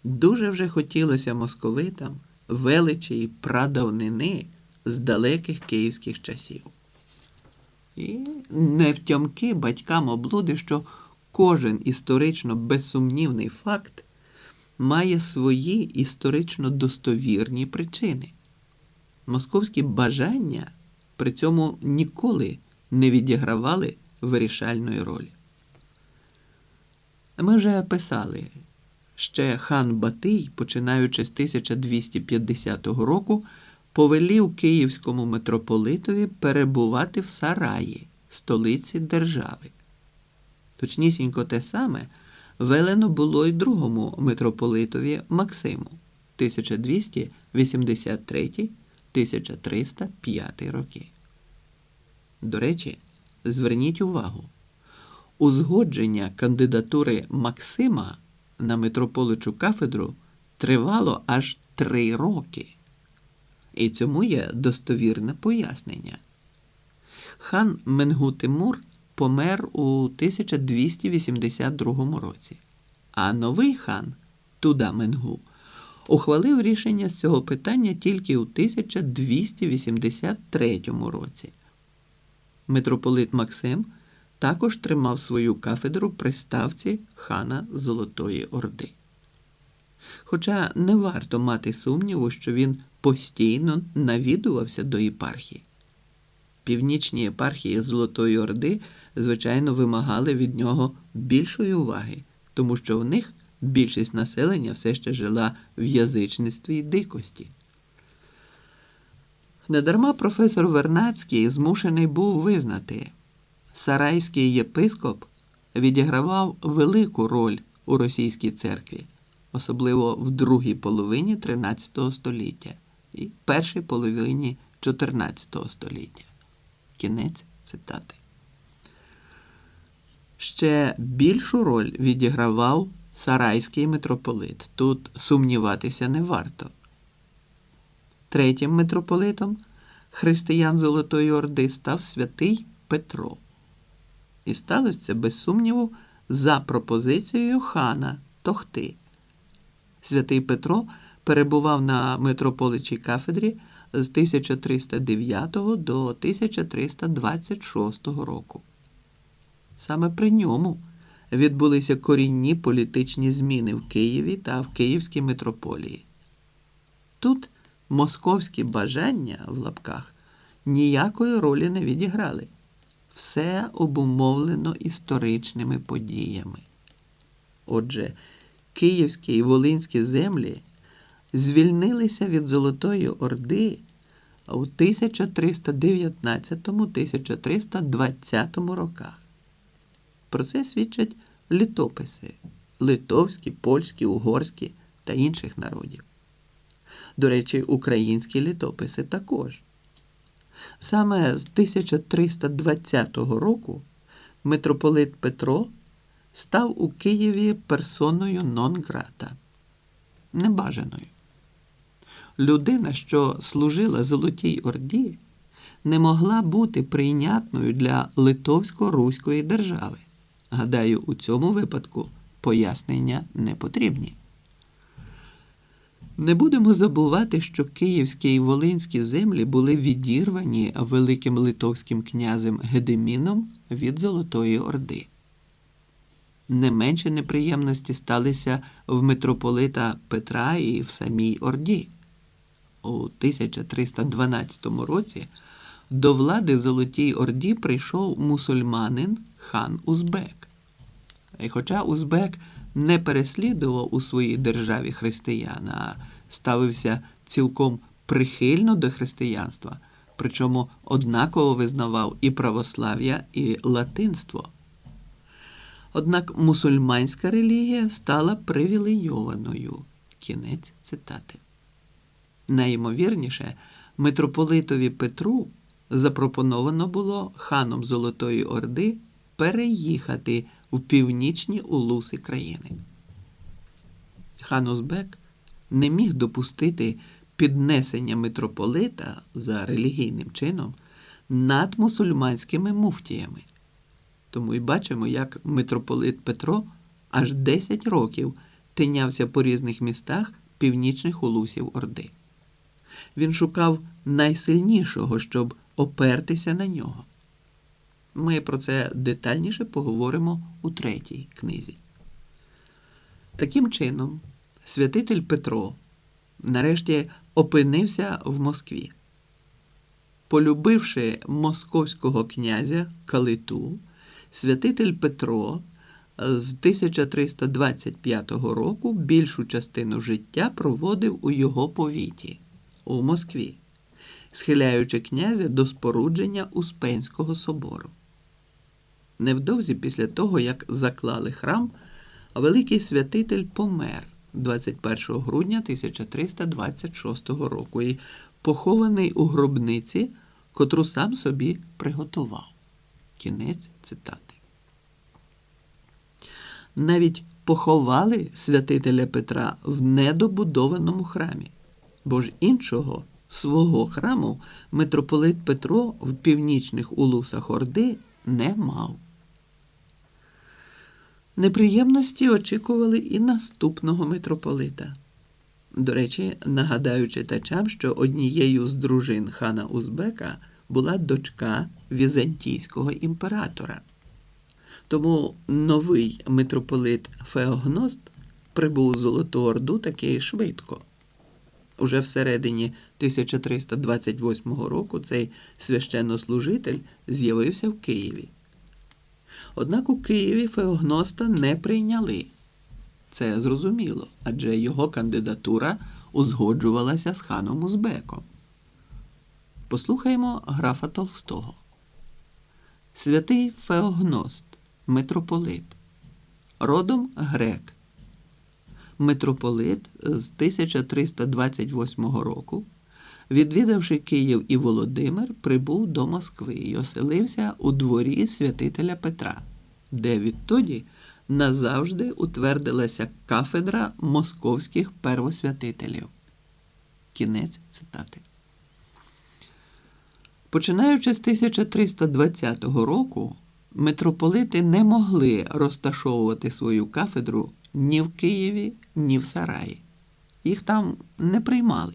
Speaker 1: Дуже вже хотілося московитам величі і прадавнини з далеких київських часів. І невтямки батькам облуди, що кожен історично безсумнівний факт має свої історично достовірні причини. Московські бажання при цьому ніколи не відігравали вирішальної ролі. Ми вже писали, ще хан Батий, починаючи з 1250 року, повелів київському митрополитові перебувати в Сараї, столиці держави. Точнісінько те саме велено було й другому митрополитові Максиму 1283-1305 роки. До речі, зверніть увагу, узгодження кандидатури Максима на митрополичу кафедру тривало аж три роки. І цьому є достовірне пояснення. Хан Менгу Тимур помер у 1282 році, а новий хан Туда Менгу ухвалив рішення з цього питання тільки у 1283 році. Митрополит Максим також тримав свою кафедру при ставці хана Золотої Орди. Хоча не варто мати сумніву, що він постійно навідувався до єпархії. Північні єпархії Золотої Орди, звичайно, вимагали від нього більшої уваги, тому що в них більшість населення все ще жила в язичництві і дикості. Недарма професор Вернацький змушений був визнати, сарайський єпископ відігравав велику роль у російській церкві, особливо в другій половині XIII століття і першій половині XIV століття. Кінець цитати. Ще більшу роль відігравав сарайський митрополит. Тут сумніватися не варто. Третім митрополитом християн Золотої Орди став святий Петро. І сталося це, без сумніву, за пропозицією хана Тохти. Святий Петро перебував на митрополичій кафедрі з 1309 до 1326 року. Саме при ньому відбулися корінні політичні зміни в Києві та в Київській митрополії. Тут московські бажання в лапках ніякої ролі не відіграли. Все обумовлено історичними подіями. Отже, київські і волинські землі звільнилися від Золотої Орди у 1319-1320 роках. Про це свідчать літописи литовські, польські, угорські та інших народів. До речі, українські літописи також. Саме з 1320 року митрополит Петро став у Києві персоною нон-грата, небажаною. Людина, що служила Золотій Орді, не могла бути прийнятною для Литовсько-Руської держави. Гадаю, у цьому випадку пояснення не потрібні. Не будемо забувати, що київські і волинські землі були відірвані великим литовським князем Гедеміном від Золотої Орди. Не менше неприємності сталися в митрополита Петра і в самій Орді. У 1312 році до влади в Золотій Орді прийшов мусульманин хан Узбек. І хоча Узбек не переслідував у своїй державі християн, а ставився цілком прихильно до християнства, причому однаково визнавав і православ'я, і латинство. Однак мусульманська релігія стала привілейованою. Кінець цитати. Найімовірніше, митрополитові Петру запропоновано було ханом Золотої Орди переїхати в північні улуси країни. Хан Узбек не міг допустити піднесення митрополита за релігійним чином над мусульманськими муфтіями. Тому і бачимо, як митрополит Петро аж 10 років тинявся по різних містах північних улусів Орди. Він шукав найсильнішого, щоб опертися на нього. Ми про це детальніше поговоримо у третій книзі. Таким чином, святитель Петро нарешті опинився в Москві. Полюбивши московського князя Калиту, святитель Петро з 1325 року більшу частину життя проводив у його повіті у Москві, схиляючи князя до спорудження Успенського собору. Невдовзі після того, як заклали храм, великий святитель помер 21 грудня 1326 року і похований у гробниці, котру сам собі приготував. Кінець цитати. Навіть поховали святителя Петра в недобудованому храмі, бо ж іншого свого храму митрополит Петро в північних улусах Орди не мав. Неприємності очікували і наступного митрополита. До речі, нагадаю читачам, що однією з дружин хана Узбека була дочка візантійського імператора. Тому новий митрополит Феогност прибув у Золоту Орду таки швидко. Уже всередині 1328 року цей священнослужитель з'явився в Києві. Однак у Києві Феогноста не прийняли. Це зрозуміло, адже його кандидатура узгоджувалася з ханом Узбеком. Послухаймо графа Толстого. Святий Феогност, митрополит, родом грек. Митрополит з 1328 року, відвідавши Київ і Володимир, прибув до Москви і оселився у дворі святителя Петра, де відтоді назавжди утвердилася кафедра московських первосвятителів. Кінець цитати. Починаючи з 1320 року, митрополити не могли розташовувати свою кафедру ні в Києві, ні в Сараї. Їх там не приймали.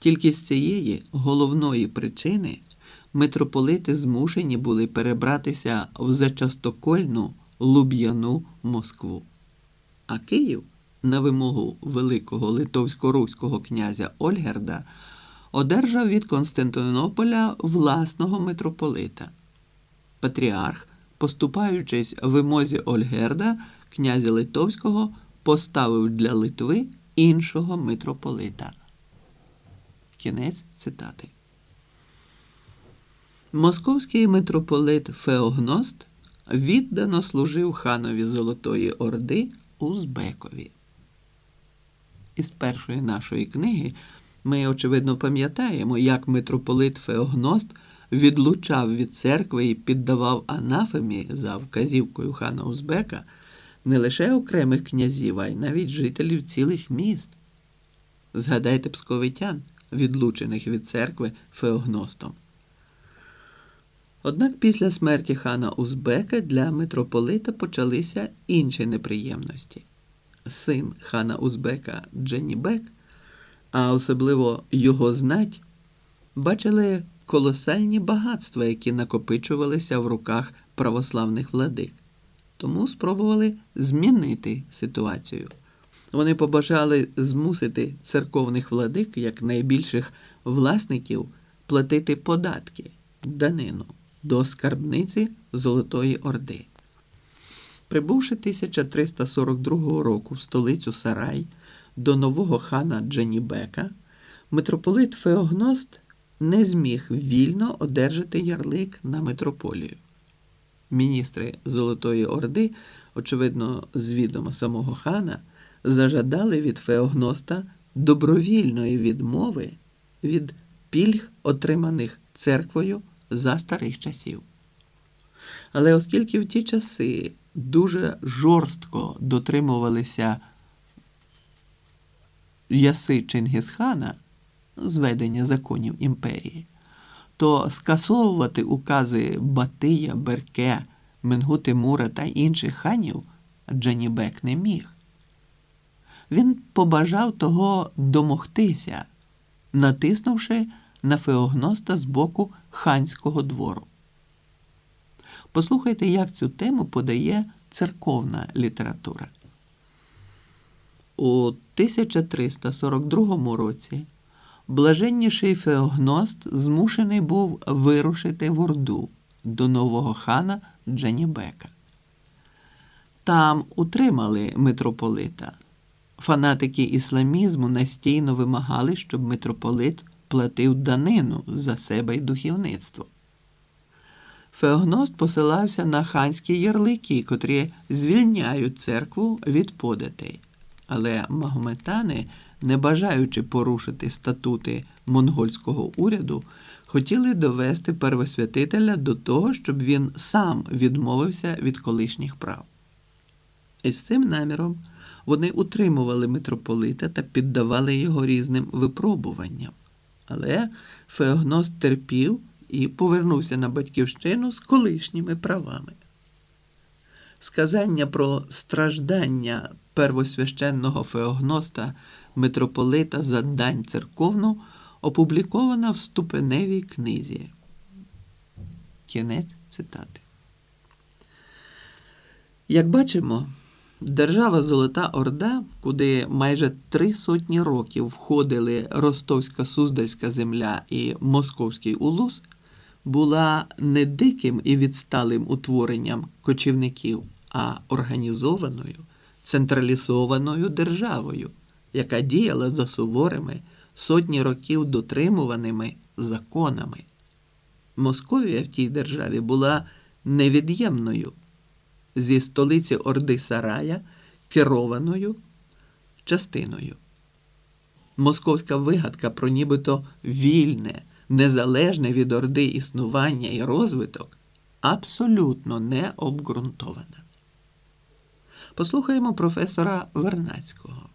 Speaker 1: Тільки з цієї головної причини митрополити змушені були перебратися в зачастокольну Луб'яну Москву. А Київ, на вимогу великого литовсько-руського князя Ольгерда, одержав від Константинополя власного митрополита. Патріарх, поступаючись вимозі Ольгерда, князя Литовського, поставив для Литви іншого митрополита. Кінець цитати. Московський митрополит Феогност віддано служив ханові Золотої Орди Узбекові. Із першої нашої книги ми, очевидно, пам'ятаємо, як митрополит Феогност відлучав від церкви і піддавав анафемі за вказівкою хана Узбека не лише окремих князів, а й навіть жителів цілих міст. Згадайте псковитян, відлучених від церкви Феогностом. Однак після смерті хана Узбека для митрополита почалися інші неприємності. Син хана Узбека Дженібек, а особливо його знать, бачили колосальні багатства, які накопичувалися в руках православних владик, тому спробували змінити ситуацію. Вони побажали змусити церковних владик, як найбільших власників, платити податки, данину до скарбниці Золотої Орди. Прибувши 1342 року в столицю Сарай до нового хана Дженібека, митрополит Феогност не зміг вільно одержати ярлик на митрополію. Міністри Золотої Орди, очевидно, з відома самого хана, зажадали від Феогноста добровільної відмови від пільг, отриманих церквою за старих часів. Але оскільки в ті часи дуже жорстко дотримувалися яси Чингісхана, зведення законів імперії, то скасовувати укази Батия, Берке, Менгу Тимура та інших ханів Джанібек не міг. Він побажав того домогтися, натиснувши на феогноста з боку ханського двору. Послухайте, як цю тему подає церковна література. У 1342 році блаженніший феогност змушений був вирушити в Орду до нового хана Джанібека. Там утримали митрополита. Фанатики ісламізму настійно вимагали, щоб митрополит платив данину за себе й духовництво. Феогност посилався на ханські ярлики, котрі звільняють церкву від податей. Але магометани, не бажаючи порушити статути монгольського уряду, хотіли довести первосвятителя до того, щоб він сам відмовився від колишніх прав. І з цим наміром вони утримували митрополита та піддавали його різним випробуванням. Але Феогност терпів і повернувся на батьківщину з колишніми правами. Сказання про страждання первосвященного Феогноста митрополита за дань церковну опубліковано в ступеневій книзі. Кінець цитати. Як бачимо, Держава Золота Орда, куди майже три сотні років входили Ростовська Суздальська земля і Московський улус, була не диким і відсталим утворенням кочівників, а організованою централізованою державою, яка діяла за суворими, сотні років дотримуваними законами. Московія в тій державі була невід'ємною зі столиці Орди Сарая керованою частиною. Московська вигадка про нібито вільне, незалежне від Орди існування і розвиток абсолютно не обґрунтована. Послухаємо професора Вернацького.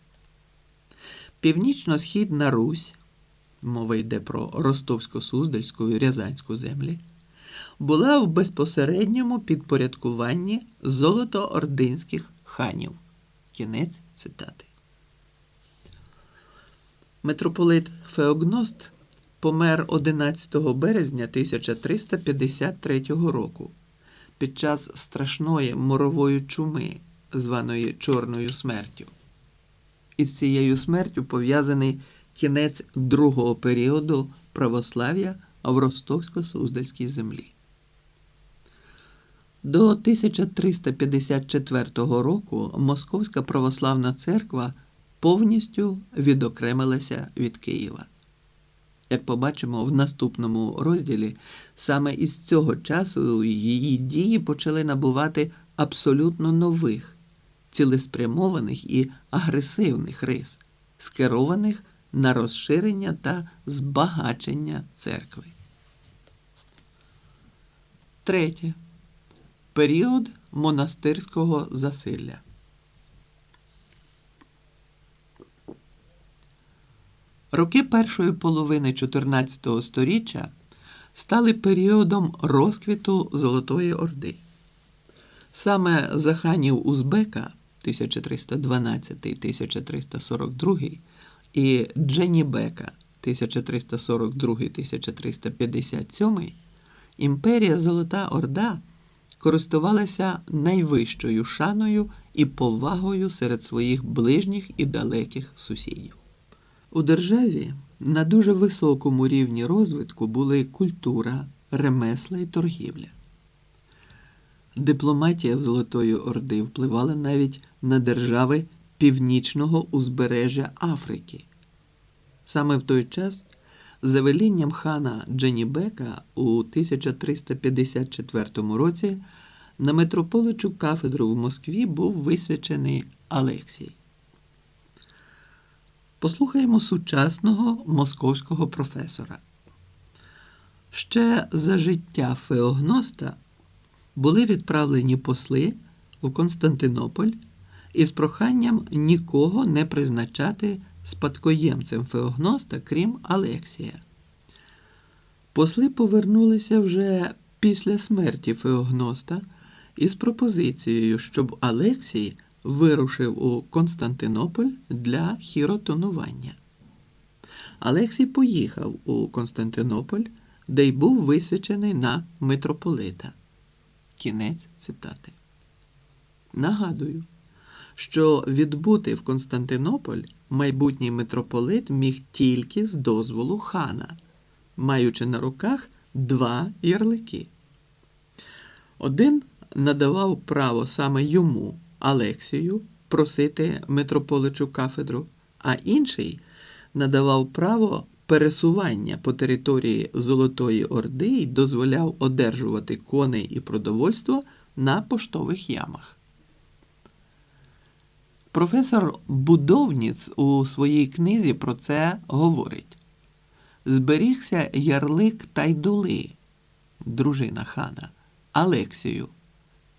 Speaker 1: Північно-східна Русь, мова йде про Ростовсько-Суздальську і Рязанську землі, була в безпосередньому підпорядкуванні золотоординських ханів. Кінець цитати. Митрополит Феогност помер 11 березня 1353 року під час страшної морової чуми, званої Чорною смертю. Із цією смертю пов'язаний кінець другого періоду православ'я в Ростовсько-Суздальській землі. До 1354 року Московська православна церква повністю відокремилася від Києва. Як побачимо в наступному розділі, саме із цього часу її дії почали набувати абсолютно нових, цілеспрямованих і агресивних рис, скерованих на розширення та збагачення церкви. Третє. Період монастирського засилля. Роки першої половини 14 століття стали періодом розквіту Золотої Орди. Саме за ханів Узбека 1312-1342 і Дженібека 1342-1357 імперія Золота Орда користувалася найвищою шаною і повагою серед своїх ближніх і далеких сусідів. У державі на дуже високому рівні розвитку були культура, ремесла і торгівля. Дипломатія Золотої Орди впливала навіть на держави північного узбережжя Африки. Саме в той час, за велінням хана Дженібека у 1354 році на митрополичу кафедру в Москві був висвячений Алексій. Послухаємо сучасного московського професора. Ще за життя Феогноста були відправлені посли у Константинополь із проханням нікого не призначати спадкоємцем Феогноста, крім Алексія. Посли повернулися вже після смерті Феогноста із пропозицією, щоб Алексій вирушив у Константинополь для хіротонування. Алексій поїхав у Константинополь, де й був висвячений на митрополита. Кінець цитати. Нагадую, що відбути в Константинополь майбутній митрополит міг тільки з дозволу хана, маючи на руках два ярлики. Один надавав право саме йому, Алексію, просити митрополичу кафедру, а інший надавав право пересування по території Золотої Орди і дозволяв одержувати коней і продовольство на поштових ямах. Професор Будовніц у своїй книзі про це говорить: зберігся ярлик Тайдули, дружина хана, Алексію,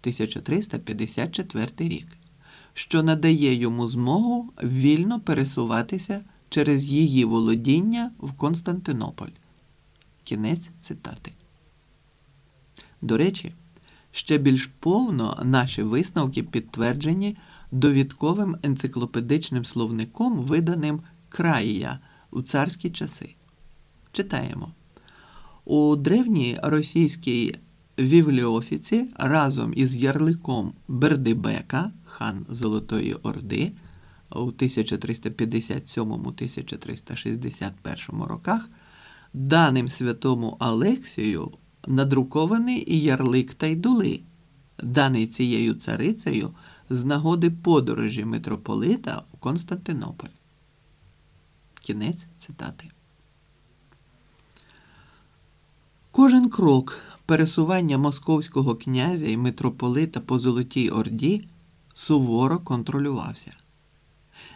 Speaker 1: 1354 рік, що надає йому змогу вільно пересуватися через її володіння в Константинополь. Кінець цитати. До речі, ще більш повно наші висновки підтверджені довідковим енциклопедичним словником, виданим Країя у царські часи. Читаємо. У древній російській вівліофіці разом із ярликом Бердибека, хан Золотої Орди, у 1357-1361 роках, даним святому Алексію надрукований і ярлик Тайдули, даний цією царицею з нагоди подорожі митрополита у Константинополь. Кінець цитати. Кожен крок пересування московського князя і митрополита по Золотій Орді суворо контролювався.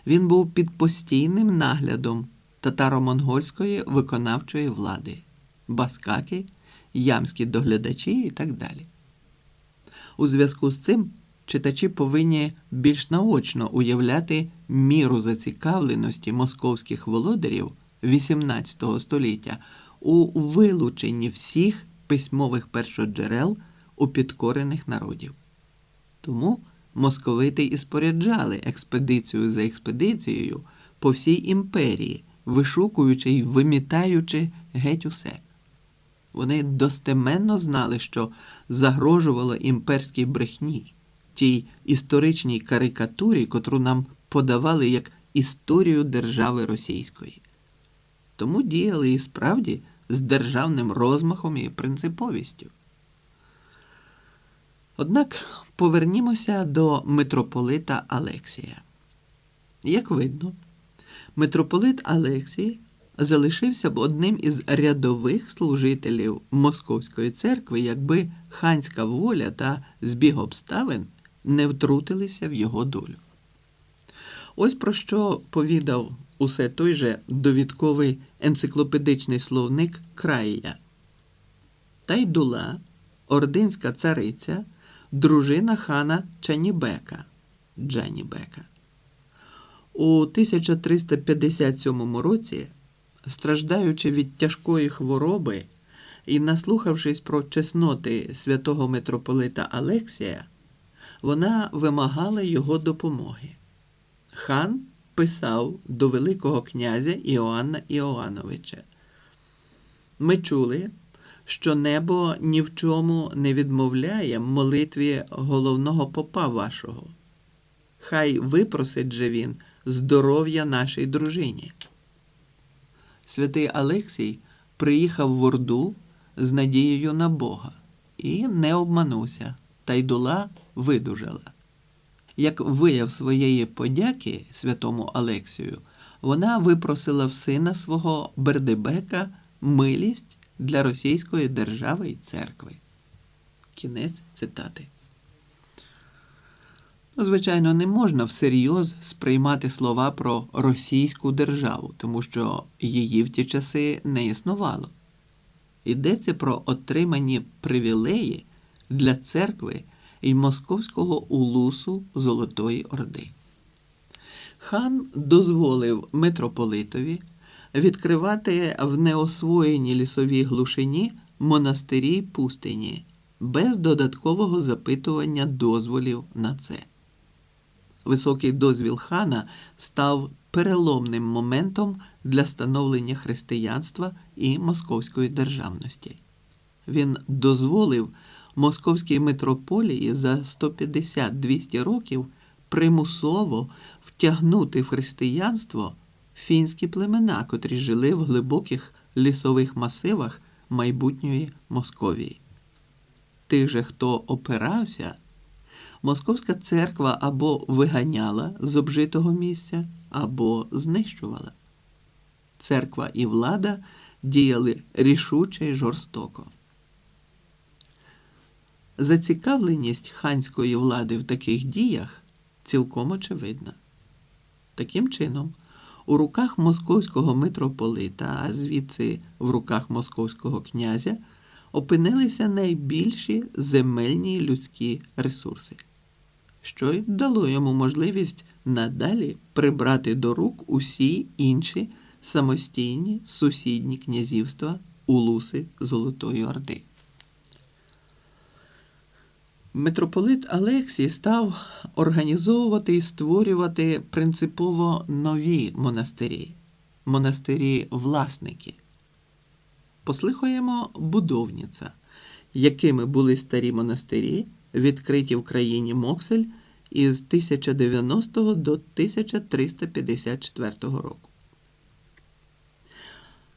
Speaker 1: Він був під постійним наглядом татаро-монгольської виконавчої влади, баскаки, ямські доглядачі і так далі. У зв'язку з цим читачі повинні більш наочно уявляти міру зацікавленості московських володарів XVIII століття у вилученні всіх письмових першоджерел у підкорених народів. Тому московити і споряджали експедицію за експедицією по всій імперії, вишукуючи й вимітаючи геть усе. Вони достеменно знали, що загрожувало імперській брехні, тій історичній карикатурі, котру нам подавали як історію держави російської. Тому діяли і справді з державним розмахом і принциповістю. Однак повернімося до митрополита Алексія. Як видно, митрополит Алексій залишився б одним із рядових служителів Московської церкви, якби ханська воля та збіг обставин не втрутилися в його долю. Ось про що повідав усе той же довідковий енциклопедичний словник Країя. Тайдула, ординська цариця, дружина хана Чанібека Джанібека. У 1357 році, страждаючи від тяжкої хвороби і наслухавшись про чесноти святого митрополита Алексія, вона вимагала його допомоги. Хан писав до Великого князя Іоанна Іоановича. Ми чули, що небо ні в чому не відмовляє молитві головного попа вашого. Хай випросить же він здоров'я нашій дружині. Святий Алексій приїхав в Орду з надією на Бога і не обманувся, та й дула видужала. Як вияв своєї подяки святому Алексію, вона випросила в сина свого Бердебека милість для російської держави і церкви. Кінець цитати. Звичайно, не можна всерйоз сприймати слова про російську державу, тому що її в ті часи не існувало. Йдеться про отримані привілеї для церкви і московського улусу Золотої Орди. Хан дозволив митрополитові відкривати в неосвоєній лісовій глушині монастирі пустині без додаткового запитування дозволів на це. Високий дозвіл хана став переломним моментом для становлення християнства і московської державності. Він дозволив московській митрополії за 150-200 років примусово втягнути в християнство фінські племена, котрі жили в глибоких лісових масивах майбутньої Московії. Тих же, хто опирався, Московська церква або виганяла з обжитого місця, або знищувала. Церква і влада діяли рішуче й жорстоко. Зацікавленість ханської влади в таких діях цілком очевидна. Таким чином, у руках московського митрополита, а звідси в руках московського князя, опинилися найбільші земельні людські ресурси, що й дало йому можливість надалі прибрати до рук усі інші самостійні сусідні князівства улуси Золотої Орди. Митрополит Алексій став організовувати і створювати принципово нові монастирі, монастирі власники. Послухаємо будовниця, якими були старі монастирі, відкриті в країні Моксель із 1090 до 1354 року.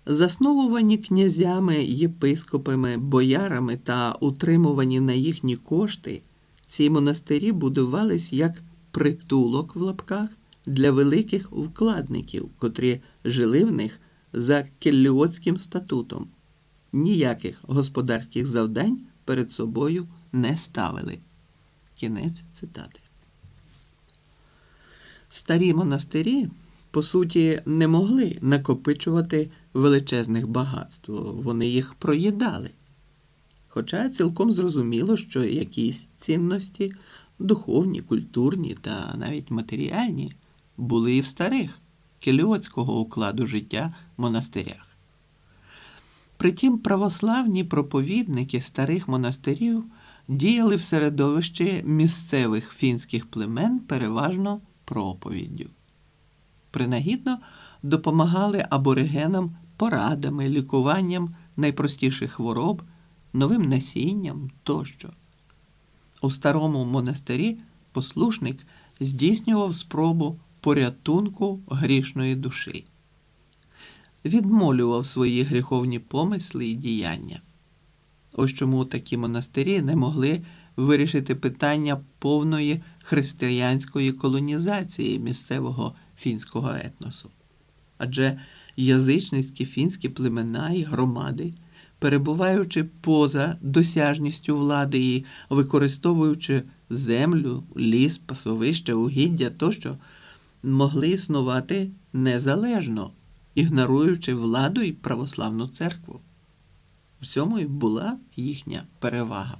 Speaker 1: Засновувані князями, єпископами, боярами та утримувані на їхні кошти, ці монастирі будувались як притулок в лапках для великих вкладників, котрі жили в них за келліотським статутом. Ніяких господарських завдань перед собою не ставили. Кінець цитати. Старі монастирі, по суті, не могли накопичувати величезних багатств, вони їх проїдали. Хоча цілком зрозуміло, що якісь цінності, духовні, культурні та навіть матеріальні, були і в старих келіотського укладу життя монастирях. Притім, православні проповідники старих монастирів діяли в середовищі місцевих фінських племен переважно проповіддю. Принагідно допомагали аборигенам порадами, лікуванням найпростіших хвороб, новим насінням тощо. У старому монастирі послушник здійснював спробу порятунку грішної душі, відмолював свої гріховні помисли і діяння. Ось чому такі монастирі не могли вирішити питання повної християнської колонізації місцевого фінського етносу. Адже язичницькі фінські племена і громади, перебуваючи поза досяжністю влади і використовуючи землю, ліс, пасовище, угіддя тощо, могли існувати незалежно, ігноруючи владу і православну церкву. В цьому і була їхня перевага.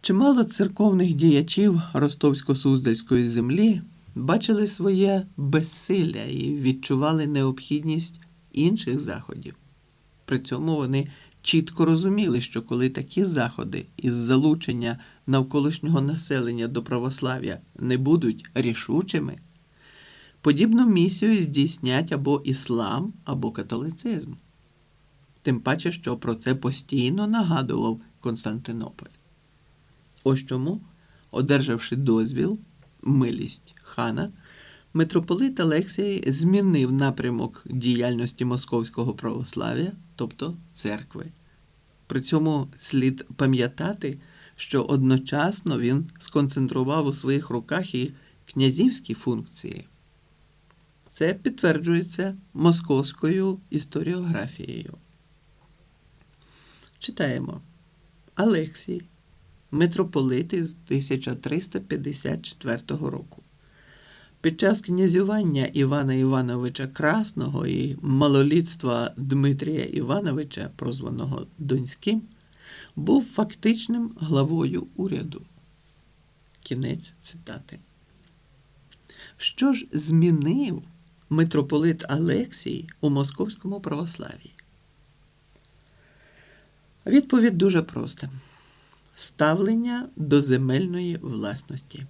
Speaker 1: Чимало церковних діячів Ростовсько-Суздальської землі бачили своє безсилля і відчували необхідність інших заходів. При цьому вони чітко розуміли, що коли такі заходи із залучення навколишнього населення до православ'я не будуть рішучими, подібну місію здійснять або іслам, або католицизм. Тим паче, що про це постійно нагадував Константинополь. Ось чому, одержавши дозвіл, милість хана, митрополит Алексій змінив напрямок діяльності московського православ'я, тобто церкви. При цьому слід пам'ятати, що одночасно він сконцентрував у своїх руках і князівські функції. Це підтверджується московською історіографією. Читаємо Алексій, митрополит із 1354 року. Під час князювання Івана Івановича Красного і малолітства Дмитрія Івановича, прозваного Донським, був фактичним главою уряду. Кінець цитати. Що ж змінив митрополит Алексій у московському православ'ї? Відповідь дуже проста: ставлення до земельної власності,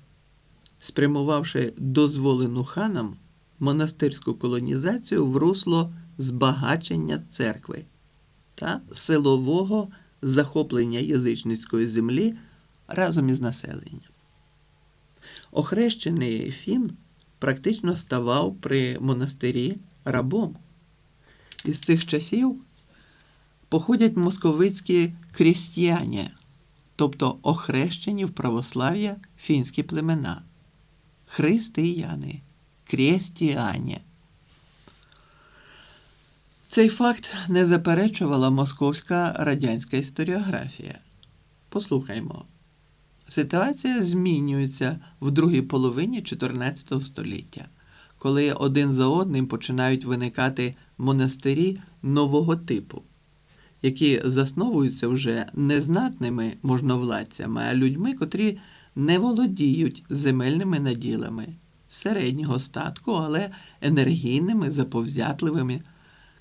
Speaker 1: спрямувавши дозволену ханам монастирську колонізацію в русло збагачення церкви та силового захоплення язичницької землі разом із населенням. Охрещений Фін практично ставав при монастирі рабом. Із цих часів походять московицькі крістіяні, тобто охрещені в православ'я фінські племена, християни, крестіані. Цей факт не заперечувала московська радянська історіографія. Послухаймо. Ситуація змінюється в другій половині 14 століття, коли один за одним починають виникати монастирі нового типу, які засновуються вже не знатними можновладцями, а людьми, котрі не володіють земельними наділами середнього статку, але енергійними, заповзятливими,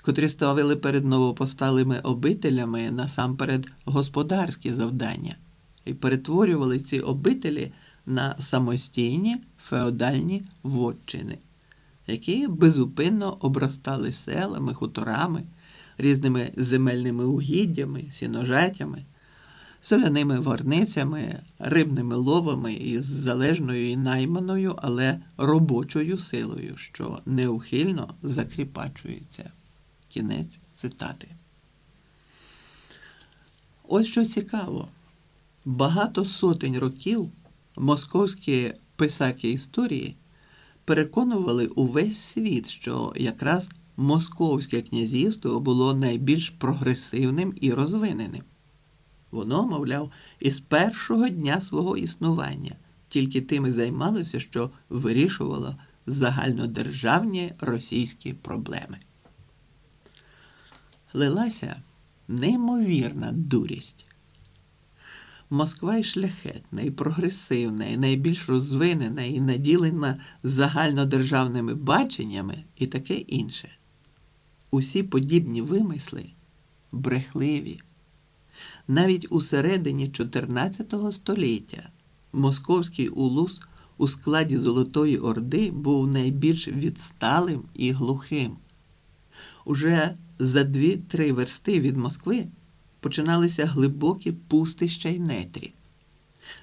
Speaker 1: котрі ставили перед новопосталими обителями насамперед господарські завдання і перетворювали ці обителі на самостійні феодальні вотчини, які безупинно обростали селами, хуторами, різними земельними угіддями, сіножатями, соляними варницями, рибними ловами із залежною і найманою, але робочою силою, що неухильно закріпачується. Кінець цитати. Ось що цікаво. Багато сотень років московські писаки історії переконували увесь світ, що якраз Московське князівство було найбільш прогресивним і розвиненим. Воно, мовляв, із першого дня свого існування тільки тим і займалося, що вирішувало загальнодержавні російські проблеми. Лилася неймовірна дурість. Москва і шляхетна, і прогресивна, і найбільш розвинена, і наділена загальнодержавними баченнями і таке інше. Усі подібні вимисли брехливі. Навіть у середині 14 століття московський улус у складі Золотої Орди був найбільш відсталим і глухим. Уже за дві-три версти від Москви починалися глибокі пустища й нетрі.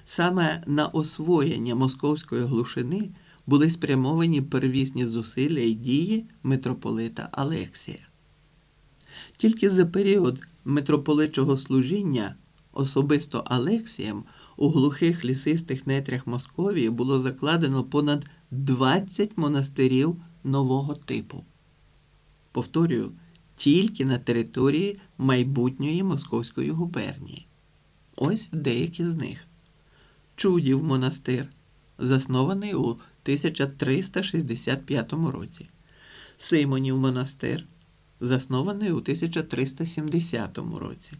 Speaker 1: Саме на освоєння московської глушини були спрямовані первісні зусилля й дії митрополита Алексія. Тільки за період митрополичого служіння особисто Алексієм у глухих лісистих нетрях Московії було закладено понад 20 монастирів нового типу. Повторюю, тільки на території майбутньої Московської губернії. Ось деякі з них. Чудів монастир, заснований у 1365 році. Симонів монастир, заснований у 1370 році.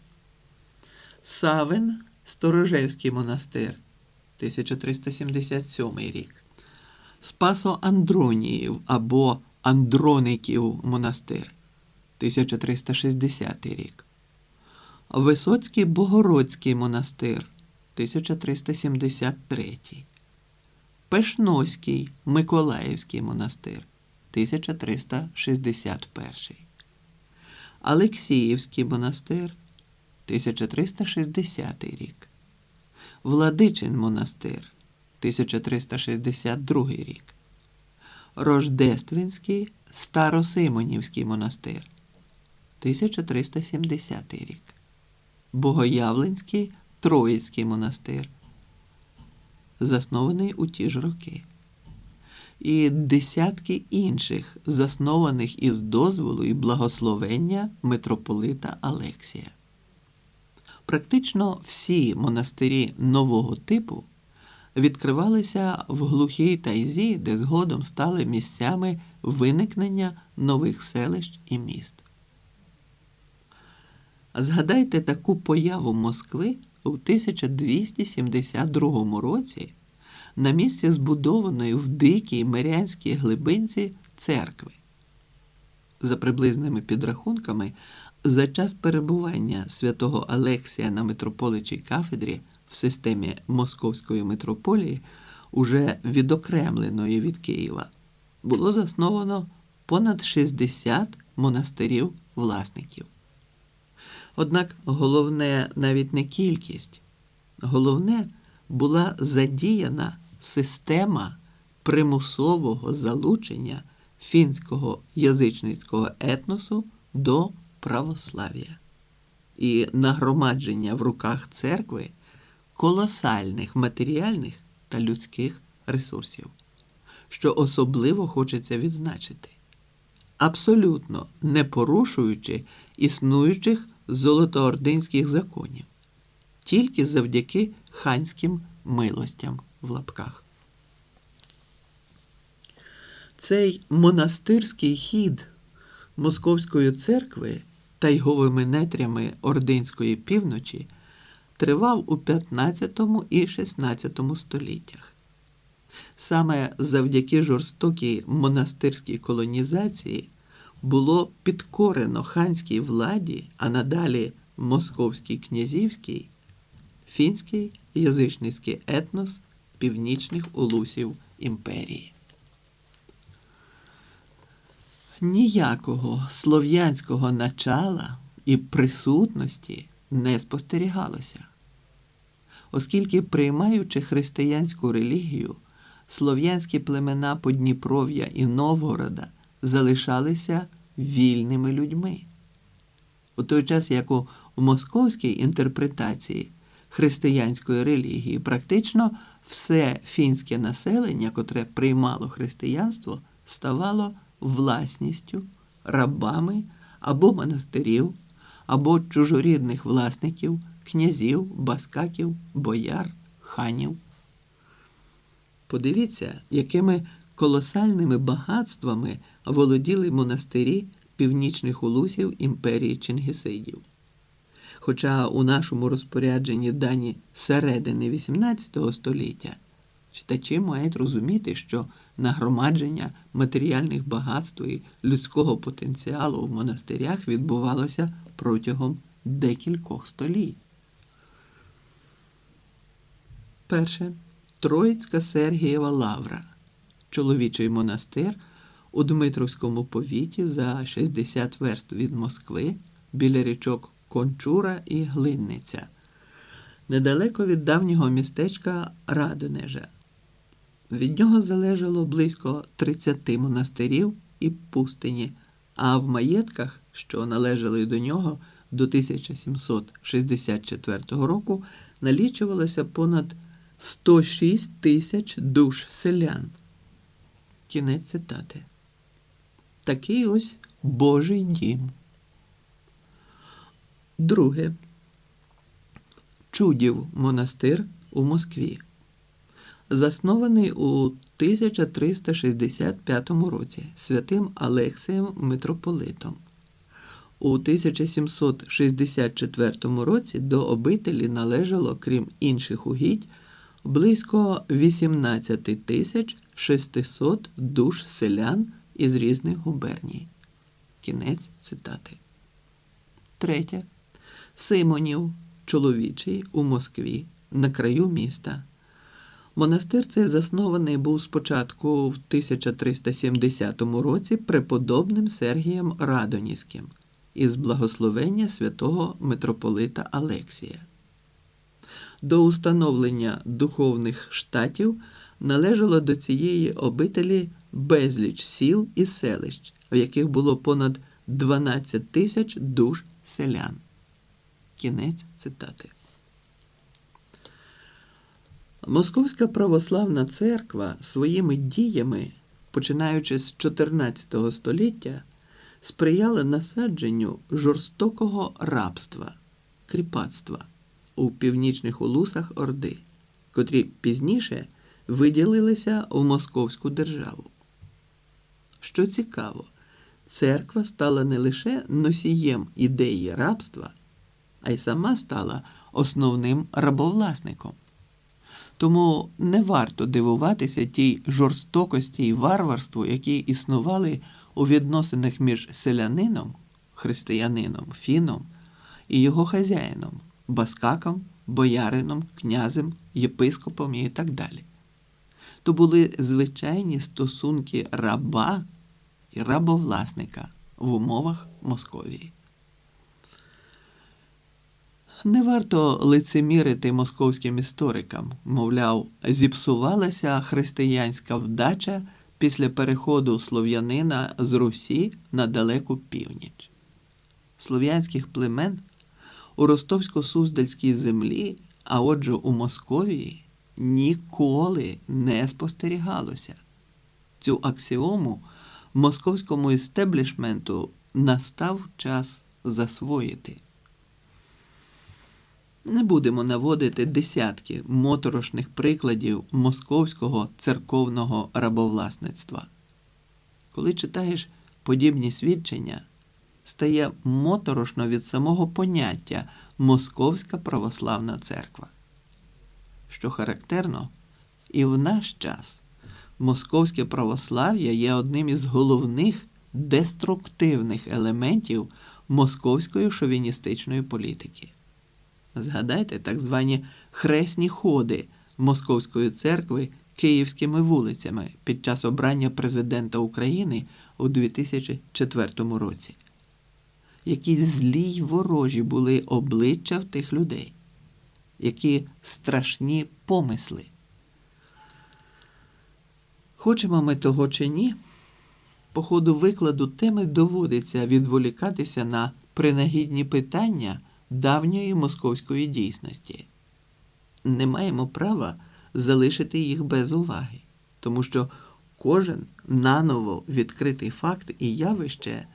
Speaker 1: Савин Сторожевський монастир 1377 рік. Спасо Андроніїв або Андроників монастир 1360 рік. Висоцький Богородський монастир 1373. Пешноський Миколаївський монастир 1361. Алексіївський монастир 1360 рік. Владичин монастир 1362 рік. Рождественський Старосимонівський монастир 1370 рік. Богоявленський Троїцький монастир, заснований у ті ж роки. І десятки інших, заснованих із дозволу і благословення митрополита Алексія. Практично всі монастирі нового типу відкривалися в глухій тайзі, де згодом стали місцями виникнення нових селищ і міст. Згадайте таку появу Москви у 1272 році на місці збудованої в дикій Мирянській глибинці церкви. За приблизними підрахунками, за час перебування святого Алексія на митрополичій кафедрі в системі Московської митрополії, уже відокремленої від Києва, було засновано понад 60 монастирів власників. Однак головне навіть не кількість, головне була задіяна система примусового залучення фінського язичницького етносу до православ'я. І нагромадження в руках церкви колосальних матеріальних та людських ресурсів, що особливо хочеться відзначити, абсолютно не порушуючи існуючих золотоординських законів, тільки завдяки ханським милостям в лапках. Цей монастирський хід Московської церкви тайговими нетрями Ординської півночі тривав у 15 і 16 століттях. Саме завдяки жорстокій монастирській колонізації було підкорено ханській владі, а надалі московській князівській, фінський язичницький етнос північних улусів імперії. Ніякого слов'янського начала і присутності не спостерігалося, оскільки, приймаючи християнську релігію, слов'янські племена Подніпров'я і Новгорода залишалися вільними людьми. У той час, як у московській інтерпретації християнської релігії. Практично все фінське населення, котре приймало християнство, ставало власністю, рабами або монастирів, або чужорідних власників, князів, баскаків, бояр, ханів. Подивіться, якими колосальними багатствами володіли монастирі північних улусів імперії Чингісидів. Хоча у нашому розпорядженні дані середини XVIII століття читачі мають розуміти, що нагромадження матеріальних багатств і людського потенціалу в монастирях відбувалося протягом декількох століть. Перше. Троїцька Сергієва Лавра, чоловічий монастир у Дмитровському повіті за 60 верст від Москви біля річок Кончура і Глинниця, недалеко від давнього містечка Радонежа. Від нього залежало близько 30 монастирів і пустині, а в маєтках, що належали до нього до 1764 року, налічувалося понад 106 тисяч душ селян. Кінець цитати. Такий ось Божий дім. Друге. Чудів монастир у Москві. Заснований у 1365 році святим Алексієм Митрополитом. У 1764 році до обителі належало, крім інших угідь, близько 18 тисяч 600 душ селян із різних губерній. Кінець цитати. Третє. Симонів, чоловічий у Москві, на краю міста. Монастир цей заснований був спочатку в 1370 році преподобним Сергієм Радоніським із благословення святого митрополита Алексія. До установлення духовних штатів належало до цієї обителі безліч сіл і селищ, в яких було понад 12 тисяч душ селян. Кінець цитати. Московська православна церква своїми діями, починаючи з 14 століття, сприяла насадженню жорстокого рабства, кріпацтва у північних улусах Орди, котрі пізніше виділилися в Московську державу. Що цікаво, церква стала не лише носієм ідеї рабства, а й сама стала основним рабовласником. Тому не варто дивуватися тій жорстокості і варварству, які існували у відносинах між селянином, християнином, фіном і його хазяїном, баскаком, боярином, князем, єпископом і так далі. То були звичайні стосунки раба і рабовласника в умовах Московії. Не варто лицемірити московським історикам, мовляв, зіпсувалася християнська вдача після переходу слов'янина з Русі на далеку північ. Слов'янських племен у Ростовсько-Суздальській землі, а отже у Московії, ніколи не спостерігалося. Цю аксіому московському істеблішменту настав час засвоїти. Не будемо наводити десятки моторошних прикладів московського церковного рабовласництва. Коли читаєш подібні свідчення, стає моторошно від самого поняття Московська православна церква. Що характерно, і в наш час московське православ'я є одним із головних деструктивних елементів московської шовіністичної політики. Згадайте так звані хресні ходи Московської церкви київськими вулицями під час обрання президента України у 2004 році. Які злі й ворожі були обличчя в тих людей, які страшні помисли. Хочемо ми того чи ні, по ходу викладу теми доводиться відволікатися на принагідні питання давньої московської дійсності, не маємо права залишити їх без уваги, тому що кожен наново відкритий факт і явище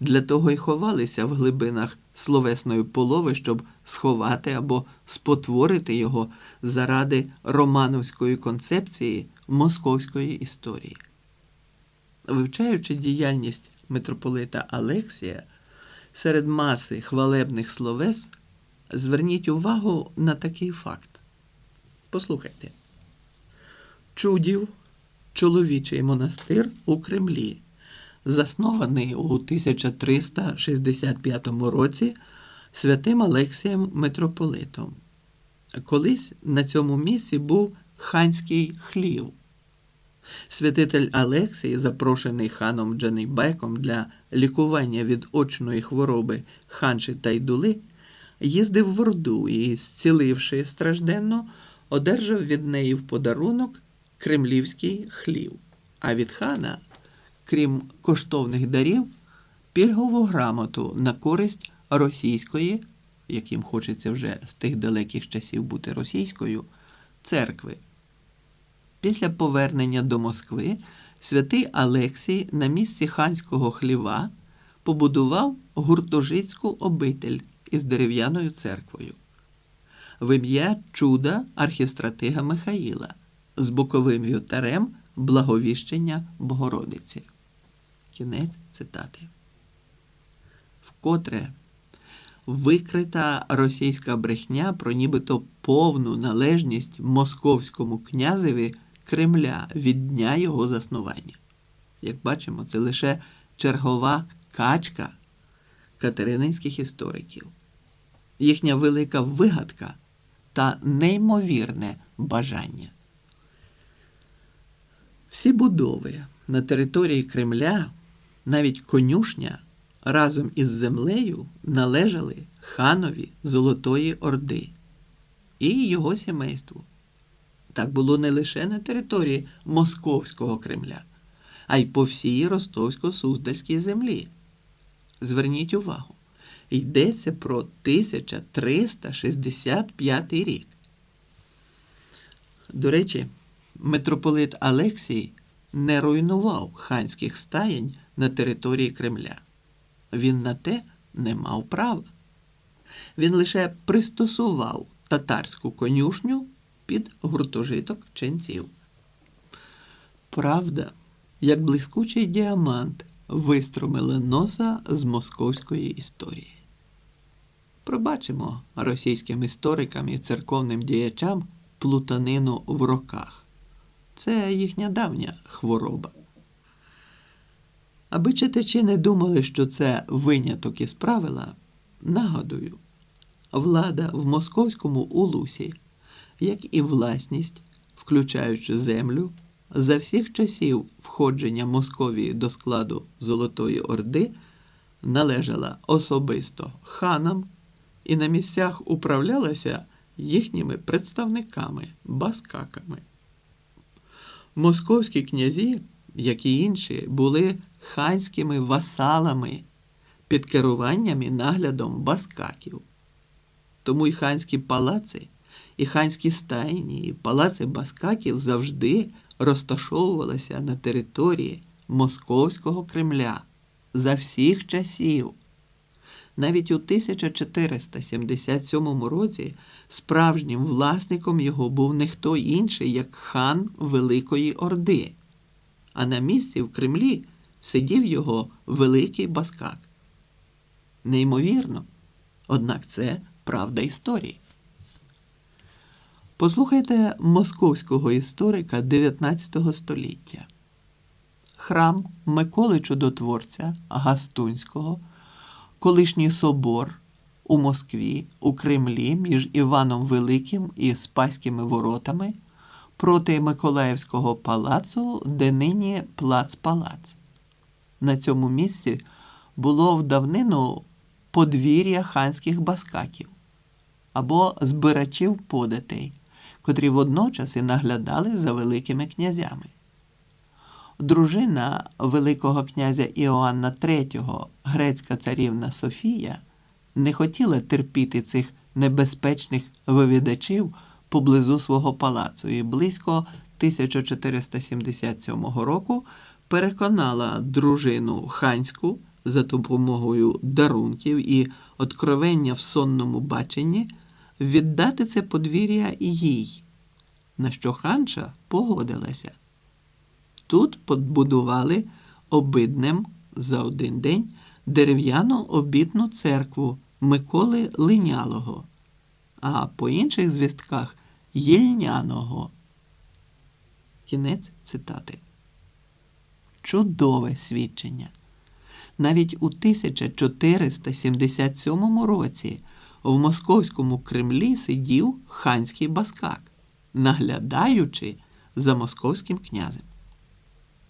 Speaker 1: для того й ховалися в глибинах словесної полови, щоб сховати або спотворити його заради романовської концепції московської історії. Вивчаючи діяльність митрополита Алексія серед маси хвалебних словес, зверніть увагу на такий факт. Послухайте. Чудів чоловічий монастир у Кремлі, заснований у 1365 році святим Алексієм Митрополитом. Колись на цьому місці був ханський хлів. Святитель Алексій, запрошений ханом Джанейбеком для лікування від очної хвороби ханші Тайдули, їздив в Орду і, зціливши стражденно, одержав від неї в подарунок кремлівський хлів, а від хана, крім коштовних дарів, пільгову грамоту на користь російської, яким хочеться вже з тих далеких часів бути російською, церкви. Після повернення до Москви святий Алексій на місці ханського хліва побудував гуртожицьку обитель із дерев'яною церквою. В ім'я чуда архістратига Михаїла з боковим вівтарем благовіщення Богородиці. Кінець цитати. Вкотре викрита російська брехня про нібито повну належність московському князеві Кремля від дня його заснування. Як бачимо, це лише чергова качка катерининських істориків, їхня велика вигадка та неймовірне бажання. Всі будови на території Кремля, навіть конюшня, разом із землею належали ханові Золотої Орди і його сімейству. Так було не лише на території Московського Кремля, а й по всій Ростовсько-Суздальській землі. Зверніть увагу, йдеться про 1365 рік. До речі, митрополит Алексій не руйнував ханських стаєнь на території Кремля. Він на те не мав права. Він лише пристосував татарську конюшню під гуртожиток ченців. Правда, як блискучий діамант, виструмила носа з московської історії. Пробачимо російським історикам і церковним діячам плутанину в роках. Це їхня давня хвороба. Аби читачі не думали, що це виняток із правила, нагадую, влада в московському улусі, як і власність, включаючи землю, за всіх часів входження Московії до складу Золотої Орди, належала особисто ханам і на місцях управлялася їхніми представниками, баскаками. Московські князі, як і інші, були ханськими васалами під керуванням і наглядом баскаків. Тому й ханські палаци, і ханські стайні, і палаци баскаків завжди розташовувалися на території Московського Кремля за всіх часів. Навіть у 1477 році справжнім власником його був не хто інший, як хан Великої Орди, а на місці в Кремлі сидів його великий баскак. Неймовірно, однак це правда історії. Послухайте московського історика 19 століття. Храм Миколи Чудотворця Гастунського, колишній собор у Москві, у Кремлі між Іваном Великим і Спаськими воротами проти Миколаївського палацу, де нині плац-палац. На цьому місці було в давнину подвір'я ханських баскаків або збирачів податей, котрі водночас і наглядали за великими князями. Дружина Великого князя Іоанна III, грецька царівна Софія, не хотіла терпіти цих небезпечних вивідачів поблизу свого палацу і близько 1477 року переконала дружину ханську за допомогою дарунків і откровення в сонному баченні віддати це подвір'я їй, на що ханша погодилася. Тут побудували обиднем за один день дерев'яну обітну церкву Миколи Линялого, а по інших звістках Єльняного. Кінець цитати. Чудове свідчення. Навіть у 1477 році в московському Кремлі сидів ханський баскак, наглядаючи за московським князем.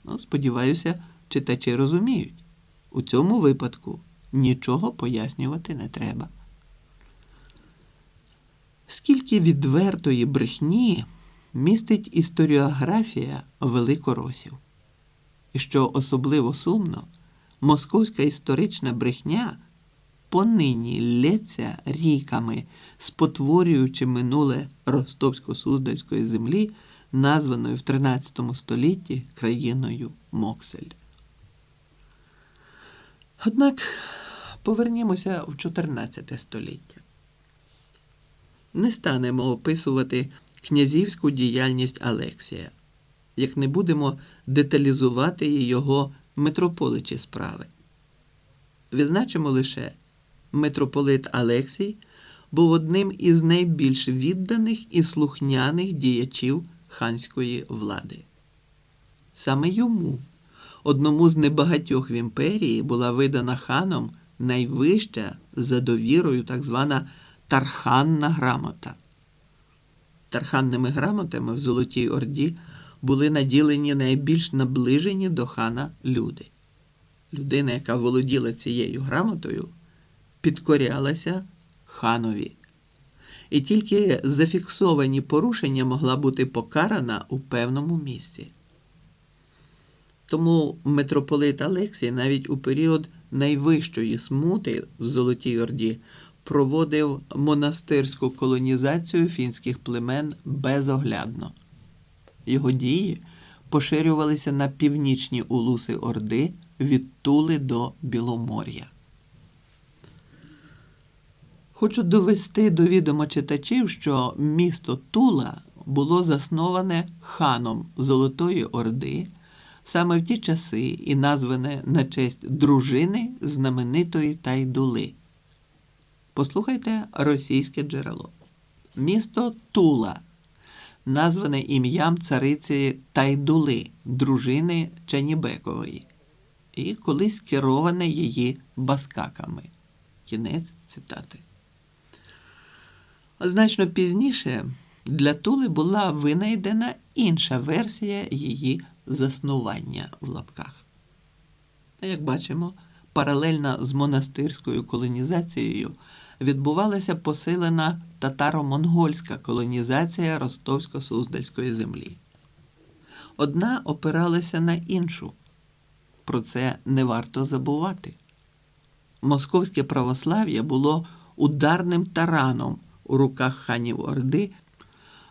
Speaker 1: Ну, сподіваюся, читачі розуміють. У цьому випадку нічого пояснювати не треба. Скільки відвертої брехні містить історіографія великоросів. І що особливо сумно, московська історична брехня понині лється ріками, спотворюючи минуле Ростовсько-Суздальської землі, названою в 13 столітті країною Моксель. Однак повернімося в 14 століття. Не станемо описувати князівську діяльність Алексія, як не будемо деталізувати його митрополичі справи. Відзначимо лише, митрополит Алексій був одним із найбільш відданих і слухняних діячів ханської влади. Саме йому, одному з небагатьох в імперії, була видана ханом найвища за довірою так звана Тарханна грамота. Тарханними грамотами в Золотій Орді були наділені найбільш наближені до хана люди. Людина, яка володіла цією грамотою, підкорялася ханові. І тільки зафіксовані порушення могла бути покарана у певному місці. Тому митрополит Алексій навіть у період найвищої смути в Золотій Орді проводив монастирську колонізацію фінських племен безоглядно. Його дії поширювалися на північні улуси Орди від Тули до Біломор'я. Хочу довести до відома читачів, що місто Тула було засноване ханом Золотої Орди саме в ті часи і назване на честь дружини знаменитої Тайдули. Послухайте російське джерело. Місто Тула, назване ім'ям цариці Тайдули, дружини Чанібекової, і колись кероване її баскаками. Кінець цитати. Значно пізніше для Тули була винайдена інша версія її заснування в лапках. Як бачимо, паралельно з монастирською колонізацією відбувалася посилена татаро-монгольська колонізація Ростовсько-Суздальської землі. Одна опиралася на іншу. Про це не варто забувати. Московське православ'я було ударним тараном у руках ханів Орди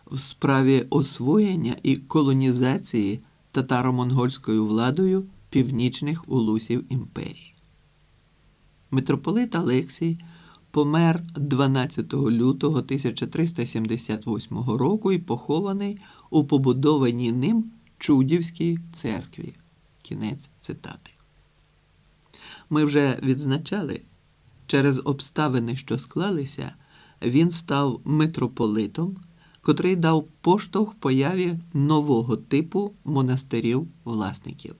Speaker 1: в справі освоєння і колонізації татаро-монгольською владою північних улусів імперії. Митрополит Алексій помер 12 лютого 1378 року і похований у побудованій ним Чудівській церкві. Кінець цитати. Ми вже відзначали, через обставини, що склалися, він став митрополитом, котрий дав поштовх появі нового типу монастирів-власників.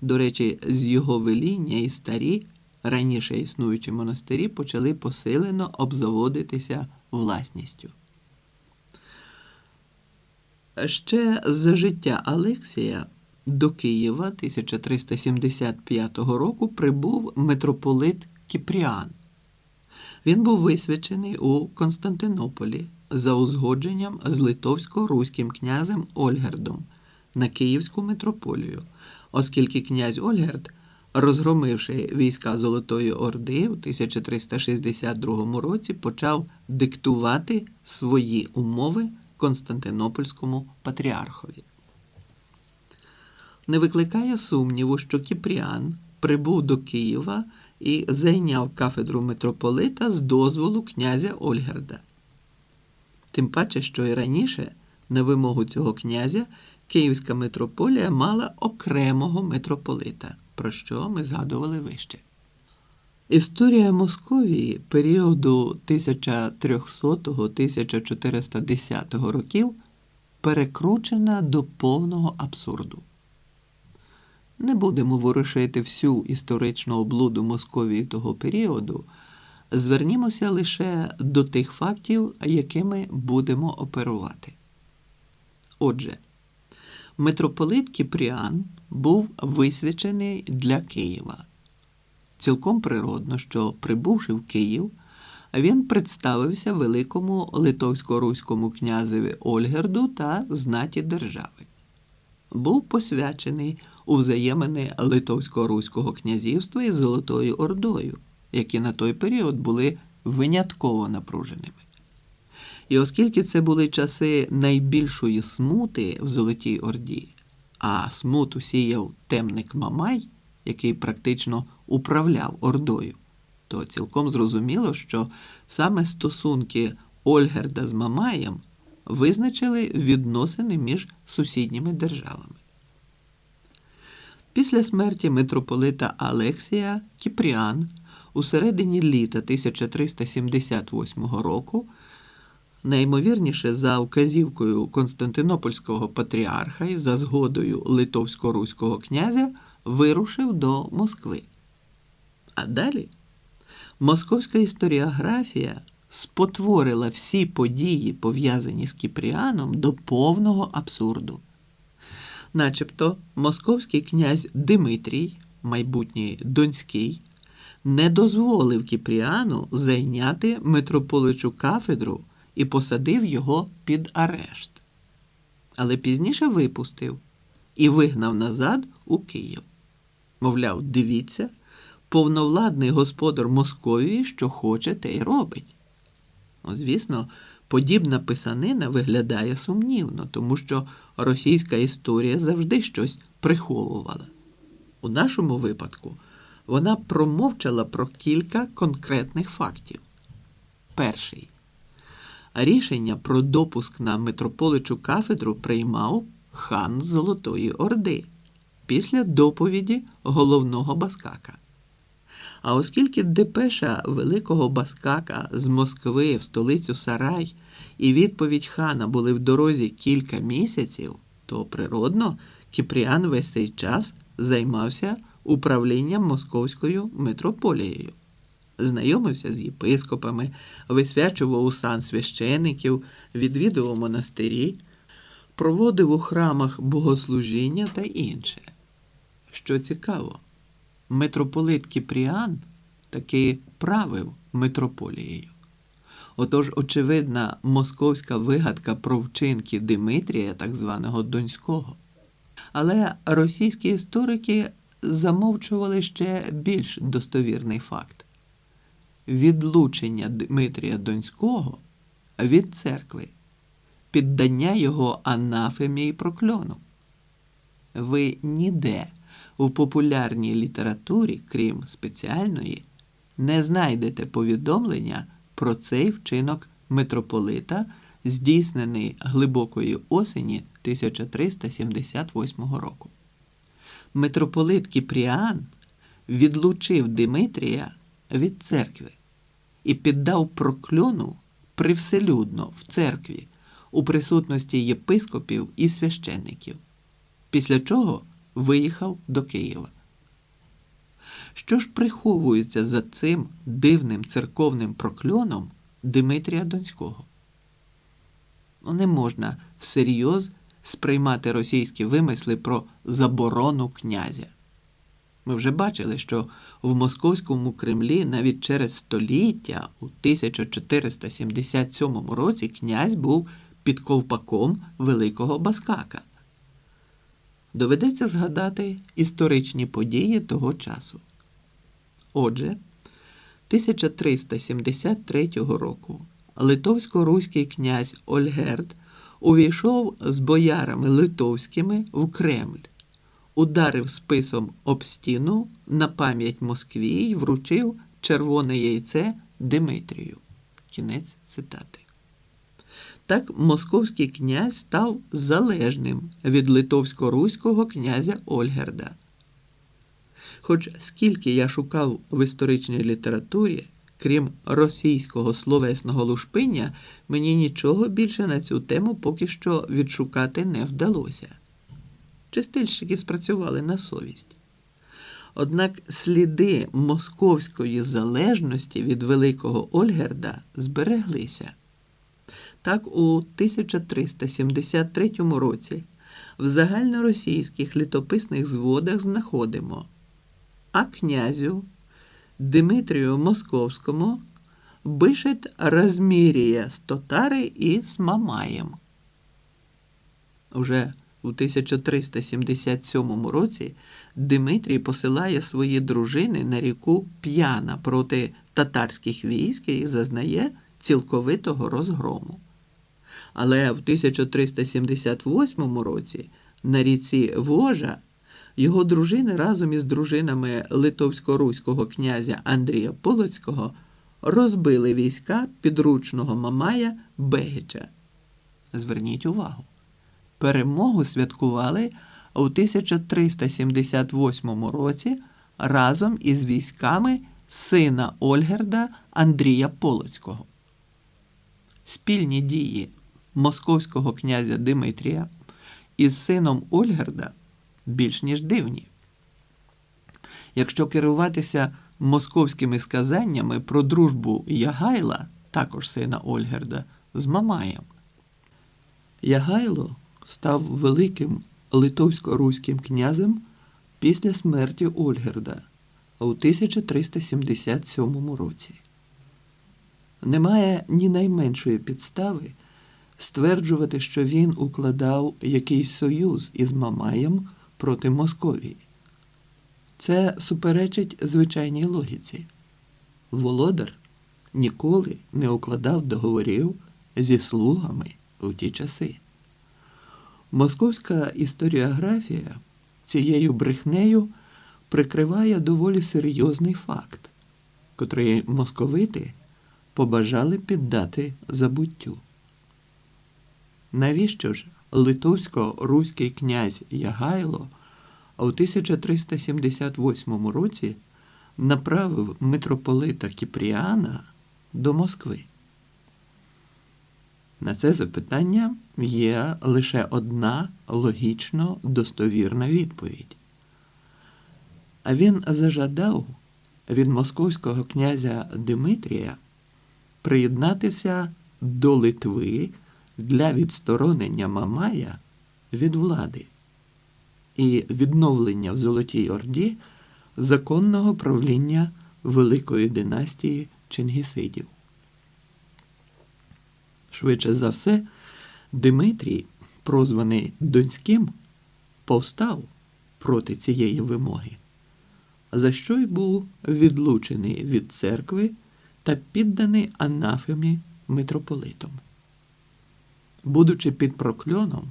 Speaker 1: До речі, з його веління і старі раніше існуючі монастирі почали посилено обзаводитися власністю. Ще за життя Алексія до Києва 1375 року прибув митрополит Кіпріан. Він був висвячений у Константинополі за узгодженням з литовсько-руським князем Ольгердом на Київську митрополію, оскільки князь Ольгерд розгромивши війська Золотої Орди у 1362 році, почав диктувати свої умови Константинопольському патріархові. Не викликає сумніву, що Кіпріан прибув до Києва і зайняв кафедру митрополита з дозволу князя Ольгерда. Тим паче, що і раніше, на вимогу цього князя, Київська митрополія мала окремого митрополита, про що ми згадували вище. Історія Московії періоду 1300-1410 років перекручена до повного абсурду. Не будемо ворушити всю історичну облуду Московії того періоду, звернімося лише до тих фактів, якими будемо оперувати. Отже, митрополит Кіпріан був висвячений для Києва. Цілком природно, що, прибувши в Київ, він представився великому литовсько-руському князеві Ольгерду та знаті держави. Був посвячений у взаємини Литовсько-Руського князівства із Золотою Ордою, які на той період були винятково напруженими. І оскільки це були часи найбільшої смути в Золотій Орді, а смуту сіяв темник Мамай, який практично управляв Ордою, то цілком зрозуміло, що саме стосунки Ольгерда з Мамаєм визначили відносини між сусідніми державами. Після смерті митрополита Алексія Кіпріан у середині літа 1378 року, найімовірніше за вказівкою Константинопольського патріарха і за згодою литовсько-руського князя, вирушив до Москви. А далі московська історіографія спотворила всі події, пов'язані з Кіпріаном, до повного абсурду. Начебто московський князь Димитрій, майбутній Донський, не дозволив Кіпріану зайняти митрополичу кафедру і посадив його під арешт, але пізніше випустив і вигнав назад у Київ. Мовляв, дивіться, повновладний господар Московії, що хоче, те й робить. Ну, звісно, подібна писанина виглядає сумнівно, тому що російська історія завжди щось приховувала. У нашому випадку вона промовчала про кілька конкретних фактів. Перший. Рішення про допуск на митрополичу кафедру приймав хан Золотої Орди після доповіді головного Баскака. А оскільки Депеша Великого Баскака з Москви в столицю Сарай і відповідь хана були в дорозі кілька місяців, то природно Кіпріан весь цей час займався управлінням московською митрополією, знайомився з єпископами, висвячував у сан священиків, відвідував монастирі, проводив у храмах богослужіння та інше. Що цікаво митрополит Кіпріан таки правив митрополією. Отож, очевидна московська вигадка про вчинки Димитрія, так званого Донського. Але російські історики замовчували ще більш достовірний факт відлучення Дмитрія Донського від церкви, піддання його анафемі і прокльону. Ви ніде у популярній літературі, крім спеціальної, не знайдете повідомлення про цей вчинок митрополита, здійснений глибокої осені 1378 року. Митрополит Кіпріан відлучив Димитрія від церкви і піддав прокльону привселюдно в церкві у присутності єпископів і священників, після чого виїхав до Києва. Що ж приховується за цим дивним церковним прокльоном Димитрія Донського? Ну, не можна всерйоз сприймати російські вимисли про заборону князя. Ми вже бачили, що в московському Кремлі навіть через століття у 1477 році князь був під ковпаком Великого Баскака. доведеться згадати історичні події того часу. Отже, 1373 року литовсько-руський князь Ольгерд увійшов з боярами литовськими в Кремль, ударив списом об стіну на пам'ять Москві й вручив червоне яйце Димитрію. Кінець цитати. Так московський князь став залежним від литовсько-руського князя Ольгерда. Хоч скільки я шукав в історичній літературі, крім російського словесного лушпиння, мені нічого більше на цю тему поки що відшукати не вдалося. Чистильщики спрацювали на совість. Однак сліди московської залежності від Великого Ольгерда збереглися. Так, у 1373 році в загальноросійських літописних зводах знаходимо а князю Димитрію Московському бишет розмір'я з Тотари і з Мамаєм. Уже у 1377 році Димитрій посилає свої дружини на ріку П'яна проти татарських військ і зазнає цілковитого розгрому. Але в 1378 році на ріці Вожа його дружини разом із дружинами литовсько-руського князя Андрія Полоцького розбили війська підручного Мамая Бегича. Зверніть увагу, перемогу святкували у 1378 році разом із військами сина Ольгерда Андрія Полоцького. Спільні дії московського князя Димитрія із сином Ольгерда більш ніж дивні. Якщо керуватися московськими сказаннями про дружбу Ягайла, також сина Ольгерда, з Мамаєм, Ягайло став великим литовсько-руським князем після смерті Ольгерда у 1377 році. Немає ні найменшої підстави стверджувати, що він укладав якийсь союз із Мамаєм проти Московії. Це суперечить звичайній логіці. Володар ніколи не укладав договорів зі слугами у ті часи. Московська історіографія цією брехнею прикриває доволі серйозний факт, котрий московити побажали піддати забуттю. Навіщо ж литовсько-руський князь Ягайло у 1378 році направив митрополита Кіпріана до Москви? На це запитання є лише одна логічно достовірна відповідь. А він зажадав від московського князя Димитрія приєднатися до Литви для відсторонення Мамая від влади і відновлення в Золотій Орді законного правління Великої династії Чингісидів. Швидше за все, Димитрій, прозваний Донським, повстав проти цієї вимоги, за що й був відлучений від церкви та підданий анафемі митрополитом. Будучи під прокльоном,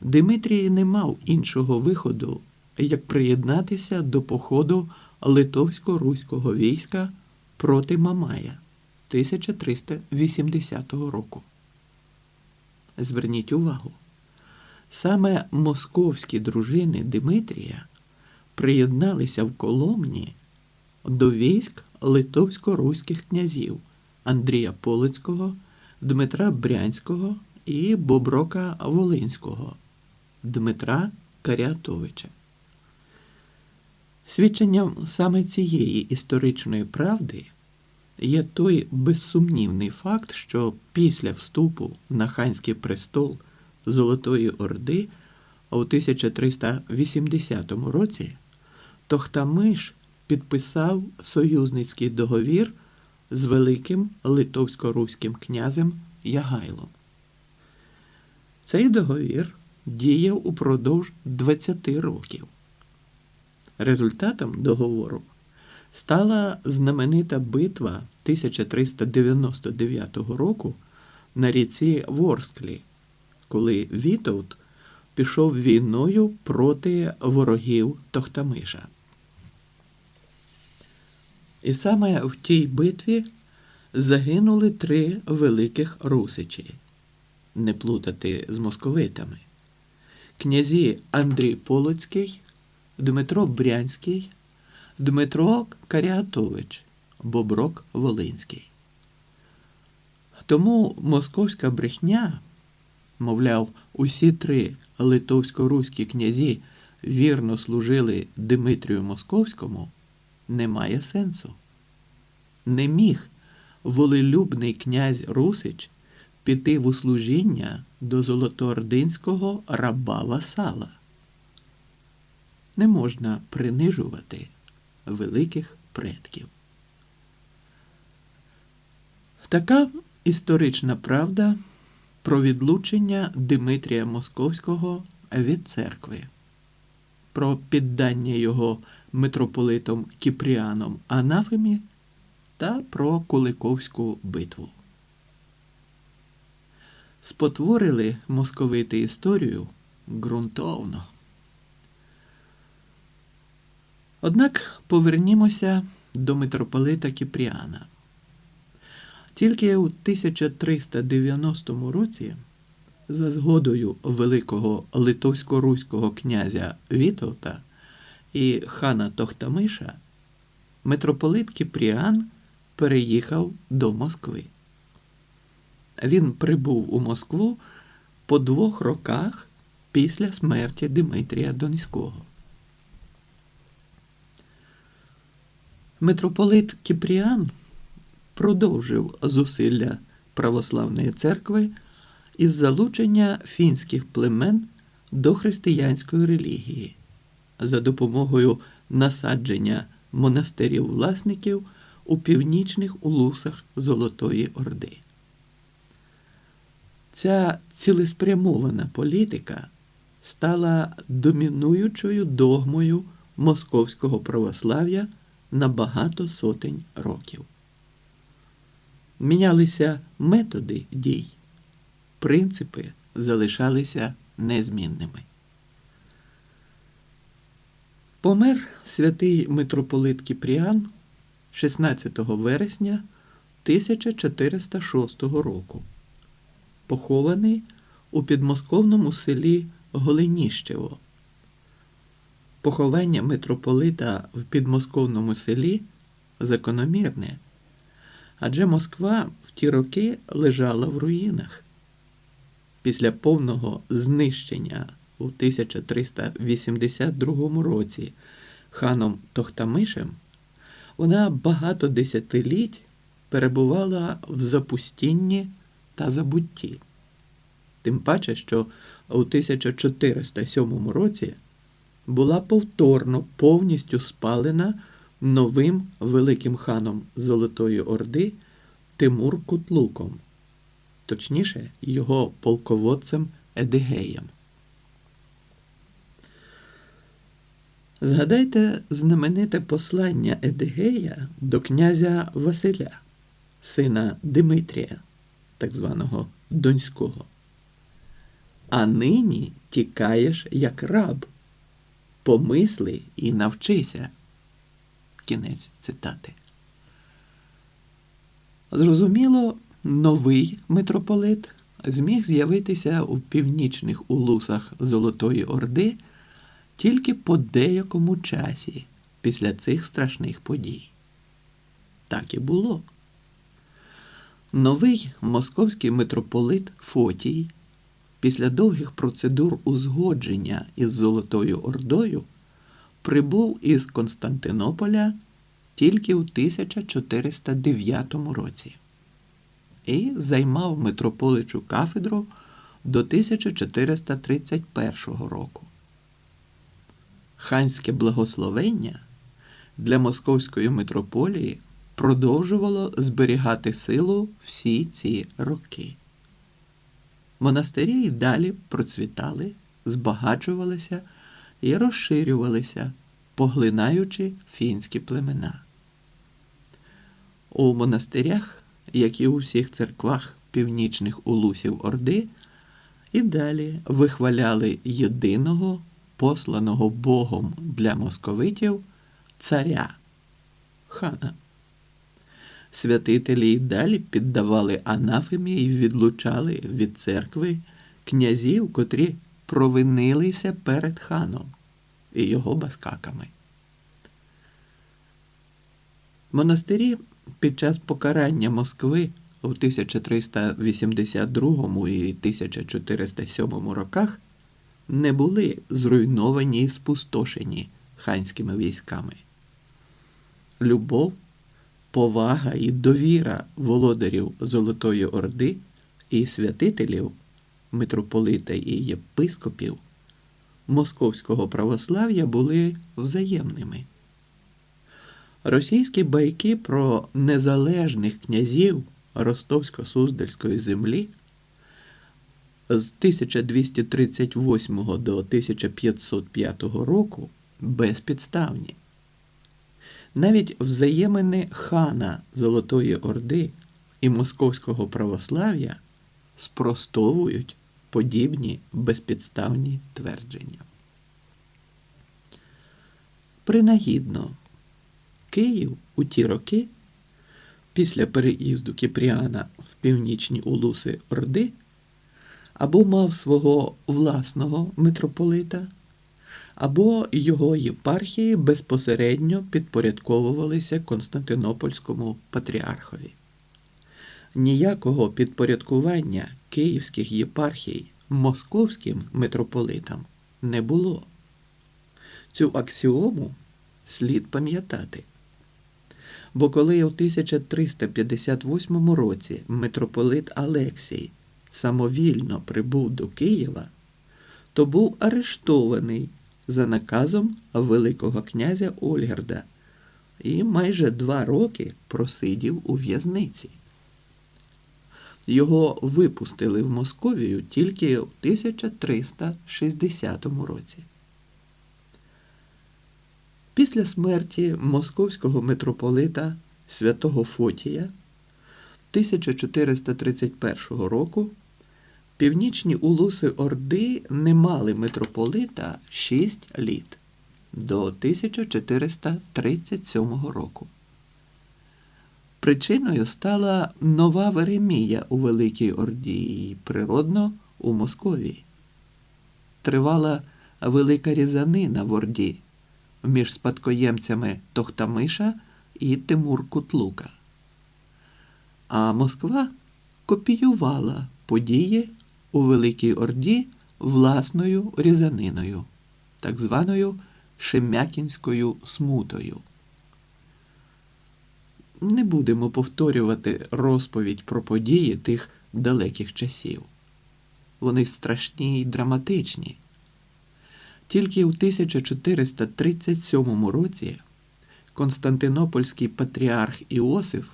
Speaker 1: Димитрій не мав іншого виходу, як приєднатися до походу литовсько-руського війська проти Мамая 1380 року. Зверніть увагу, саме московські дружини Димитрія приєдналися в Коломні до військ литовсько-руських князів Андрія Полицького, Дмитра Брянського і Боброка Волинського Дмитра Карятовича. Свідченням саме цієї історичної правди є той безсумнівний факт, що після вступу на ханський престол Золотої Орди у 1380 році Тохтамиш підписав союзницький договір з великим литовсько-руським князем Ягайлом. Цей договір діяв упродовж 20 років. Результатом договору стала знаменита битва 1399 року на ріці Ворсклі, коли Вітовт пішов війною проти ворогів Тохтамиша. І саме в тій битві загинули три великих русичі, не плутати з московитами, князі Андрій Полоцький, Дмитро Брянський, Дмитро Каріатович, Боброк Волинський. Тому московська брехня, мовляв, усі три литовсько-руські князі вірно служили Димитрію Московському, не має сенсу. Не міг волелюбний князь Русич піти в услужіння до золотоординського раба Васала. Не можна принижувати великих предків. Така історична правда про відлучення Димитрія Московського від церкви, про піддання його митрополитом Кіпріаном Анафемі та про Куликовську битву. Спотворили московити історію ґрунтовно. Однак повернімося до митрополита Кіпріана. Тільки у 1390 році, за згодою великого литовсько-руського князя Вітовта і хана Тохтамиша, митрополит Кіпріан переїхав до Москви. Він прибув у Москву по двох роках після смерті Дмитрія Донського. Митрополит Кіпріан продовжив зусилля православної церкви із залучення фінських племен до християнської релігії за допомогою насадження монастирів власників у північних улусах Золотої Орди. Ця цілеспрямована політика стала домінуючою догмою московського православ'я на багато сотень років. Мінялися методи дій, принципи залишалися незмінними. Помер святий митрополит Кіпріан 16 вересня 1406 року, похований у підмосковному селі Голиніщево. Поховання митрополита в підмосковному селі закономірне, адже Москва в ті роки лежала в руїнах. Після повного знищення у 1382 році ханом Тохтамишем вона багато десятиліть перебувала в запустінні та забутті. Тим паче, що у 1407 році була повторно повністю спалена новим великим ханом Золотої Орди Тимур Кутлуком, точніше, його полководцем Едигеєм. Згадайте знамените послання Едигея до князя Василя, сина Димитрія, так званого Донського. А нині тікаєш як раб. Помисли і навчися. Кінець цитати. Зрозуміло, новий митрополит зміг з'явитися у північних улусах Золотої Орди тільки по деякому часі після цих страшних подій. Так і було. Новий московський митрополит Фотій після довгих процедур узгодження із Золотою Ордою прибув із Константинополя тільки у 1409 році і займав митрополичу кафедру до 1431 року. Ханське благословення для московської митрополії продовжувало зберігати силу всі ці роки. Монастирі й далі процвітали збагачувалися і розширювалися, поглинаючи фінські племена. У монастирях, як і у всіх церквах північних улусів Орди, і далі вихваляли єдиного, посланого Богом для московитів царя хана. Святителі й далі піддавали анафемі і відлучали від церкви князів, котрі провинилися перед ханом і його баскаками. Монастирі під час покарання Москви у 1382 і 1407 роках не були зруйновані і спустошені ханськими військами. Любов, повага і довіра володарів Золотої Орди і святителів, митрополита і єпископів московського православ'я були взаємними. Російські байки про незалежних князів Ростовсько-Суздальської землі з 1238 до 1505 року безпідставні. Навіть взаємини хана Золотої Орди і Московського православ'я спростовують подібні безпідставні твердження. Принагідно, Київ у ті роки, після переїзду Кіпріана в північні улуси Орди, або мав свого власного митрополита, або його єпархії безпосередньо підпорядковувалися Константинопольському патріархові. Ніякого підпорядкування київських єпархій московським митрополитам не було. Цю аксіому слід пам'ятати. Бо коли у 1358 році митрополит Алексій самовільно прибув до Києва, то був арештований за наказом Великого князя Ольгерда і майже два роки просидів у в'язниці. Його випустили в Московію тільки в 1360 році. Після смерті московського митрополита святого Фотія 1431 року північні улуси Орди не мали митрополита 6 літ до 1437 року. Причиною стала нова Веремія у Великій Орді і природно у Московії. Тривала велика різанина в Орді між спадкоємцями Тохтамиша і Тимур Кутлука. А Москва копіювала події у Великій Орді власною різаниною, так званою Шемякінською смутою. Не будемо повторювати розповідь про події тих далеких часів. Вони страшні й драматичні. Тільки у 1437 році Константинопольський патріарх Іосиф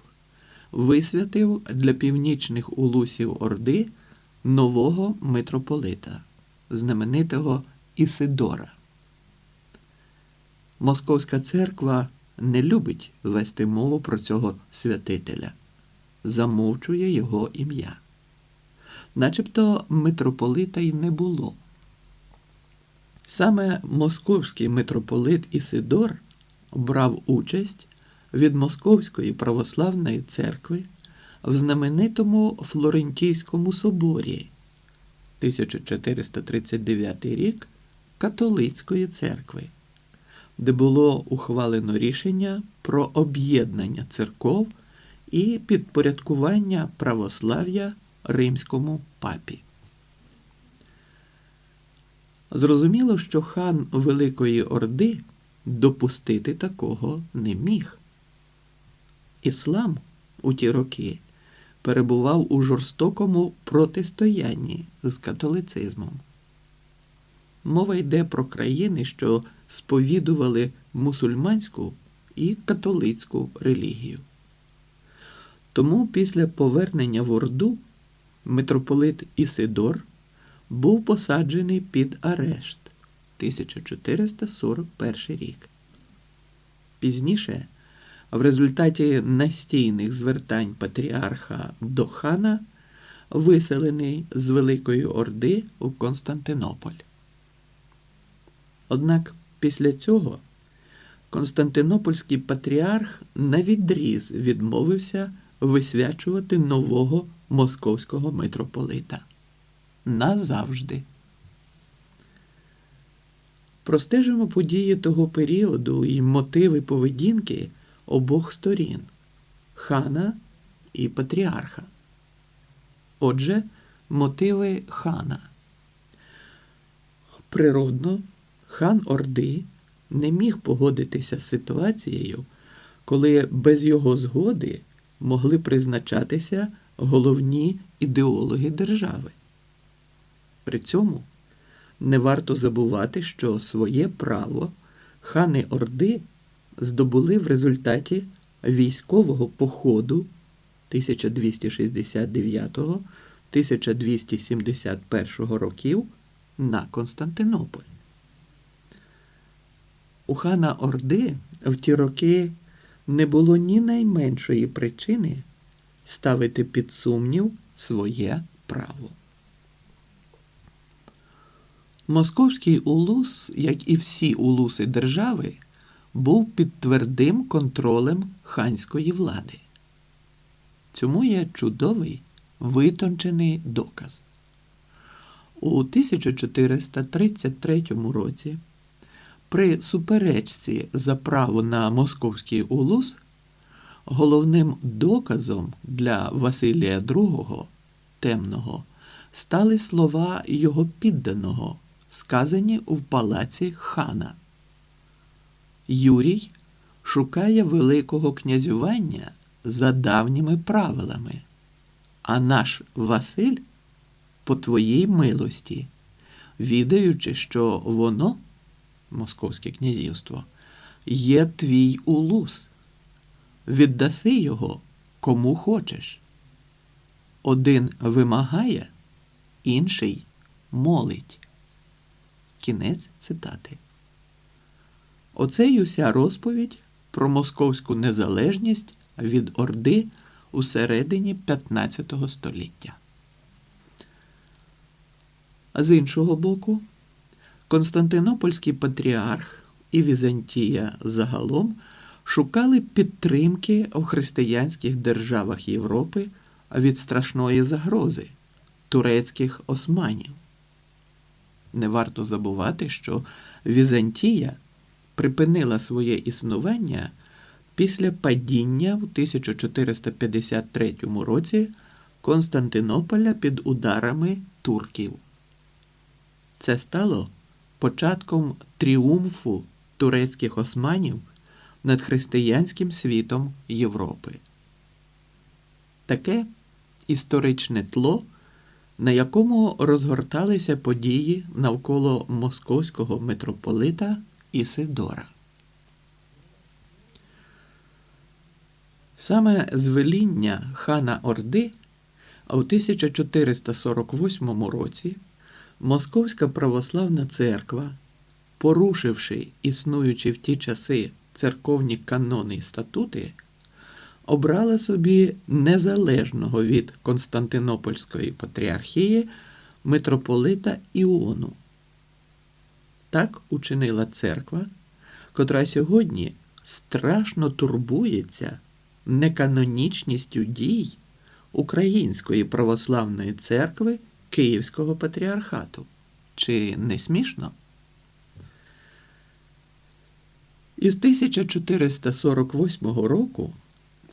Speaker 1: висвятив для північних улусів Орди нового митрополита, знаменитого Ісидора. Московська церква не любить вести мову про цього святителя, замовчує його ім'я. Начебто митрополита й не було. Саме московський митрополит Ісидор брав участь від Московської православної церкви в знаменитому Флорентійському соборі 1439 рік католицької церкви, де було ухвалено рішення про об'єднання церков і підпорядкування православ'я римському папі. Зрозуміло, що хан Великої Орди допустити такого не міг. Іслам у ті роки перебував у жорстокому протистоянні з католицизмом. Мова йде про країни, що сповідували мусульманську і католицьку релігію. Тому після повернення в Орду митрополит Ісидор був посаджений під арешт 1441 рік. Пізніше, в результаті настійних звертань патріарха до хана, виселений з Великої Орди у Константинополь. Однак після цього Константинопольський патріарх навідріз відмовився висвячувати нового московського митрополита. Назавжди. Простежимо події того періоду і мотиви поведінки обох сторін хана і патріарха. Отже, мотиви хана. Природно, хан Орди не міг погодитися з ситуацією, коли без його згоди могли призначатися головні ідеологи держави. При цьому не варто забувати, що своє право хани Орди здобули в результаті військового походу 1269-1271 років на Константинополь. У хана Орди в ті роки не було ні найменшої причини ставити під сумнів своє право. Московський улус, як і всі улуси держави, був під твердим контролем ханської влади. Цьому є чудовий витончений доказ. У 1433 році при суперечці за право на московський улус головним доказом для Василія II темного стали слова його підданого, сказані в палаці хана. Юрій шукає Великого князювання за давніми правилами, а наш Василь по твоїй милості, відаючи, що воно, Московське князівство, є твій улус. Віддаси його кому хочеш. Один вимагає, інший молить. Кінець цитати. Оце й уся розповідь про московську незалежність від Орди у середині 15 століття. З іншого боку, Константинопольський патріарх і Візантія загалом шукали підтримки у християнських державах Європи від страшної загрози турецьких османів. Не варто забувати, що Візантія припинила своє існування після падіння в 1453 році Константинополя під ударами турків. Це стало початком тріумфу турецьких османів над християнським світом Європи. Таке історичне тло, на якому розгорталися події навколо московського митрополита Ісидора. Саме звеління хана Орди у 1448 році Московська православна церква, порушивши існуючи в ті часи церковні канони і статути, обрала собі незалежного від Константинопольської патріархії митрополита Іону. Так учинила церква, котра сьогодні страшно турбується неканонічністю дій Української православної церкви Київського патріархату. Чи не смішно? Із 1448 року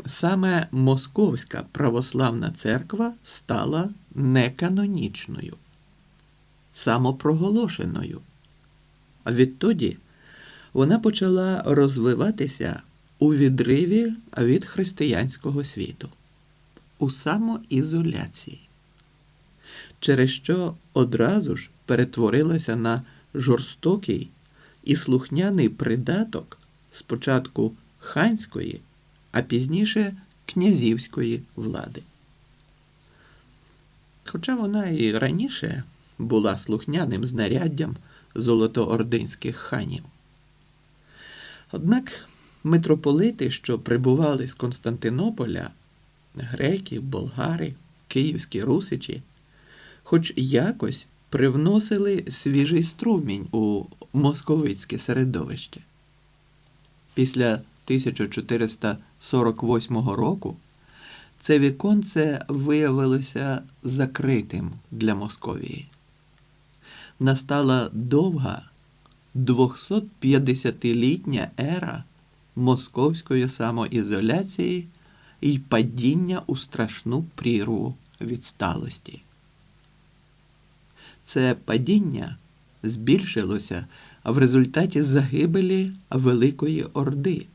Speaker 1: саме Московська православна церква стала неканонічною, самопроголошеною. А відтоді вона почала розвиватися у відриві від християнського світу, у самоізоляції, через що одразу ж перетворилася на жорстокий і слухняний придаток спочатку ханської, а пізніше князівської влади. Хоча вона і раніше була слухняним знаряддям золотоординських ханів. Однак митрополити, що прибували з Константинополя, греки, болгари, київські русичі, хоч якось привносили свіжий струмінь у московицьке середовище. Після 1448 року це віконце виявилося закритим для Московії. Настала довга 250-літня ера московської самоізоляції і падіння у страшну прірву відсталості. Це падіння збільшилося в результаті загибелі Великої Орди,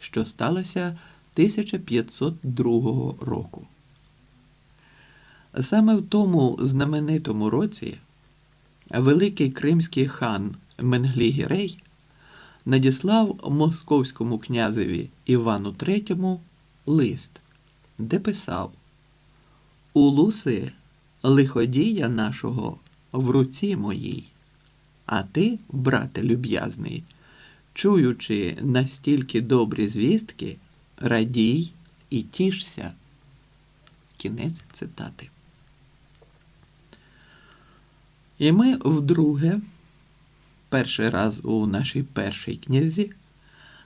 Speaker 1: що сталося 1502 року. Саме в тому знаменитому році великий кримський хан Менглі Гірей надіслав московському князеві Івану III лист, де писав Улуси лиходія нашого в руці моїй, а ти, брате люб'язний, чуючи настільки добрі звістки, радій і тішся. Кінець цитати. І ми вдруге, перший раз у нашій першій князі,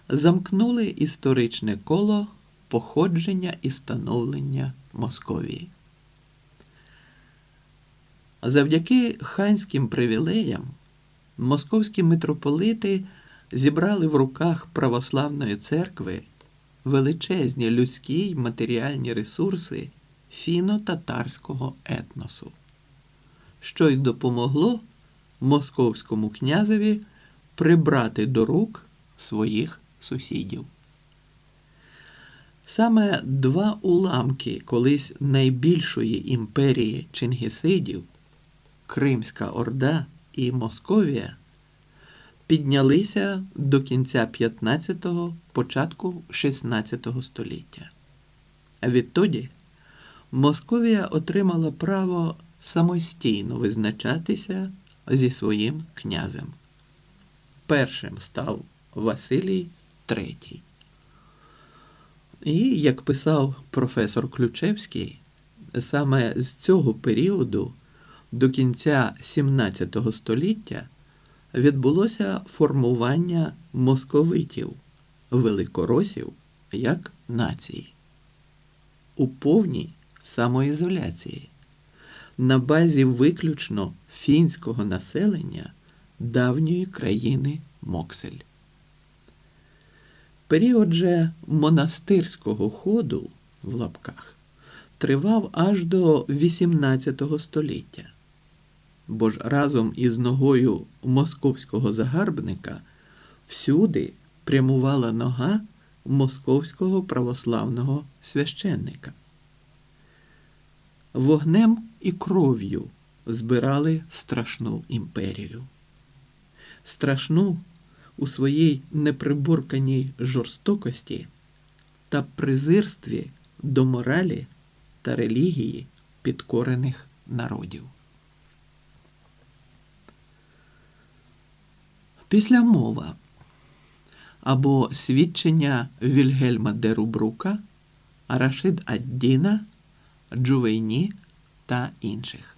Speaker 1: замкнули історичне коло походження і становлення Московії. Завдяки ханським привілеям московські митрополити зібрали в руках православної церкви величезні людські й матеріальні ресурси фіно-татарського етносу, що й допомогло московському князеві прибрати до рук своїх сусідів. Саме два уламки колись найбільшої імперії Чингісидів Кримська Орда і Московія піднялися до кінця 15-го, початку 16 століття. А відтоді Московія отримала право самостійно визначатися зі своїм князем. Першим став Василій III. І, як писав професор Ключевський, саме з цього періоду до кінця 17 століття відбулося формування московитів, великоросів як нації у повній самоізоляції на базі виключно фінського населення давньої країни Моксель. Період же монастирського ходу в лапках тривав аж до XVIII століття, бо ж разом із ногою московського загарбника всюди прямувала нога московського православного священника. Вогнем і кров'ю збирали страшну імперію. Страшну у своїй неприборканій жорстокості та презирстві до моралі та релігії підкорених народів. Після мова або свідчення Вільгельма де Рубрука, Рашид Аддіна, Джувейні та інших.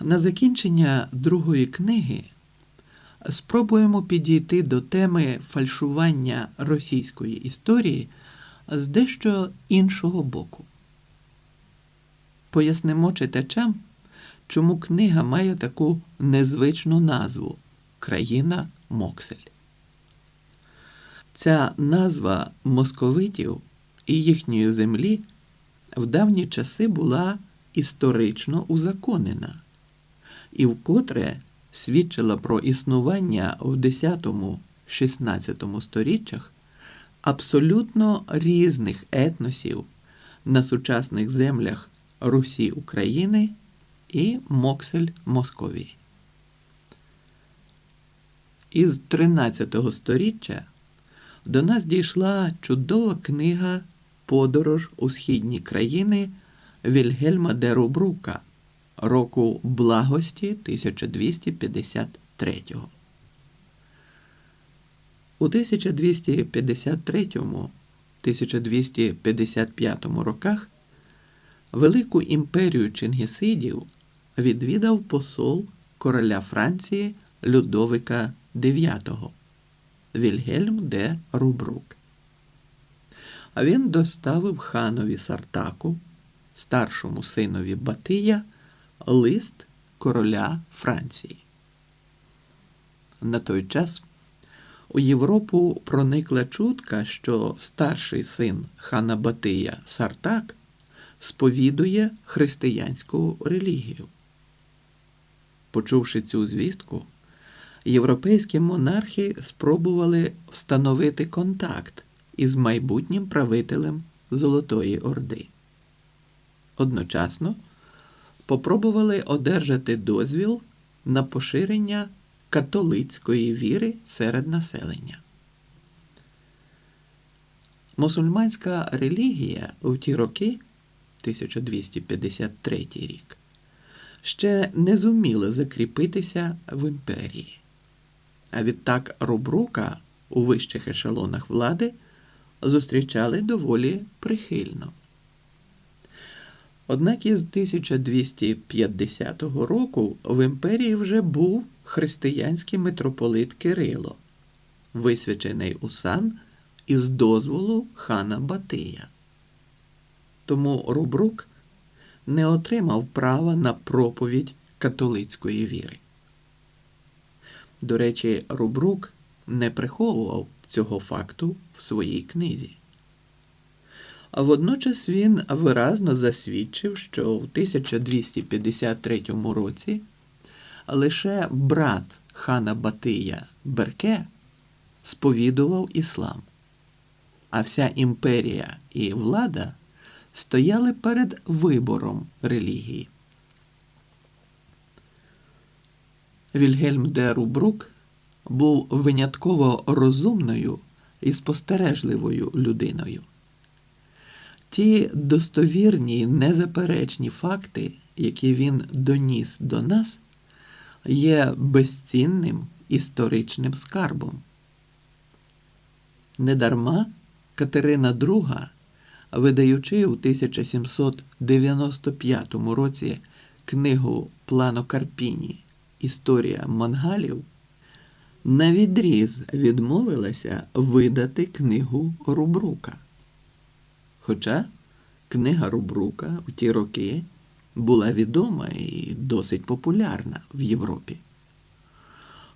Speaker 1: На закінчення другої книги спробуємо підійти до теми фальшування російської історії з дещо іншого боку. Пояснимо читачам, чому книга має таку незвичну назву Країна Моксель. Ця назва московитів і їхньої землі в давні часи була історично узаконена і вкотре свідчила про існування в X-XVI сторіччях абсолютно різних етносів на сучасних землях Русі України і Моксель Московії. Із 13 століття до нас дійшла чудова книга Подорож у східні країни Вільгельма де Рубрука року благості 1253. У 1253-1255 роках Велику імперію Чингісидів відвідав посол короля Франції Людовика IX Вільгельм де Рубрук. А він доставив ханові Сартаку, старшому синові Батия, лист короля Франції. На той час у Європу проникла чутка, що старший син хана Батия Сартак сповідує християнську релігію. Почувши цю звістку, європейські монархи спробували встановити контакт із майбутнім правителем Золотої Орди. Одночасно попробували одержати дозвіл на поширення католицької віри серед населення. Мусульманська релігія у ті роки, 1253 рік, ще не зуміла закріпитися в імперії. А відтак Рубрука у вищих ешелонах влади зустрічали доволі прихильно. Однак із 1250 року в імперії вже був християнський митрополит Кирило, висвячений у сан із дозволу хана Батия. Тому Рубрук не отримав права на проповідь католицької віри. До речі, Рубрук не приховував цього факту своїй книзі. А водночас він виразно засвідчив, що в 1253 році лише брат хана Батия Берке сповідував іслам, а вся імперія і влада стояли перед вибором релігії. Вільгельм де Рубрук був винятково розумною і спостережливою людиною. Ті достовірні незаперечні факти, які він доніс до нас, є безцінним історичним скарбом. Недарма Катерина II, видаючи у 1795 році книгу Плано Карпіні Історія Монгалів, на відріз відмовилася видати книгу Рубрука. Хоча книга Рубрука у ті роки була відома і досить популярна в Європі.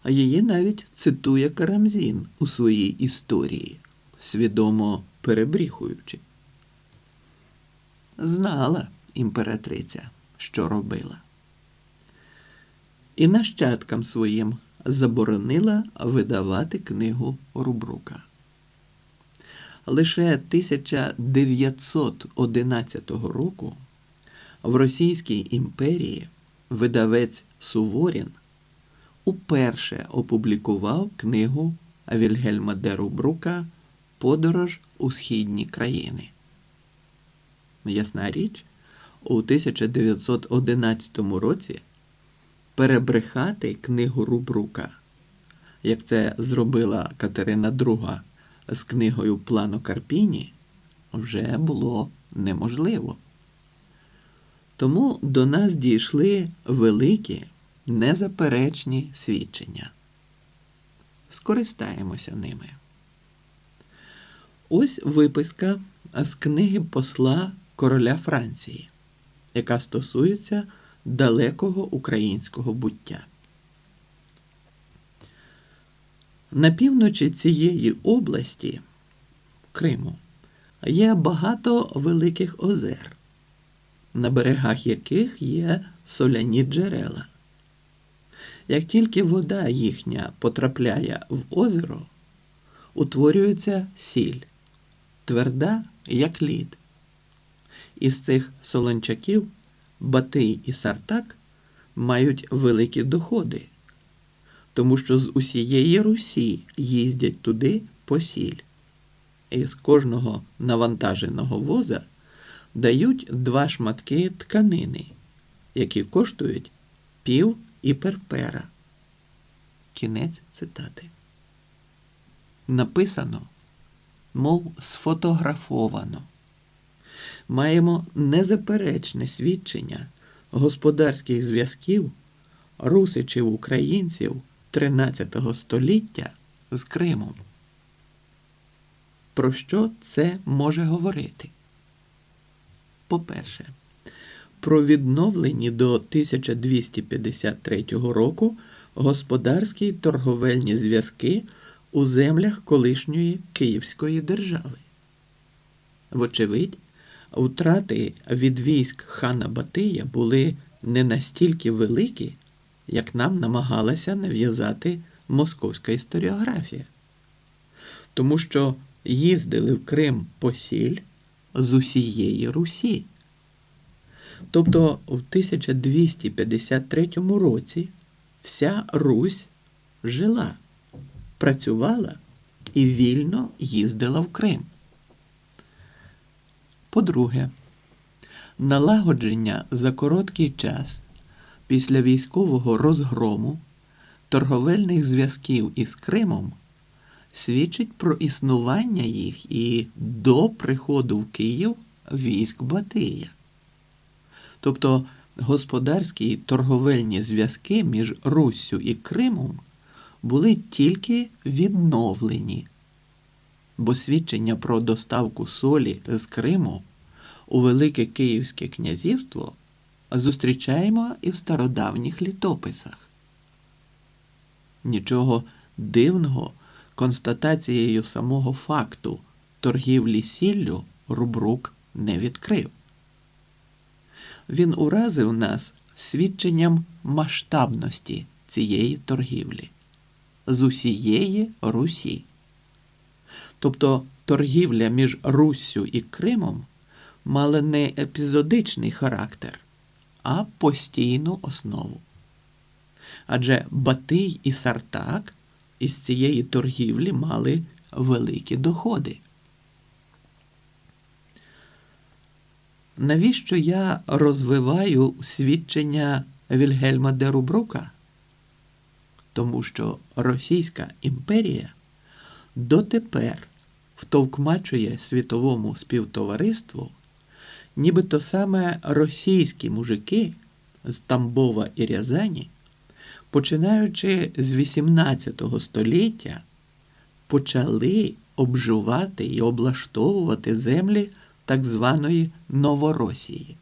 Speaker 1: А її навіть цитує Карамзін у своїй історії, свідомо перебріхуючи. Знала імператриця, що робила. І нащадкам своїм заборонила видавати книгу Рубрука. Лише 1911 року в Російській імперії видавець Суворін уперше опублікував книгу Вільгельма де Рубрука Подорож у східні країни. Ясна річ, у 1911 році перебрехати книгу Рубрука, як це зробила Катерина II з книгою Плано Карпіні, вже було неможливо. Тому до нас дійшли великі незаперечні свідчення. Скористаємося ними. Ось виписка з книги посла короля Франції, яка стосується далекого українського буття. На півночі цієї області Криму є багато великих озер, на берегах яких є соляні джерела. Як тільки вода їхня потрапляє в озеро, утворюється сіль, тверда, як лід. Із цих солончаків Батий і Сартак мають великі доходи, тому що з усієї Русі їздять туди по сіль. І з кожного навантаженого воза дають два шматки тканини, які коштують пів іперпера. Кінець цитати. Написано, мов сфотографовано. Маємо незаперечне свідчення господарських зв'язків русичів українців 13 століття з Кримом. Про що це може говорити? По-перше, про відновлені до 1253 року господарські й торговельні зв'язки у землях колишньої Київської держави. Вочевидь, втрати від військ хана Батия були не настільки великі, як нам намагалася нав'язати московська історіографія, тому що їздили в Крим посіль з усієї Русі. Тобто в 1253 році вся Русь жила, працювала і вільно їздила в Крим. По-друге, налагодження за короткий час після військового розгрому торговельних зв'язків із Кримом свідчить про існування їх і до приходу в Київ військ Батия. Тобто господарські торговельні зв'язки між Руссю і Кримом були тільки відновлені, бо свідчення про доставку солі з Криму у Велике Київське князівство зустрічаємо і в стародавніх літописах. Нічого дивного констатацією самого факту торгівлі сіллю Рубрук не відкрив. Він уразив нас свідченням масштабності цієї торгівлі з усієї Русі. Тобто торгівля між Руссю і Кримом мала не епізодичний характер, а постійну основу. Адже Батий і Сартак із цієї торгівлі мали великі доходи. Навіщо я розвиваю свідчення Вільгельма де Рубрука? Тому що Російська імперія дотепер втовкмачує світовому співтовариству, нібито саме російські мужики з Тамбова і Рязані, починаючи з XVIII століття, почали обживати і облаштовувати землі так званої Новоросії.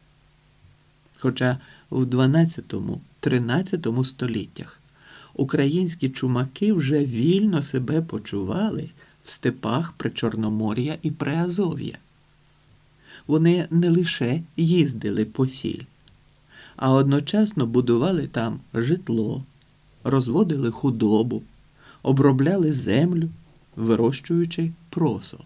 Speaker 1: Хоча в 12-13 століттях українські чумаки вже вільно себе почували в степах Причорномор'я і Приазов'я. Вони не лише їздили по сіль, а одночасно будували там житло, розводили худобу, обробляли землю, вирощуючи просо.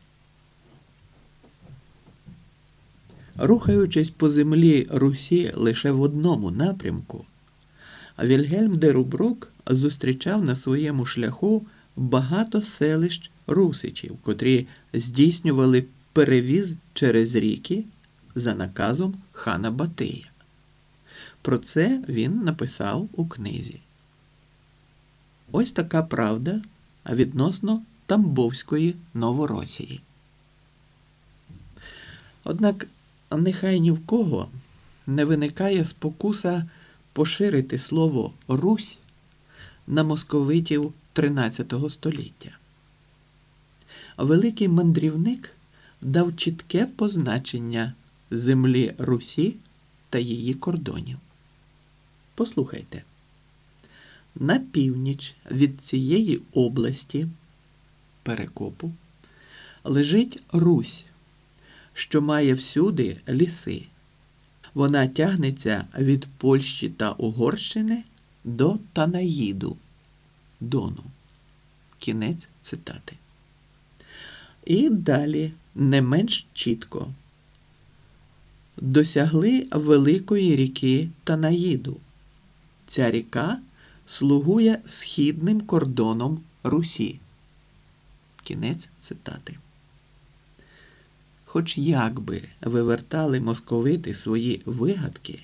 Speaker 1: Рухаючись по землі Русі лише в одному напрямку, Вільгельм де Руброк зустрічав на своєму шляху багато селищ русичів, котрі здійснювали перевіз через ріки за наказом хана Батия. Про це він написав у книзі. Ось така правда відносно Тамбовської Новоросії. Однак нехай ні в кого не виникає спокуса поширити слово Русь на московитів XIII століття. Великий мандрівник дав чітке позначення землі Русі та її кордонів. Послухайте, на північ від цієї області перекопу лежить Русь що має всюди ліси. Вона тягнеться від Польщі та Угорщини до Танаїду, Дону. Кінець цитати. І далі не менш чітко. Досягли великої ріки Танаїду. Ця ріка слугує східним кордоном Русі. Кінець цитати. хоч як би вивертали московити свої вигадки,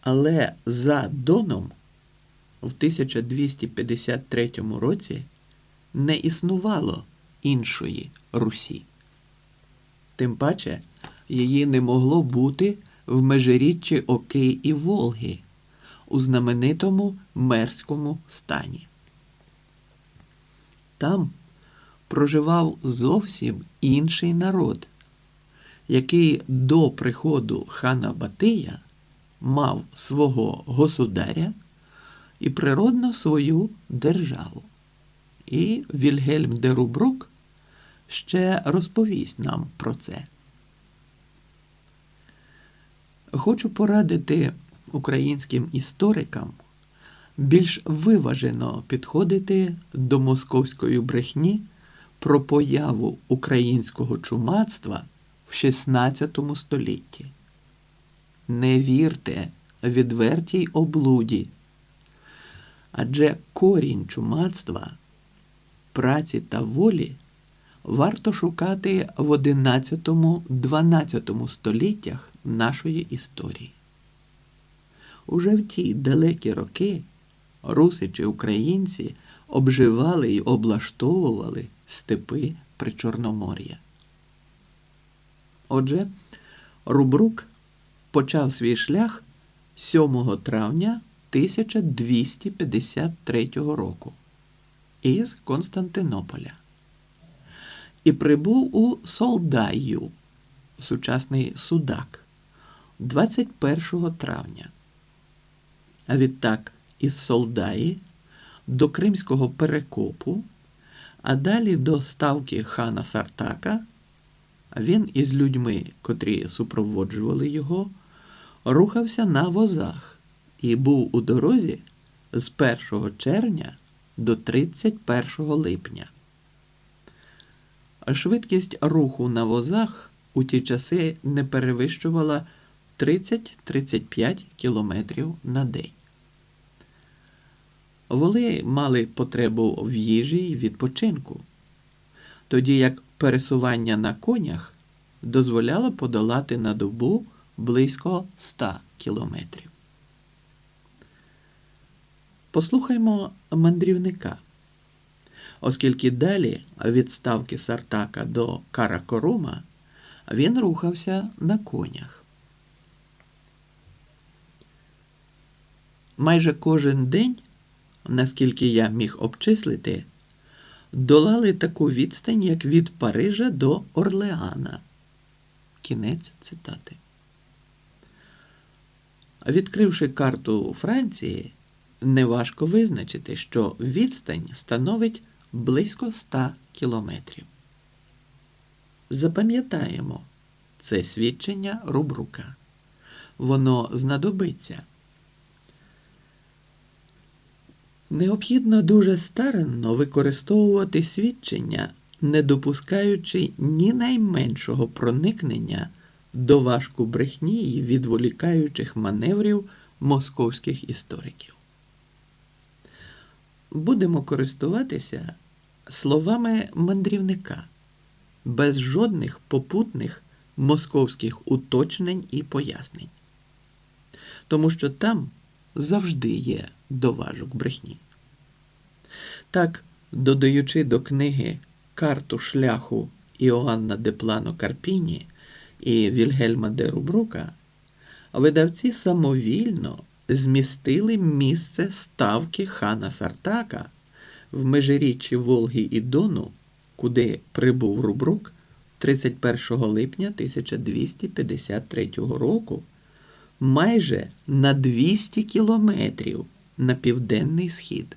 Speaker 1: але за Доном в 1253 році не існувало іншої Русі. Тим паче її не могло бути в межиріччі Оки і Волги у знаменитому мерському стані. Там проживав зовсім інший народ, який до приходу хана Батия мав свого государя і природно свою державу. І Вільгельм де Рубрук ще розповість нам про це. Хочу порадити українським історикам більш виважено підходити до московської брехні про появу українського чумацтва в XVI столітті. Не вірте відвертій облуді, адже корінь чумацтва, праці та волі варто шукати в XI-XII століттях нашої історії. Уже в ті далекі роки руси чи українці обживали й облаштовували степи Причорномор'я. Отже, Рубрук почав свій шлях 7 травня 1253 року із Константинополя і прибув у Солдаю, сучасний Судак, 21 травня. А відтак із Солдаї до Кримського перекопу, а далі до ставки хана Сартака, він із людьми, котрі супроводжували його, рухався на возах і був у дорозі з 1 червня до 31 липня. Швидкість руху на возах у ті часи не перевищувала 30-35 км на день. Воли мали потребу в їжі й відпочинку, тоді як пересування на конях дозволяло подолати на добу близько 100 кілометрів. Послухаймо мандрівника, оскільки далі від ставки Сартака до Каракорума він рухався на конях. Майже кожен день наскільки я міг обчислити, долали таку відстань, як від Парижа до Орлеана. Кінець цитати. Відкривши карту Франції, неважко визначити, що відстань становить близько 100 кілометрів. Запам'ятаємо це свідчення Рубрука. Воно знадобиться. Необхідно дуже старанно використовувати свідчення, не допускаючи ні найменшого проникнення до важку брехні і відволікаючих маневрів московських істориків. Будемо користуватися словами мандрівника без жодних попутних московських уточнень і пояснень, тому що там завжди є доважок брехні. Так, додаючи до книги карту шляху Іоанна де Плано Карпіні і Вільгельма де Рубрука, видавці самовільно змістили місце ставки хана Сартака в межиріччі Волги і Дону, куди прибув Рубрук 31 липня 1253 року майже на 200 кілометрів на південний схід.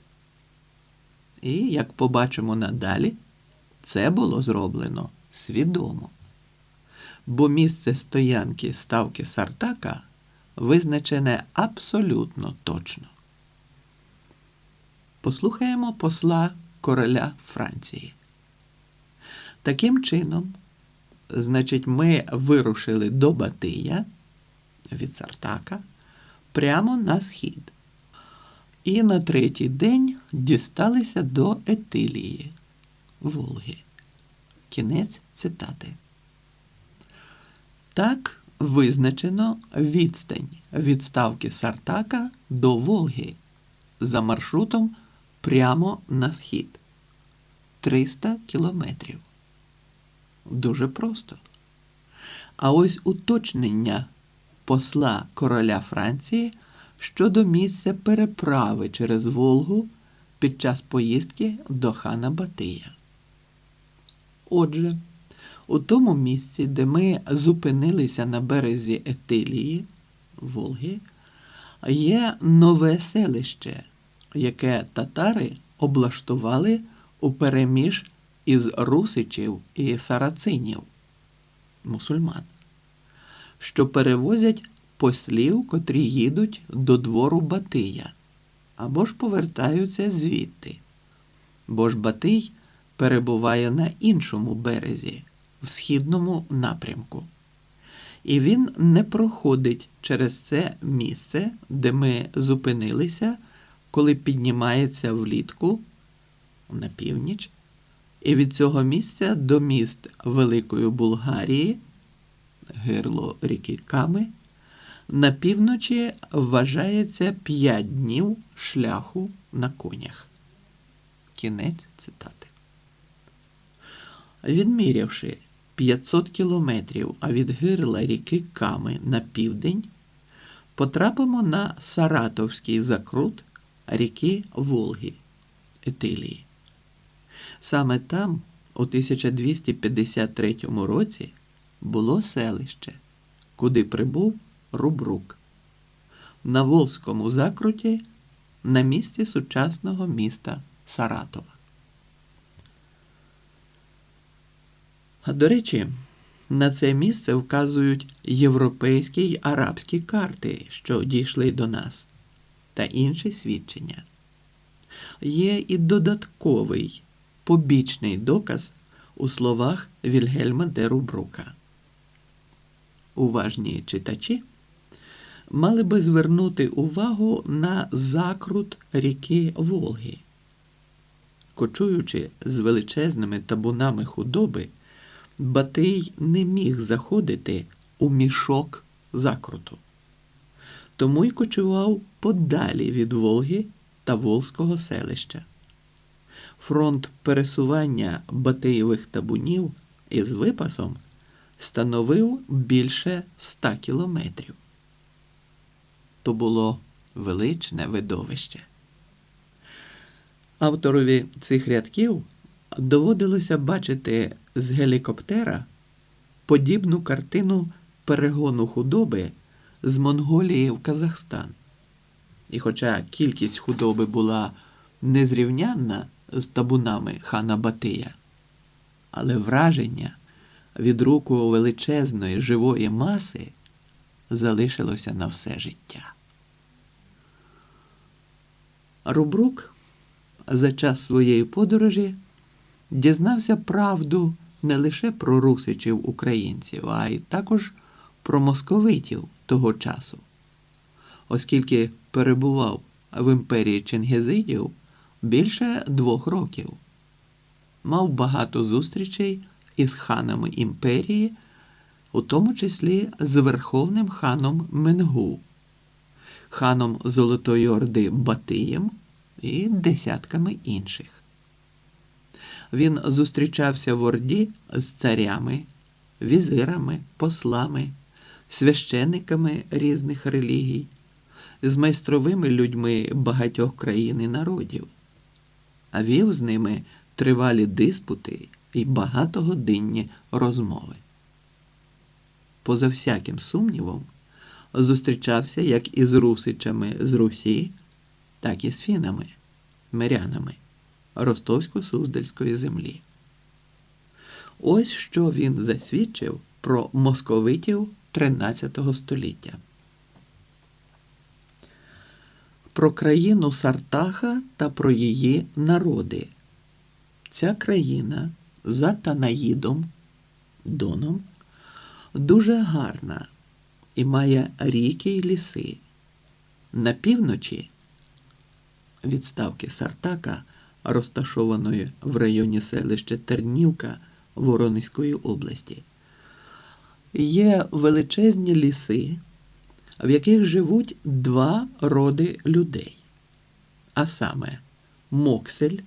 Speaker 1: І, як побачимо надалі, це було зроблено свідомо. Бо місце стоянки ставки Сартака визначене абсолютно точно. Послухаємо посла короля Франції. Таким чином, значить, ми вирушили до Батия від Сартака прямо на схід. І на третій день дісталися до Етилії, Волги. Кінець цитати. Так визначено відстань від ставки Сартака до Волги за маршрутом прямо на схід 300 кілометрів. Дуже просто. А ось уточнення посла короля Франції щодо місця переправи через Волгу під час поїздки до хана Батия. Отже, у тому місці, де ми зупинилися на березі Етилії Волги, є нове селище, яке татари облаштували у переміж із русичів і сарацинів, мусульман, що перевозять послів, котрі їдуть до двору Батия, або ж повертаються звідти, бо ж Батий перебуває на іншому березі, в східному напрямку. І він не проходить через це місце, де ми зупинилися, коли піднімається влітку на північ, і від цього місця до міст Великої Булгарії, гирло ріки Ками, на півночі вважається 5 днів шляху на конях. Кінець цитати. Відмірявши 500 кілометрів від гирла ріки Ками на південь, потрапимо на Саратовський закрут ріки Волги Етилії. Саме там, у 1253 році, було селище, куди прибув Рубрук. На Волзькому закруті на місці сучасного міста Саратова. До речі, на це місце вказують європейські й арабські карти, що дійшли до нас, та інші свідчення. Є і додатковий побічний доказ у словах Вільгельма де Рубрука. Уважні читачі мали би звернути увагу на закрут ріки Волги. Кочуючи з величезними табунами худоби, Батий не міг заходити у мішок закруту, тому й кочував подалі від Волги та Волзького селища. Фронт пересування Батиєвих табунів із випасом становив більше ста кілометрів. То було величне видовище. Авторові цих рядків доводилося бачити з гелікоптера подібну картину перегону худоби з Монголії в Казахстан. І хоча кількість худоби була незрівнянна з табунами хана Батия, але враження від руку величезної живої маси залишилося на все життя. Рубрук за час своєї подорожі дізнався правду не лише про русичів українців, а й також про московитів того часу, оскільки перебував в імперії Чингезидів більше двох років, мав багато зустрічей із ханами імперії, у тому числі з верховним ханом Менгу, ханом Золотої Орди Батиєм і десятками інших. Він зустрічався в Орді з царями, візирами, послами, священиками різних релігій, з майстровими людьми багатьох країн і народів, а вів з ними тривалі диспути і багатогодинні розмови. Поза всяким сумнівом, зустрічався як із русичами з Русі, так і з фінами, мирянами Ростовсько-Суздальської землі. Ось що він засвідчив про московитів XIII століття. Про країну Сартаха та про її народи. Ця країна за Танаїдом, Доном, дуже гарна і має ріки й ліси. На півночі від ставки Сартака, розташованої в районі селища Тернівка Воронезької області, є величезні ліси, в яких живуть два роди людей, а саме Моксель,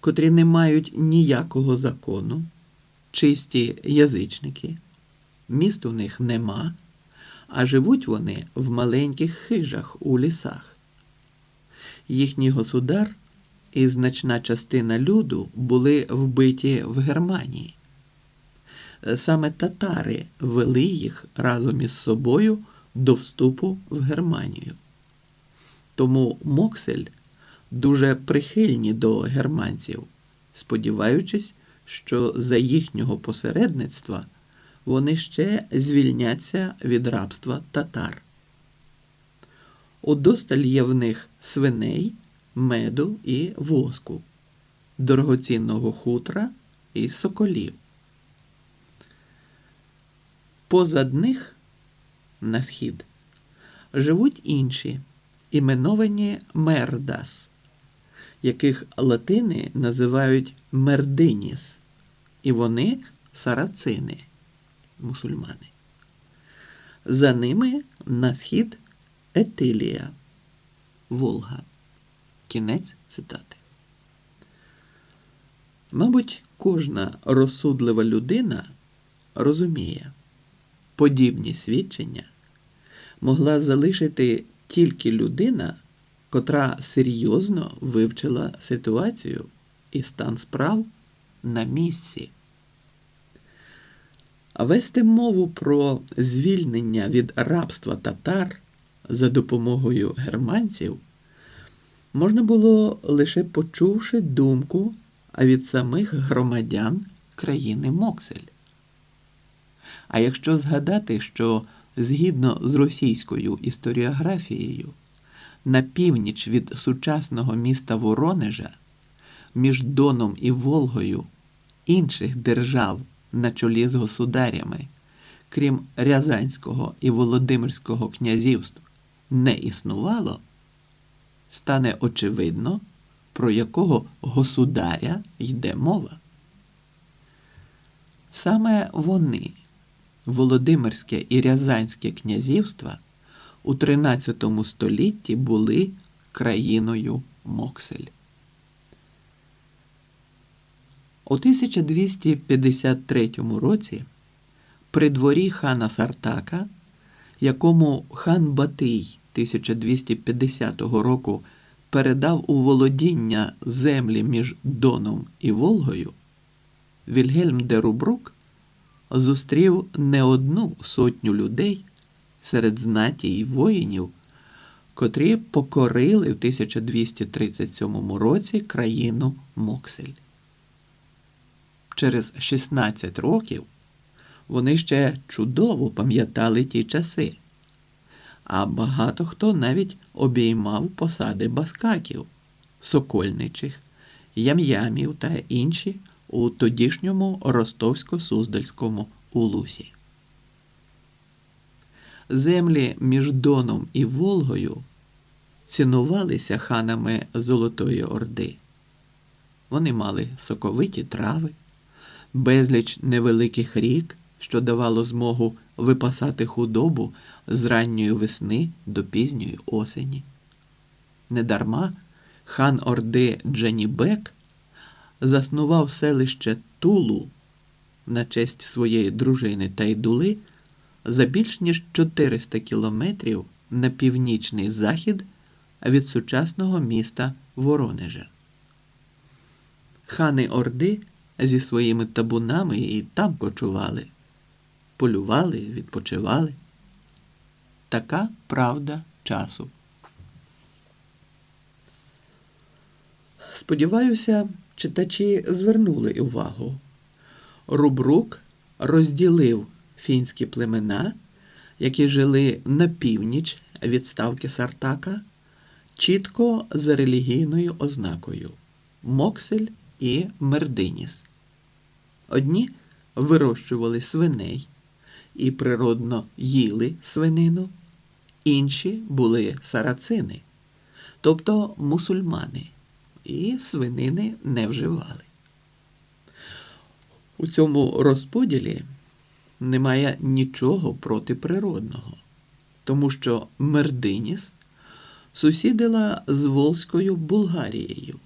Speaker 1: котрі не мають ніякого закону, чисті язичники, міст у них нема, а живуть вони в маленьких хижах у лісах. Їхній государ і значна частина люду були вбиті в Германії. Саме татари вели їх разом із собою до вступу в Германію. Тому Моксель дуже прихильні до германців, сподіваючись, що за їхнього посередництва вони ще звільняться від рабства татар. Удосталь є в них свиней, меду і воску, дорогоцінного хутра і соколів. Позад них на схід живуть інші, іменовані мердас, яких латини називають мердиніс, і вони сарацини, мусульмани. За ними на схід Етилія, Волга. Кінець цитати. Мабуть, кожна розсудлива людина розуміє, подібні свідчення могла залишити тільки людина, котра серйозно вивчила ситуацію і стан справ на місці. Вести мову про звільнення від рабства татар за допомогою германців можна було лише почувши думку від самих громадян країни Моксель. А якщо згадати, що згідно з російською історіографією, на північ від сучасного міста Воронежа, між Доном і Волгою інших держав на чолі з государями, крім Рязанського і Володимирського князівств, не існувало, стане очевидно, про якого государя йде мова. Саме вони, Володимирське і Рязанське князівства, у XIII столітті були країною Моксель. У 1253 році при дворі хана Сартака, якому хан Батий 1250 року передав у володіння землі між Доном і Волгою, Вільгельм де Рубрук зустрів не одну сотню людей серед знаті й воїнів, котрі покорили в 1237 році країну Моксель. Через 16 років вони ще чудово пам'ятали ті часи, а багато хто навіть обіймав посади баскаків, сокольничих, ям'ямів та інші у тодішньому ростовсько-суздальському улусі. Землі між Доном і Волгою цінувалися ханами Золотої Орди. Вони мали соковиті трави, безліч невеликих рік, що давало змогу випасати худобу з ранньої весни до пізньої осені. Недарма хан Орди Дженібек заснував селище Тулу на честь своєї дружини Тайдули за більш ніж 400 кілометрів на північний захід від сучасного міста Воронежа. Хани Орди зі своїми табунами і там кочували, полювали, відпочивали. Така правда часу. Сподіваюся, читачі звернули увагу. Рубрук розділив фінські племена, які жили на північ від ставки Сартака, чітко за релігійною ознакою Моксель і Мердиніс. Одні вирощували свиней і природно їли свинину, інші були сарацини, тобто мусульмани, і свинини не вживали. У цьому розподілі немає нічого протиприродного, тому що Мердиніс сусідила з Волзькою Булгарією,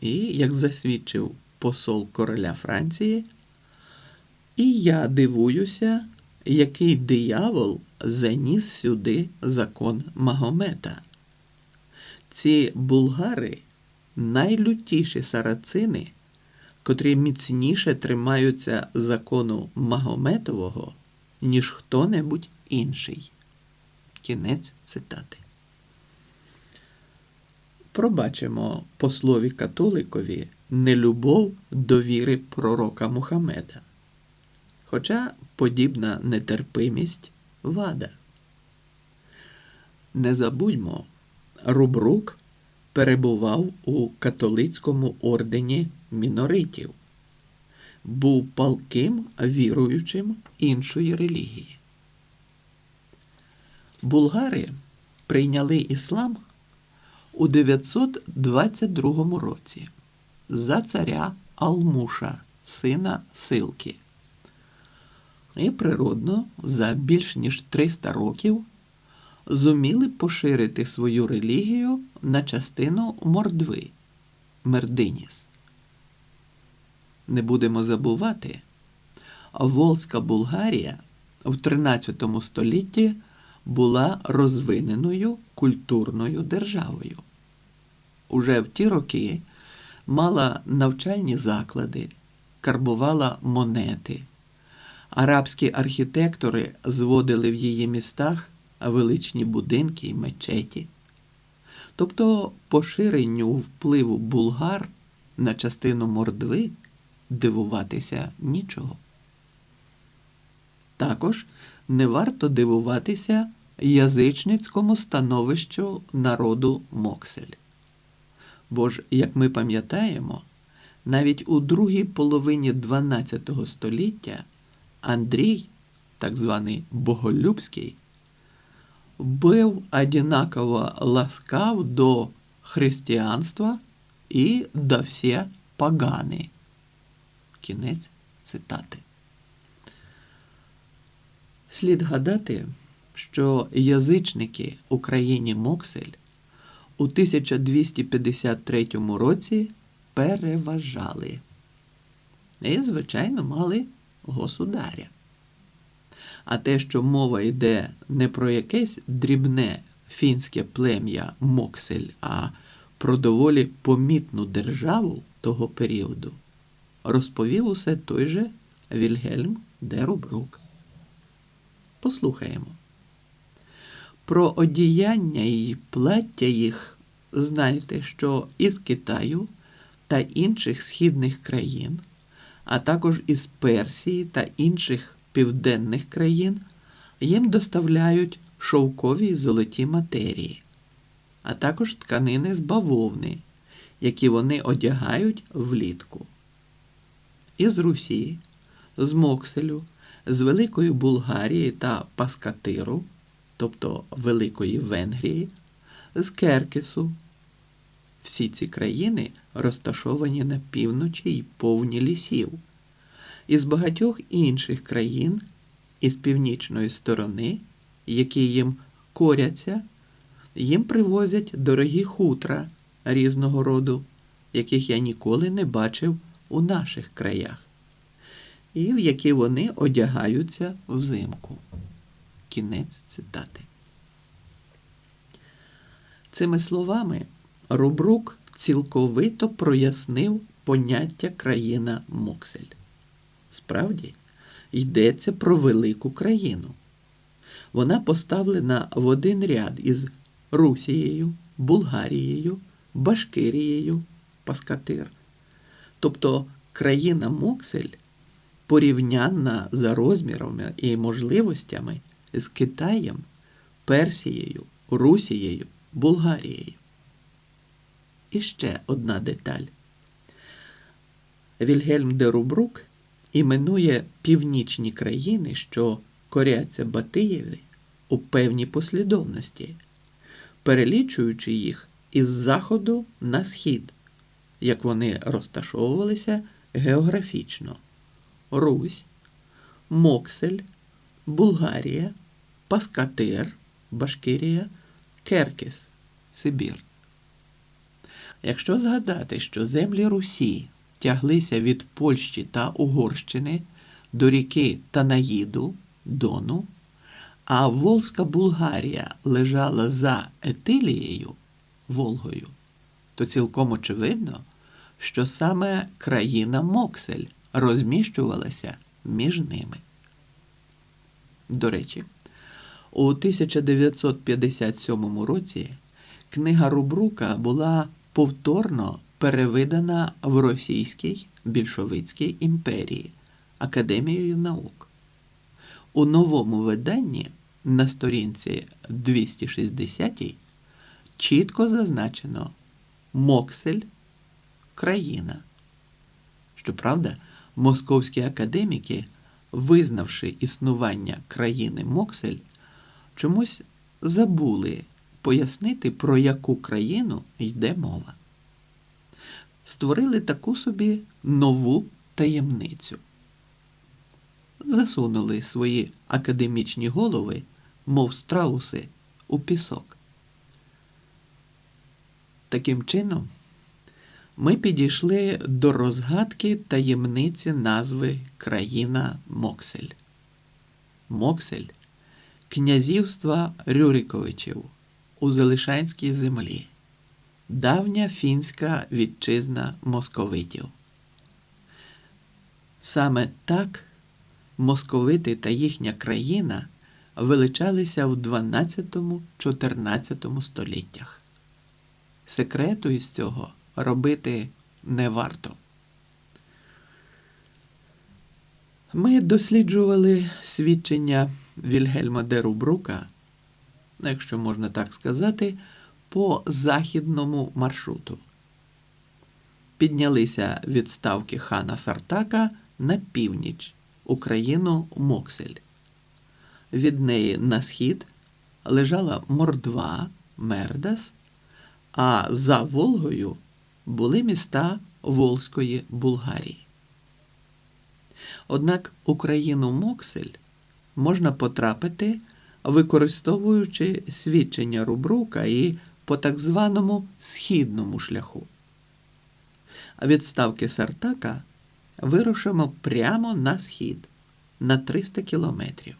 Speaker 1: і, як засвідчив посол короля Франції, і я дивуюся, який диявол заніс сюди закон Магомета. Ці булгари найлютіші сарацини, котрі міцніше тримаються закону Магометового, ніж хто-небудь інший. Кінець цитати. Пробачимо послові католикові нелюбов до віри пророка Мухаммеда. Хоча подібна нетерпимість вада. Не забудьмо, Рубрук перебував у католицькому ордені міноритів, був палким віруючим іншої релігії. Булгари прийняли іслам у 922 році за царя Алмуша, сина Силки. І природно за більш ніж 300 років зуміли поширити свою релігію на частину мордви Мердиніс. Не будемо забувати, Волзька Булгарія в 13 столітті була розвиненою культурною державою. Уже в ті роки мала навчальні заклади, карбувала монети. Арабські архітектори зводили в її містах величні будинки і мечеті. Тобто поширенню впливу булгар на частину мордви дивуватися нічого. Також не варто дивуватися язичницькому становищу народу Моксель. Бо ж, як ми пам'ятаємо, навіть у другій половині XII століття Андрій, так званий Боголюбський, був одинаково ласкав до християнства і до всі погани. Кінець цитати. Слід гадати, що язичники у країні Моксель у 1253 році переважали і, звичайно, мали государя. А те, що мова йде не про якесь дрібне фінське плем'я Моксель, а про доволі помітну державу того періоду, розповів усе той же Вільгельм де Рубрук. Послухаємо. Про одіяння і плаття їх знаєте, що із Китаю та інших східних країн, а також із Персії та інших південних країн їм доставляють шовкові й золоті матерії, а також тканини з бавовни, які вони одягають влітку. Із Русі, з Мокселю, з Великої Булгарії та Паскатиру, тобто Великої Венгрії, з Керкесу. Всі ці країни розташовані на півночі й повні лісів із багатьох інших країн із північної сторони, які їм коряться, їм привозять дорогі хутра різного роду, яких я ніколи не бачив у наших краях, і в які вони одягаються взимку. Кінець цитати. Цими словами Рубрук цілковито прояснив поняття країна Моксель. Справді, йдеться про велику країну. Вона поставлена в один ряд із Русією, Булгарією, Башкирією, Паскатир. Тобто країна Моксель порівнянна за розмірами і можливостями з Китаєм, Персією, Русією, Булгарією. І ще одна деталь. Вільгельм де Рубрук іменує північні країни, що коряться Батиєві у певній послідовності, перелічуючи їх із заходу на схід, як вони розташовувалися географічно: Русь, Моксель, Булгарія, Паскатир, Башкирія, Керкіс, Сибір. Якщо згадати, що землі Русі тяглися від Польщі та Угорщини до ріки Танаїду, Дону, а Волзька Булгарія лежала за Етилією, Волгою, то цілком очевидно, що саме країна Моксель розміщувалася між ними. До речі, у 1957 році книга Рубрука була повторно перевидана в Російській більшовицькій імперії Академією наук. У новому виданні на сторінці 260 чітко зазначено Моксель країна. Щоправда, московські академіки, визнавши існування країни Моксель, чомусь забули пояснити, про яку країну йде мова. Створили таку собі нову таємницю. Засунули свої академічні голови, мов страуси, у пісок. Таким чином, ми підійшли до розгадки таємниці назви країна Моксель. Моксель князівства Рюриковичів у Залишанській землі, давня фінська вітчизна московитів. Саме так московити та їхня країна величалися в 12-14 століттях. Секрету із цього робити не варто. Ми досліджували свідчення Вільгельма де Рубрука, якщо можна так сказати, по західному маршруту. Піднялися від ставки хана Сартака на північ Україну Моксель. Від неї на схід лежала Мордва, Мердас, а за Волгою були міста Волзької Булгарії. Однак Україну Моксель можна потрапити, використовуючи свідчення Рубрука і по так званому східному шляху. А від ставки Сартака вирушимо прямо на схід на 300 кілометрів.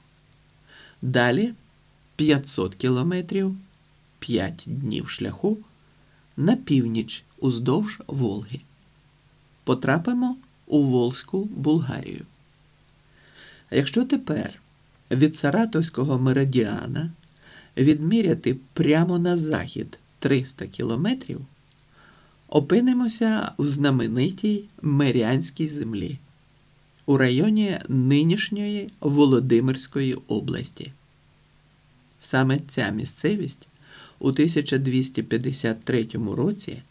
Speaker 1: Далі 500 кілометрів, 5 днів шляху на північ уздовж Волги. Потрапимо у Волзьку Булгарію. Якщо тепер від Саратовського меридіана відміряти прямо на захід 300 кілометрів, опинимося в знаменитій Мирянській землі у районі нинішньої Володимирської області. Саме ця місцевість у 1253 році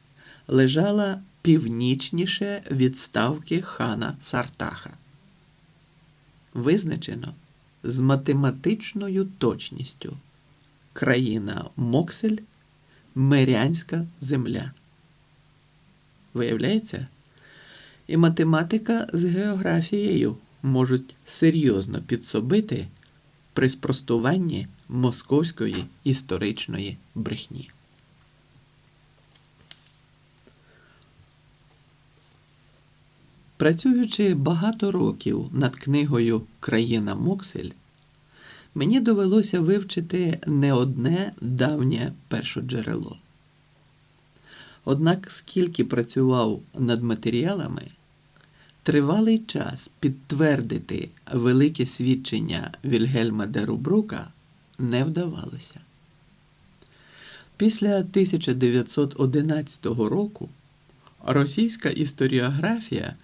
Speaker 1: лежала північніше від ставки хана Сартаха. Визначено з математичною точністю країна Моксель, Мирянська земля. Виявляється, і математика з географією можуть серйозно підсобити при спростуванні московської історичної брехні. Працюючи багато років над книгою Країна Моксель, мені довелося вивчити не одне давнє першоджерело. Однак, скільки працював над матеріалами, тривалий час підтвердити велике свідчення Вільгельма де Рубрука не вдавалося. Після 1911 року російська історіографія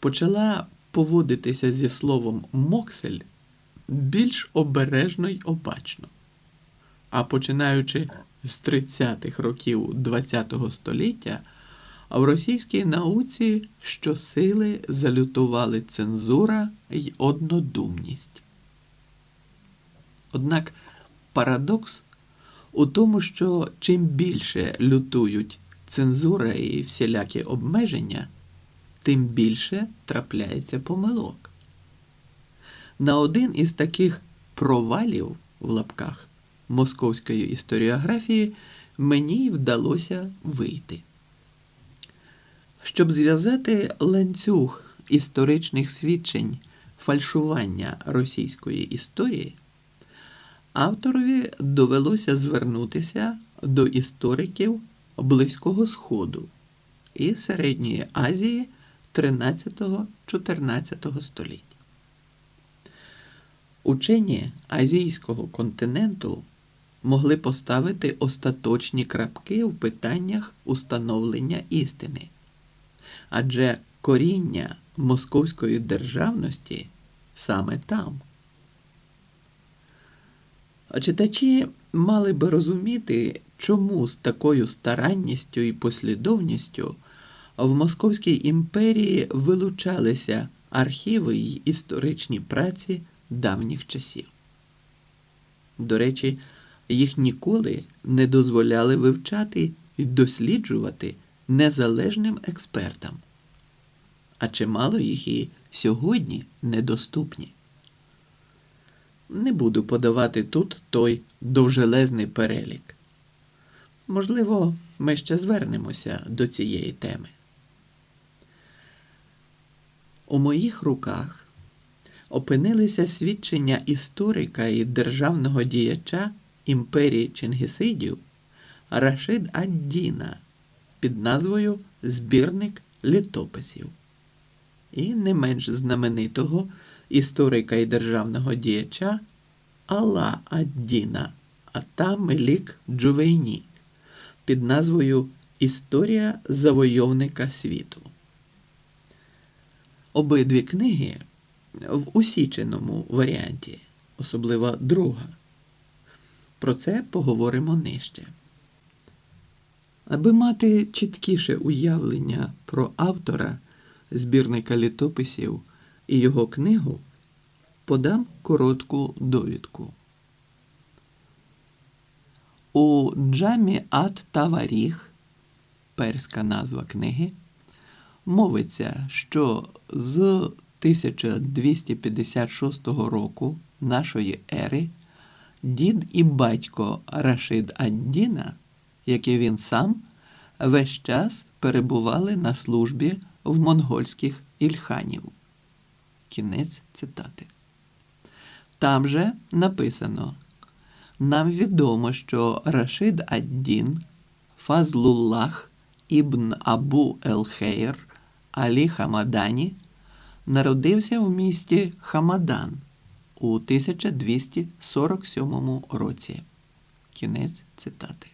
Speaker 1: почала поводитися зі словом Моксель більш обережно й обачно. А починаючи з 30-х років ХХ століття, в російській науці щосили залютували цензура й однодумність. Однак парадокс у тому, що чим більше лютують цензура і всілякі обмеження, тим більше трапляється помилок. На один із таких провалів в лапках московської історіографії мені вдалося вийти. Щоб зв'язати ланцюг історичних свідчень фальшування російської історії, авторові довелося звернутися до істориків Близького Сходу і Середньої Азії 13-14 століть. Учені азійського континенту могли поставити остаточні крапки в питаннях установлення істини, адже коріння московської державності саме там. Читачі мали би розуміти, чому з такою старанністю і послідовністю в Московській імперії вилучалися архіви й історичні праці давніх часів. До речі, їх ніколи не дозволяли вивчати і досліджувати незалежним експертам, а чимало їх і сьогодні недоступні. Не буду подавати тут той довжелезний перелік. Можливо, ми ще звернемося до цієї теми. У моїх руках опинилися свідчення історика і державного діяча імперії Чингісидів Рашид Ад-Діна під назвою Збірник літописів і не менш знаменитого історика і державного діяча Алла Ад-Діна Ата Мелік Джувейні під назвою Історія завойовника світу. Обидві книги в усіченому варіанті, особливо друга. Про це поговоримо нижче. Аби мати чіткіше уявлення про автора збірника літописів і його книгу, подам коротку довідку. У Джамі Ат Таваріх, перська назва книги, мовиться, що з 1256 року нашої ери дід і батько Рашид Ад-Діна, як і він сам, весь час перебували на службі в монгольських ільханів. Кінець цитати. Там же написано: Нам відомо, що Рашид Ад-Дін, Фазлуллах ібн Абу Ел-Хейр Алі Хамадані народився в місті Хамадан у 1247 році. Кінець цитати.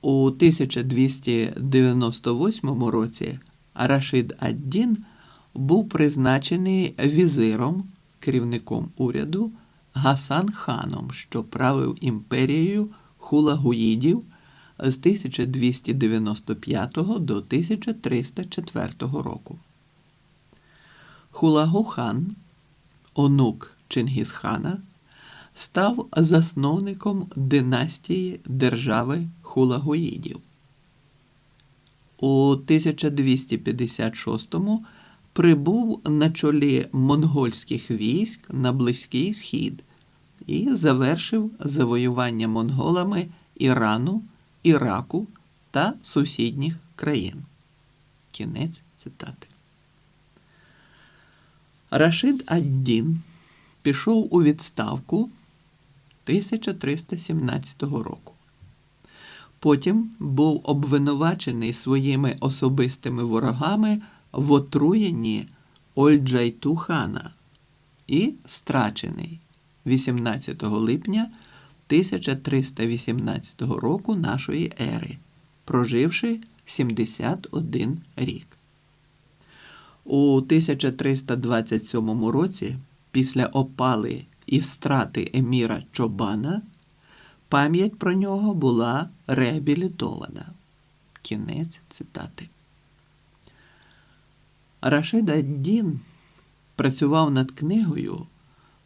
Speaker 1: У 1298 році Рашид Ад-Дін був призначений візиром, керівником уряду Гасан ханом, що правив імперією хулагуїдів з 1295 до 1304 року. Хулагу хан, онук Чингісхана, став засновником династії держави хулагуїдів. У 1256-му прибув на чолі монгольських військ на Близький Схід і завершив завоювання монголами Ірану, Іраку та сусідніх країн. Кінець цитати. Рашид Ад-Дін пішов у відставку 1317 року. Потім був обвинувачений своїми особистими ворогами в отруєнні Ольджайтухана і страчений 18 липня 1318 року нашої ери, проживши 71 рік. У 1327 році, після опали і страти еміра Чобана, пам'ять про нього була реабілітована. Кінець цитати. Рашид Ад-Дін працював над книгою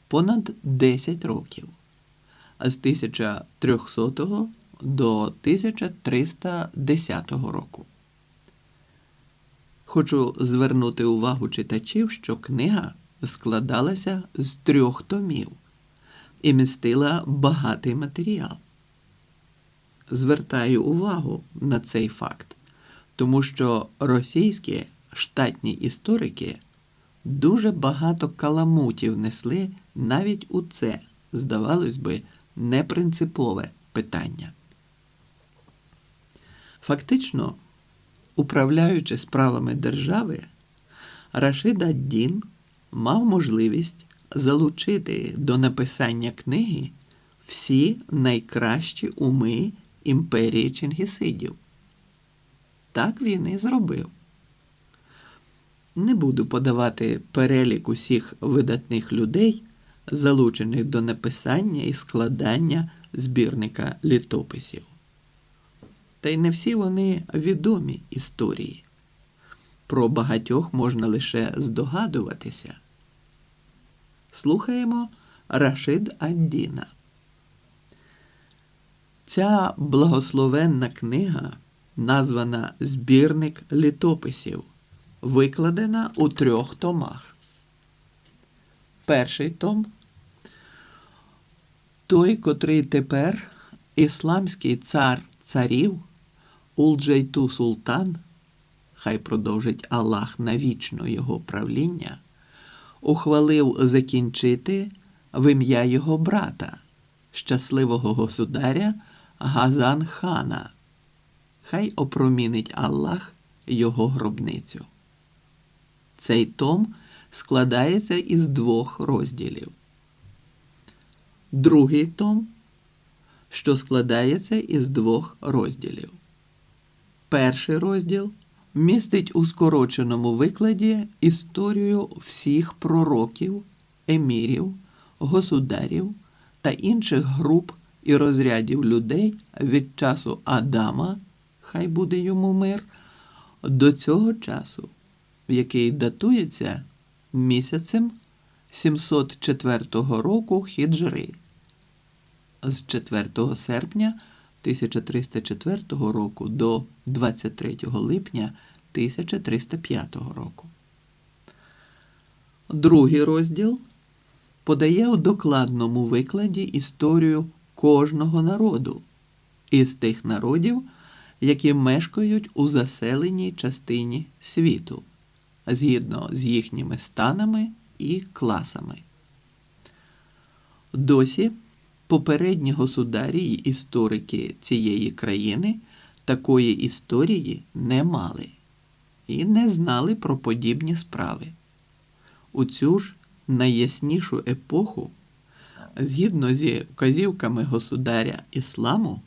Speaker 1: понад 10 років з 1300 до 1310 року. Хочу звернути увагу читачів, що книга складалася з трьох томів і містила багатий матеріал. Звертаю увагу на цей факт, тому що російські штатні історики дуже багато каламутів несли навіть у це, здавалось би, непринципове питання. Фактично, управляючи справами держави, Рашид ад-Дін мав можливість залучити до написання книги всі найкращі уми імперії Чингісидів. Так він і зробив. Не буду подавати перелік усіх видатних людей, залучених до написання і складання збірника літописів. Та й не всі вони відомі історії. Про багатьох можна лише здогадуватися. Слухаємо Рашид Андіна. Ця благословенна книга названа Збірник літописів, викладена у трьох томах. Перший том той, котрий тепер ісламський цар царів Улджейту Султан, хай продовжить Аллах навічно його правління, ухвалив закінчити в ім'я його брата, щасливого государя Газан хана. Хай опромінить Аллах його гробницю. Цей том складається із двох розділів. Другий том, що складається із двох розділів. Перший розділ містить у скороченому викладі історію всіх пророків, емірів, государів та інших груп і розрядів людей від часу Адама, хай буде йому мир, до цього часу, який датується місяцем 704 року хіджри. З 4 серпня 1304 року до 23 липня 1305 року. Другий розділ подає у докладному викладі історію кожного народу із тих народів, які мешкають у заселеній частині світу, згідно з їхніми станами і класами. Досі попередні государі й історики цієї країни такої історії не мали і не знали про подібні справи. У цю ж найяснішу епоху, згідно зі вказівками государя ісламу,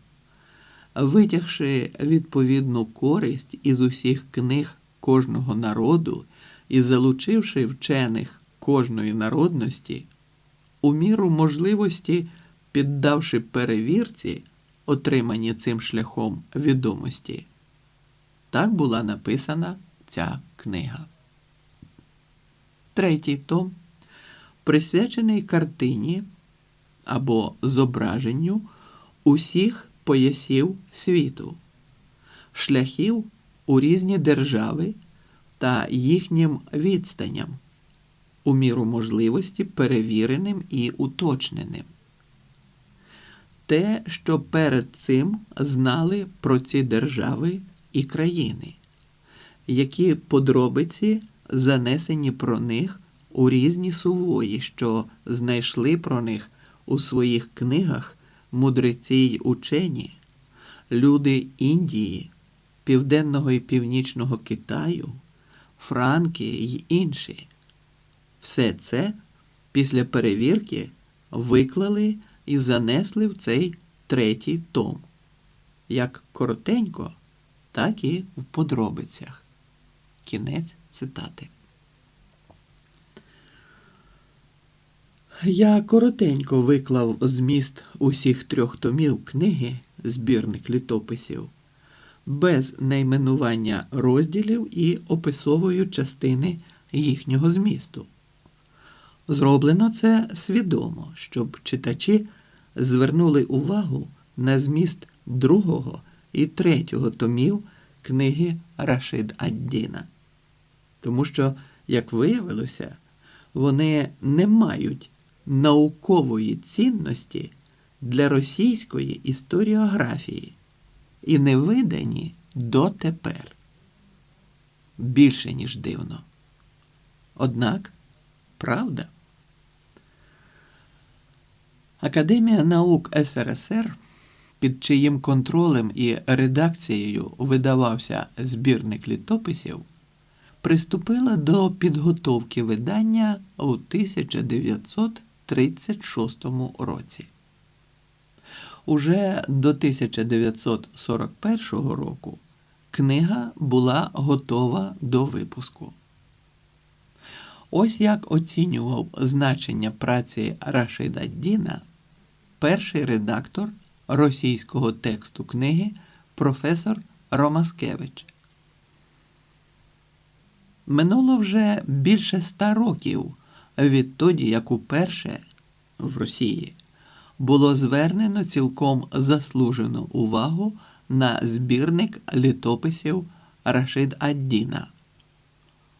Speaker 1: витягши відповідну користь із усіх книг кожного народу і залучивши вчених кожної народності, у міру можливості піддавши перевірці, отримані цим шляхом відомості. Так була написана ця книга. Третій том присвячений картині або зображенню усіх поясів світу, шляхів у різні держави та їхнім відстаням, у міру можливості перевіреним і уточненим. Те, що перед цим знали про ці держави і країни, які подробиці занесені про них у різні сувої, що знайшли про них у своїх книгах мудреці й учені, люди Індії, Південного і Північного Китаю, Франки й інші. Все це після перевірки виклали і занесли в цей третій том, як коротенько, так і в подробицях. Кінець цитати. Я коротенько виклав зміст усіх трьох томів книги збірник літописів, без найменування розділів і описової частини їхнього змісту. Зроблено це свідомо, щоб читачі звернули увагу на зміст другого і третього томів книги Рашид Аддіна. Тому що, як виявилося, вони не мають наукової цінності для російської історіографії і не видані дотепер. Більше, ніж дивно. Однак, правда. Академія наук СРСР, під чиїм контролем і редакцією видавався збірник літописів, приступила до підготовки видання у 1936 році. Уже до 1941 року книга була готова до випуску. Ось як оцінював значення праці Рашида Діна перший редактор російського тексту книги професор Ромаскевич. Минуло вже більше ста років відтоді, як уперше в Росії було звернено цілком заслужену увагу на збірник літописів Рашид Аддіна,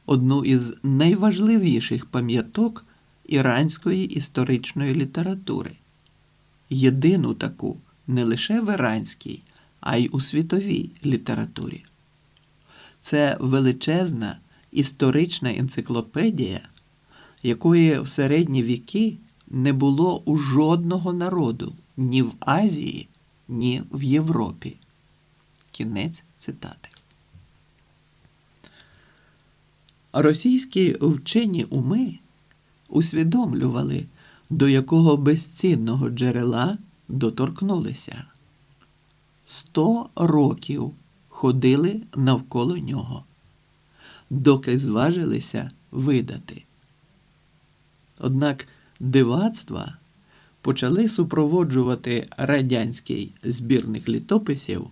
Speaker 1: одну із найважливіших пам'яток іранської історичної літератури, єдину таку не лише в іранській, а й у світовій літературі. Це величезна історична енциклопедія, якої в середні віки не було у жодного народу ні в Азії, ні в Європі. Кінець цитати. Російські вчені уми усвідомлювали, до якого безцінного джерела доторкнулися. Сто років ходили навколо нього, доки зважилися видати. Однак дивацтва почали супроводжувати радянський збірник літописів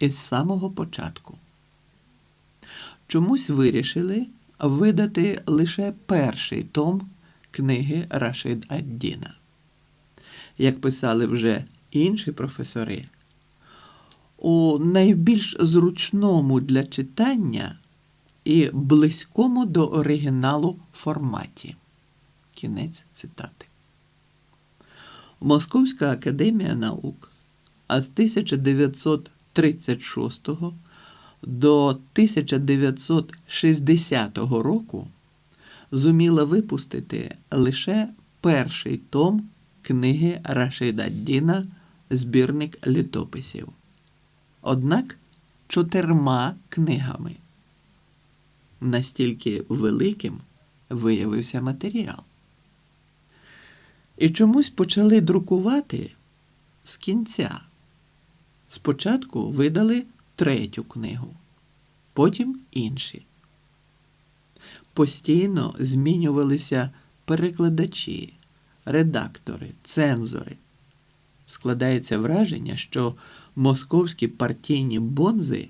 Speaker 1: із самого початку. Чомусь вирішили видати лише перший том книги Рашид Аддіна. Як писали вже інші професори, у найбільш зручному для читання і близькому до оригіналу форматі. Кінець цитати. Московська академія наук а з 1936 до 1960 року зуміла випустити лише перший том книги Рашида Діна Збірник літописів. Однак чотирма книгами. Настільки великим виявився матеріал. І чомусь почали друкувати з кінця. Спочатку видали третю книгу, потім інші. Постійно змінювалися перекладачі, редактори, цензори. Складається враження, що московські партійні бонзи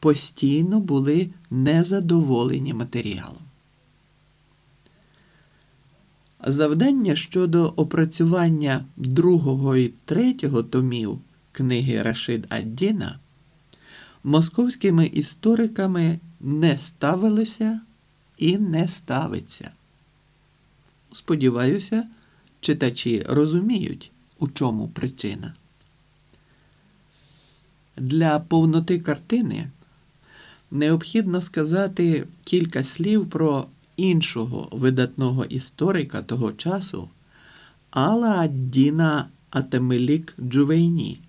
Speaker 1: постійно були незадоволені матеріалом. Завдання щодо опрацювання другого і третього томів книги Рашид Аддіна московськими істориками не ставилося і не ставиться. Сподіваюся, читачі розуміють, у чому причина. Для повноти картини необхідно сказати кілька слів про іншого видатного історика того часу Алла Аддіна Атемелік Джувейні,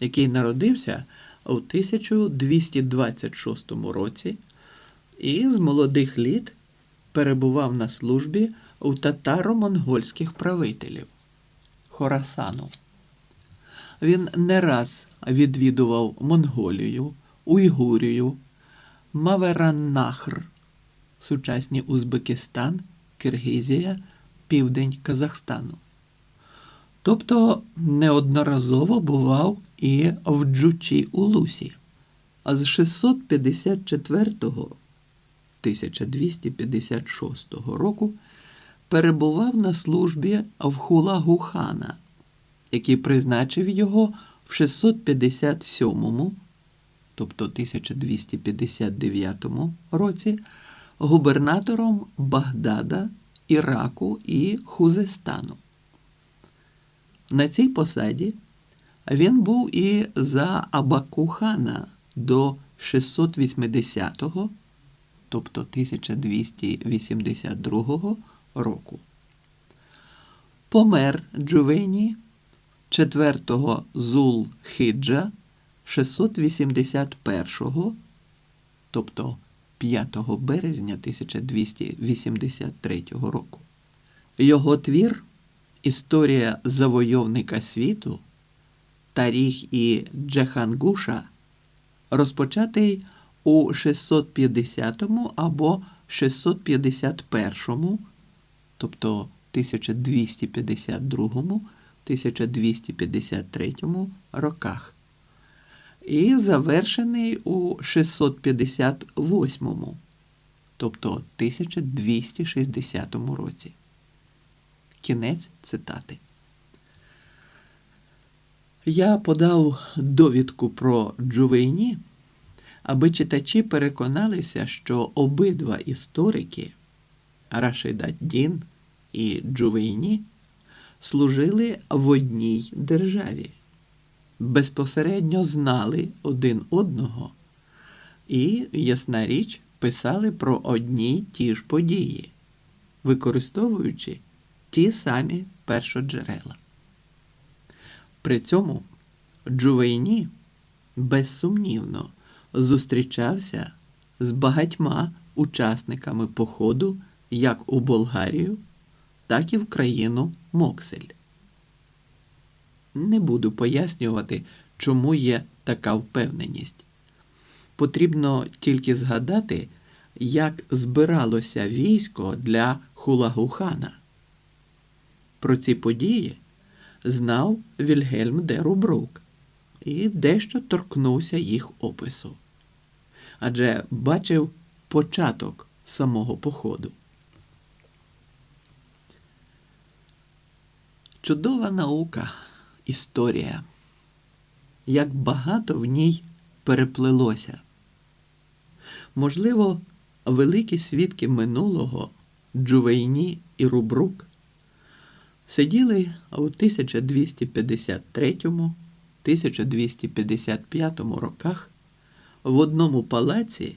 Speaker 1: який народився у 1226 році і з молодих літ перебував на службі у татаро-монгольських правителів Хорасану. Він не раз відвідував Монголію, Уйгурію, Мавераннахр сучасні Узбекистан, Киргизія, Південь Казахстану. Тобто неодноразово бував і в Джучі Улусі, а з 654 1256 року перебував на службі в Хулагу хана, який призначив його в 657, тобто 1259 році губернатором Багдада, Іраку і Хузестану. На цій посаді він був і за Абакухана до 680-го, тобто 1282 року. Помер Джувені 4 Зул Хиджа 681, тобто 5 березня 1283 року. Його твір Історія завойовника світу Таріх і Джехангуша розпочатий у 650 або 651, тобто 1252 1253 роках і завершений у 658, тобто 1260 році. Кінець цитати. Я подав довідку про Джувейні, аби читачі переконалися, що обидва історики Рашидат Дін і Джувейні служили в одній державі, безпосередньо знали один одного і, ясна річ, писали про одні ті ж події, використовуючи ті самі першоджерела. При цьому Джувейні безсумнівно зустрічався з багатьма учасниками походу як у Болгарію, так і в країну Моксель. Не буду пояснювати, чому є така впевненість. Потрібно тільки згадати, як збиралося військо для Хулагухана. Про ці події знав Вільгельм де Рубрук і дещо торкнувся їх опису. Адже бачив початок самого походу. Чудова наука, історія, як багато в ній переплелося. Можливо, великі свідки минулого Джувейні і Рубрук сиділи у 1253-1255 роках в одному палаці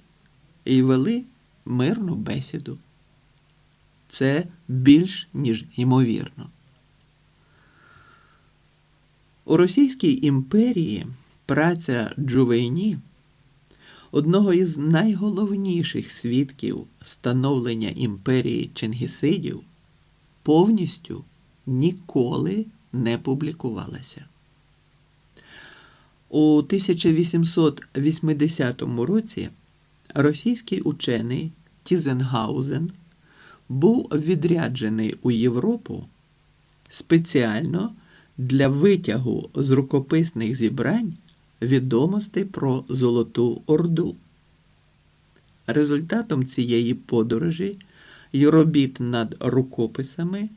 Speaker 1: і вели мирну бесіду. Це більш ніж ймовірно. У Російській імперії праця Джувейні одного із найголовніших свідків становлення імперії Чингісидів повністю ніколи не публікувалася. У 1880 році російський учений Тізенгаузен був відряджений у Європу спеціально для витягу з рукописних зібрань відомостей про Золоту Орду. Результатом цієї подорожі і робіт над рукописами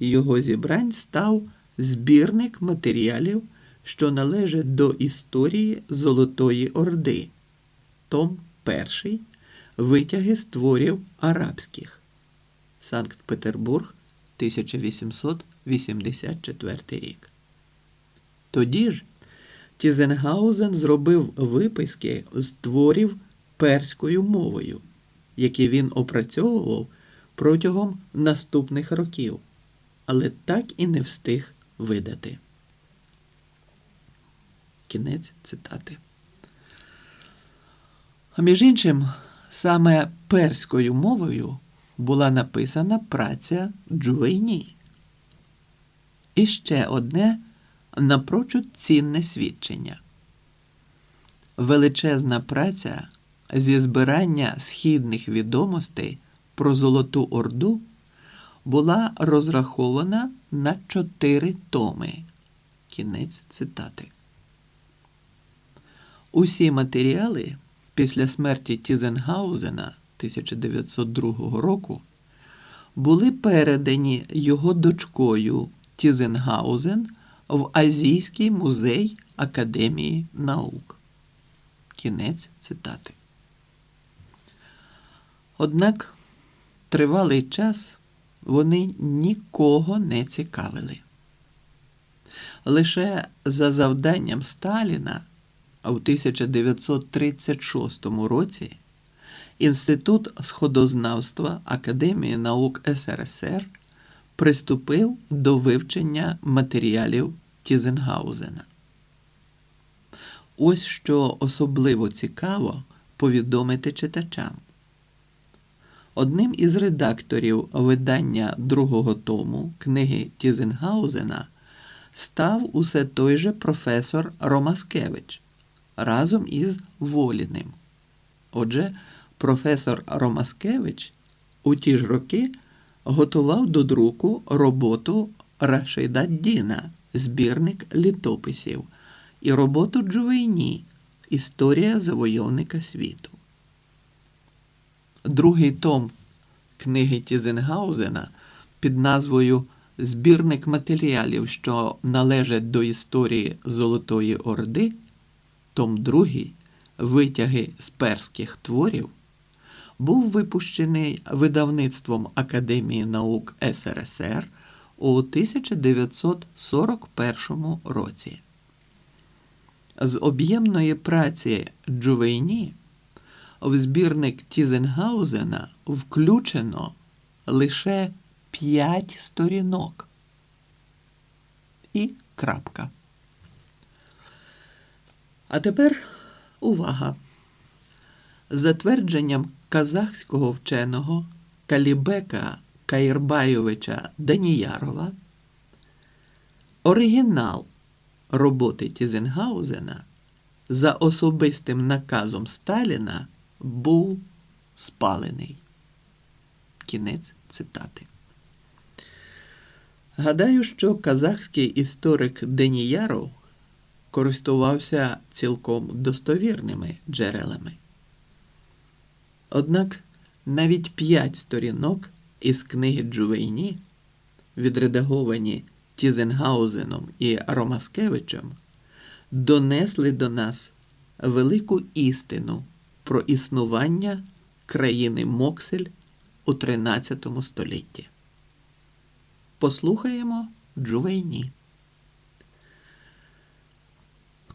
Speaker 1: його зібрань став збірник матеріалів, що належать до історії Золотої Орди, Том 1. Витяги з творів арабських. Санкт-Петербург, 1884 рік. Тоді ж Тізенгаузен зробив виписки з творів перською мовою, які він опрацьовував протягом наступних років, але так і не встиг видати. Кінець цитати. А між іншим, саме перською мовою була написана праця Джувейні. І ще одне напрочуд цінне свідчення. Величезна праця зі збирання східних відомостей про Золоту Орду була розрахована на чотири томи. Кінець цитати. Усі матеріали після смерті Тізенгаузена 1902 року були передані його дочкою Тізенгаузен в Азійський музей Академії наук. Кінець цитати. Однак тривалий час вони нікого не цікавили. Лише за завданням Сталіна у 1936 році Інститут сходознавства Академії наук СРСР приступив до вивчення матеріалів Тізенгаузена. Ось що особливо цікаво повідомити читачам. Одним із редакторів видання другого тому книги Тізенгаузена став усе той же професор Ромаскевич разом із Воліним. Отже, професор Ромаскевич у ті ж роки готував до друку роботу Рашида Діна, збірник літописів, і роботу Джувейні Історія завойовника світу. Другий том книги Тізенгаузена під назвою Збірник матеріалів, що належать до історії Золотої Орди, том другий Витяги з перських творів, був випущений видавництвом Академії наук СРСР у 1941 році. З об'ємної праці Джувейні в збірник Тізенгаузена включено лише п'ять сторінок. І крапка. А тепер увага. Затвердженням казахського вченого Калібека Каїрбайовича Даніярова оригінал роботи Тізенгаузена за особистим наказом Сталіна був спалений. Кінець цитати. Гадаю, що казахський історик Деніяров користувався цілком достовірними джерелами. Однак навіть п'ять сторінок із книги Джувейні, відредаговані Тізенгаузеном і Ромаскевичем, донесли до нас велику істину про існування країни Моксель у 13 столітті. Послухаємо Джувейні.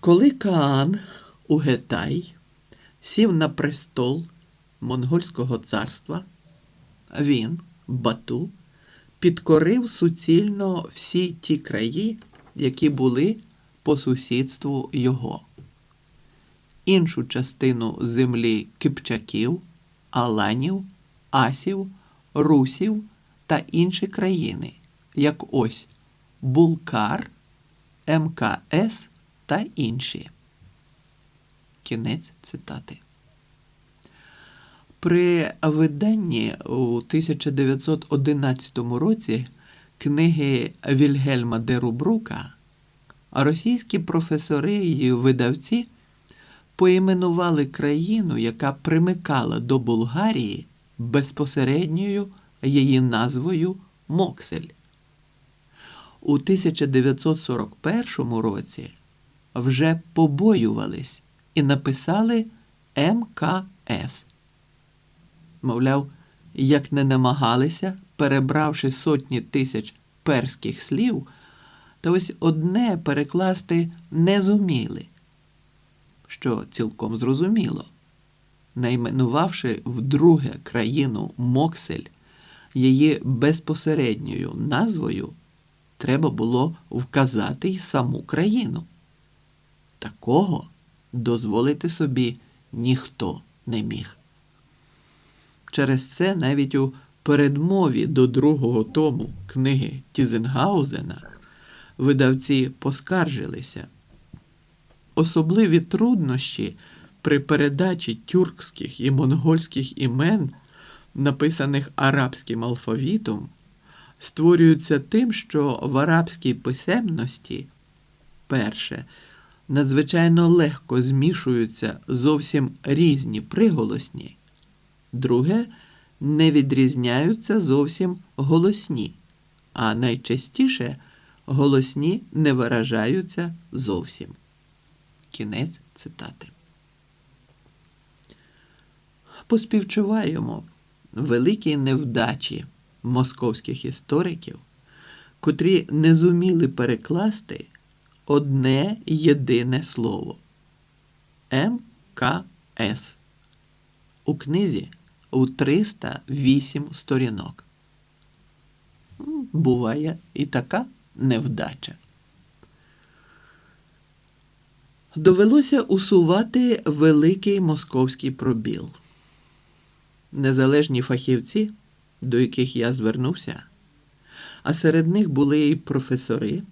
Speaker 1: Коли Каан Угетай сів на престол Монгольського царства, він, Бату, підкорив суцільно всі ті краї, які були по сусідству його. Іншу частину землі кипчаків, аланів, асів, русів та інші країни, як ось Булкар, МКС та інші. Кінець цитати. При виданні у 1911 році книги Вільгельма де Рубрука російські професори і видавці поіменували країну, яка примикала до Болгарії безпосередньою її назвою Моксель. У 1941 році вже побоювались і написали МКС. Мовляв, як не намагалися, перебравши сотні тисяч перських слів, то ось одне перекласти не зуміли, що цілком зрозуміло, найменувавши вдруге країну Моксель її безпосередньою назвою, треба було вказати й саму країну. Такого дозволити собі ніхто не міг. Через це навіть у передмові до другого тому книги Тізенгаузена видавці поскаржилися. Особливі труднощі при передачі тюркських і монгольських імен, написаних арабським алфавітом, створюються тим, що в арабській писемності перше надзвичайно легко змішуються зовсім різні приголосні, друге не відрізняються зовсім голосні, а найчастіше голосні не виражаються зовсім. Кінець цитати. Поспівчуваємо великі невдачі московських істориків, котрі не зуміли перекласти одне єдине слово МКС у книзі у 308 сторінок. Буває і така невдача. Довелося усувати великий московський пробіл. Незалежні фахівці, до яких я звернувся, а серед них були і професори,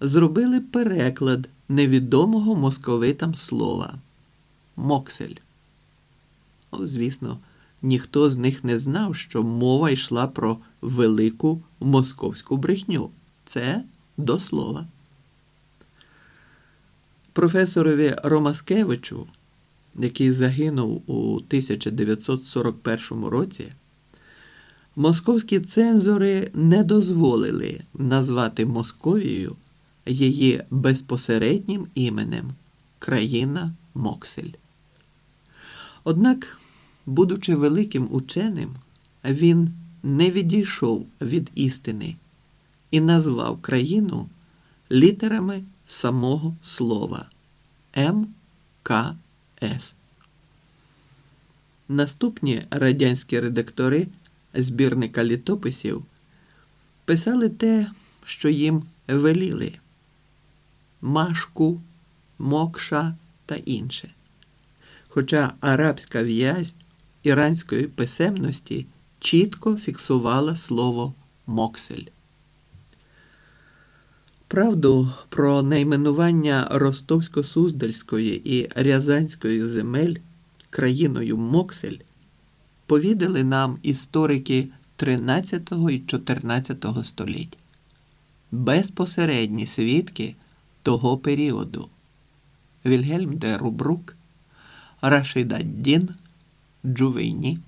Speaker 1: зробили переклад невідомого московитам слова Моксель. Звісно, ніхто з них не знав, що мова йшла про велику московську брехню. Це до слова. Професорові Ромаскевичу, який загинув у 1941 році, московські цензори не дозволили назвати Московією її безпосереднім іменем країна Моксель. Однак, будучи великим ученим, він не відійшов від істини і назвав країну літерами самого слова МКС. Наступні радянські редактори збірника літописів писали те, що їм веліли Машку, Мокша та інше. Хоча арабська в'язь іранської писемності чітко фіксувала слово Моксель. Правду про найменування Ростовсько-Суздальської і Рязанської земель країною Моксель повідали нам історики 13 і 14 століть, безпосередні свідки того періоду Вільгельм де Рубрук, Рашид ад-Дін, Джувейні,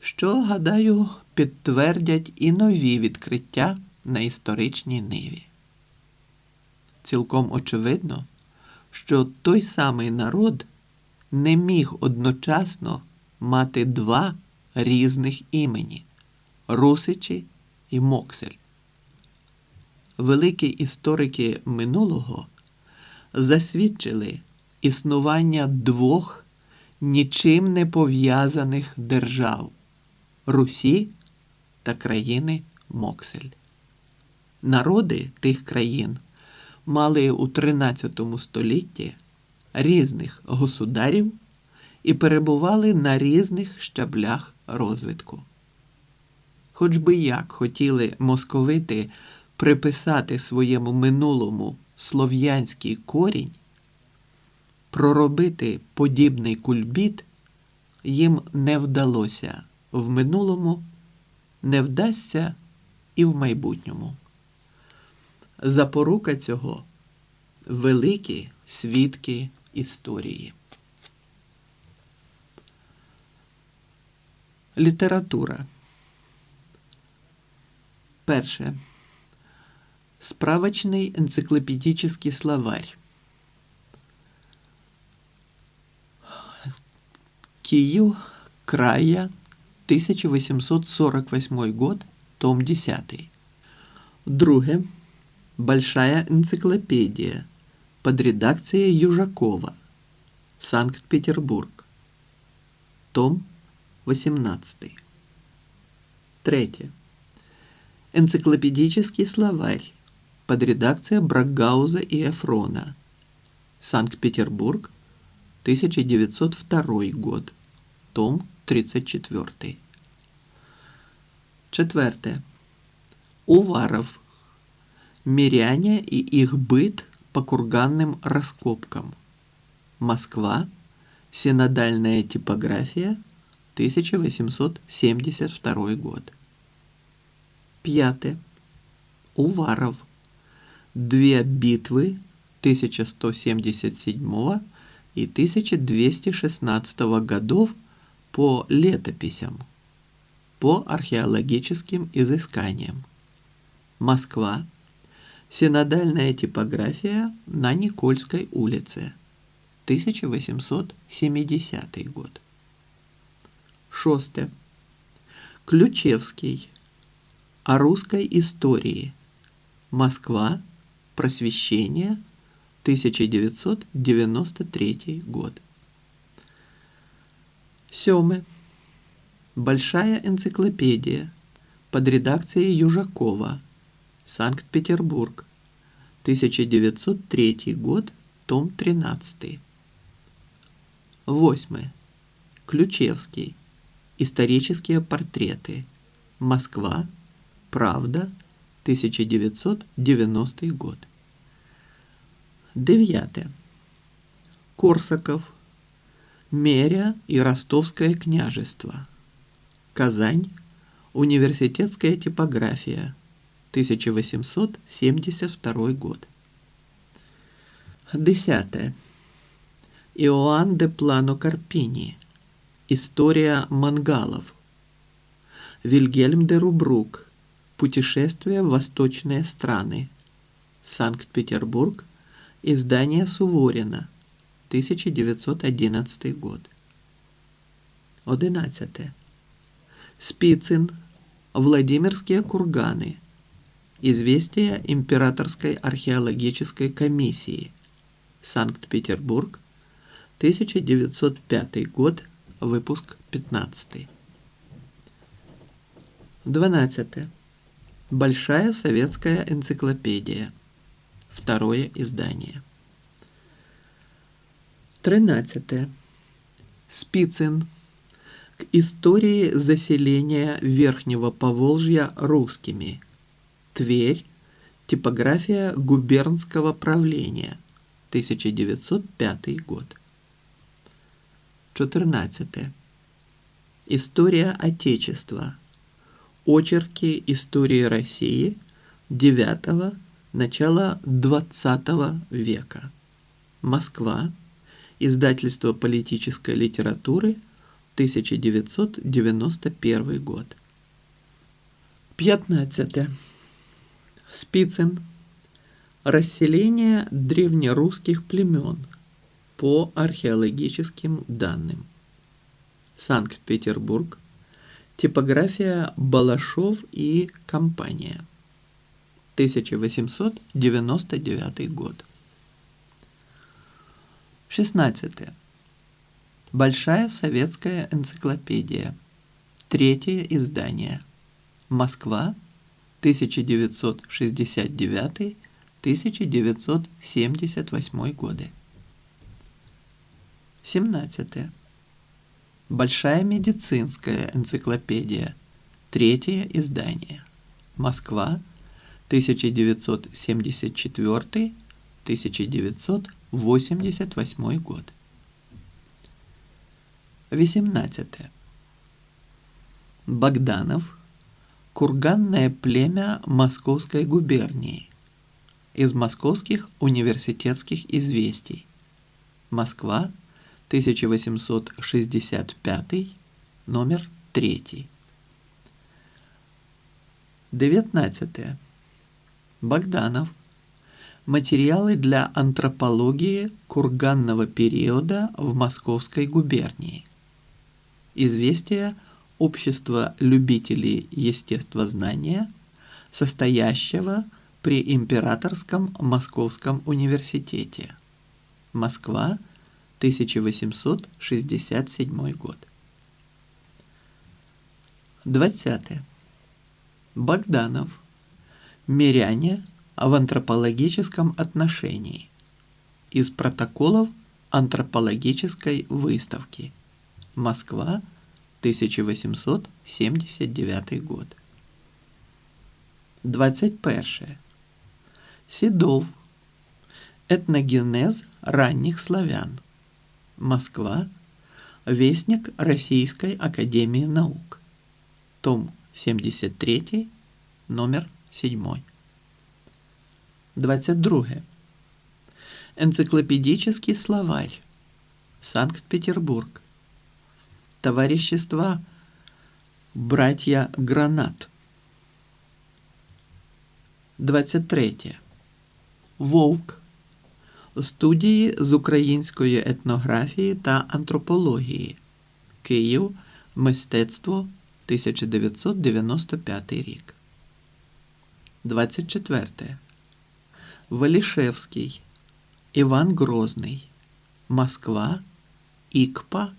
Speaker 1: що, гадаю, підтвердять і нові відкриття на історичній ниві. Цілком очевидно, що той самий народ не міг одночасно мати два різних імені Русичі і Моксель. Великі історики минулого засвідчили існування двох нічим не пов'язаних держав Русі та країни Моксель. Народи тих країн мали у 13 столітті різних государів і перебували на різних щаблях розвитку. Хоч би як хотіли московити приписати своєму минулому слов'янський корінь, проробити подібний кульбіт їм не вдалося в минулому, не вдасться і в майбутньому. Запорука цього великі свідки історії. Література. Перше. Справочный энциклопедический словарь. Киев, края, 1848 год, том 10. Друге. Большая энциклопедия под редакцией Южакова. Санкт-Петербург. Том 18. Третье. Энциклопедический словарь под редакцией Брагауза и Эфрона. Санкт-Петербург, 1902 год. Том 34. Четвертое. Уваров. Миряне и их быт по курганным раскопкам. Москва. Синодальная типография. 1872 год. Пятое. Уваров. Две битвы 1177 и 1216 годов по летописям, по археологическим изысканиям. Москва. Синодальная типография на Никольской улице. 1870 год. Шосте. Ключевский. О русской истории. Москва. Просвещение. 1993 год. Семы. Большая энциклопедия под редакцией Южакова. Санкт-Петербург. 1903 год. Том 13. Восьмое. Ключевский. Исторические портреты. Москва. Правда. 1990 год. Девятое. Корсаков. Меря и Ростовское княжество. Казань. Университетская типография. 1872 год. Десятое. Иоанн де Плано Карпини. История мангалов. Вильгельм де Рубрук. Путешествие в восточные страны. Санкт-Петербург. Издание Суворина. 1911 год. 11. Спицын. Владимирские курганы. Известия Императорской археологической комиссии. Санкт-Петербург. 1905 год. Выпуск 15. 12. Большая советская энциклопедия. Второе издание. 13. Спицын. К истории заселения Верхнего Поволжья русскими. Тверь. Типография губернского правления. 1905 год. 14. История Отечества. Очерки истории России IX – начала XX века. Москва. Издательство политической литературы, 1991 год. 15. Спицын. Расселение древнерусских племен по археологическим данным. Санкт-Петербург. Типография Балашов и компания. 1899 год. 16. Большая советская энциклопедия. Третье издание. Москва. 1969-1978 годы. 17. Большая медицинская энциклопедия. Третье издание. Москва. 1974-1988 год. 18. Богданов. Курганное племя Московской губернии. Из московских университетских известий. Москва. 1865, номер 3. 19. Богданов. Материалы для антропологии курганного периода в Московской губернии. Известия Общества любителей естествознания, состоящего при Императорском Московском университете. Москва, 1867 год. 20. Богданов. Миряне в антропологическом отношении. Из протоколов антропологической выставки. Москва, 1879 год. 21. Седов. Этногенез ранних славян. Москва. Вестник Российской Академии Наук. Том 73, номер 7. 22. Энциклопедический словарь. Санкт-Петербург. Товарищество «Братья Гранат». 23. Вовк студії з української етнографії та антропології Київ Мистецтво 1995 рік. 24. Валішевський. Іван Грозний. Москва. ИКПА.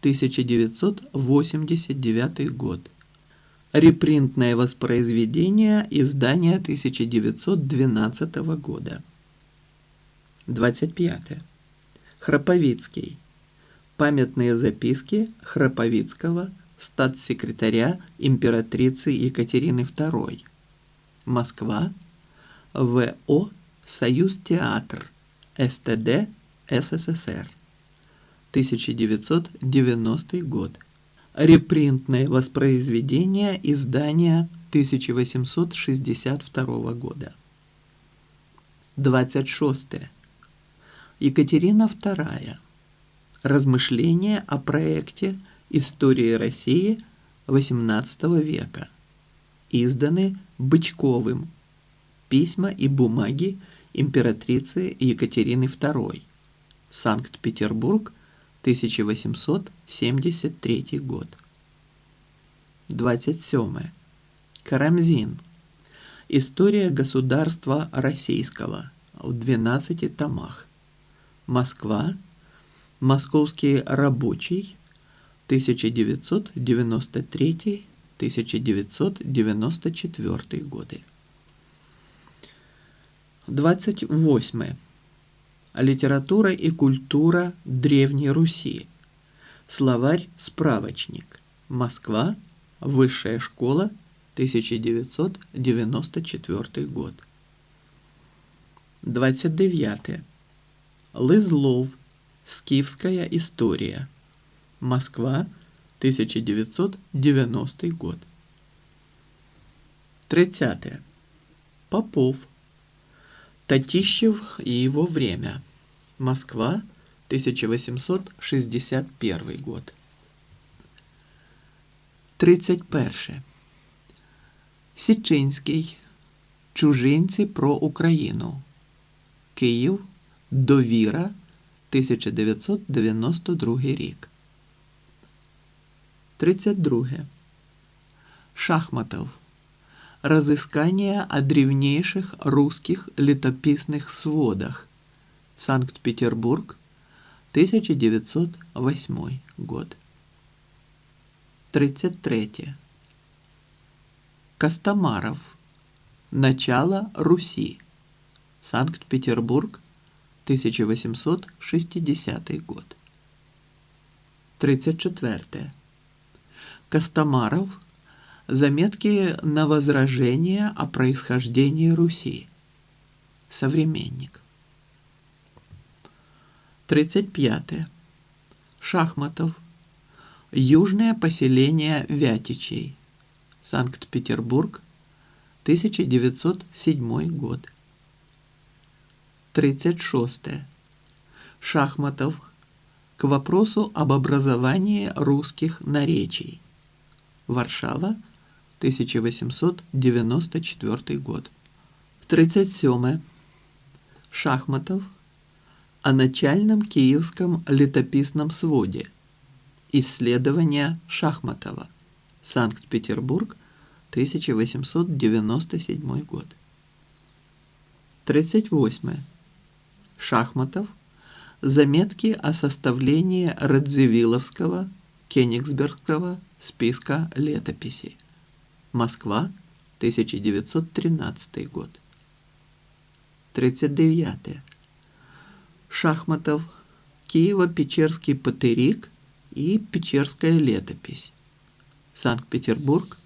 Speaker 1: 1989 год. Репринтное воспроизведение издания 1912 года. 25. Храповицкий. Памятные записки Храповицкого, статс-секретаря императрицы Екатерины II. Москва. ВО Союз театр. СТД СССР. 1990 год. Репринтное воспроизведение издания 1862 года. 26. Екатерина II. Размышления о проекте «Истории России XVIII века». Изданы Бычковым. Письма и бумаги императрицы Екатерины II. Санкт-Петербург, 1873 год. 27. Карамзин. История государства российского в 12 томах. Москва. Московский рабочий. 1993-1994 годы. 28. Литература и культура Древней Руси. Словарь-справочник. Москва. Высшая школа. 1994 год. 29. Лызлов. Скифская история. Москва. 1990 год. 30. Попов. Татищев и его время. Москва, 1861 год. 31. Січинський. Чужинці про Україну. Київ. Довіра. 1992 рік. 32. Шахматов. Разыскание о древнейших русских летописных сводах. Санкт-Петербург, 1908 год. 33. Костомаров. Начало Руси. Санкт-Петербург, 1860 год. 34. Костомаров. Заметки на возражение о происхождении Руси. Современник. 35. Шахматов. Южное поселение Вятичей. Санкт-Петербург. 1907 год. 36. Шахматов. К вопросу об образовании русских наречий. Варшава. 1894 год. 37. Шахматов о начальном киевском летописном своде. Исследования Шахматова. Санкт-Петербург, 1897 год. 38. Шахматов. Заметки о составлении Радзивилловского, Кенигсбергского списка летописей. Москва, 1913 год. 39. Шахматов. Киево-Печерский патерик и Печерская летопись. Санкт-Петербург,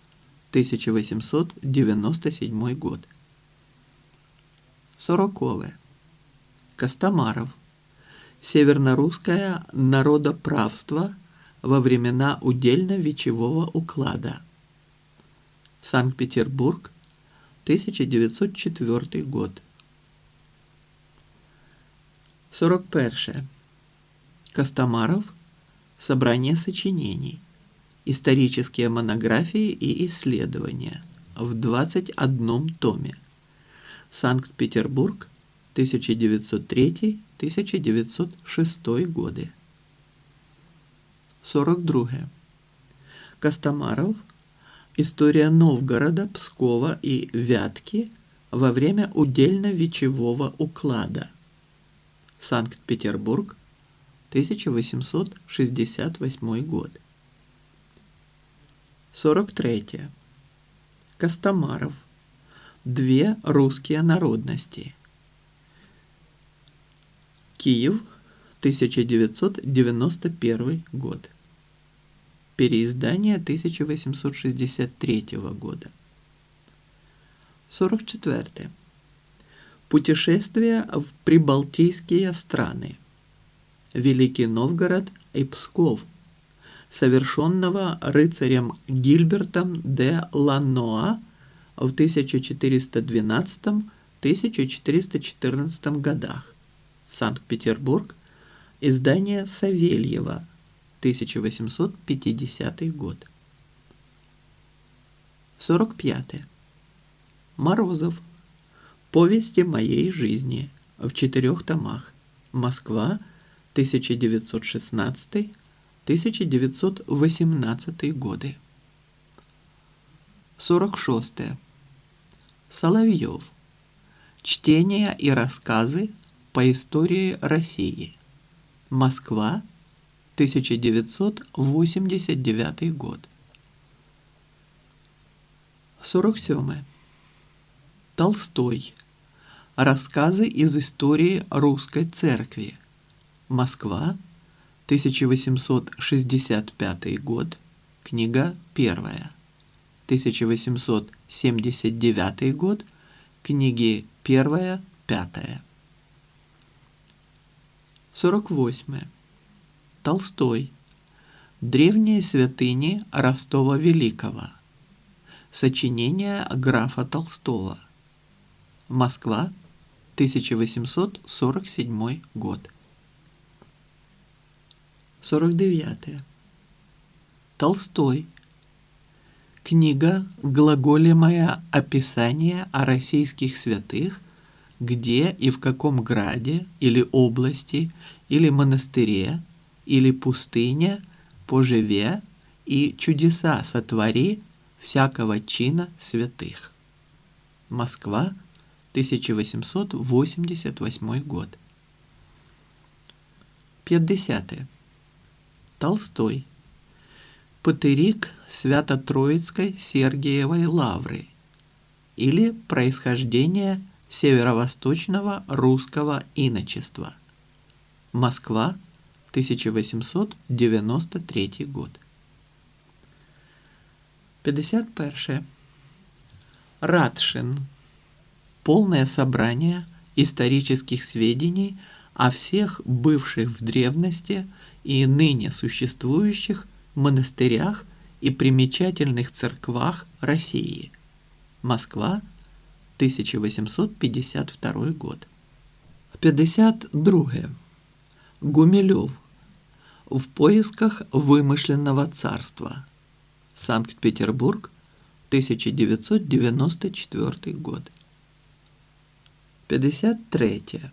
Speaker 1: 1897 год. 40. Костомаров. Севернорусское народоправство во времена удельно-вечевого уклада. Санкт-Петербург, 1904 год. 41. Костомаров. Собрание сочинений. Исторические монографии и исследования. В 21 томе. Санкт-Петербург, 1903-1906 годы. 42. Костомаров. История Новгорода, Пскова и Вятки во время удельно-вечевого уклада. Санкт-Петербург, 1868 год. 43. Костомаров. Две русские народности. Киев, 1991 год. Переиздание 1863 года. 44. Путешествие в прибалтийские страны. Великий Новгород и Псков, совершенного рыцарем Гильбертом де Ланноа в 1412-1414 годах. Санкт-Петербург. Издание Савельева. 1850 год. 45. Морозов. Повести моей жизни в четырех томах. Москва, 1916-1918 годы. 46. Соловьев. Чтения и рассказы по истории России. Москва, 1989 год. 47. Толстой. Рассказы из истории русской церкви. Москва, 1865 год. Книга первая. 1879 год. Книги первая, пятая. 48. Толстой. Древние святыни Ростова Великого. Сочинение графа Толстого. Москва, 1847 год. 49. Толстой. Книга «Глаголемое описание о российских святых», где и в каком граде или области или монастыре или пустыне поживе и чудеса сотвори всякого чина святых. Москва, 1888 год. 50. Толстой. Патерик Свято-Троицкой Сергиевой Лавры или происхождение северо-восточного русского иночества. Москва, 1893 год. 51. Радшин. Полное собрание исторических сведений о всех бывших в древности и ныне существующих монастырях и примечательных церквах России. Москва, 1852 год. 52. Гумилев. В поисках вымышленного царства. Санкт-Петербург, 1994 год. 53.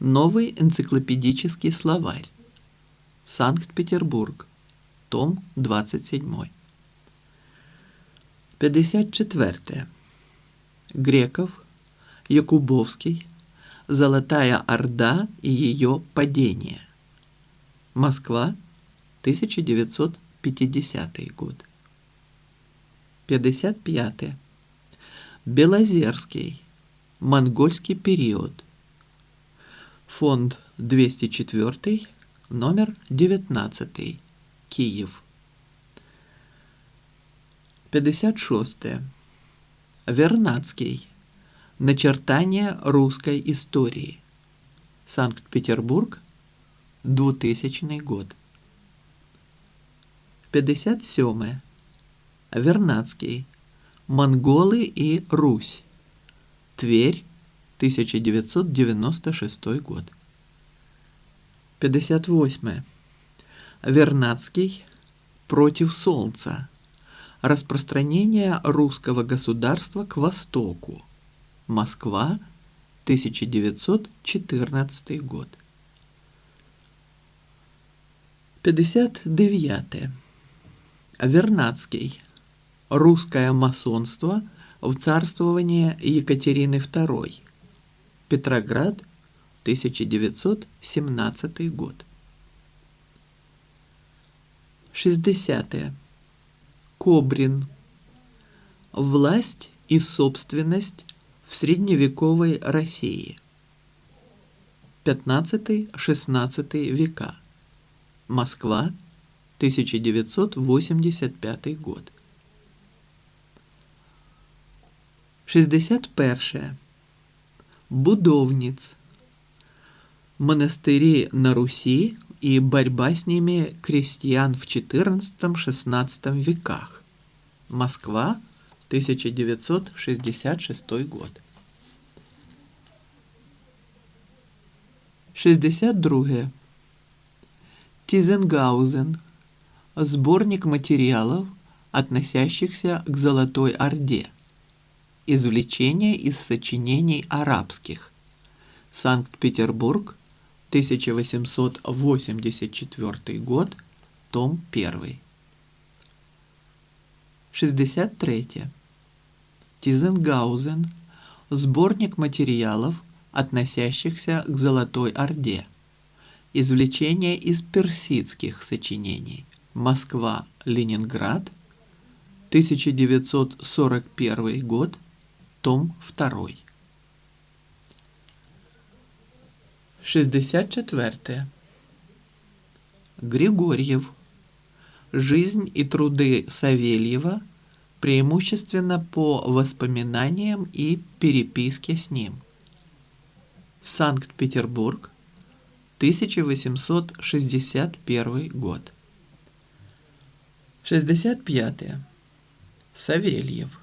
Speaker 1: Новый энциклопедический словарь. Санкт-Петербург. Том 27. 54. Греков, Якубовский, Золотая Орда и ее падение. Москва, 1950 год. 55. Белозерский. Монгольский период. Фонд 204, номер 19. Киев. 56. Вернадский. Начертание русской истории. Санкт-Петербург, 2000 год. 57. Вернадский. Монголы и Русь. Тверь, 1996 год. 58. Вернадский. Против солнца. Распространение русского государства к востоку. Москва, 1914 год. 59. Вернадский. Русское масонство в царствовании Екатерины II. Петроград, 1917 год. 60. -е. Кобрин. Власть и собственность в средневековой России. 15-16 века. Москва, 1985 год. 61. Будовниц. Монастыри на Руси и борьба с ними крестьян в XIV-XVI веках. Москва, 1966 год. 62. Тизенгаузен. Сборник материалов, относящихся к Золотой Орде. Извлечения из сочинений арабских. Санкт-Петербург, 1884 год, том 1. 63. Тизенгаузен. Сборник материалов, относящихся к Золотой Орде. Извлечения из персидских сочинений. Москва, Ленинград, 1941 год, том 2. 64. Григорьев. Жизнь и труды Савельева преимущественно по воспоминаниям и переписке с ним. Санкт-Петербург, 1861 год. 65. Савельев.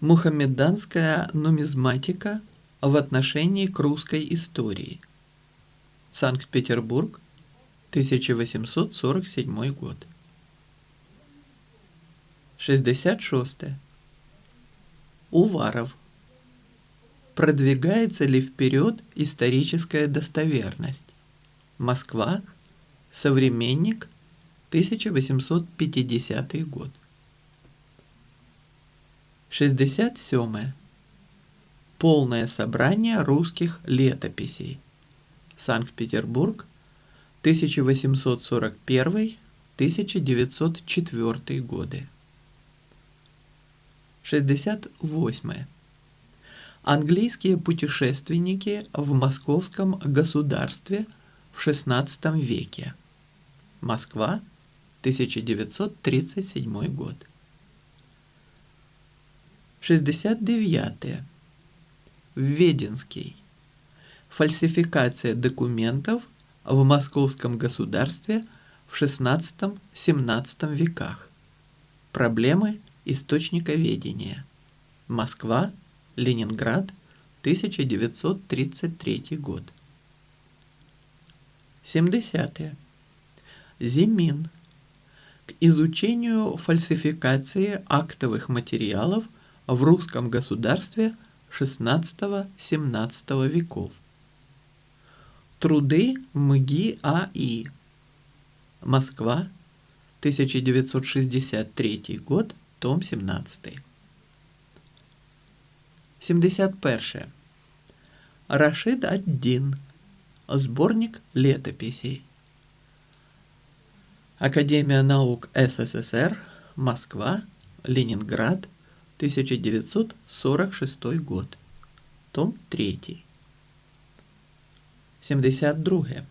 Speaker 1: Мухаммеданская нумизматика в отношении к русской истории. Санкт-Петербург, 1847 год. 66. Уваров. Продвигается ли вперед историческая достоверность? Москва. Современник. 1850 год. 67. Полное собрание русских летописей. Санкт-Петербург. 1841-1904 годы. 68. Английские путешественники в московском государстве в XVI веке. Москва, 1937 год. 69. Введенский. Фальсификация документов в московском государстве в XVI-XVII веках. Проблемы источниковедения. Москва, Ленинград, 1933 год. 70. -е. Зимин. К изучению фальсификации актовых материалов в русском государстве XVI-XVII веков. Труды МГИ А.И. Москва, 1963 год, том 17. 71. Рашид Ад-Дин. Сборник летописей. Академия наук СССР. Москва. Ленинград. 1946 год. Том 3. 72.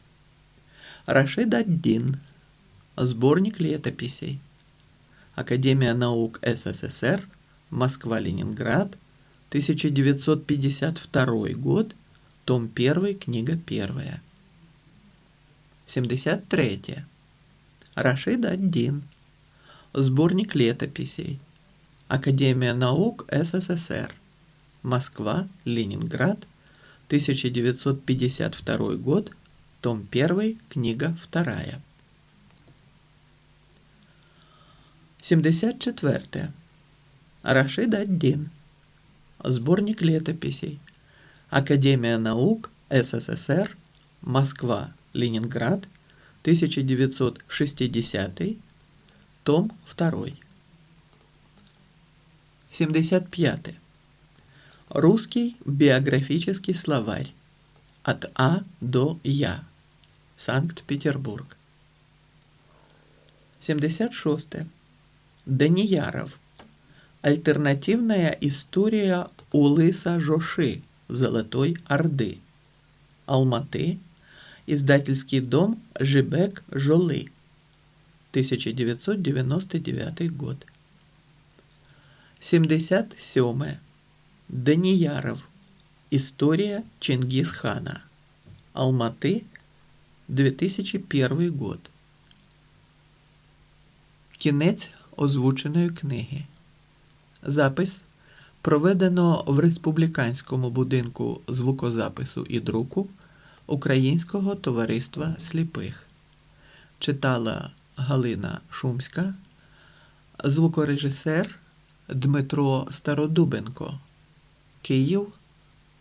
Speaker 1: Рашид Ад-Дин. Сборник летописей. Академия наук СССР. Москва-Ленинград. 1952 год, том 1, книга 1. 73. Рашид Ад-Дин. Сборник летописей. Академия наук СССР. Москва, Ленинград, 1952 год, том 1, книга 2. 74. Рашид Ад-Дин. Сборник летописей. Академия наук СССР. Москва. Ленинград. 1960. Том 2. 75. Русский биографический словарь. От А до Я. Санкт-Петербург. 76. Данияров. Альтернативная история Улыса Жоши, Золотой Орды. Алматы. Издательский дом Жибек Жолы. 1999 год. 77. Данияров. История Чингисхана. Алматы. 2001 год. Кінець озвученої книги. Запис проведено в Республіканському будинку звукозапису і друку Українського товариства сліпих. Читала Галина Шумська, звукорежисер Дмитро Стародубенко. Київ,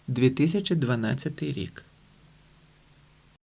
Speaker 1: 2012 рік.